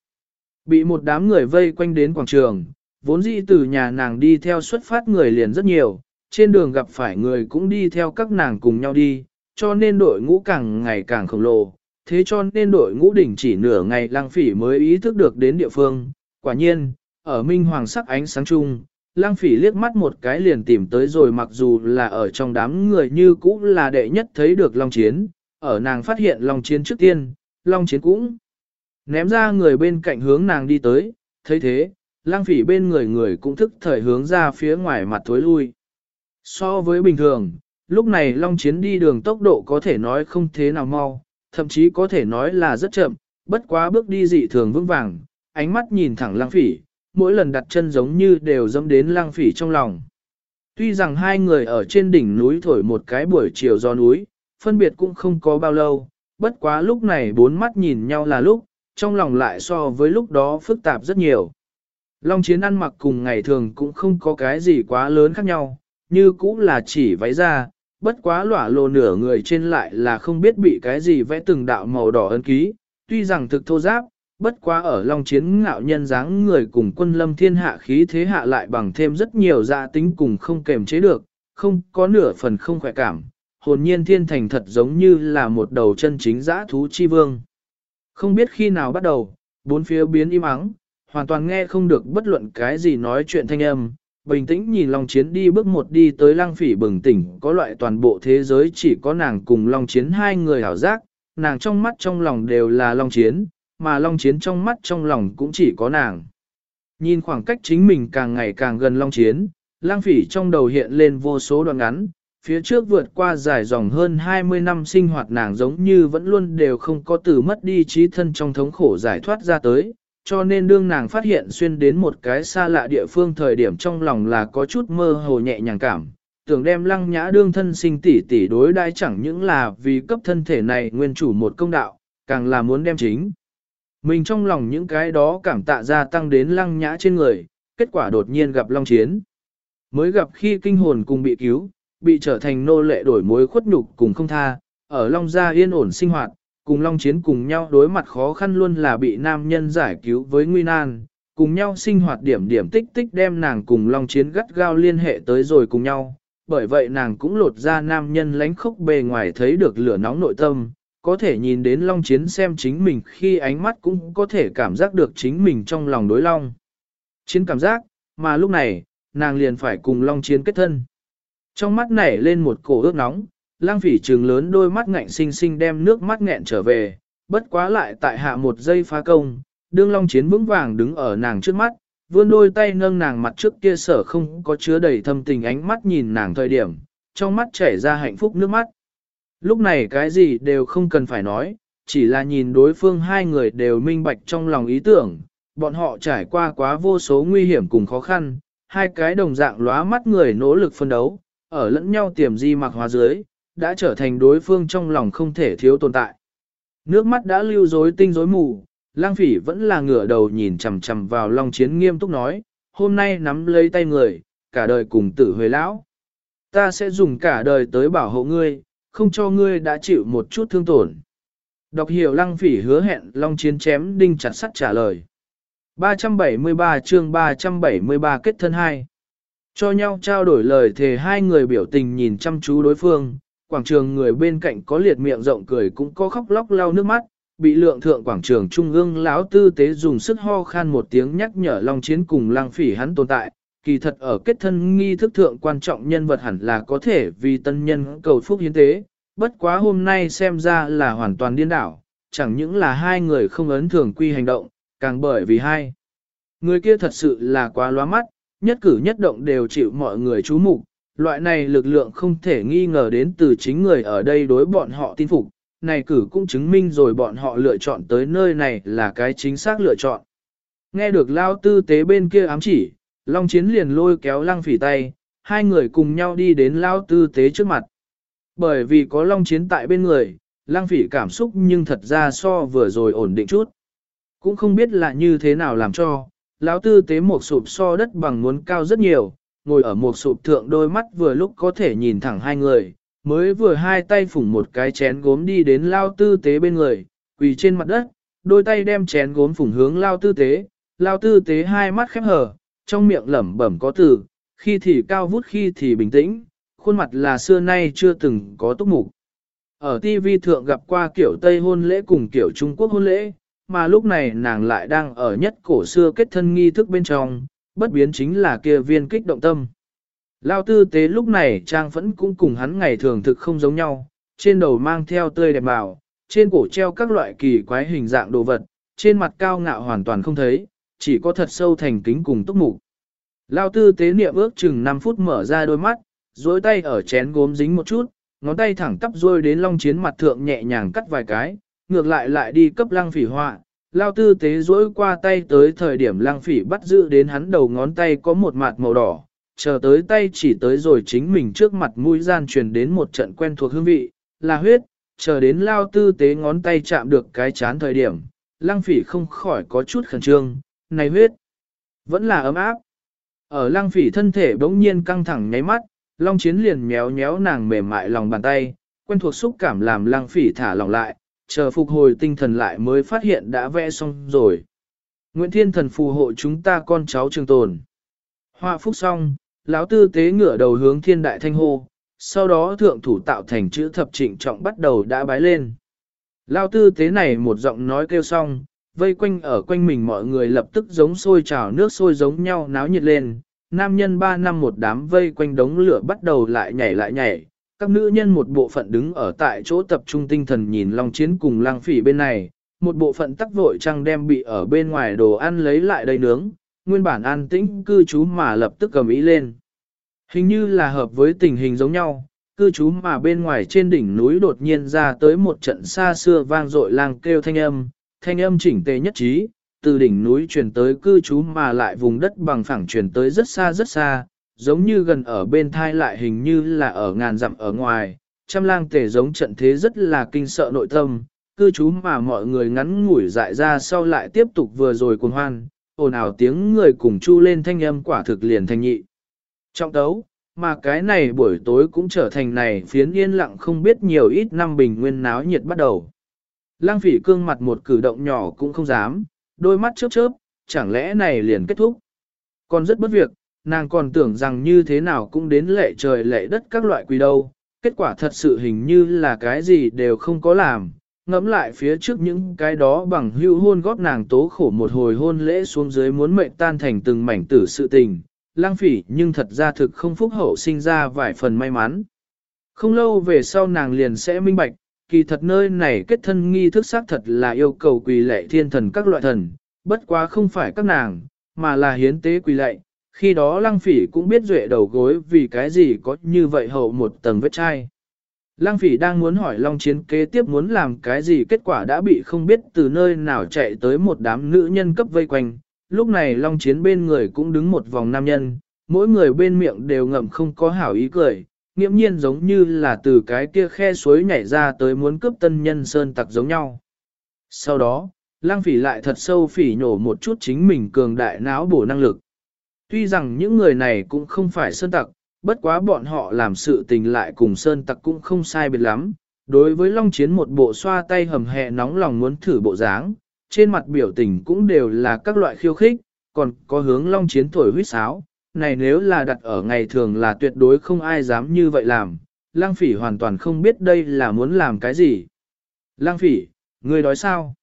Bị một đám người vây quanh đến quảng trường, vốn dĩ từ nhà nàng đi theo xuất phát người liền rất nhiều, trên đường gặp phải người cũng đi theo các nàng cùng nhau đi, cho nên đội ngũ càng ngày càng khổng lồ. Thế cho nên đội ngũ đỉnh chỉ nửa ngày lang phỉ mới ý thức được đến địa phương. Quả nhiên, ở minh hoàng sắc ánh sáng chung, lang phỉ liếc mắt một cái liền tìm tới rồi mặc dù là ở trong đám người như cũ là đệ nhất thấy được long chiến, ở nàng phát hiện Long Chiến trước tiên, Long Chiến cũng ném ra người bên cạnh hướng nàng đi tới, thấy thế, lang phỉ bên người người cũng thức thời hướng ra phía ngoài mặt thối lui. So với bình thường, lúc này Long Chiến đi đường tốc độ có thể nói không thế nào mau, thậm chí có thể nói là rất chậm, bất quá bước đi dị thường vững vàng, ánh mắt nhìn thẳng lang phỉ, mỗi lần đặt chân giống như đều dẫm đến lang phỉ trong lòng. Tuy rằng hai người ở trên đỉnh núi thổi một cái buổi chiều gió núi, phân biệt cũng không có bao lâu, bất quá lúc này bốn mắt nhìn nhau là lúc, trong lòng lại so với lúc đó phức tạp rất nhiều. Long chiến ăn mặc cùng ngày thường cũng không có cái gì quá lớn khác nhau, như cũng là chỉ váy ra, bất quá lỏa lồ nửa người trên lại là không biết bị cái gì vẽ từng đạo màu đỏ ấn ký, tuy rằng thực thô giáp, bất quá ở long chiến ngạo nhân dáng người cùng quân lâm thiên hạ khí thế hạ lại bằng thêm rất nhiều dạ tính cùng không kềm chế được, không có nửa phần không khỏe cảm, hồn nhiên thiên thành thật giống như là một đầu chân chính dã thú chi vương. Không biết khi nào bắt đầu, bốn phía biến im ắng, hoàn toàn nghe không được bất luận cái gì nói chuyện thanh âm, bình tĩnh nhìn Long Chiến đi bước một đi tới lang phỉ bừng tỉnh, có loại toàn bộ thế giới chỉ có nàng cùng Long Chiến hai người hảo giác, nàng trong mắt trong lòng đều là Long Chiến, mà Long Chiến trong mắt trong lòng cũng chỉ có nàng. Nhìn khoảng cách chính mình càng ngày càng gần Long Chiến, lang phỉ trong đầu hiện lên vô số đoạn ngắn, phía trước vượt qua dài dòng hơn 20 năm sinh hoạt nàng giống như vẫn luôn đều không có từ mất đi trí thân trong thống khổ giải thoát ra tới, cho nên đương nàng phát hiện xuyên đến một cái xa lạ địa phương thời điểm trong lòng là có chút mơ hồ nhẹ nhàng cảm, tưởng đem lăng nhã đương thân sinh tỷ tỷ đối đai chẳng những là vì cấp thân thể này nguyên chủ một công đạo, càng là muốn đem chính. Mình trong lòng những cái đó cảm tạ gia tăng đến lăng nhã trên người, kết quả đột nhiên gặp long chiến. mới gặp khi kinh hồn cùng bị cứu, bị trở thành nô lệ đổi mối khuất nhục cùng không tha, ở Long Gia yên ổn sinh hoạt, cùng Long Chiến cùng nhau đối mặt khó khăn luôn là bị nam nhân giải cứu với nguy nan, cùng nhau sinh hoạt điểm điểm tích tích đem nàng cùng Long Chiến gắt gao liên hệ tới rồi cùng nhau, bởi vậy nàng cũng lột ra nam nhân lánh khốc bề ngoài thấy được lửa nóng nội tâm, có thể nhìn đến Long Chiến xem chính mình khi ánh mắt cũng có thể cảm giác được chính mình trong lòng đối Long. Chiến cảm giác, mà lúc này, nàng liền phải cùng Long Chiến kết thân. Trong mắt nảy lên một cổ ước nóng, lang phỉ trừng lớn đôi mắt ngạnh xinh xinh đem nước mắt nghẹn trở về, bất quá lại tại hạ một giây phá công, đương Long Chiến vững vàng đứng ở nàng trước mắt, vươn đôi tay nâng nàng mặt trước kia sở không có chứa đầy thâm tình ánh mắt nhìn nàng thời điểm, trong mắt chảy ra hạnh phúc nước mắt. Lúc này cái gì đều không cần phải nói, chỉ là nhìn đối phương hai người đều minh bạch trong lòng ý tưởng, bọn họ trải qua quá vô số nguy hiểm cùng khó khăn, hai cái đồng dạng lóa mắt người nỗ lực phân đấu, ở lẫn nhau tiềm di mặc hóa dưới, đã trở thành đối phương trong lòng không thể thiếu tồn tại. Nước mắt đã lưu rối tinh rối mù, lang phỉ vẫn là ngửa đầu nhìn chằm chằm vào Long Chiến nghiêm túc nói, hôm nay nắm lấy tay người, cả đời cùng tử huề lão. Ta sẽ dùng cả đời tới bảo hộ ngươi, không cho ngươi đã chịu một chút thương tổn. Đọc hiểu lăng phỉ hứa hẹn Long Chiến chém đinh chặt sắt trả lời. 373 chương 373 kết thân hai cho nhau trao đổi lời thề hai người biểu tình nhìn chăm chú đối phương, quảng trường người bên cạnh có liệt miệng rộng cười cũng có khóc lóc lau nước mắt, bị lượng thượng quảng trường trung ương lão tư tế dùng sức ho khan một tiếng nhắc nhở Long Chiến cùng Lăng Phỉ hắn tồn tại, kỳ thật ở kết thân nghi thức thượng quan trọng nhân vật hẳn là có thể vì tân nhân cầu phúc hiến tế, bất quá hôm nay xem ra là hoàn toàn điên đảo, chẳng những là hai người không ấn thường quy hành động, càng bởi vì hai. Người kia thật sự là quá loa mắt, nhất cử nhất động đều chịu mọi người chú mục loại này lực lượng không thể nghi ngờ đến từ chính người ở đây đối bọn họ tin phục, này cử cũng chứng minh rồi bọn họ lựa chọn tới nơi này là cái chính xác lựa chọn. Nghe được lao tư tế bên kia ám chỉ, Long Chiến liền lôi kéo lăng phỉ tay, hai người cùng nhau đi đến lao tư tế trước mặt. Bởi vì có Long Chiến tại bên người, lăng phỉ cảm xúc nhưng thật ra so vừa rồi ổn định chút. Cũng không biết là như thế nào làm cho, lão tư tế một sụp so đất bằng muốn cao rất nhiều, ngồi ở một sụp thượng đôi mắt vừa lúc có thể nhìn thẳng hai người, mới vừa hai tay phủng một cái chén gốm đi đến lao tư tế bên người, quỳ trên mặt đất, đôi tay đem chén gốm phủng hướng lao tư tế, lao tư tế hai mắt khép hờ, trong miệng lẩm bẩm có từ, khi thì cao vút khi thì bình tĩnh, khuôn mặt là xưa nay chưa từng có túc mục. Ở TV thượng gặp qua kiểu Tây hôn lễ cùng kiểu Trung Quốc hôn lễ, mà lúc này nàng lại đang ở nhất cổ xưa kết thân nghi thức bên trong, bất biến chính là kia viên kích động tâm. Lao tư tế lúc này trang vẫn cũng cùng hắn ngày thường thực không giống nhau, trên đầu mang theo tươi đẹp bào, trên cổ treo các loại kỳ quái hình dạng đồ vật, trên mặt cao ngạo hoàn toàn không thấy, chỉ có thật sâu thành kính cùng túc mục. Lao tư tế niệm ước chừng 5 phút mở ra đôi mắt, dối tay ở chén gốm dính một chút, ngón tay thẳng tắp rôi đến long chiến mặt thượng nhẹ nhàng cắt vài cái, ngược lại lại đi cấp lăng phỉ họa. Lao tư tế rỗi qua tay tới thời điểm lăng phỉ bắt giữ đến hắn đầu ngón tay có một mặt màu đỏ, chờ tới tay chỉ tới rồi chính mình trước mặt mũi gian truyền đến một trận quen thuộc hương vị, là huyết, chờ đến lao tư tế ngón tay chạm được cái chán thời điểm, lăng phỉ không khỏi có chút khẩn trương, này huyết, vẫn là ấm áp. Ở lăng phỉ thân thể bỗng nhiên căng thẳng nháy mắt, long chiến liền méo méo nàng mềm mại lòng bàn tay, quen thuộc xúc cảm làm lăng phỉ thả lòng lại, chờ phục hồi tinh thần lại mới phát hiện đã vẽ xong rồi. Nguyễn Thiên Thần phù hộ chúng ta con cháu trường tồn. Họa phúc xong, lão tư tế ngửa đầu hướng thiên đại thanh hô, sau đó thượng thủ tạo thành chữ thập trịnh trọng bắt đầu đã bái lên. Lão tư tế này một giọng nói kêu xong, vây quanh ở quanh mình mọi người lập tức giống sôi trào nước sôi giống nhau náo nhiệt lên. Nam nhân ba năm một đám vây quanh đống lửa bắt đầu lại nhảy lại nhảy, các nữ nhân một bộ phận đứng ở tại chỗ tập trung tinh thần nhìn Long Chiến cùng Lang Phỉ bên này, một bộ phận tắc vội trăng đem bị ở bên ngoài đồ ăn lấy lại đây nướng, nguyên bản an tĩnh cư trú mà lập tức cầm ý lên. Hình như là hợp với tình hình giống nhau, cư trú mà bên ngoài trên đỉnh núi đột nhiên ra tới một trận xa xưa vang dội lang kêu thanh âm, thanh âm chỉnh tề nhất trí, từ đỉnh núi truyền tới cư trú mà lại vùng đất bằng phẳng truyền tới rất xa rất xa, giống như gần ở bên thai lại hình như là ở ngàn dặm ở ngoài, trăm lang tề giống trận thế rất là kinh sợ nội tâm, cư trú mà mọi người ngắn ngủi dại ra sau lại tiếp tục vừa rồi cuồng hoan, ồn ào tiếng người cùng chu lên thanh âm quả thực liền thanh nhị. Trọng tấu, mà cái này buổi tối cũng trở thành này phiến yên lặng không biết nhiều ít năm bình nguyên náo nhiệt bắt đầu. lang phỉ cương mặt một cử động nhỏ cũng không dám, đôi mắt chớp chớp, chẳng lẽ này liền kết thúc. Còn rất bất việc, nàng còn tưởng rằng như thế nào cũng đến lệ trời lệ đất các loại quỷ đâu, kết quả thật sự hình như là cái gì đều không có làm, ngẫm lại phía trước những cái đó bằng hữu hôn góp nàng tố khổ một hồi hôn lễ xuống dưới muốn mệnh tan thành từng mảnh tử sự tình, lang phỉ nhưng thật ra thực không phúc hậu sinh ra vài phần may mắn. Không lâu về sau nàng liền sẽ minh bạch, kỳ thật nơi này kết thân nghi thức xác thật là yêu cầu quỳ lệ thiên thần các loại thần, bất quá không phải các nàng, mà là hiến tế quỳ lệ. Khi đó lăng phỉ cũng biết duệ đầu gối vì cái gì có như vậy hậu một tầng vết chai. Lăng phỉ đang muốn hỏi Long Chiến kế tiếp muốn làm cái gì kết quả đã bị không biết từ nơi nào chạy tới một đám nữ nhân cấp vây quanh. Lúc này Long Chiến bên người cũng đứng một vòng nam nhân, mỗi người bên miệng đều ngậm không có hảo ý cười, nghiễm nhiên giống như là từ cái kia khe suối nhảy ra tới muốn cướp tân nhân sơn tặc giống nhau. Sau đó, lang phỉ lại thật sâu phỉ nhổ một chút chính mình cường đại não bổ năng lực. Tuy rằng những người này cũng không phải sơn tặc, bất quá bọn họ làm sự tình lại cùng sơn tặc cũng không sai biệt lắm. Đối với Long Chiến một bộ xoa tay hầm hẹ nóng lòng muốn thử bộ dáng, trên mặt biểu tình cũng đều là các loại khiêu khích, còn có hướng Long Chiến thổi huýt sáo. Này nếu là đặt ở ngày thường là tuyệt đối không ai dám như vậy làm, Lang Phỉ hoàn toàn không biết đây là muốn làm cái gì. Lang Phỉ, ngươi nói sao?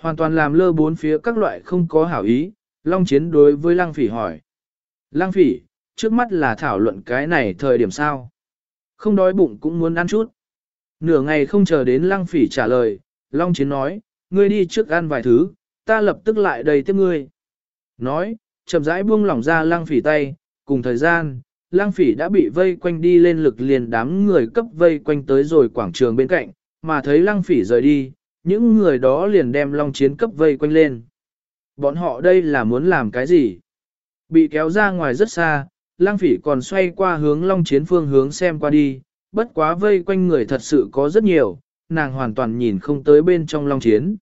Hoàn toàn làm lơ bốn phía các loại không có hảo ý, Long Chiến đối với Lang Phỉ hỏi. Lang Phỉ, trước mắt là thảo luận cái này thời điểm sao. Không đói bụng cũng muốn ăn chút. Nửa ngày không chờ đến lăng phỉ trả lời, Long Chiến nói, ngươi đi trước ăn vài thứ, ta lập tức lại đầy tiếp ngươi. Nói, chậm rãi buông lỏng ra lăng phỉ tay, cùng thời gian, lăng phỉ đã bị vây quanh đi lên lực liền đám người cấp vây quanh tới rồi quảng trường bên cạnh, mà thấy lăng phỉ rời đi, những người đó liền đem Long Chiến cấp vây quanh lên. Bọn họ đây là muốn làm cái gì? Bị kéo ra ngoài rất xa, lang phỉ còn xoay qua hướng long chiến phương hướng xem qua đi, bất quá vây quanh người thật sự có rất nhiều, nàng hoàn toàn nhìn không tới bên trong long chiến.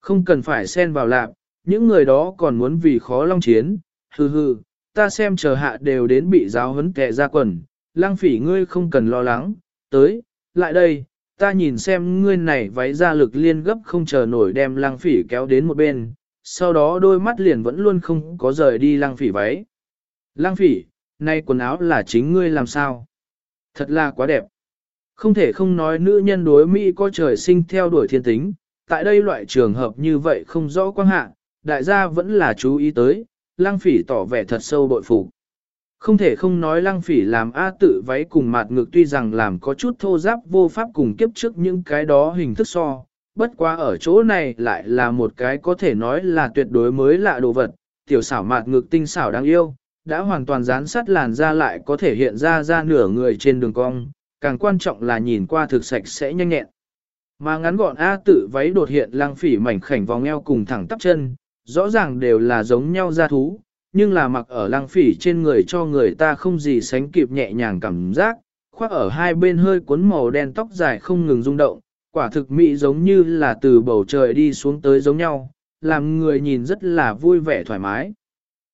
Không cần phải xen vào lạp, những người đó còn muốn vì khó long chiến, hừ hừ, ta xem chờ hạ đều đến bị giáo huấn kẹ ra quần, lang phỉ ngươi không cần lo lắng, tới, lại đây, ta nhìn xem ngươi này váy ra lực liên gấp không chờ nổi đem lang phỉ kéo đến một bên, sau đó đôi mắt liền vẫn luôn không có rời đi lang phỉ váy. Lang phỉ, nay quần áo là chính ngươi làm sao? Thật là quá đẹp. Không thể không nói nữ nhân đối Mỹ có trời sinh theo đuổi thiên tính, tại đây loại trường hợp như vậy không rõ quan hạ, đại gia vẫn là chú ý tới, lăng phỉ tỏ vẻ thật sâu bội phục. Không thể không nói lăng phỉ làm A tự váy cùng mặt ngực tuy rằng làm có chút thô giáp vô pháp cùng kiếp trước những cái đó hình thức so, bất quá ở chỗ này lại là một cái có thể nói là tuyệt đối mới lạ đồ vật, tiểu xảo mạt ngực tinh xảo đáng yêu, đã hoàn toàn dán sát làn da lại có thể hiện ra ra nửa người trên đường cong, càng quan trọng là nhìn qua thực sạch sẽ nhanh nhẹn. Mà ngắn gọn A tự váy đột hiện lăng phỉ mảnh khảnh vòng eo cùng thẳng tắp chân, rõ ràng đều là giống nhau da thú, nhưng là mặc ở lăng phỉ trên người cho người ta không gì sánh kịp nhẹ nhàng cảm giác, khoác ở hai bên hơi cuốn màu đen tóc dài không ngừng rung động, quả thực mỹ giống như là từ bầu trời đi xuống tới giống nhau, làm người nhìn rất là vui vẻ thoải mái.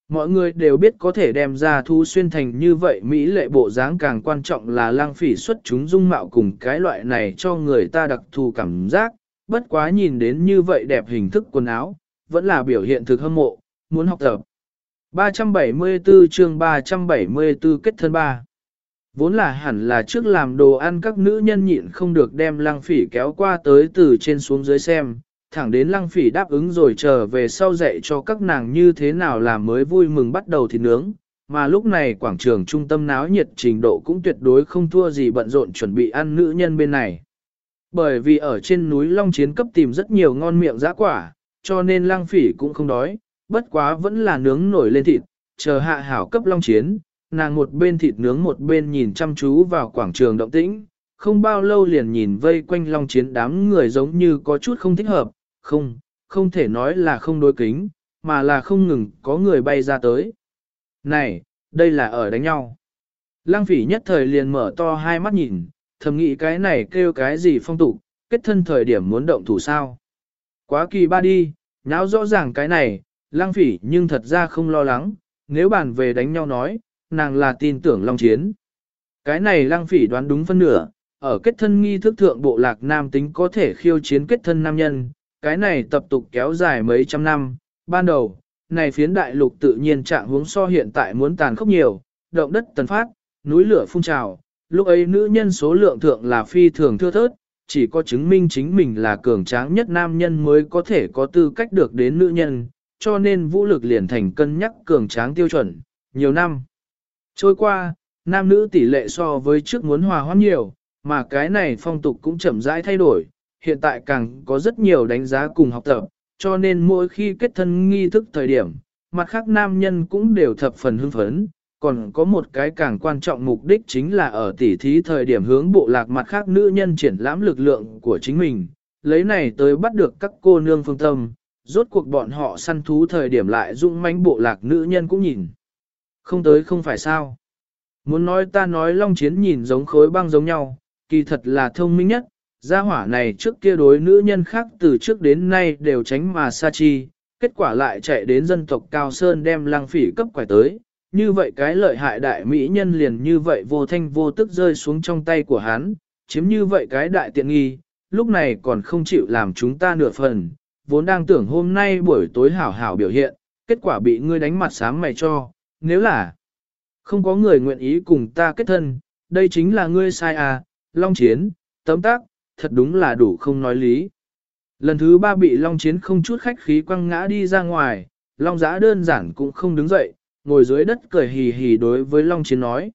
Mọi người đều biết có thể đem ra thu xuyên thành như vậy Mỹ lệ bộ dáng càng quan trọng là lang phỉ xuất chúng dung mạo cùng cái loại này cho người ta đặc thù cảm giác, bất quá nhìn đến như vậy đẹp hình thức quần áo, vẫn là biểu hiện thực hâm mộ, muốn học tập. 374 chương 374 kết thân 3 Vốn là hẳn là trước làm đồ ăn các nữ nhân nhịn không được đem lăng phỉ kéo qua tới từ trên xuống dưới xem, thẳng đến lăng phỉ đáp ứng rồi trở về sau dạy cho các nàng như thế nào làm mới vui mừng bắt đầu thịt nướng, mà lúc này quảng trường trung tâm náo nhiệt trình độ cũng tuyệt đối không thua gì bận rộn chuẩn bị ăn nữ nhân bên này. Bởi vì ở trên núi Long Chiến cấp tìm rất nhiều ngon miệng giá quả, cho nên lăng phỉ cũng không đói, bất quá vẫn là nướng nổi lên thịt, chờ hạ hảo cấp Long Chiến, nàng một bên thịt nướng một bên nhìn chăm chú vào quảng trường động tĩnh, không bao lâu liền nhìn vây quanh Long Chiến đám người giống như có chút không thích hợp, không, không thể nói là không đối kính, mà là không ngừng có người bay ra tới. Này, đây là ở đánh nhau. Lăng phỉ nhất thời liền mở to hai mắt nhìn, thầm nghĩ cái này kêu cái gì phong tục, kết thân thời điểm muốn động thủ sao. Quá kỳ ba đi, nháo rõ ràng cái này, lăng phỉ nhưng thật ra không lo lắng, nếu bàn về đánh nhau nói, nàng là tin tưởng Long Chiến. Cái này lăng phỉ đoán đúng phân nửa, ở kết thân nghi thức thượng bộ lạc nam tính có thể khiêu chiến kết thân nam nhân, cái này tập tục kéo dài mấy trăm năm, ban đầu, này phiến đại lục tự nhiên trạng hướng so hiện tại muốn tàn khốc nhiều, động đất tần phát, núi lửa phun trào, lúc ấy nữ nhân số lượng thượng là phi thường thưa thớt, chỉ có chứng minh chính mình là cường tráng nhất nam nhân mới có thể có tư cách được đến nữ nhân, cho nên vũ lực liền thành cân nhắc cường tráng tiêu chuẩn, nhiều năm. Trôi qua, nam nữ tỷ lệ so với trước muốn hòa hoãn nhiều, mà cái này phong tục cũng chậm rãi thay đổi, hiện tại càng có rất nhiều đánh giá cùng học tập, cho nên mỗi khi kết thân nghi thức thời điểm, mặt khác nam nhân cũng đều thập phần hưng phấn, còn có một cái càng quan trọng mục đích chính là ở tỉ thí thời điểm hướng bộ lạc mặt khác nữ nhân triển lãm lực lượng của chính mình, lấy này tới bắt được các cô nương phương tâm, rốt cuộc bọn họ săn thú thời điểm lại dũng mãnh bộ lạc nữ nhân cũng nhìn. Không tới không phải sao. Muốn nói ta nói long chiến nhìn giống khối băng giống nhau, kỳ thật là thông minh nhất, gia hỏa này trước kia đối nữ nhân khác từ trước đến nay đều tránh mà xa chi, kết quả lại chạy đến dân tộc Cao Sơn đem lang phỉ cấp quải tới, như vậy cái lợi hại đại mỹ nhân liền như vậy vô thanh vô tức rơi xuống trong tay của hắn, chiếm như vậy cái đại tiện nghi, lúc này còn không chịu làm chúng ta nửa phần, vốn đang tưởng hôm nay buổi tối hảo hảo biểu hiện, kết quả bị ngươi đánh mặt sáng mày cho, nếu là không có người nguyện ý cùng ta kết thân, đây chính là ngươi sai à, long chiến, tấm tác, thật đúng là đủ không nói lý. Lần thứ ba bị long chiến không chút khách khí quăng ngã đi ra ngoài, long giã đơn giản cũng không đứng dậy, ngồi dưới đất cười hì hì đối với long chiến nói.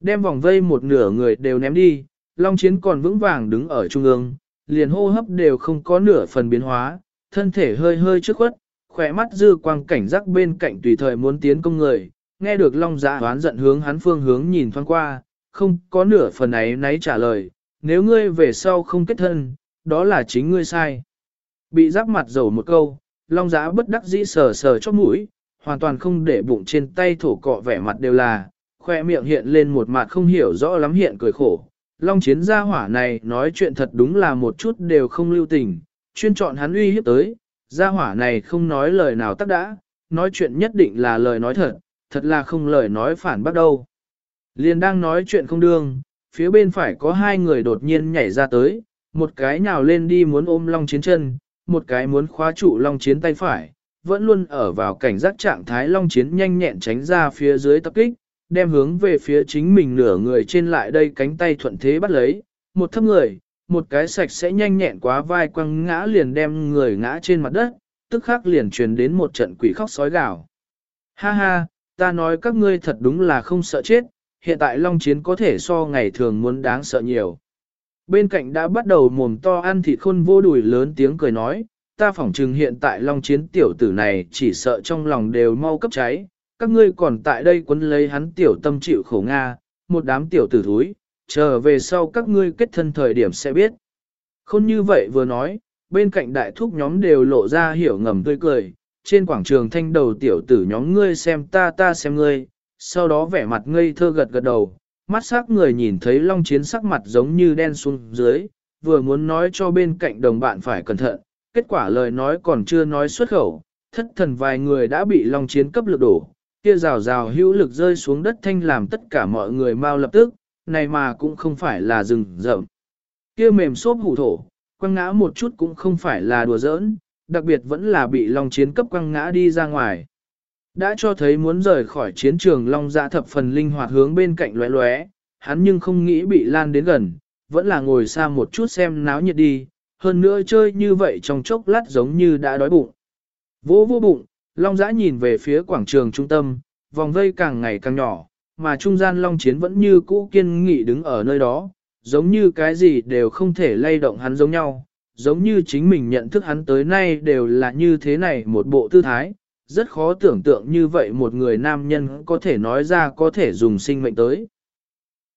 Đem vòng vây một nửa người đều ném đi, long chiến còn vững vàng đứng ở trung ương, liền hô hấp đều không có nửa phần biến hóa, thân thể hơi hơi trước khuất, khỏe mắt dư quang cảnh giác bên cạnh tùy thời muốn tiến công người, nghe được long dạ giã đoán giận hướng hắn phương hướng nhìn thoáng qua, không có nửa phần ấy nấy trả lời, nếu ngươi về sau không kết thân, đó là chính ngươi sai. Bị giáp mặt dầu một câu, long giã bất đắc dĩ sờ sờ chóp mũi, hoàn toàn không để bụng trên tay thổ cọ vẻ mặt đều là, khoe miệng hiện lên một mặt không hiểu rõ lắm hiện cười khổ. Long chiến gia hỏa này nói chuyện thật đúng là một chút đều không lưu tình, chuyên chọn hắn uy hiếp tới, gia hỏa này không nói lời nào tắc đã, nói chuyện nhất định là lời nói thật, thật là không lời nói phản bắt đâu. Liền đang nói chuyện không đương, phía bên phải có hai người đột nhiên nhảy ra tới, một cái nhào lên đi muốn ôm Long Chiến chân, một cái muốn khóa trụ Long Chiến tay phải, vẫn luôn ở vào cảnh giác trạng thái Long Chiến nhanh nhẹn tránh ra phía dưới tập kích, đem hướng về phía chính mình nửa người trên lại đây cánh tay thuận thế bắt lấy, một thấp người, một cái sạch sẽ nhanh nhẹn quá vai quăng ngã liền đem người ngã trên mặt đất, tức khắc liền truyền đến một trận quỷ khóc sói gào. Ha ha, ta nói các ngươi thật đúng là không sợ chết, hiện tại Long Chiến có thể so ngày thường muốn đáng sợ nhiều. Bên cạnh đã bắt đầu mồm to ăn thịt khôn vô đùi lớn tiếng cười nói, ta phỏng chừng hiện tại Long Chiến tiểu tử này chỉ sợ trong lòng đều mau cấp cháy, các ngươi còn tại đây quấn lấy hắn tiểu tâm chịu khổ Nga, một đám tiểu tử thúi, chờ về sau các ngươi kết thân thời điểm sẽ biết. Khôn như vậy vừa nói, bên cạnh đại thúc nhóm đều lộ ra hiểu ngầm tươi cười, trên quảng trường thanh đầu tiểu tử nhóm ngươi xem ta ta xem ngươi, sau đó vẻ mặt ngây thơ gật gật đầu, mắt sắc người nhìn thấy long chiến sắc mặt giống như đen xuống dưới, vừa muốn nói cho bên cạnh đồng bạn phải cẩn thận, kết quả lời nói còn chưa nói xuất khẩu, thất thần vài người đã bị long chiến cấp lực đổ, kia rào rào hữu lực rơi xuống đất thanh làm tất cả mọi người mau lập tức, này mà cũng không phải là rừng rậm. Kia mềm xốp hủ thổ, quăng ngã một chút cũng không phải là đùa giỡn, đặc biệt vẫn là bị long chiến cấp quăng ngã đi ra ngoài. Đã cho thấy muốn rời khỏi chiến trường Long Dạ thập phần linh hoạt hướng bên cạnh lóe lóe, hắn nhưng không nghĩ bị lan đến gần, vẫn là ngồi xa một chút xem náo nhiệt đi, hơn nữa chơi như vậy trong chốc lát giống như đã đói bụng. Vô vô bụng, Long Dã nhìn về phía quảng trường trung tâm, vòng vây càng ngày càng nhỏ, mà trung gian Long Chiến vẫn như cũ kiên nghị đứng ở nơi đó, giống như cái gì đều không thể lay động hắn giống nhau, giống như chính mình nhận thức hắn tới nay đều là như thế này một bộ tư thái, rất khó tưởng tượng như vậy một người nam nhân có thể nói ra có thể dùng sinh mệnh tới.